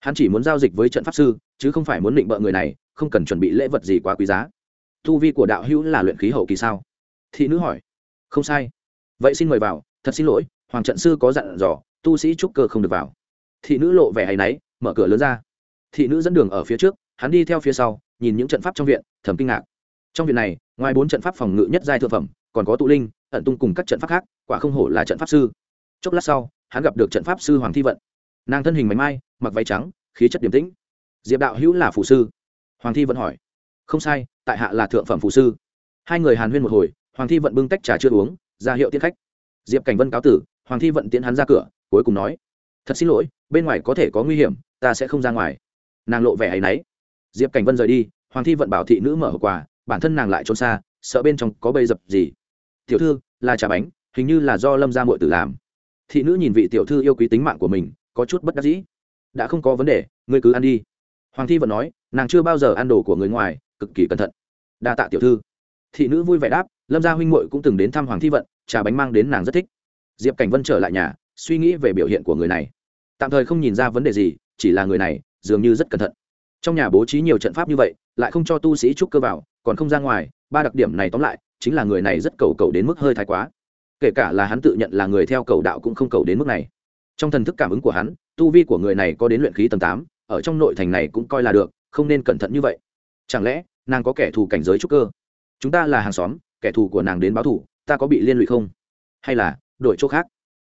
Hắn chỉ muốn giao dịch với trận pháp sư, chứ không phải muốn định bợ người này, không cần chuẩn bị lễ vật gì quá quý giá. Thu vi của đạo hữu là luyện khí hậu kỳ sao? Thị nữ hỏi. Không sai. Vậy xin mời vào, thật xin lỗi, hoàng trận sư có dặn dò, tu sĩ trúc cơ không được vào thị nữ lộ vẻ hay náy, mở cửa lớn ra. Thị nữ dẫn đường ở phía trước, hắn đi theo phía sau, nhìn những trận pháp trong viện, thầm kinh ngạc. Trong viện này, ngoài bốn trận pháp phòng ngự nhất giai thượng phẩm, còn có tụ linh, ẩn tung cùng các trận pháp khác, quả không hổ là trận pháp sư. Chốc lát sau, hắn gặp được trận pháp sư hoàng thi vận. Nàng thân hình mảnh mai, mặc váy trắng, khí chất điềm tĩnh. Diệp đạo hữu là phù sư. Hoàng thi vận hỏi. Không sai, tại hạ là thượng phẩm phù sư. Hai người hàn huyên một hồi, hoàng thi vận bưng tách trà chưa uống, ra hiệu tiết khách. Diệp cảnh vân cáo tử, hoàng thi vận tiễn hắn ra cửa, cuối cùng nói thật xin lỗi, bên ngoài có thể có nguy hiểm, ta sẽ không ra ngoài. Nàng lộ vẻ hay náy. Diệp cảnh vân rời đi, hoàng thi vận bảo thị nữ mở hộp quà, bản thân nàng lại trốn xa, sợ bên trong có bầy dập gì. Tiểu thư, là trà bánh, hình như là do lâm gia mội tử làm. Thị nữ nhìn vị tiểu thư yêu quý tính mạng của mình, có chút bất đắc dĩ. Đã không có vấn đề, ngươi cứ ăn đi. Hoàng thi vận nói, nàng chưa bao giờ ăn đồ của người ngoài, cực kỳ cẩn thận. Đa tạ tiểu thư. Thị nữ vui vẻ đáp, lâm gia huynh muội cũng từng đến thăm hoàng thi vận, trà bánh mang đến nàng rất thích. Diệp cảnh vân trở lại nhà, suy nghĩ về biểu hiện của người này tạm thời không nhìn ra vấn đề gì, chỉ là người này, dường như rất cẩn thận. Trong nhà bố trí nhiều trận pháp như vậy, lại không cho tu sĩ trúc cơ vào, còn không ra ngoài, ba đặc điểm này tóm lại, chính là người này rất cầu cầu đến mức hơi thái quá. Kể cả là hắn tự nhận là người theo cầu đạo cũng không cầu đến mức này. Trong thần thức cảm ứng của hắn, tu vi của người này có đến luyện khí tầng tám, ở trong nội thành này cũng coi là được, không nên cẩn thận như vậy. Chẳng lẽ, nàng có kẻ thù cảnh giới trúc cơ? Chúng ta là hàng xóm, kẻ thù của nàng đến báo thù ta có bị liên lụy không? Hay là, đổi chỗ khác?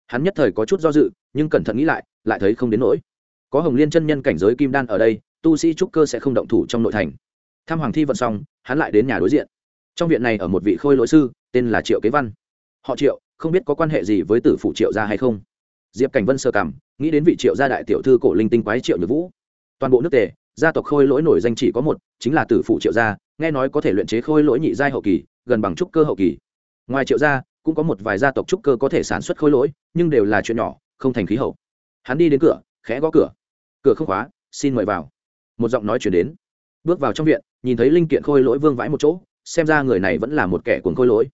Hắn nhất thời có chút do dự, nhưng cẩn thận nghĩ lại lại thấy không đến nỗi. Có hồng liên chân nhân cảnh giới kim đan ở đây, tu sĩ trúc cơ sẽ không động thủ trong nội thành. Thăm hoàng thi vận xong, hắn lại đến nhà đối diện. Trong viện này ở một vị khôi lỗi sư, tên là triệu kế văn. Họ triệu, không biết có quan hệ gì với tử phụ triệu gia hay không? Diệp cảnh vân sơ cảm, nghĩ đến vị triệu gia đại tiểu thư cổ linh tinh quái triệu nhược vũ. Toàn bộ nước tề, gia tộc khôi lỗi nổi danh chỉ có một, chính là tử phụ triệu gia, nghe nói có thể luyện chế khôi lỗi nhị giai hậu kỳ, gần bằng trúc cơ hậu kỳ. Ngoài triệu gia, cũng có một vài gia tộc trúc cơ có thể sản xuất khôi lỗi, nhưng đều là chuyện nhỏ, không thành khí hậu hắn đi đến cửa, khẽ gõ cửa. Cửa không khóa, xin mời vào. Một giọng nói chuyển đến. Bước vào trong viện, nhìn thấy linh kiện khôi lỗi vương vãi một chỗ, xem ra người này vẫn là một kẻ cuồng khôi lỗi.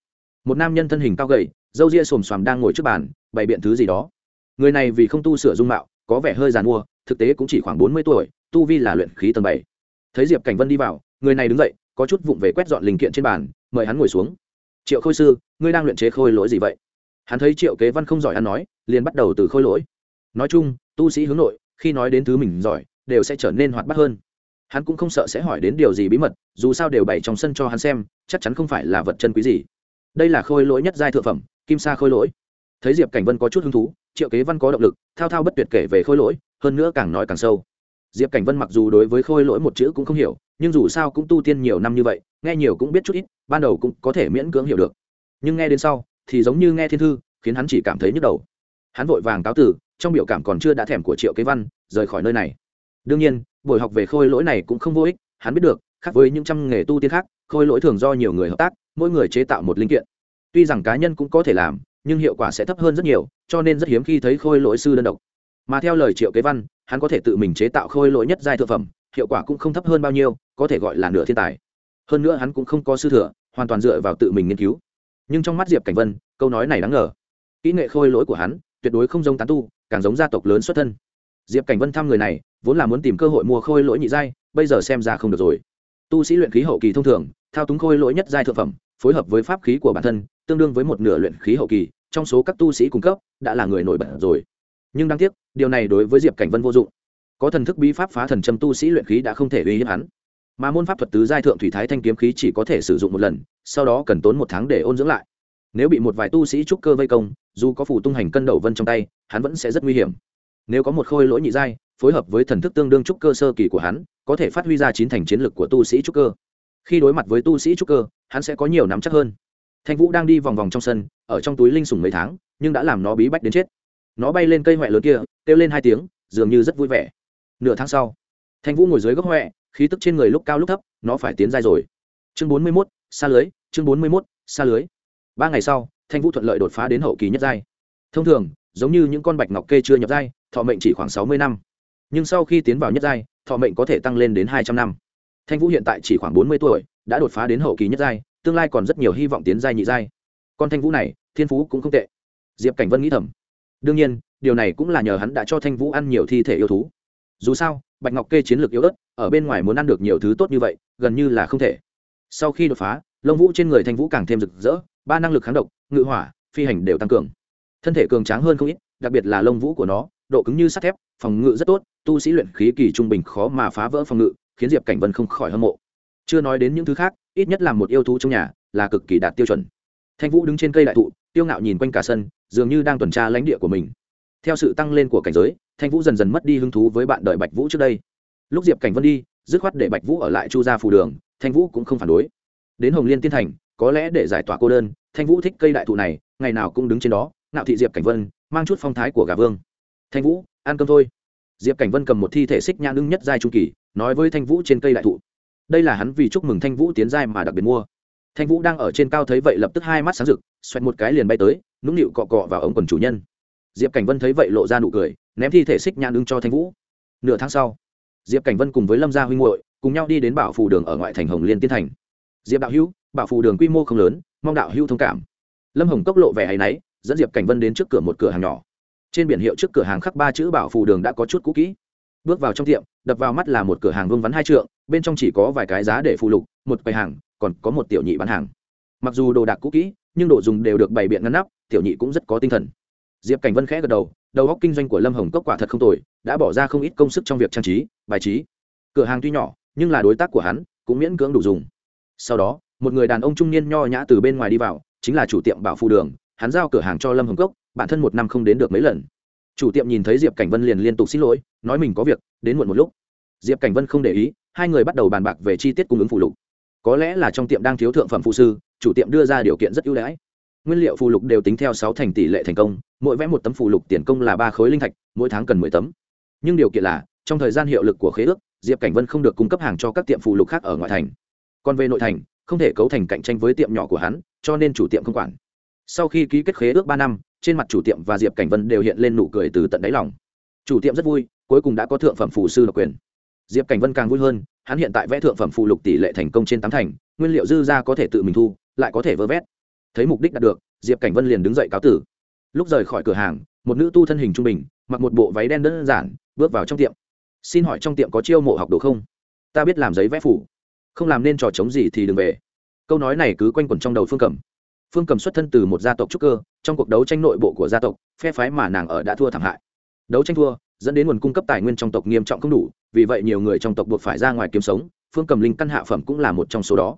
Một nam nhân thân hình cao gầy, râu ria xồm xoàm đang ngồi trước bàn, bày biện thứ gì đó. Người này vì không tu sửa dung mạo, có vẻ hơi giàn mua thực tế cũng chỉ khoảng bốn mươi tuổi, tu vi là luyện khí tầng bảy. Thấy diệp cảnh vân đi vào, người này đứng dậy, có chút vụng về quét dọn linh kiện trên bàn, mời hắn ngồi xuống. Triệu khôi sư, ngươi đang luyện chế khôi lỗi gì vậy? Hắn thấy triệu kế văn không giỏi ăn nói, liền bắt đầu từ khôi lỗi nói chung, tu sĩ hướng nội, khi nói đến thứ mình giỏi, đều sẽ trở nên hoạt bát hơn. Hắn cũng không sợ sẽ hỏi đến điều gì bí mật, dù sao đều bày trong sân cho hắn xem, chắc chắn không phải là vật chân quý gì. Đây là khôi lỗi nhất giai thượng phẩm, kim sa khôi lỗi. Thấy diệp cảnh vân có chút hứng thú, triệu kế văn có động lực, thao thao bất tuyệt kể về khôi lỗi, hơn nữa càng nói càng sâu. Diệp cảnh vân mặc dù đối với khôi lỗi một chữ cũng không hiểu, nhưng dù sao cũng tu tiên nhiều năm như vậy, nghe nhiều cũng biết chút ít, ban đầu cũng có thể miễn cưỡng hiểu được. Nhưng nghe đến sau, thì giống như nghe thiên thư, khiến hắn chỉ cảm thấy nhức đầu hắn vội vàng cáo tử trong biểu cảm còn chưa đã thèm của triệu kế văn, rời khỏi nơi này. Đương nhiên, buổi học về khôi lỗi này cũng không vô ích, hắn biết được, khác với những trăm nghề tu tiên khác, khôi lỗi thường do nhiều người hợp tác, mỗi người chế tạo một linh kiện. Tuy rằng cá nhân cũng có thể làm, nhưng hiệu quả sẽ thấp hơn rất nhiều, cho nên rất hiếm khi thấy khôi lỗi sư đơn độc. Mà theo lời triệu kế văn, hắn có thể tự mình chế tạo khôi lỗi nhất giai thực phẩm, hiệu quả cũng không thấp hơn bao nhiêu, có thể gọi là nửa thiên tài. Hơn nữa hắn cũng không có sư thừa, hoàn toàn dựa vào tự mình nghiên cứu. Nhưng trong mắt diệp cảnh vân, câu nói này đáng ngờ. Kỹ nghệ khôi lỗi của hắn tuyệt đối không giống tán tu, càng giống gia tộc lớn xuất thân. Diệp cảnh vân thăm người này, vốn là muốn tìm cơ hội mua khôi lỗi nhị giai, bây giờ xem ra không được rồi. Tu sĩ luyện khí hậu kỳ thông thường, thao túng khôi lỗi nhất giai thượng phẩm, phối hợp với pháp khí của bản thân, tương đương với một nửa luyện khí hậu kỳ, trong số các tu sĩ cung cấp, đã là người nổi bật rồi. Nhưng đáng tiếc, điều này đối với diệp cảnh vân vô dụng. Có thần thức bí pháp phá thần châm tu sĩ luyện khí đã không thể uy hiếp hắn. Mà môn pháp thuật tứ giai thượng thủy thái thanh kiếm khí chỉ có thể sử dụng một lần, sau đó cần tốn một tháng để ôn dưỡng lại nếu bị một vài tu sĩ trúc cơ vây công, dù có phủ tung hành cân đầu vân trong tay, hắn vẫn sẽ rất nguy hiểm. Nếu có một khôi lỗi nhị giai, phối hợp với thần thức tương đương trúc cơ sơ kỳ của hắn, có thể phát huy ra chín thành chiến lực của tu sĩ trúc cơ. Khi đối mặt với tu sĩ trúc cơ, hắn sẽ có nhiều nắm chắc hơn. Thanh vũ đang đi vòng vòng trong sân, ở trong túi linh sùng mấy tháng, nhưng đã làm nó bí bách đến chết. Nó bay lên cây huệ lớn kia, kêu lên hai tiếng, dường như rất vui vẻ. Nửa tháng sau, thanh vũ ngồi dưới gốc huệ khí tức trên người lúc cao lúc thấp, nó phải tiến dai rồi. Chương bốn mươi mốt, xa lưới, chương bốn mươi mốt, xa lưới ba ngày sau, thanh vũ thuận lợi đột phá đến hậu kỳ nhất giai. Thông thường, giống như những con bạch ngọc kê chưa nhập giai, thọ mệnh chỉ khoảng sáu mươi năm. Nhưng sau khi tiến vào nhất giai, thọ mệnh có thể tăng lên đến hai trăm năm. Thanh vũ hiện tại chỉ khoảng bốn mươi tuổi, đã đột phá đến hậu kỳ nhất giai, tương lai còn rất nhiều hy vọng tiến giai nhị giai. Con thanh vũ này, thiên phú cũng không tệ. Diệp cảnh vân nghĩ thầm. Đương nhiên, điều này cũng là nhờ hắn đã cho thanh vũ ăn nhiều thi thể yêu thú. Dù sao, bạch ngọc kê chiến lược yếu ớt, ở bên ngoài muốn ăn được nhiều thứ tốt như vậy, gần như là không thể. Sau khi đột phá, lông vũ trên người thanh vũ càng thêm rực rỡ ba năng lực kháng độc, ngự hỏa, phi hành đều tăng cường. Thân thể cường tráng hơn không ít, đặc biệt là lông vũ của nó, độ cứng như sắt thép, phòng ngự rất tốt, tu sĩ luyện khí kỳ trung bình khó mà phá vỡ phòng ngự, khiến diệp cảnh vân không khỏi hâm mộ. Chưa nói đến những thứ khác, ít nhất là một yêu thú trong nhà, là cực kỳ đạt tiêu chuẩn. Thanh vũ đứng trên cây đại thụ, tiêu ngạo nhìn quanh cả sân, dường như đang tuần tra lãnh địa của mình. Theo sự tăng lên của cảnh giới, thanh vũ dần dần mất đi hứng thú với bạn đời bạch vũ trước đây. Lúc diệp cảnh vân đi, dứt khoát để bạch vũ ở lại chu gia phù đường, thanh vũ cũng không phản đối. Đến hồng liên tiên thành có lẽ để giải tỏa cô đơn, thanh vũ thích cây đại thụ này, ngày nào cũng đứng trên đó nạo thị diệp cảnh vân, mang chút phong thái của gà vương. Thanh vũ, ăn cơm thôi. Diệp cảnh vân cầm một thi thể xích nhãn ưng nhất giai trung kỳ, nói với thanh vũ trên cây đại thụ. Đây là hắn vì chúc mừng thanh vũ tiến giai mà đặc biệt mua. Thanh vũ đang ở trên cao thấy vậy lập tức hai mắt sáng rực, xoẹt một cái liền bay tới, nũng nịu cọ cọ vào ống quần chủ nhân. Diệp cảnh vân thấy vậy lộ ra nụ cười, ném thi thể xích nhãn ưng cho thanh vũ. Nửa tháng sau, diệp cảnh vân cùng với lâm gia huynh hội cùng nhau đi đến bảo phù đường ở ngoại thành hồng liên tiên thành. Diệp đạo hữu bảo phù đường quy mô không lớn, mong đạo hữu thông cảm. Lâm hồng cốc lộ vẻ hay náy, dẫn diệp cảnh vân đến trước cửa một cửa hàng nhỏ. Trên biển hiệu trước cửa hàng khắc ba chữ bảo phù đường đã có chút cũ kỹ. Bước vào trong tiệm, đập vào mắt là một cửa hàng vương vắn hai trượng, bên trong chỉ có vài cái giá để phụ lục, một quầy hàng, còn có một tiểu nhị bán hàng. Mặc dù đồ đạc cũ kỹ, nhưng đồ dùng đều được bày biện ngăn nắp, tiểu nhị cũng rất có tinh thần. Diệp cảnh vân khẽ gật đầu đầu góc kinh doanh của lâm hồng cốc quả thật không tồi, đã bỏ ra không ít công sức trong việc trang trí, bài trí. Cửa hàng tuy nhỏ, nhưng là đối tác của hắn, cũng miễn cưỡng đủ dùng. Sau đó một người đàn ông trung niên nho nhã từ bên ngoài đi vào, chính là chủ tiệm bảo Phu đường, hắn giao cửa hàng cho lâm hồng cốc, bản thân một năm không đến được mấy lần. Chủ tiệm nhìn thấy diệp cảnh vân liền liên tục xin lỗi, nói mình có việc, đến muộn một lúc. Diệp cảnh vân không để ý, hai người bắt đầu bàn bạc về chi tiết cung ứng phụ lục. Có lẽ là trong tiệm đang thiếu thượng phẩm phụ sư, chủ tiệm đưa ra điều kiện rất ưu đãi. Nguyên liệu phụ lục đều tính theo sáu thành tỷ lệ thành công, mỗi vẽ một tấm phụ lục tiền công là ba khối linh thạch, mỗi tháng cần mười tấm. Nhưng điều kiện là, trong thời gian hiệu lực của khế ước, diệp cảnh vân không được cung cấp hàng cho các tiệm phụ lục khác ở ngoại thành. Còn về nội thành không thể cấu thành cạnh tranh với tiệm nhỏ của hắn, cho nên chủ tiệm không quản. Sau khi ký kết khế ước ba năm, trên mặt chủ tiệm và diệp cảnh vân đều hiện lên nụ cười từ tận đáy lòng. Chủ tiệm rất vui, cuối cùng đã có thượng phẩm phù sư độc quyền. Diệp cảnh vân càng vui hơn, hắn hiện tại vẽ thượng phẩm phù lục tỷ lệ thành công trên tám thành, nguyên liệu dư ra có thể tự mình thu, lại có thể vơ vét. Thấy mục đích đạt được, diệp cảnh vân liền đứng dậy cáo tử. Lúc rời khỏi cửa hàng, một nữ tu thân hình trung bình, mặc một bộ váy đen đơn giản, bước vào trong tiệm. Xin hỏi trong tiệm có chiêu mộ học đồ không? Ta biết làm giấy vẽ phủ không làm nên trò chống gì thì đừng về. Câu nói này cứ quanh quẩn trong đầu phương cầm phương cầm xuất thân từ một gia tộc trúc cơ, trong cuộc đấu tranh nội bộ của gia tộc, phe phái mà nàng ở đã thua thảm hại. Đấu tranh thua, dẫn đến nguồn cung cấp tài nguyên trong tộc nghiêm trọng không đủ, vì vậy nhiều người trong tộc buộc phải ra ngoài kiếm sống, phương cầm linh căn hạ phẩm cũng là một trong số đó.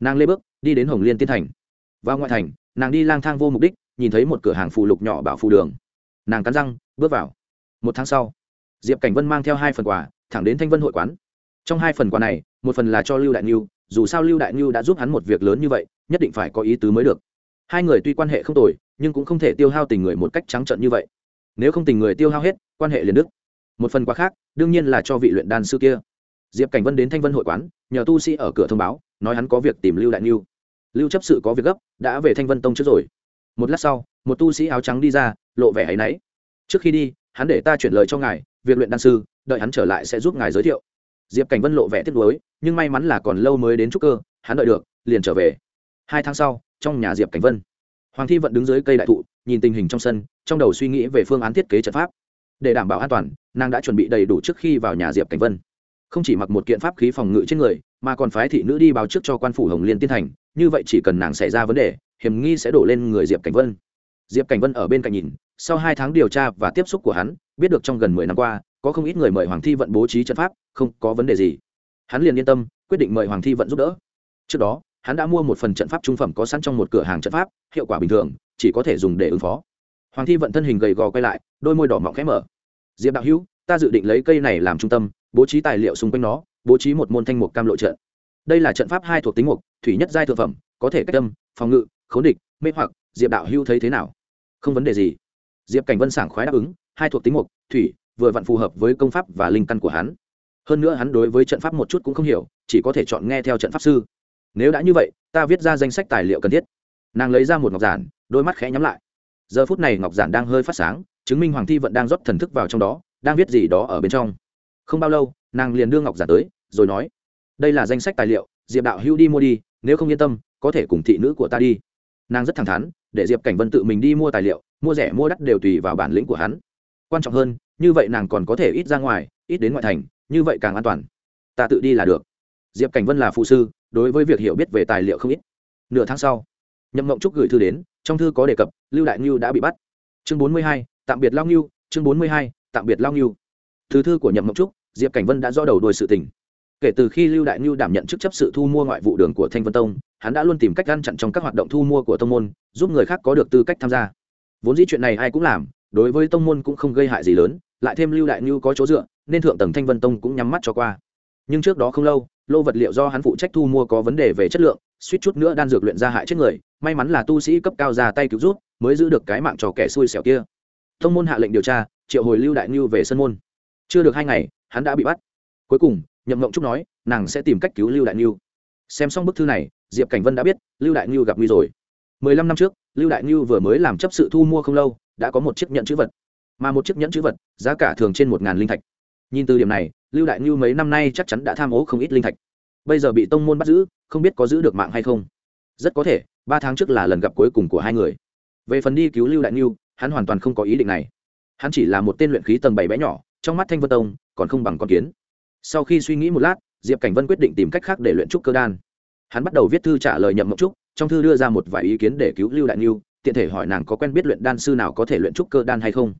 Nàng lê bước, đi đến hồng liên tiên thành. Vào ngoại thành, nàng đi lang thang vô mục đích, nhìn thấy một cửa hàng phụ lục nhỏ bảo phụ đường. Nàng cắn răng, bước vào. Một tháng sau, diệp cảnh vân mang theo hai phần quà, thẳng đến thanh vân hội quán trong hai phần quà này, một phần là cho lưu đại niu dù sao lưu đại niu đã giúp hắn một việc lớn như vậy, nhất định phải có ý tứ mới được. Hai người tuy quan hệ không tồi, nhưng cũng không thể tiêu hao tình người một cách trắng trợn như vậy. Nếu không tình người tiêu hao hết, quan hệ liền đức một phần quà khác, đương nhiên là cho vị luyện đan sư kia. Diệp cảnh vân đến thanh vân hội quán, nhờ tu sĩ ở cửa thông báo, nói hắn có việc tìm lưu đại niu lưu chấp sự có việc gấp, đã về thanh vân tông trước rồi. Một lát sau, một tu sĩ áo trắng đi ra, lộ vẻ áy náy. Trước khi đi, hắn để ta chuyển lời cho ngài, việc luyện đan sư, đợi hắn trở lại sẽ giúp ngài giới thiệu diệp cảnh vân lộ vẻ tiếc nuối, nhưng may mắn là còn lâu mới đến trúc cơ, hắn đợi được, liền trở về. Hai tháng sau, trong nhà diệp cảnh vân, hoàng thi vẫn đứng dưới cây đại thụ, nhìn tình hình trong sân, trong đầu suy nghĩ về phương án thiết kế trận pháp. Để đảm bảo an toàn, nàng đã chuẩn bị đầy đủ trước khi vào nhà diệp cảnh vân. Không chỉ mặc một kiện pháp khí phòng ngự trên người, mà còn phái thị nữ đi báo trước cho quan phủ hồng liên tiên thành, như vậy chỉ cần nàng xảy ra vấn đề, hiểm nghi sẽ đổ lên người diệp cảnh vân. Diệp cảnh vân ở bên cạnh nhìn, sau hai tháng điều tra và tiếp xúc của hắn, biết được trong gần mười năm qua có không ít người mời hoàng thi vận bố trí trận pháp, không có vấn đề gì. Hắn liền yên tâm, quyết định mời hoàng thi vận giúp đỡ. Trước đó, hắn đã mua một phần trận pháp trung phẩm có sẵn trong một cửa hàng trận pháp, hiệu quả bình thường, chỉ có thể dùng để ứng phó. Hoàng thi vận thân hình gầy gò quay lại, đôi môi đỏ mọng khẽ mở. Diệp đạo hữu, ta dự định lấy cây này làm trung tâm, bố trí tài liệu xung quanh nó, bố trí một môn thanh mục cam lộ trận. Đây là trận pháp hai thuộc tính mục, thủy nhất giai thượng phẩm, có thể cách tâm phòng ngự khống địch, mê hoặc, diệp đạo hữu thấy thế nào? Không vấn đề gì. Diệp cảnh vân sảng khoái đáp ứng, hai thuộc tính mục, thủy vừa vặn phù hợp với công pháp và linh căn của hắn. Hơn nữa hắn đối với trận pháp một chút cũng không hiểu, chỉ có thể chọn nghe theo trận pháp sư. Nếu đã như vậy, ta viết ra danh sách tài liệu cần thiết. Nàng lấy ra một ngọc giản, đôi mắt khẽ nhắm lại. Giờ phút này ngọc giản đang hơi phát sáng, chứng minh hoàng thi vẫn đang rót thần thức vào trong đó, đang viết gì đó ở bên trong. Không bao lâu, nàng liền đưa ngọc giản tới, rồi nói, đây là danh sách tài liệu, diệp đạo hữu đi mua đi, nếu không yên tâm, có thể cùng thị nữ của ta đi. Nàng rất thẳng thắn, để diệp cảnh vân tự mình đi mua tài liệu, mua rẻ mua đắt đều tùy vào bản lĩnh của hắn. Quan trọng hơn như vậy nàng còn có thể ít ra ngoài, ít đến ngoại thành, như vậy càng an toàn. Ta tự đi là được. Diệp cảnh vân là phụ sư, đối với việc hiểu biết về tài liệu không ít. Nửa tháng sau, nhậm mộng trúc gửi thư đến, trong thư có đề cập, lưu đại ngưu đã bị bắt. Chương bốn mươi hai, tạm biệt lao ngưu, chương bốn mươi hai, tạm biệt lao ngưu. Thư thư của nhậm mộng trúc, diệp cảnh vân đã do đầu đuôi sự tình. Kể từ khi lưu đại ngưu đảm nhận chức chấp sự thu mua ngoại vụ đường của thanh vân tông, hắn đã luôn tìm cách ngăn chặn trong các hoạt động thu mua của tông môn, giúp người khác có được tư cách tham gia. Vốn dĩ chuyện này ai cũng làm, đối với tông môn cũng không gây hại gì lớn lại thêm lưu đại Nhu có chỗ dựa, nên thượng tầng thanh vân tông cũng nhắm mắt cho qua. Nhưng trước đó không lâu, lô vật liệu do hắn phụ trách thu mua có vấn đề về chất lượng, suýt chút nữa đan dược luyện ra hại chết người, may mắn là tu sĩ cấp cao ra tay cứu rút mới giữ được cái mạng trò kẻ xui xẻo kia. Thông môn hạ lệnh điều tra, triệu hồi lưu đại Nhu về sân môn. Chưa được hai ngày, hắn đã bị bắt. Cuối cùng, nhậm mộng trúc nói, nàng sẽ tìm cách cứu lưu đại Nhu xem xong bức thư này, diệp cảnh vân đã biết, lưu đại Nhu gặp nguy rồi. Mười lăm năm trước, lưu đại Nhu vừa mới làm chấp sự thu mua không lâu, đã có một chiếc nhận chữ vật mà một chiếc nhẫn chữ vật, giá cả thường trên một ngàn linh thạch. Nhìn từ điểm này, lưu đại ngưu mấy năm nay chắc chắn đã tham ô không ít linh thạch. Bây giờ bị tông môn bắt giữ, không biết có giữ được mạng hay không. Rất có thể, ba tháng trước là lần gặp cuối cùng của hai người. Về phần đi cứu lưu đại ngưu hắn hoàn toàn không có ý định này. Hắn chỉ là một tên luyện khí tầng bảy bé nhỏ, trong mắt thanh vân tông, còn không bằng con kiến. Sau khi suy nghĩ một lát, diệp cảnh vân quyết định tìm cách khác để luyện trúc cơ đan. Hắn bắt đầu viết thư trả lời nhậm mộng trúc, trong thư đưa ra một vài ý kiến để cứu lưu đại ngưu tiện thể hỏi nàng có quen biết luyện đan sư nào có thể luyện trúc cơ đan hay không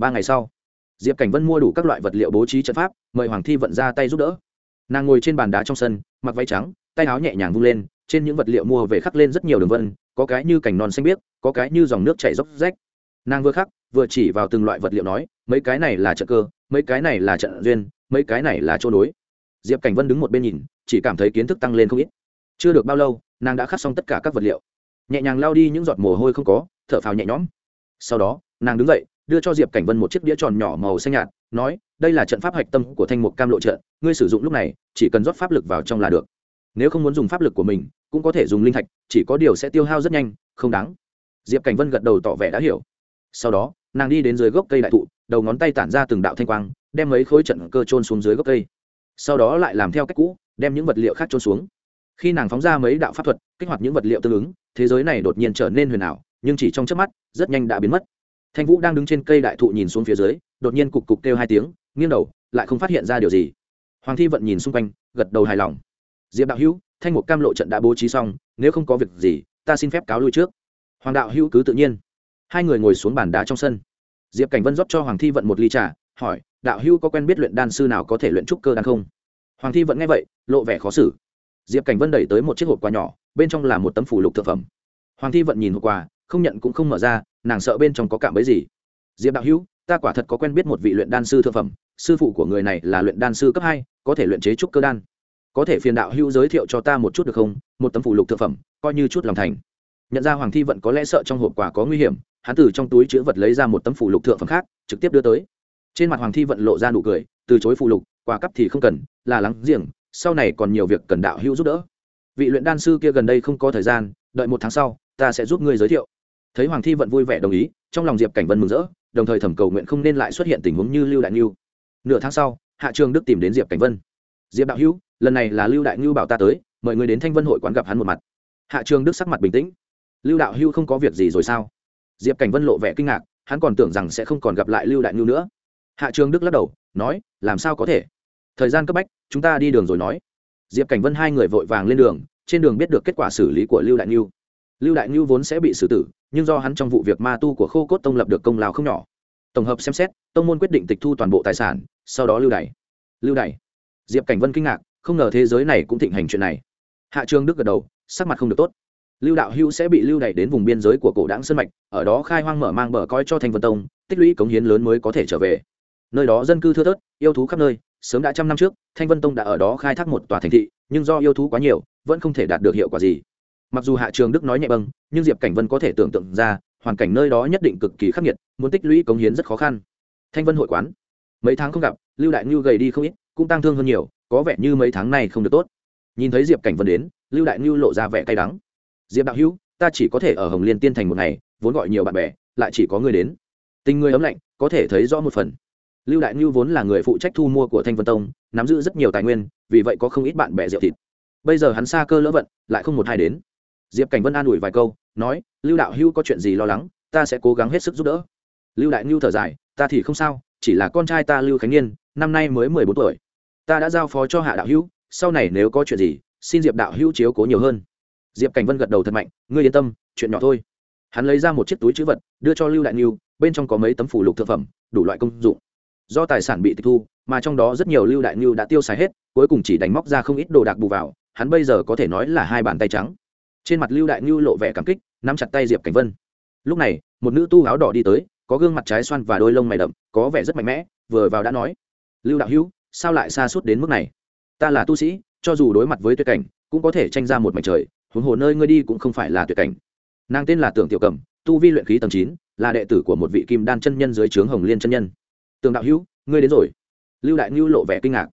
ba ngày sau, diệp cảnh vân mua đủ các loại vật liệu bố trí trận pháp, mời hoàng thi vận ra tay giúp đỡ. Nàng ngồi trên bàn đá trong sân, mặc váy trắng, tay áo nhẹ nhàng vung lên, trên những vật liệu mua về khắc lên rất nhiều đường vân, có cái như cành non xanh biếc, có cái như dòng nước chảy dốc rách. Nàng vừa khắc, vừa chỉ vào từng loại vật liệu nói, mấy cái này là trận cơ, mấy cái này là trận duyên, mấy cái này là chỗ nối. Diệp cảnh vân đứng một bên nhìn, chỉ cảm thấy kiến thức tăng lên không ít. Chưa được bao lâu, nàng đã khắc xong tất cả các vật liệu. Nhẹ nhàng lao đi những giọt mồ hôi không có, thở phào nhẹ nhõm. Sau đó, nàng đứng dậy đưa cho diệp cảnh vân một chiếc đĩa tròn nhỏ màu xanh nhạt, nói, đây là trận pháp hạch tâm của thanh mục cam lộ trận, ngươi sử dụng lúc này, chỉ cần rót pháp lực vào trong là được. Nếu không muốn dùng pháp lực của mình, cũng có thể dùng linh thạch, chỉ có điều sẽ tiêu hao rất nhanh, không đáng. Diệp cảnh vân gật đầu tỏ vẻ đã hiểu. Sau đó, nàng đi đến dưới gốc cây đại thụ, đầu ngón tay tản ra từng đạo thanh quang, đem mấy khối trận cơ trôn xuống dưới gốc cây. Sau đó lại làm theo cách cũ, đem những vật liệu khác trôn xuống. Khi nàng phóng ra mấy đạo pháp thuật, kích hoạt những vật liệu tương ứng, thế giới này đột nhiên trở nên huyền ảo, nhưng chỉ trong chớp mắt, rất nhanh đã biến mất thanh vũ đang đứng trên cây đại thụ nhìn xuống phía dưới, đột nhiên cục cục kêu hai tiếng, nghiêng đầu, lại không phát hiện ra điều gì. Hoàng thi vận nhìn xung quanh, gật đầu hài lòng. Diệp đạo hữu, thanh mục cam lộ trận đã bố trí xong, nếu không có việc gì, ta xin phép cáo lui trước. Hoàng đạo hữu cứ tự nhiên. Hai người ngồi xuống bàn đá trong sân. Diệp cảnh vân rót cho hoàng thi vận một ly trà, hỏi, đạo hữu có quen biết luyện đan sư nào có thể luyện trúc cơ đan không? Hoàng thi vận nghe vậy, lộ vẻ khó xử. Diệp cảnh vân đẩy tới một chiếc hộp quà nhỏ, bên trong là một tấm phủ lục thực phẩm. Hoàng thi vận nhìn hộp quà, không nhận cũng không mở ra nàng sợ bên trong có cạm bẫy gì? Diệp đạo hữu, ta quả thật có quen biết một vị luyện đan sư thượng phẩm, sư phụ của người này là luyện đan sư cấp hai, có thể luyện chế trúc cơ đan. Có thể phiền đạo hữu giới thiệu cho ta một chút được không? Một tấm phụ lục thượng phẩm, coi như chút lòng thành. Nhận ra hoàng thi vận có lẽ sợ trong hộp quà có nguy hiểm, hắn từ trong túi chữ vật lấy ra một tấm phụ lục thượng phẩm khác, trực tiếp đưa tới. Trên mặt hoàng thi vận lộ ra nụ cười, từ chối phụ lục, quà cấp thì không cần, là lắng giềng, sau này còn nhiều việc cần đạo hữu giúp đỡ. Vị luyện đan sư kia gần đây không có thời gian, đợi một tháng sau, ta sẽ giúp ngươi giới thiệu thấy hoàng thi vận vui vẻ đồng ý, trong lòng diệp cảnh vân mừng rỡ, đồng thời thẩm cầu nguyện không nên lại xuất hiện tình huống như lưu đại ngưu. Nửa tháng sau, hạ trường đức tìm đến diệp cảnh vân. Diệp đạo hữu, lần này là lưu đại ngưu bảo ta tới, mời người đến thanh vân hội quán gặp hắn một mặt. Hạ trường đức sắc mặt bình tĩnh. Lưu đạo hữu không có việc gì rồi sao? Diệp cảnh vân lộ vẻ kinh ngạc, hắn còn tưởng rằng sẽ không còn gặp lại lưu đại ngưu nữa. Hạ trường đức lắc đầu, nói, làm sao có thể? Thời gian cấp bách, chúng ta đi đường rồi nói. Diệp cảnh vân hai người vội vàng lên đường, trên đường biết được kết quả xử lý của lưu đại ngưu lưu đại ngưu vốn sẽ bị xử tử, nhưng do hắn trong vụ việc ma tu của khô cốt tông lập được công lao không nhỏ. Tổng hợp xem xét, tông môn quyết định tịch thu toàn bộ tài sản, sau đó lưu đày lưu đày diệp cảnh vân kinh ngạc, không ngờ thế giới này cũng thịnh hành chuyện này. Hạ trương đức gật đầu, sắc mặt không được tốt. Lưu đạo hữu sẽ bị lưu đày đến vùng biên giới của cổ đáng sơn mạch, ở đó khai hoang mở mang bờ coi cho thành vân tông, tích lũy cống hiến lớn mới có thể trở về. Nơi đó dân cư thưa thớt, yêu thú khắp nơi, sớm đã trăm năm trước, thanh vân tông đã ở đó khai thác một tòa thành thị, nhưng do yêu thú quá nhiều, vẫn không thể đạt được hiệu quả gì mặc dù hạ trường đức nói nhẹ bâng, nhưng diệp cảnh vân có thể tưởng tượng ra, hoàn cảnh nơi đó nhất định cực kỳ khắc nghiệt, muốn tích lũy cống hiến rất khó khăn. Thanh vân hội quán, mấy tháng không gặp, lưu đại ngưu gầy đi không ít, cũng tăng thương hơn nhiều, có vẻ như mấy tháng này không được tốt. Nhìn thấy diệp cảnh vân đến, lưu đại ngưu lộ ra vẻ cay đắng. Diệp đạo hữu, ta chỉ có thể ở hồng liên tiên thành một ngày, vốn gọi nhiều bạn bè, lại chỉ có người đến. Tình người ấm lạnh, có thể thấy rõ một phần. Lưu đại ngưu vốn là người phụ trách thu mua của thanh vân tông, nắm giữ rất nhiều tài nguyên, vì vậy có không ít bạn bè rượu thịt. Bây giờ hắn xa cơ lỡ vận, lại không một hai đến diệp cảnh vân an ủi vài câu, nói, lưu đạo hưu có chuyện gì lo lắng, ta sẽ cố gắng hết sức giúp đỡ. Lưu đại ngưu thở dài, ta thì không sao, chỉ là con trai ta lưu khánh niên, năm nay mới mười bốn tuổi. Ta đã giao phó cho hạ đạo hữu, sau này nếu có chuyện gì, xin diệp đạo hữu chiếu cố nhiều hơn. Diệp cảnh vân gật đầu thật mạnh, ngươi yên tâm, chuyện nhỏ thôi. Hắn lấy ra một chiếc túi chữ vật, đưa cho lưu đại ngưu bên trong có mấy tấm phủ lục thực phẩm, đủ loại công dụng. Do tài sản bị tịch thu, mà trong đó rất nhiều lưu đại ngưu đã tiêu xài hết, cuối cùng chỉ đánh móc ra không ít đồ đạc bù vào, hắn bây giờ có thể nói là hai bàn tay trắng trên mặt lưu đại ngưu lộ vẻ cảm kích, nắm chặt tay diệp cảnh vân. Lúc này, một nữ tu áo đỏ đi tới, có gương mặt trái xoan và đôi lông mày đậm, có vẻ rất mạnh mẽ, vừa vào đã nói. Lưu đạo hữu, sao lại xa suốt đến mức này? Ta là tu sĩ, cho dù đối mặt với tuyệt cảnh, cũng có thể tranh ra một mảnh trời, huống hồ nơi ngươi đi cũng không phải là tuyệt cảnh. Nàng tên là tưởng tiểu cầm tu vi luyện khí tầng chín, là đệ tử của một vị kim đan chân nhân dưới trướng hồng liên chân nhân. Tường đạo hữu, ngươi đến rồi. Lưu đại ngưu lộ vẻ kinh ngạc.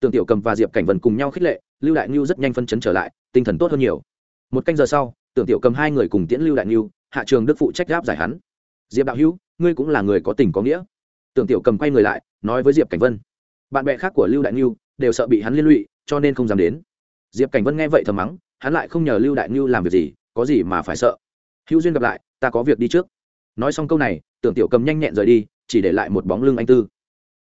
Tường tiểu cầm và diệp cảnh vân cùng nhau khích lệ, lưu đại ngưu rất nhanh phân chấn trở lại, tinh thần tốt hơn nhiều một canh giờ sau, tưởng tiểu cầm hai người cùng tiễn lưu đại niu hạ trường đức phụ trách gáp giải hắn. Diệp đạo hữu, ngươi cũng là người có tình có nghĩa. Tưởng tiểu cầm quay người lại, nói với diệp cảnh vân. Bạn bè khác của lưu đại niu đều sợ bị hắn liên lụy, cho nên không dám đến. Diệp cảnh vân nghe vậy thầm mắng, hắn lại không nhờ lưu đại niu làm việc gì, có gì mà phải sợ. Hữu duyên gặp lại, ta có việc đi trước. Nói xong câu này, tưởng tiểu cầm nhanh nhẹn rời đi, chỉ để lại một bóng lưng anh tư.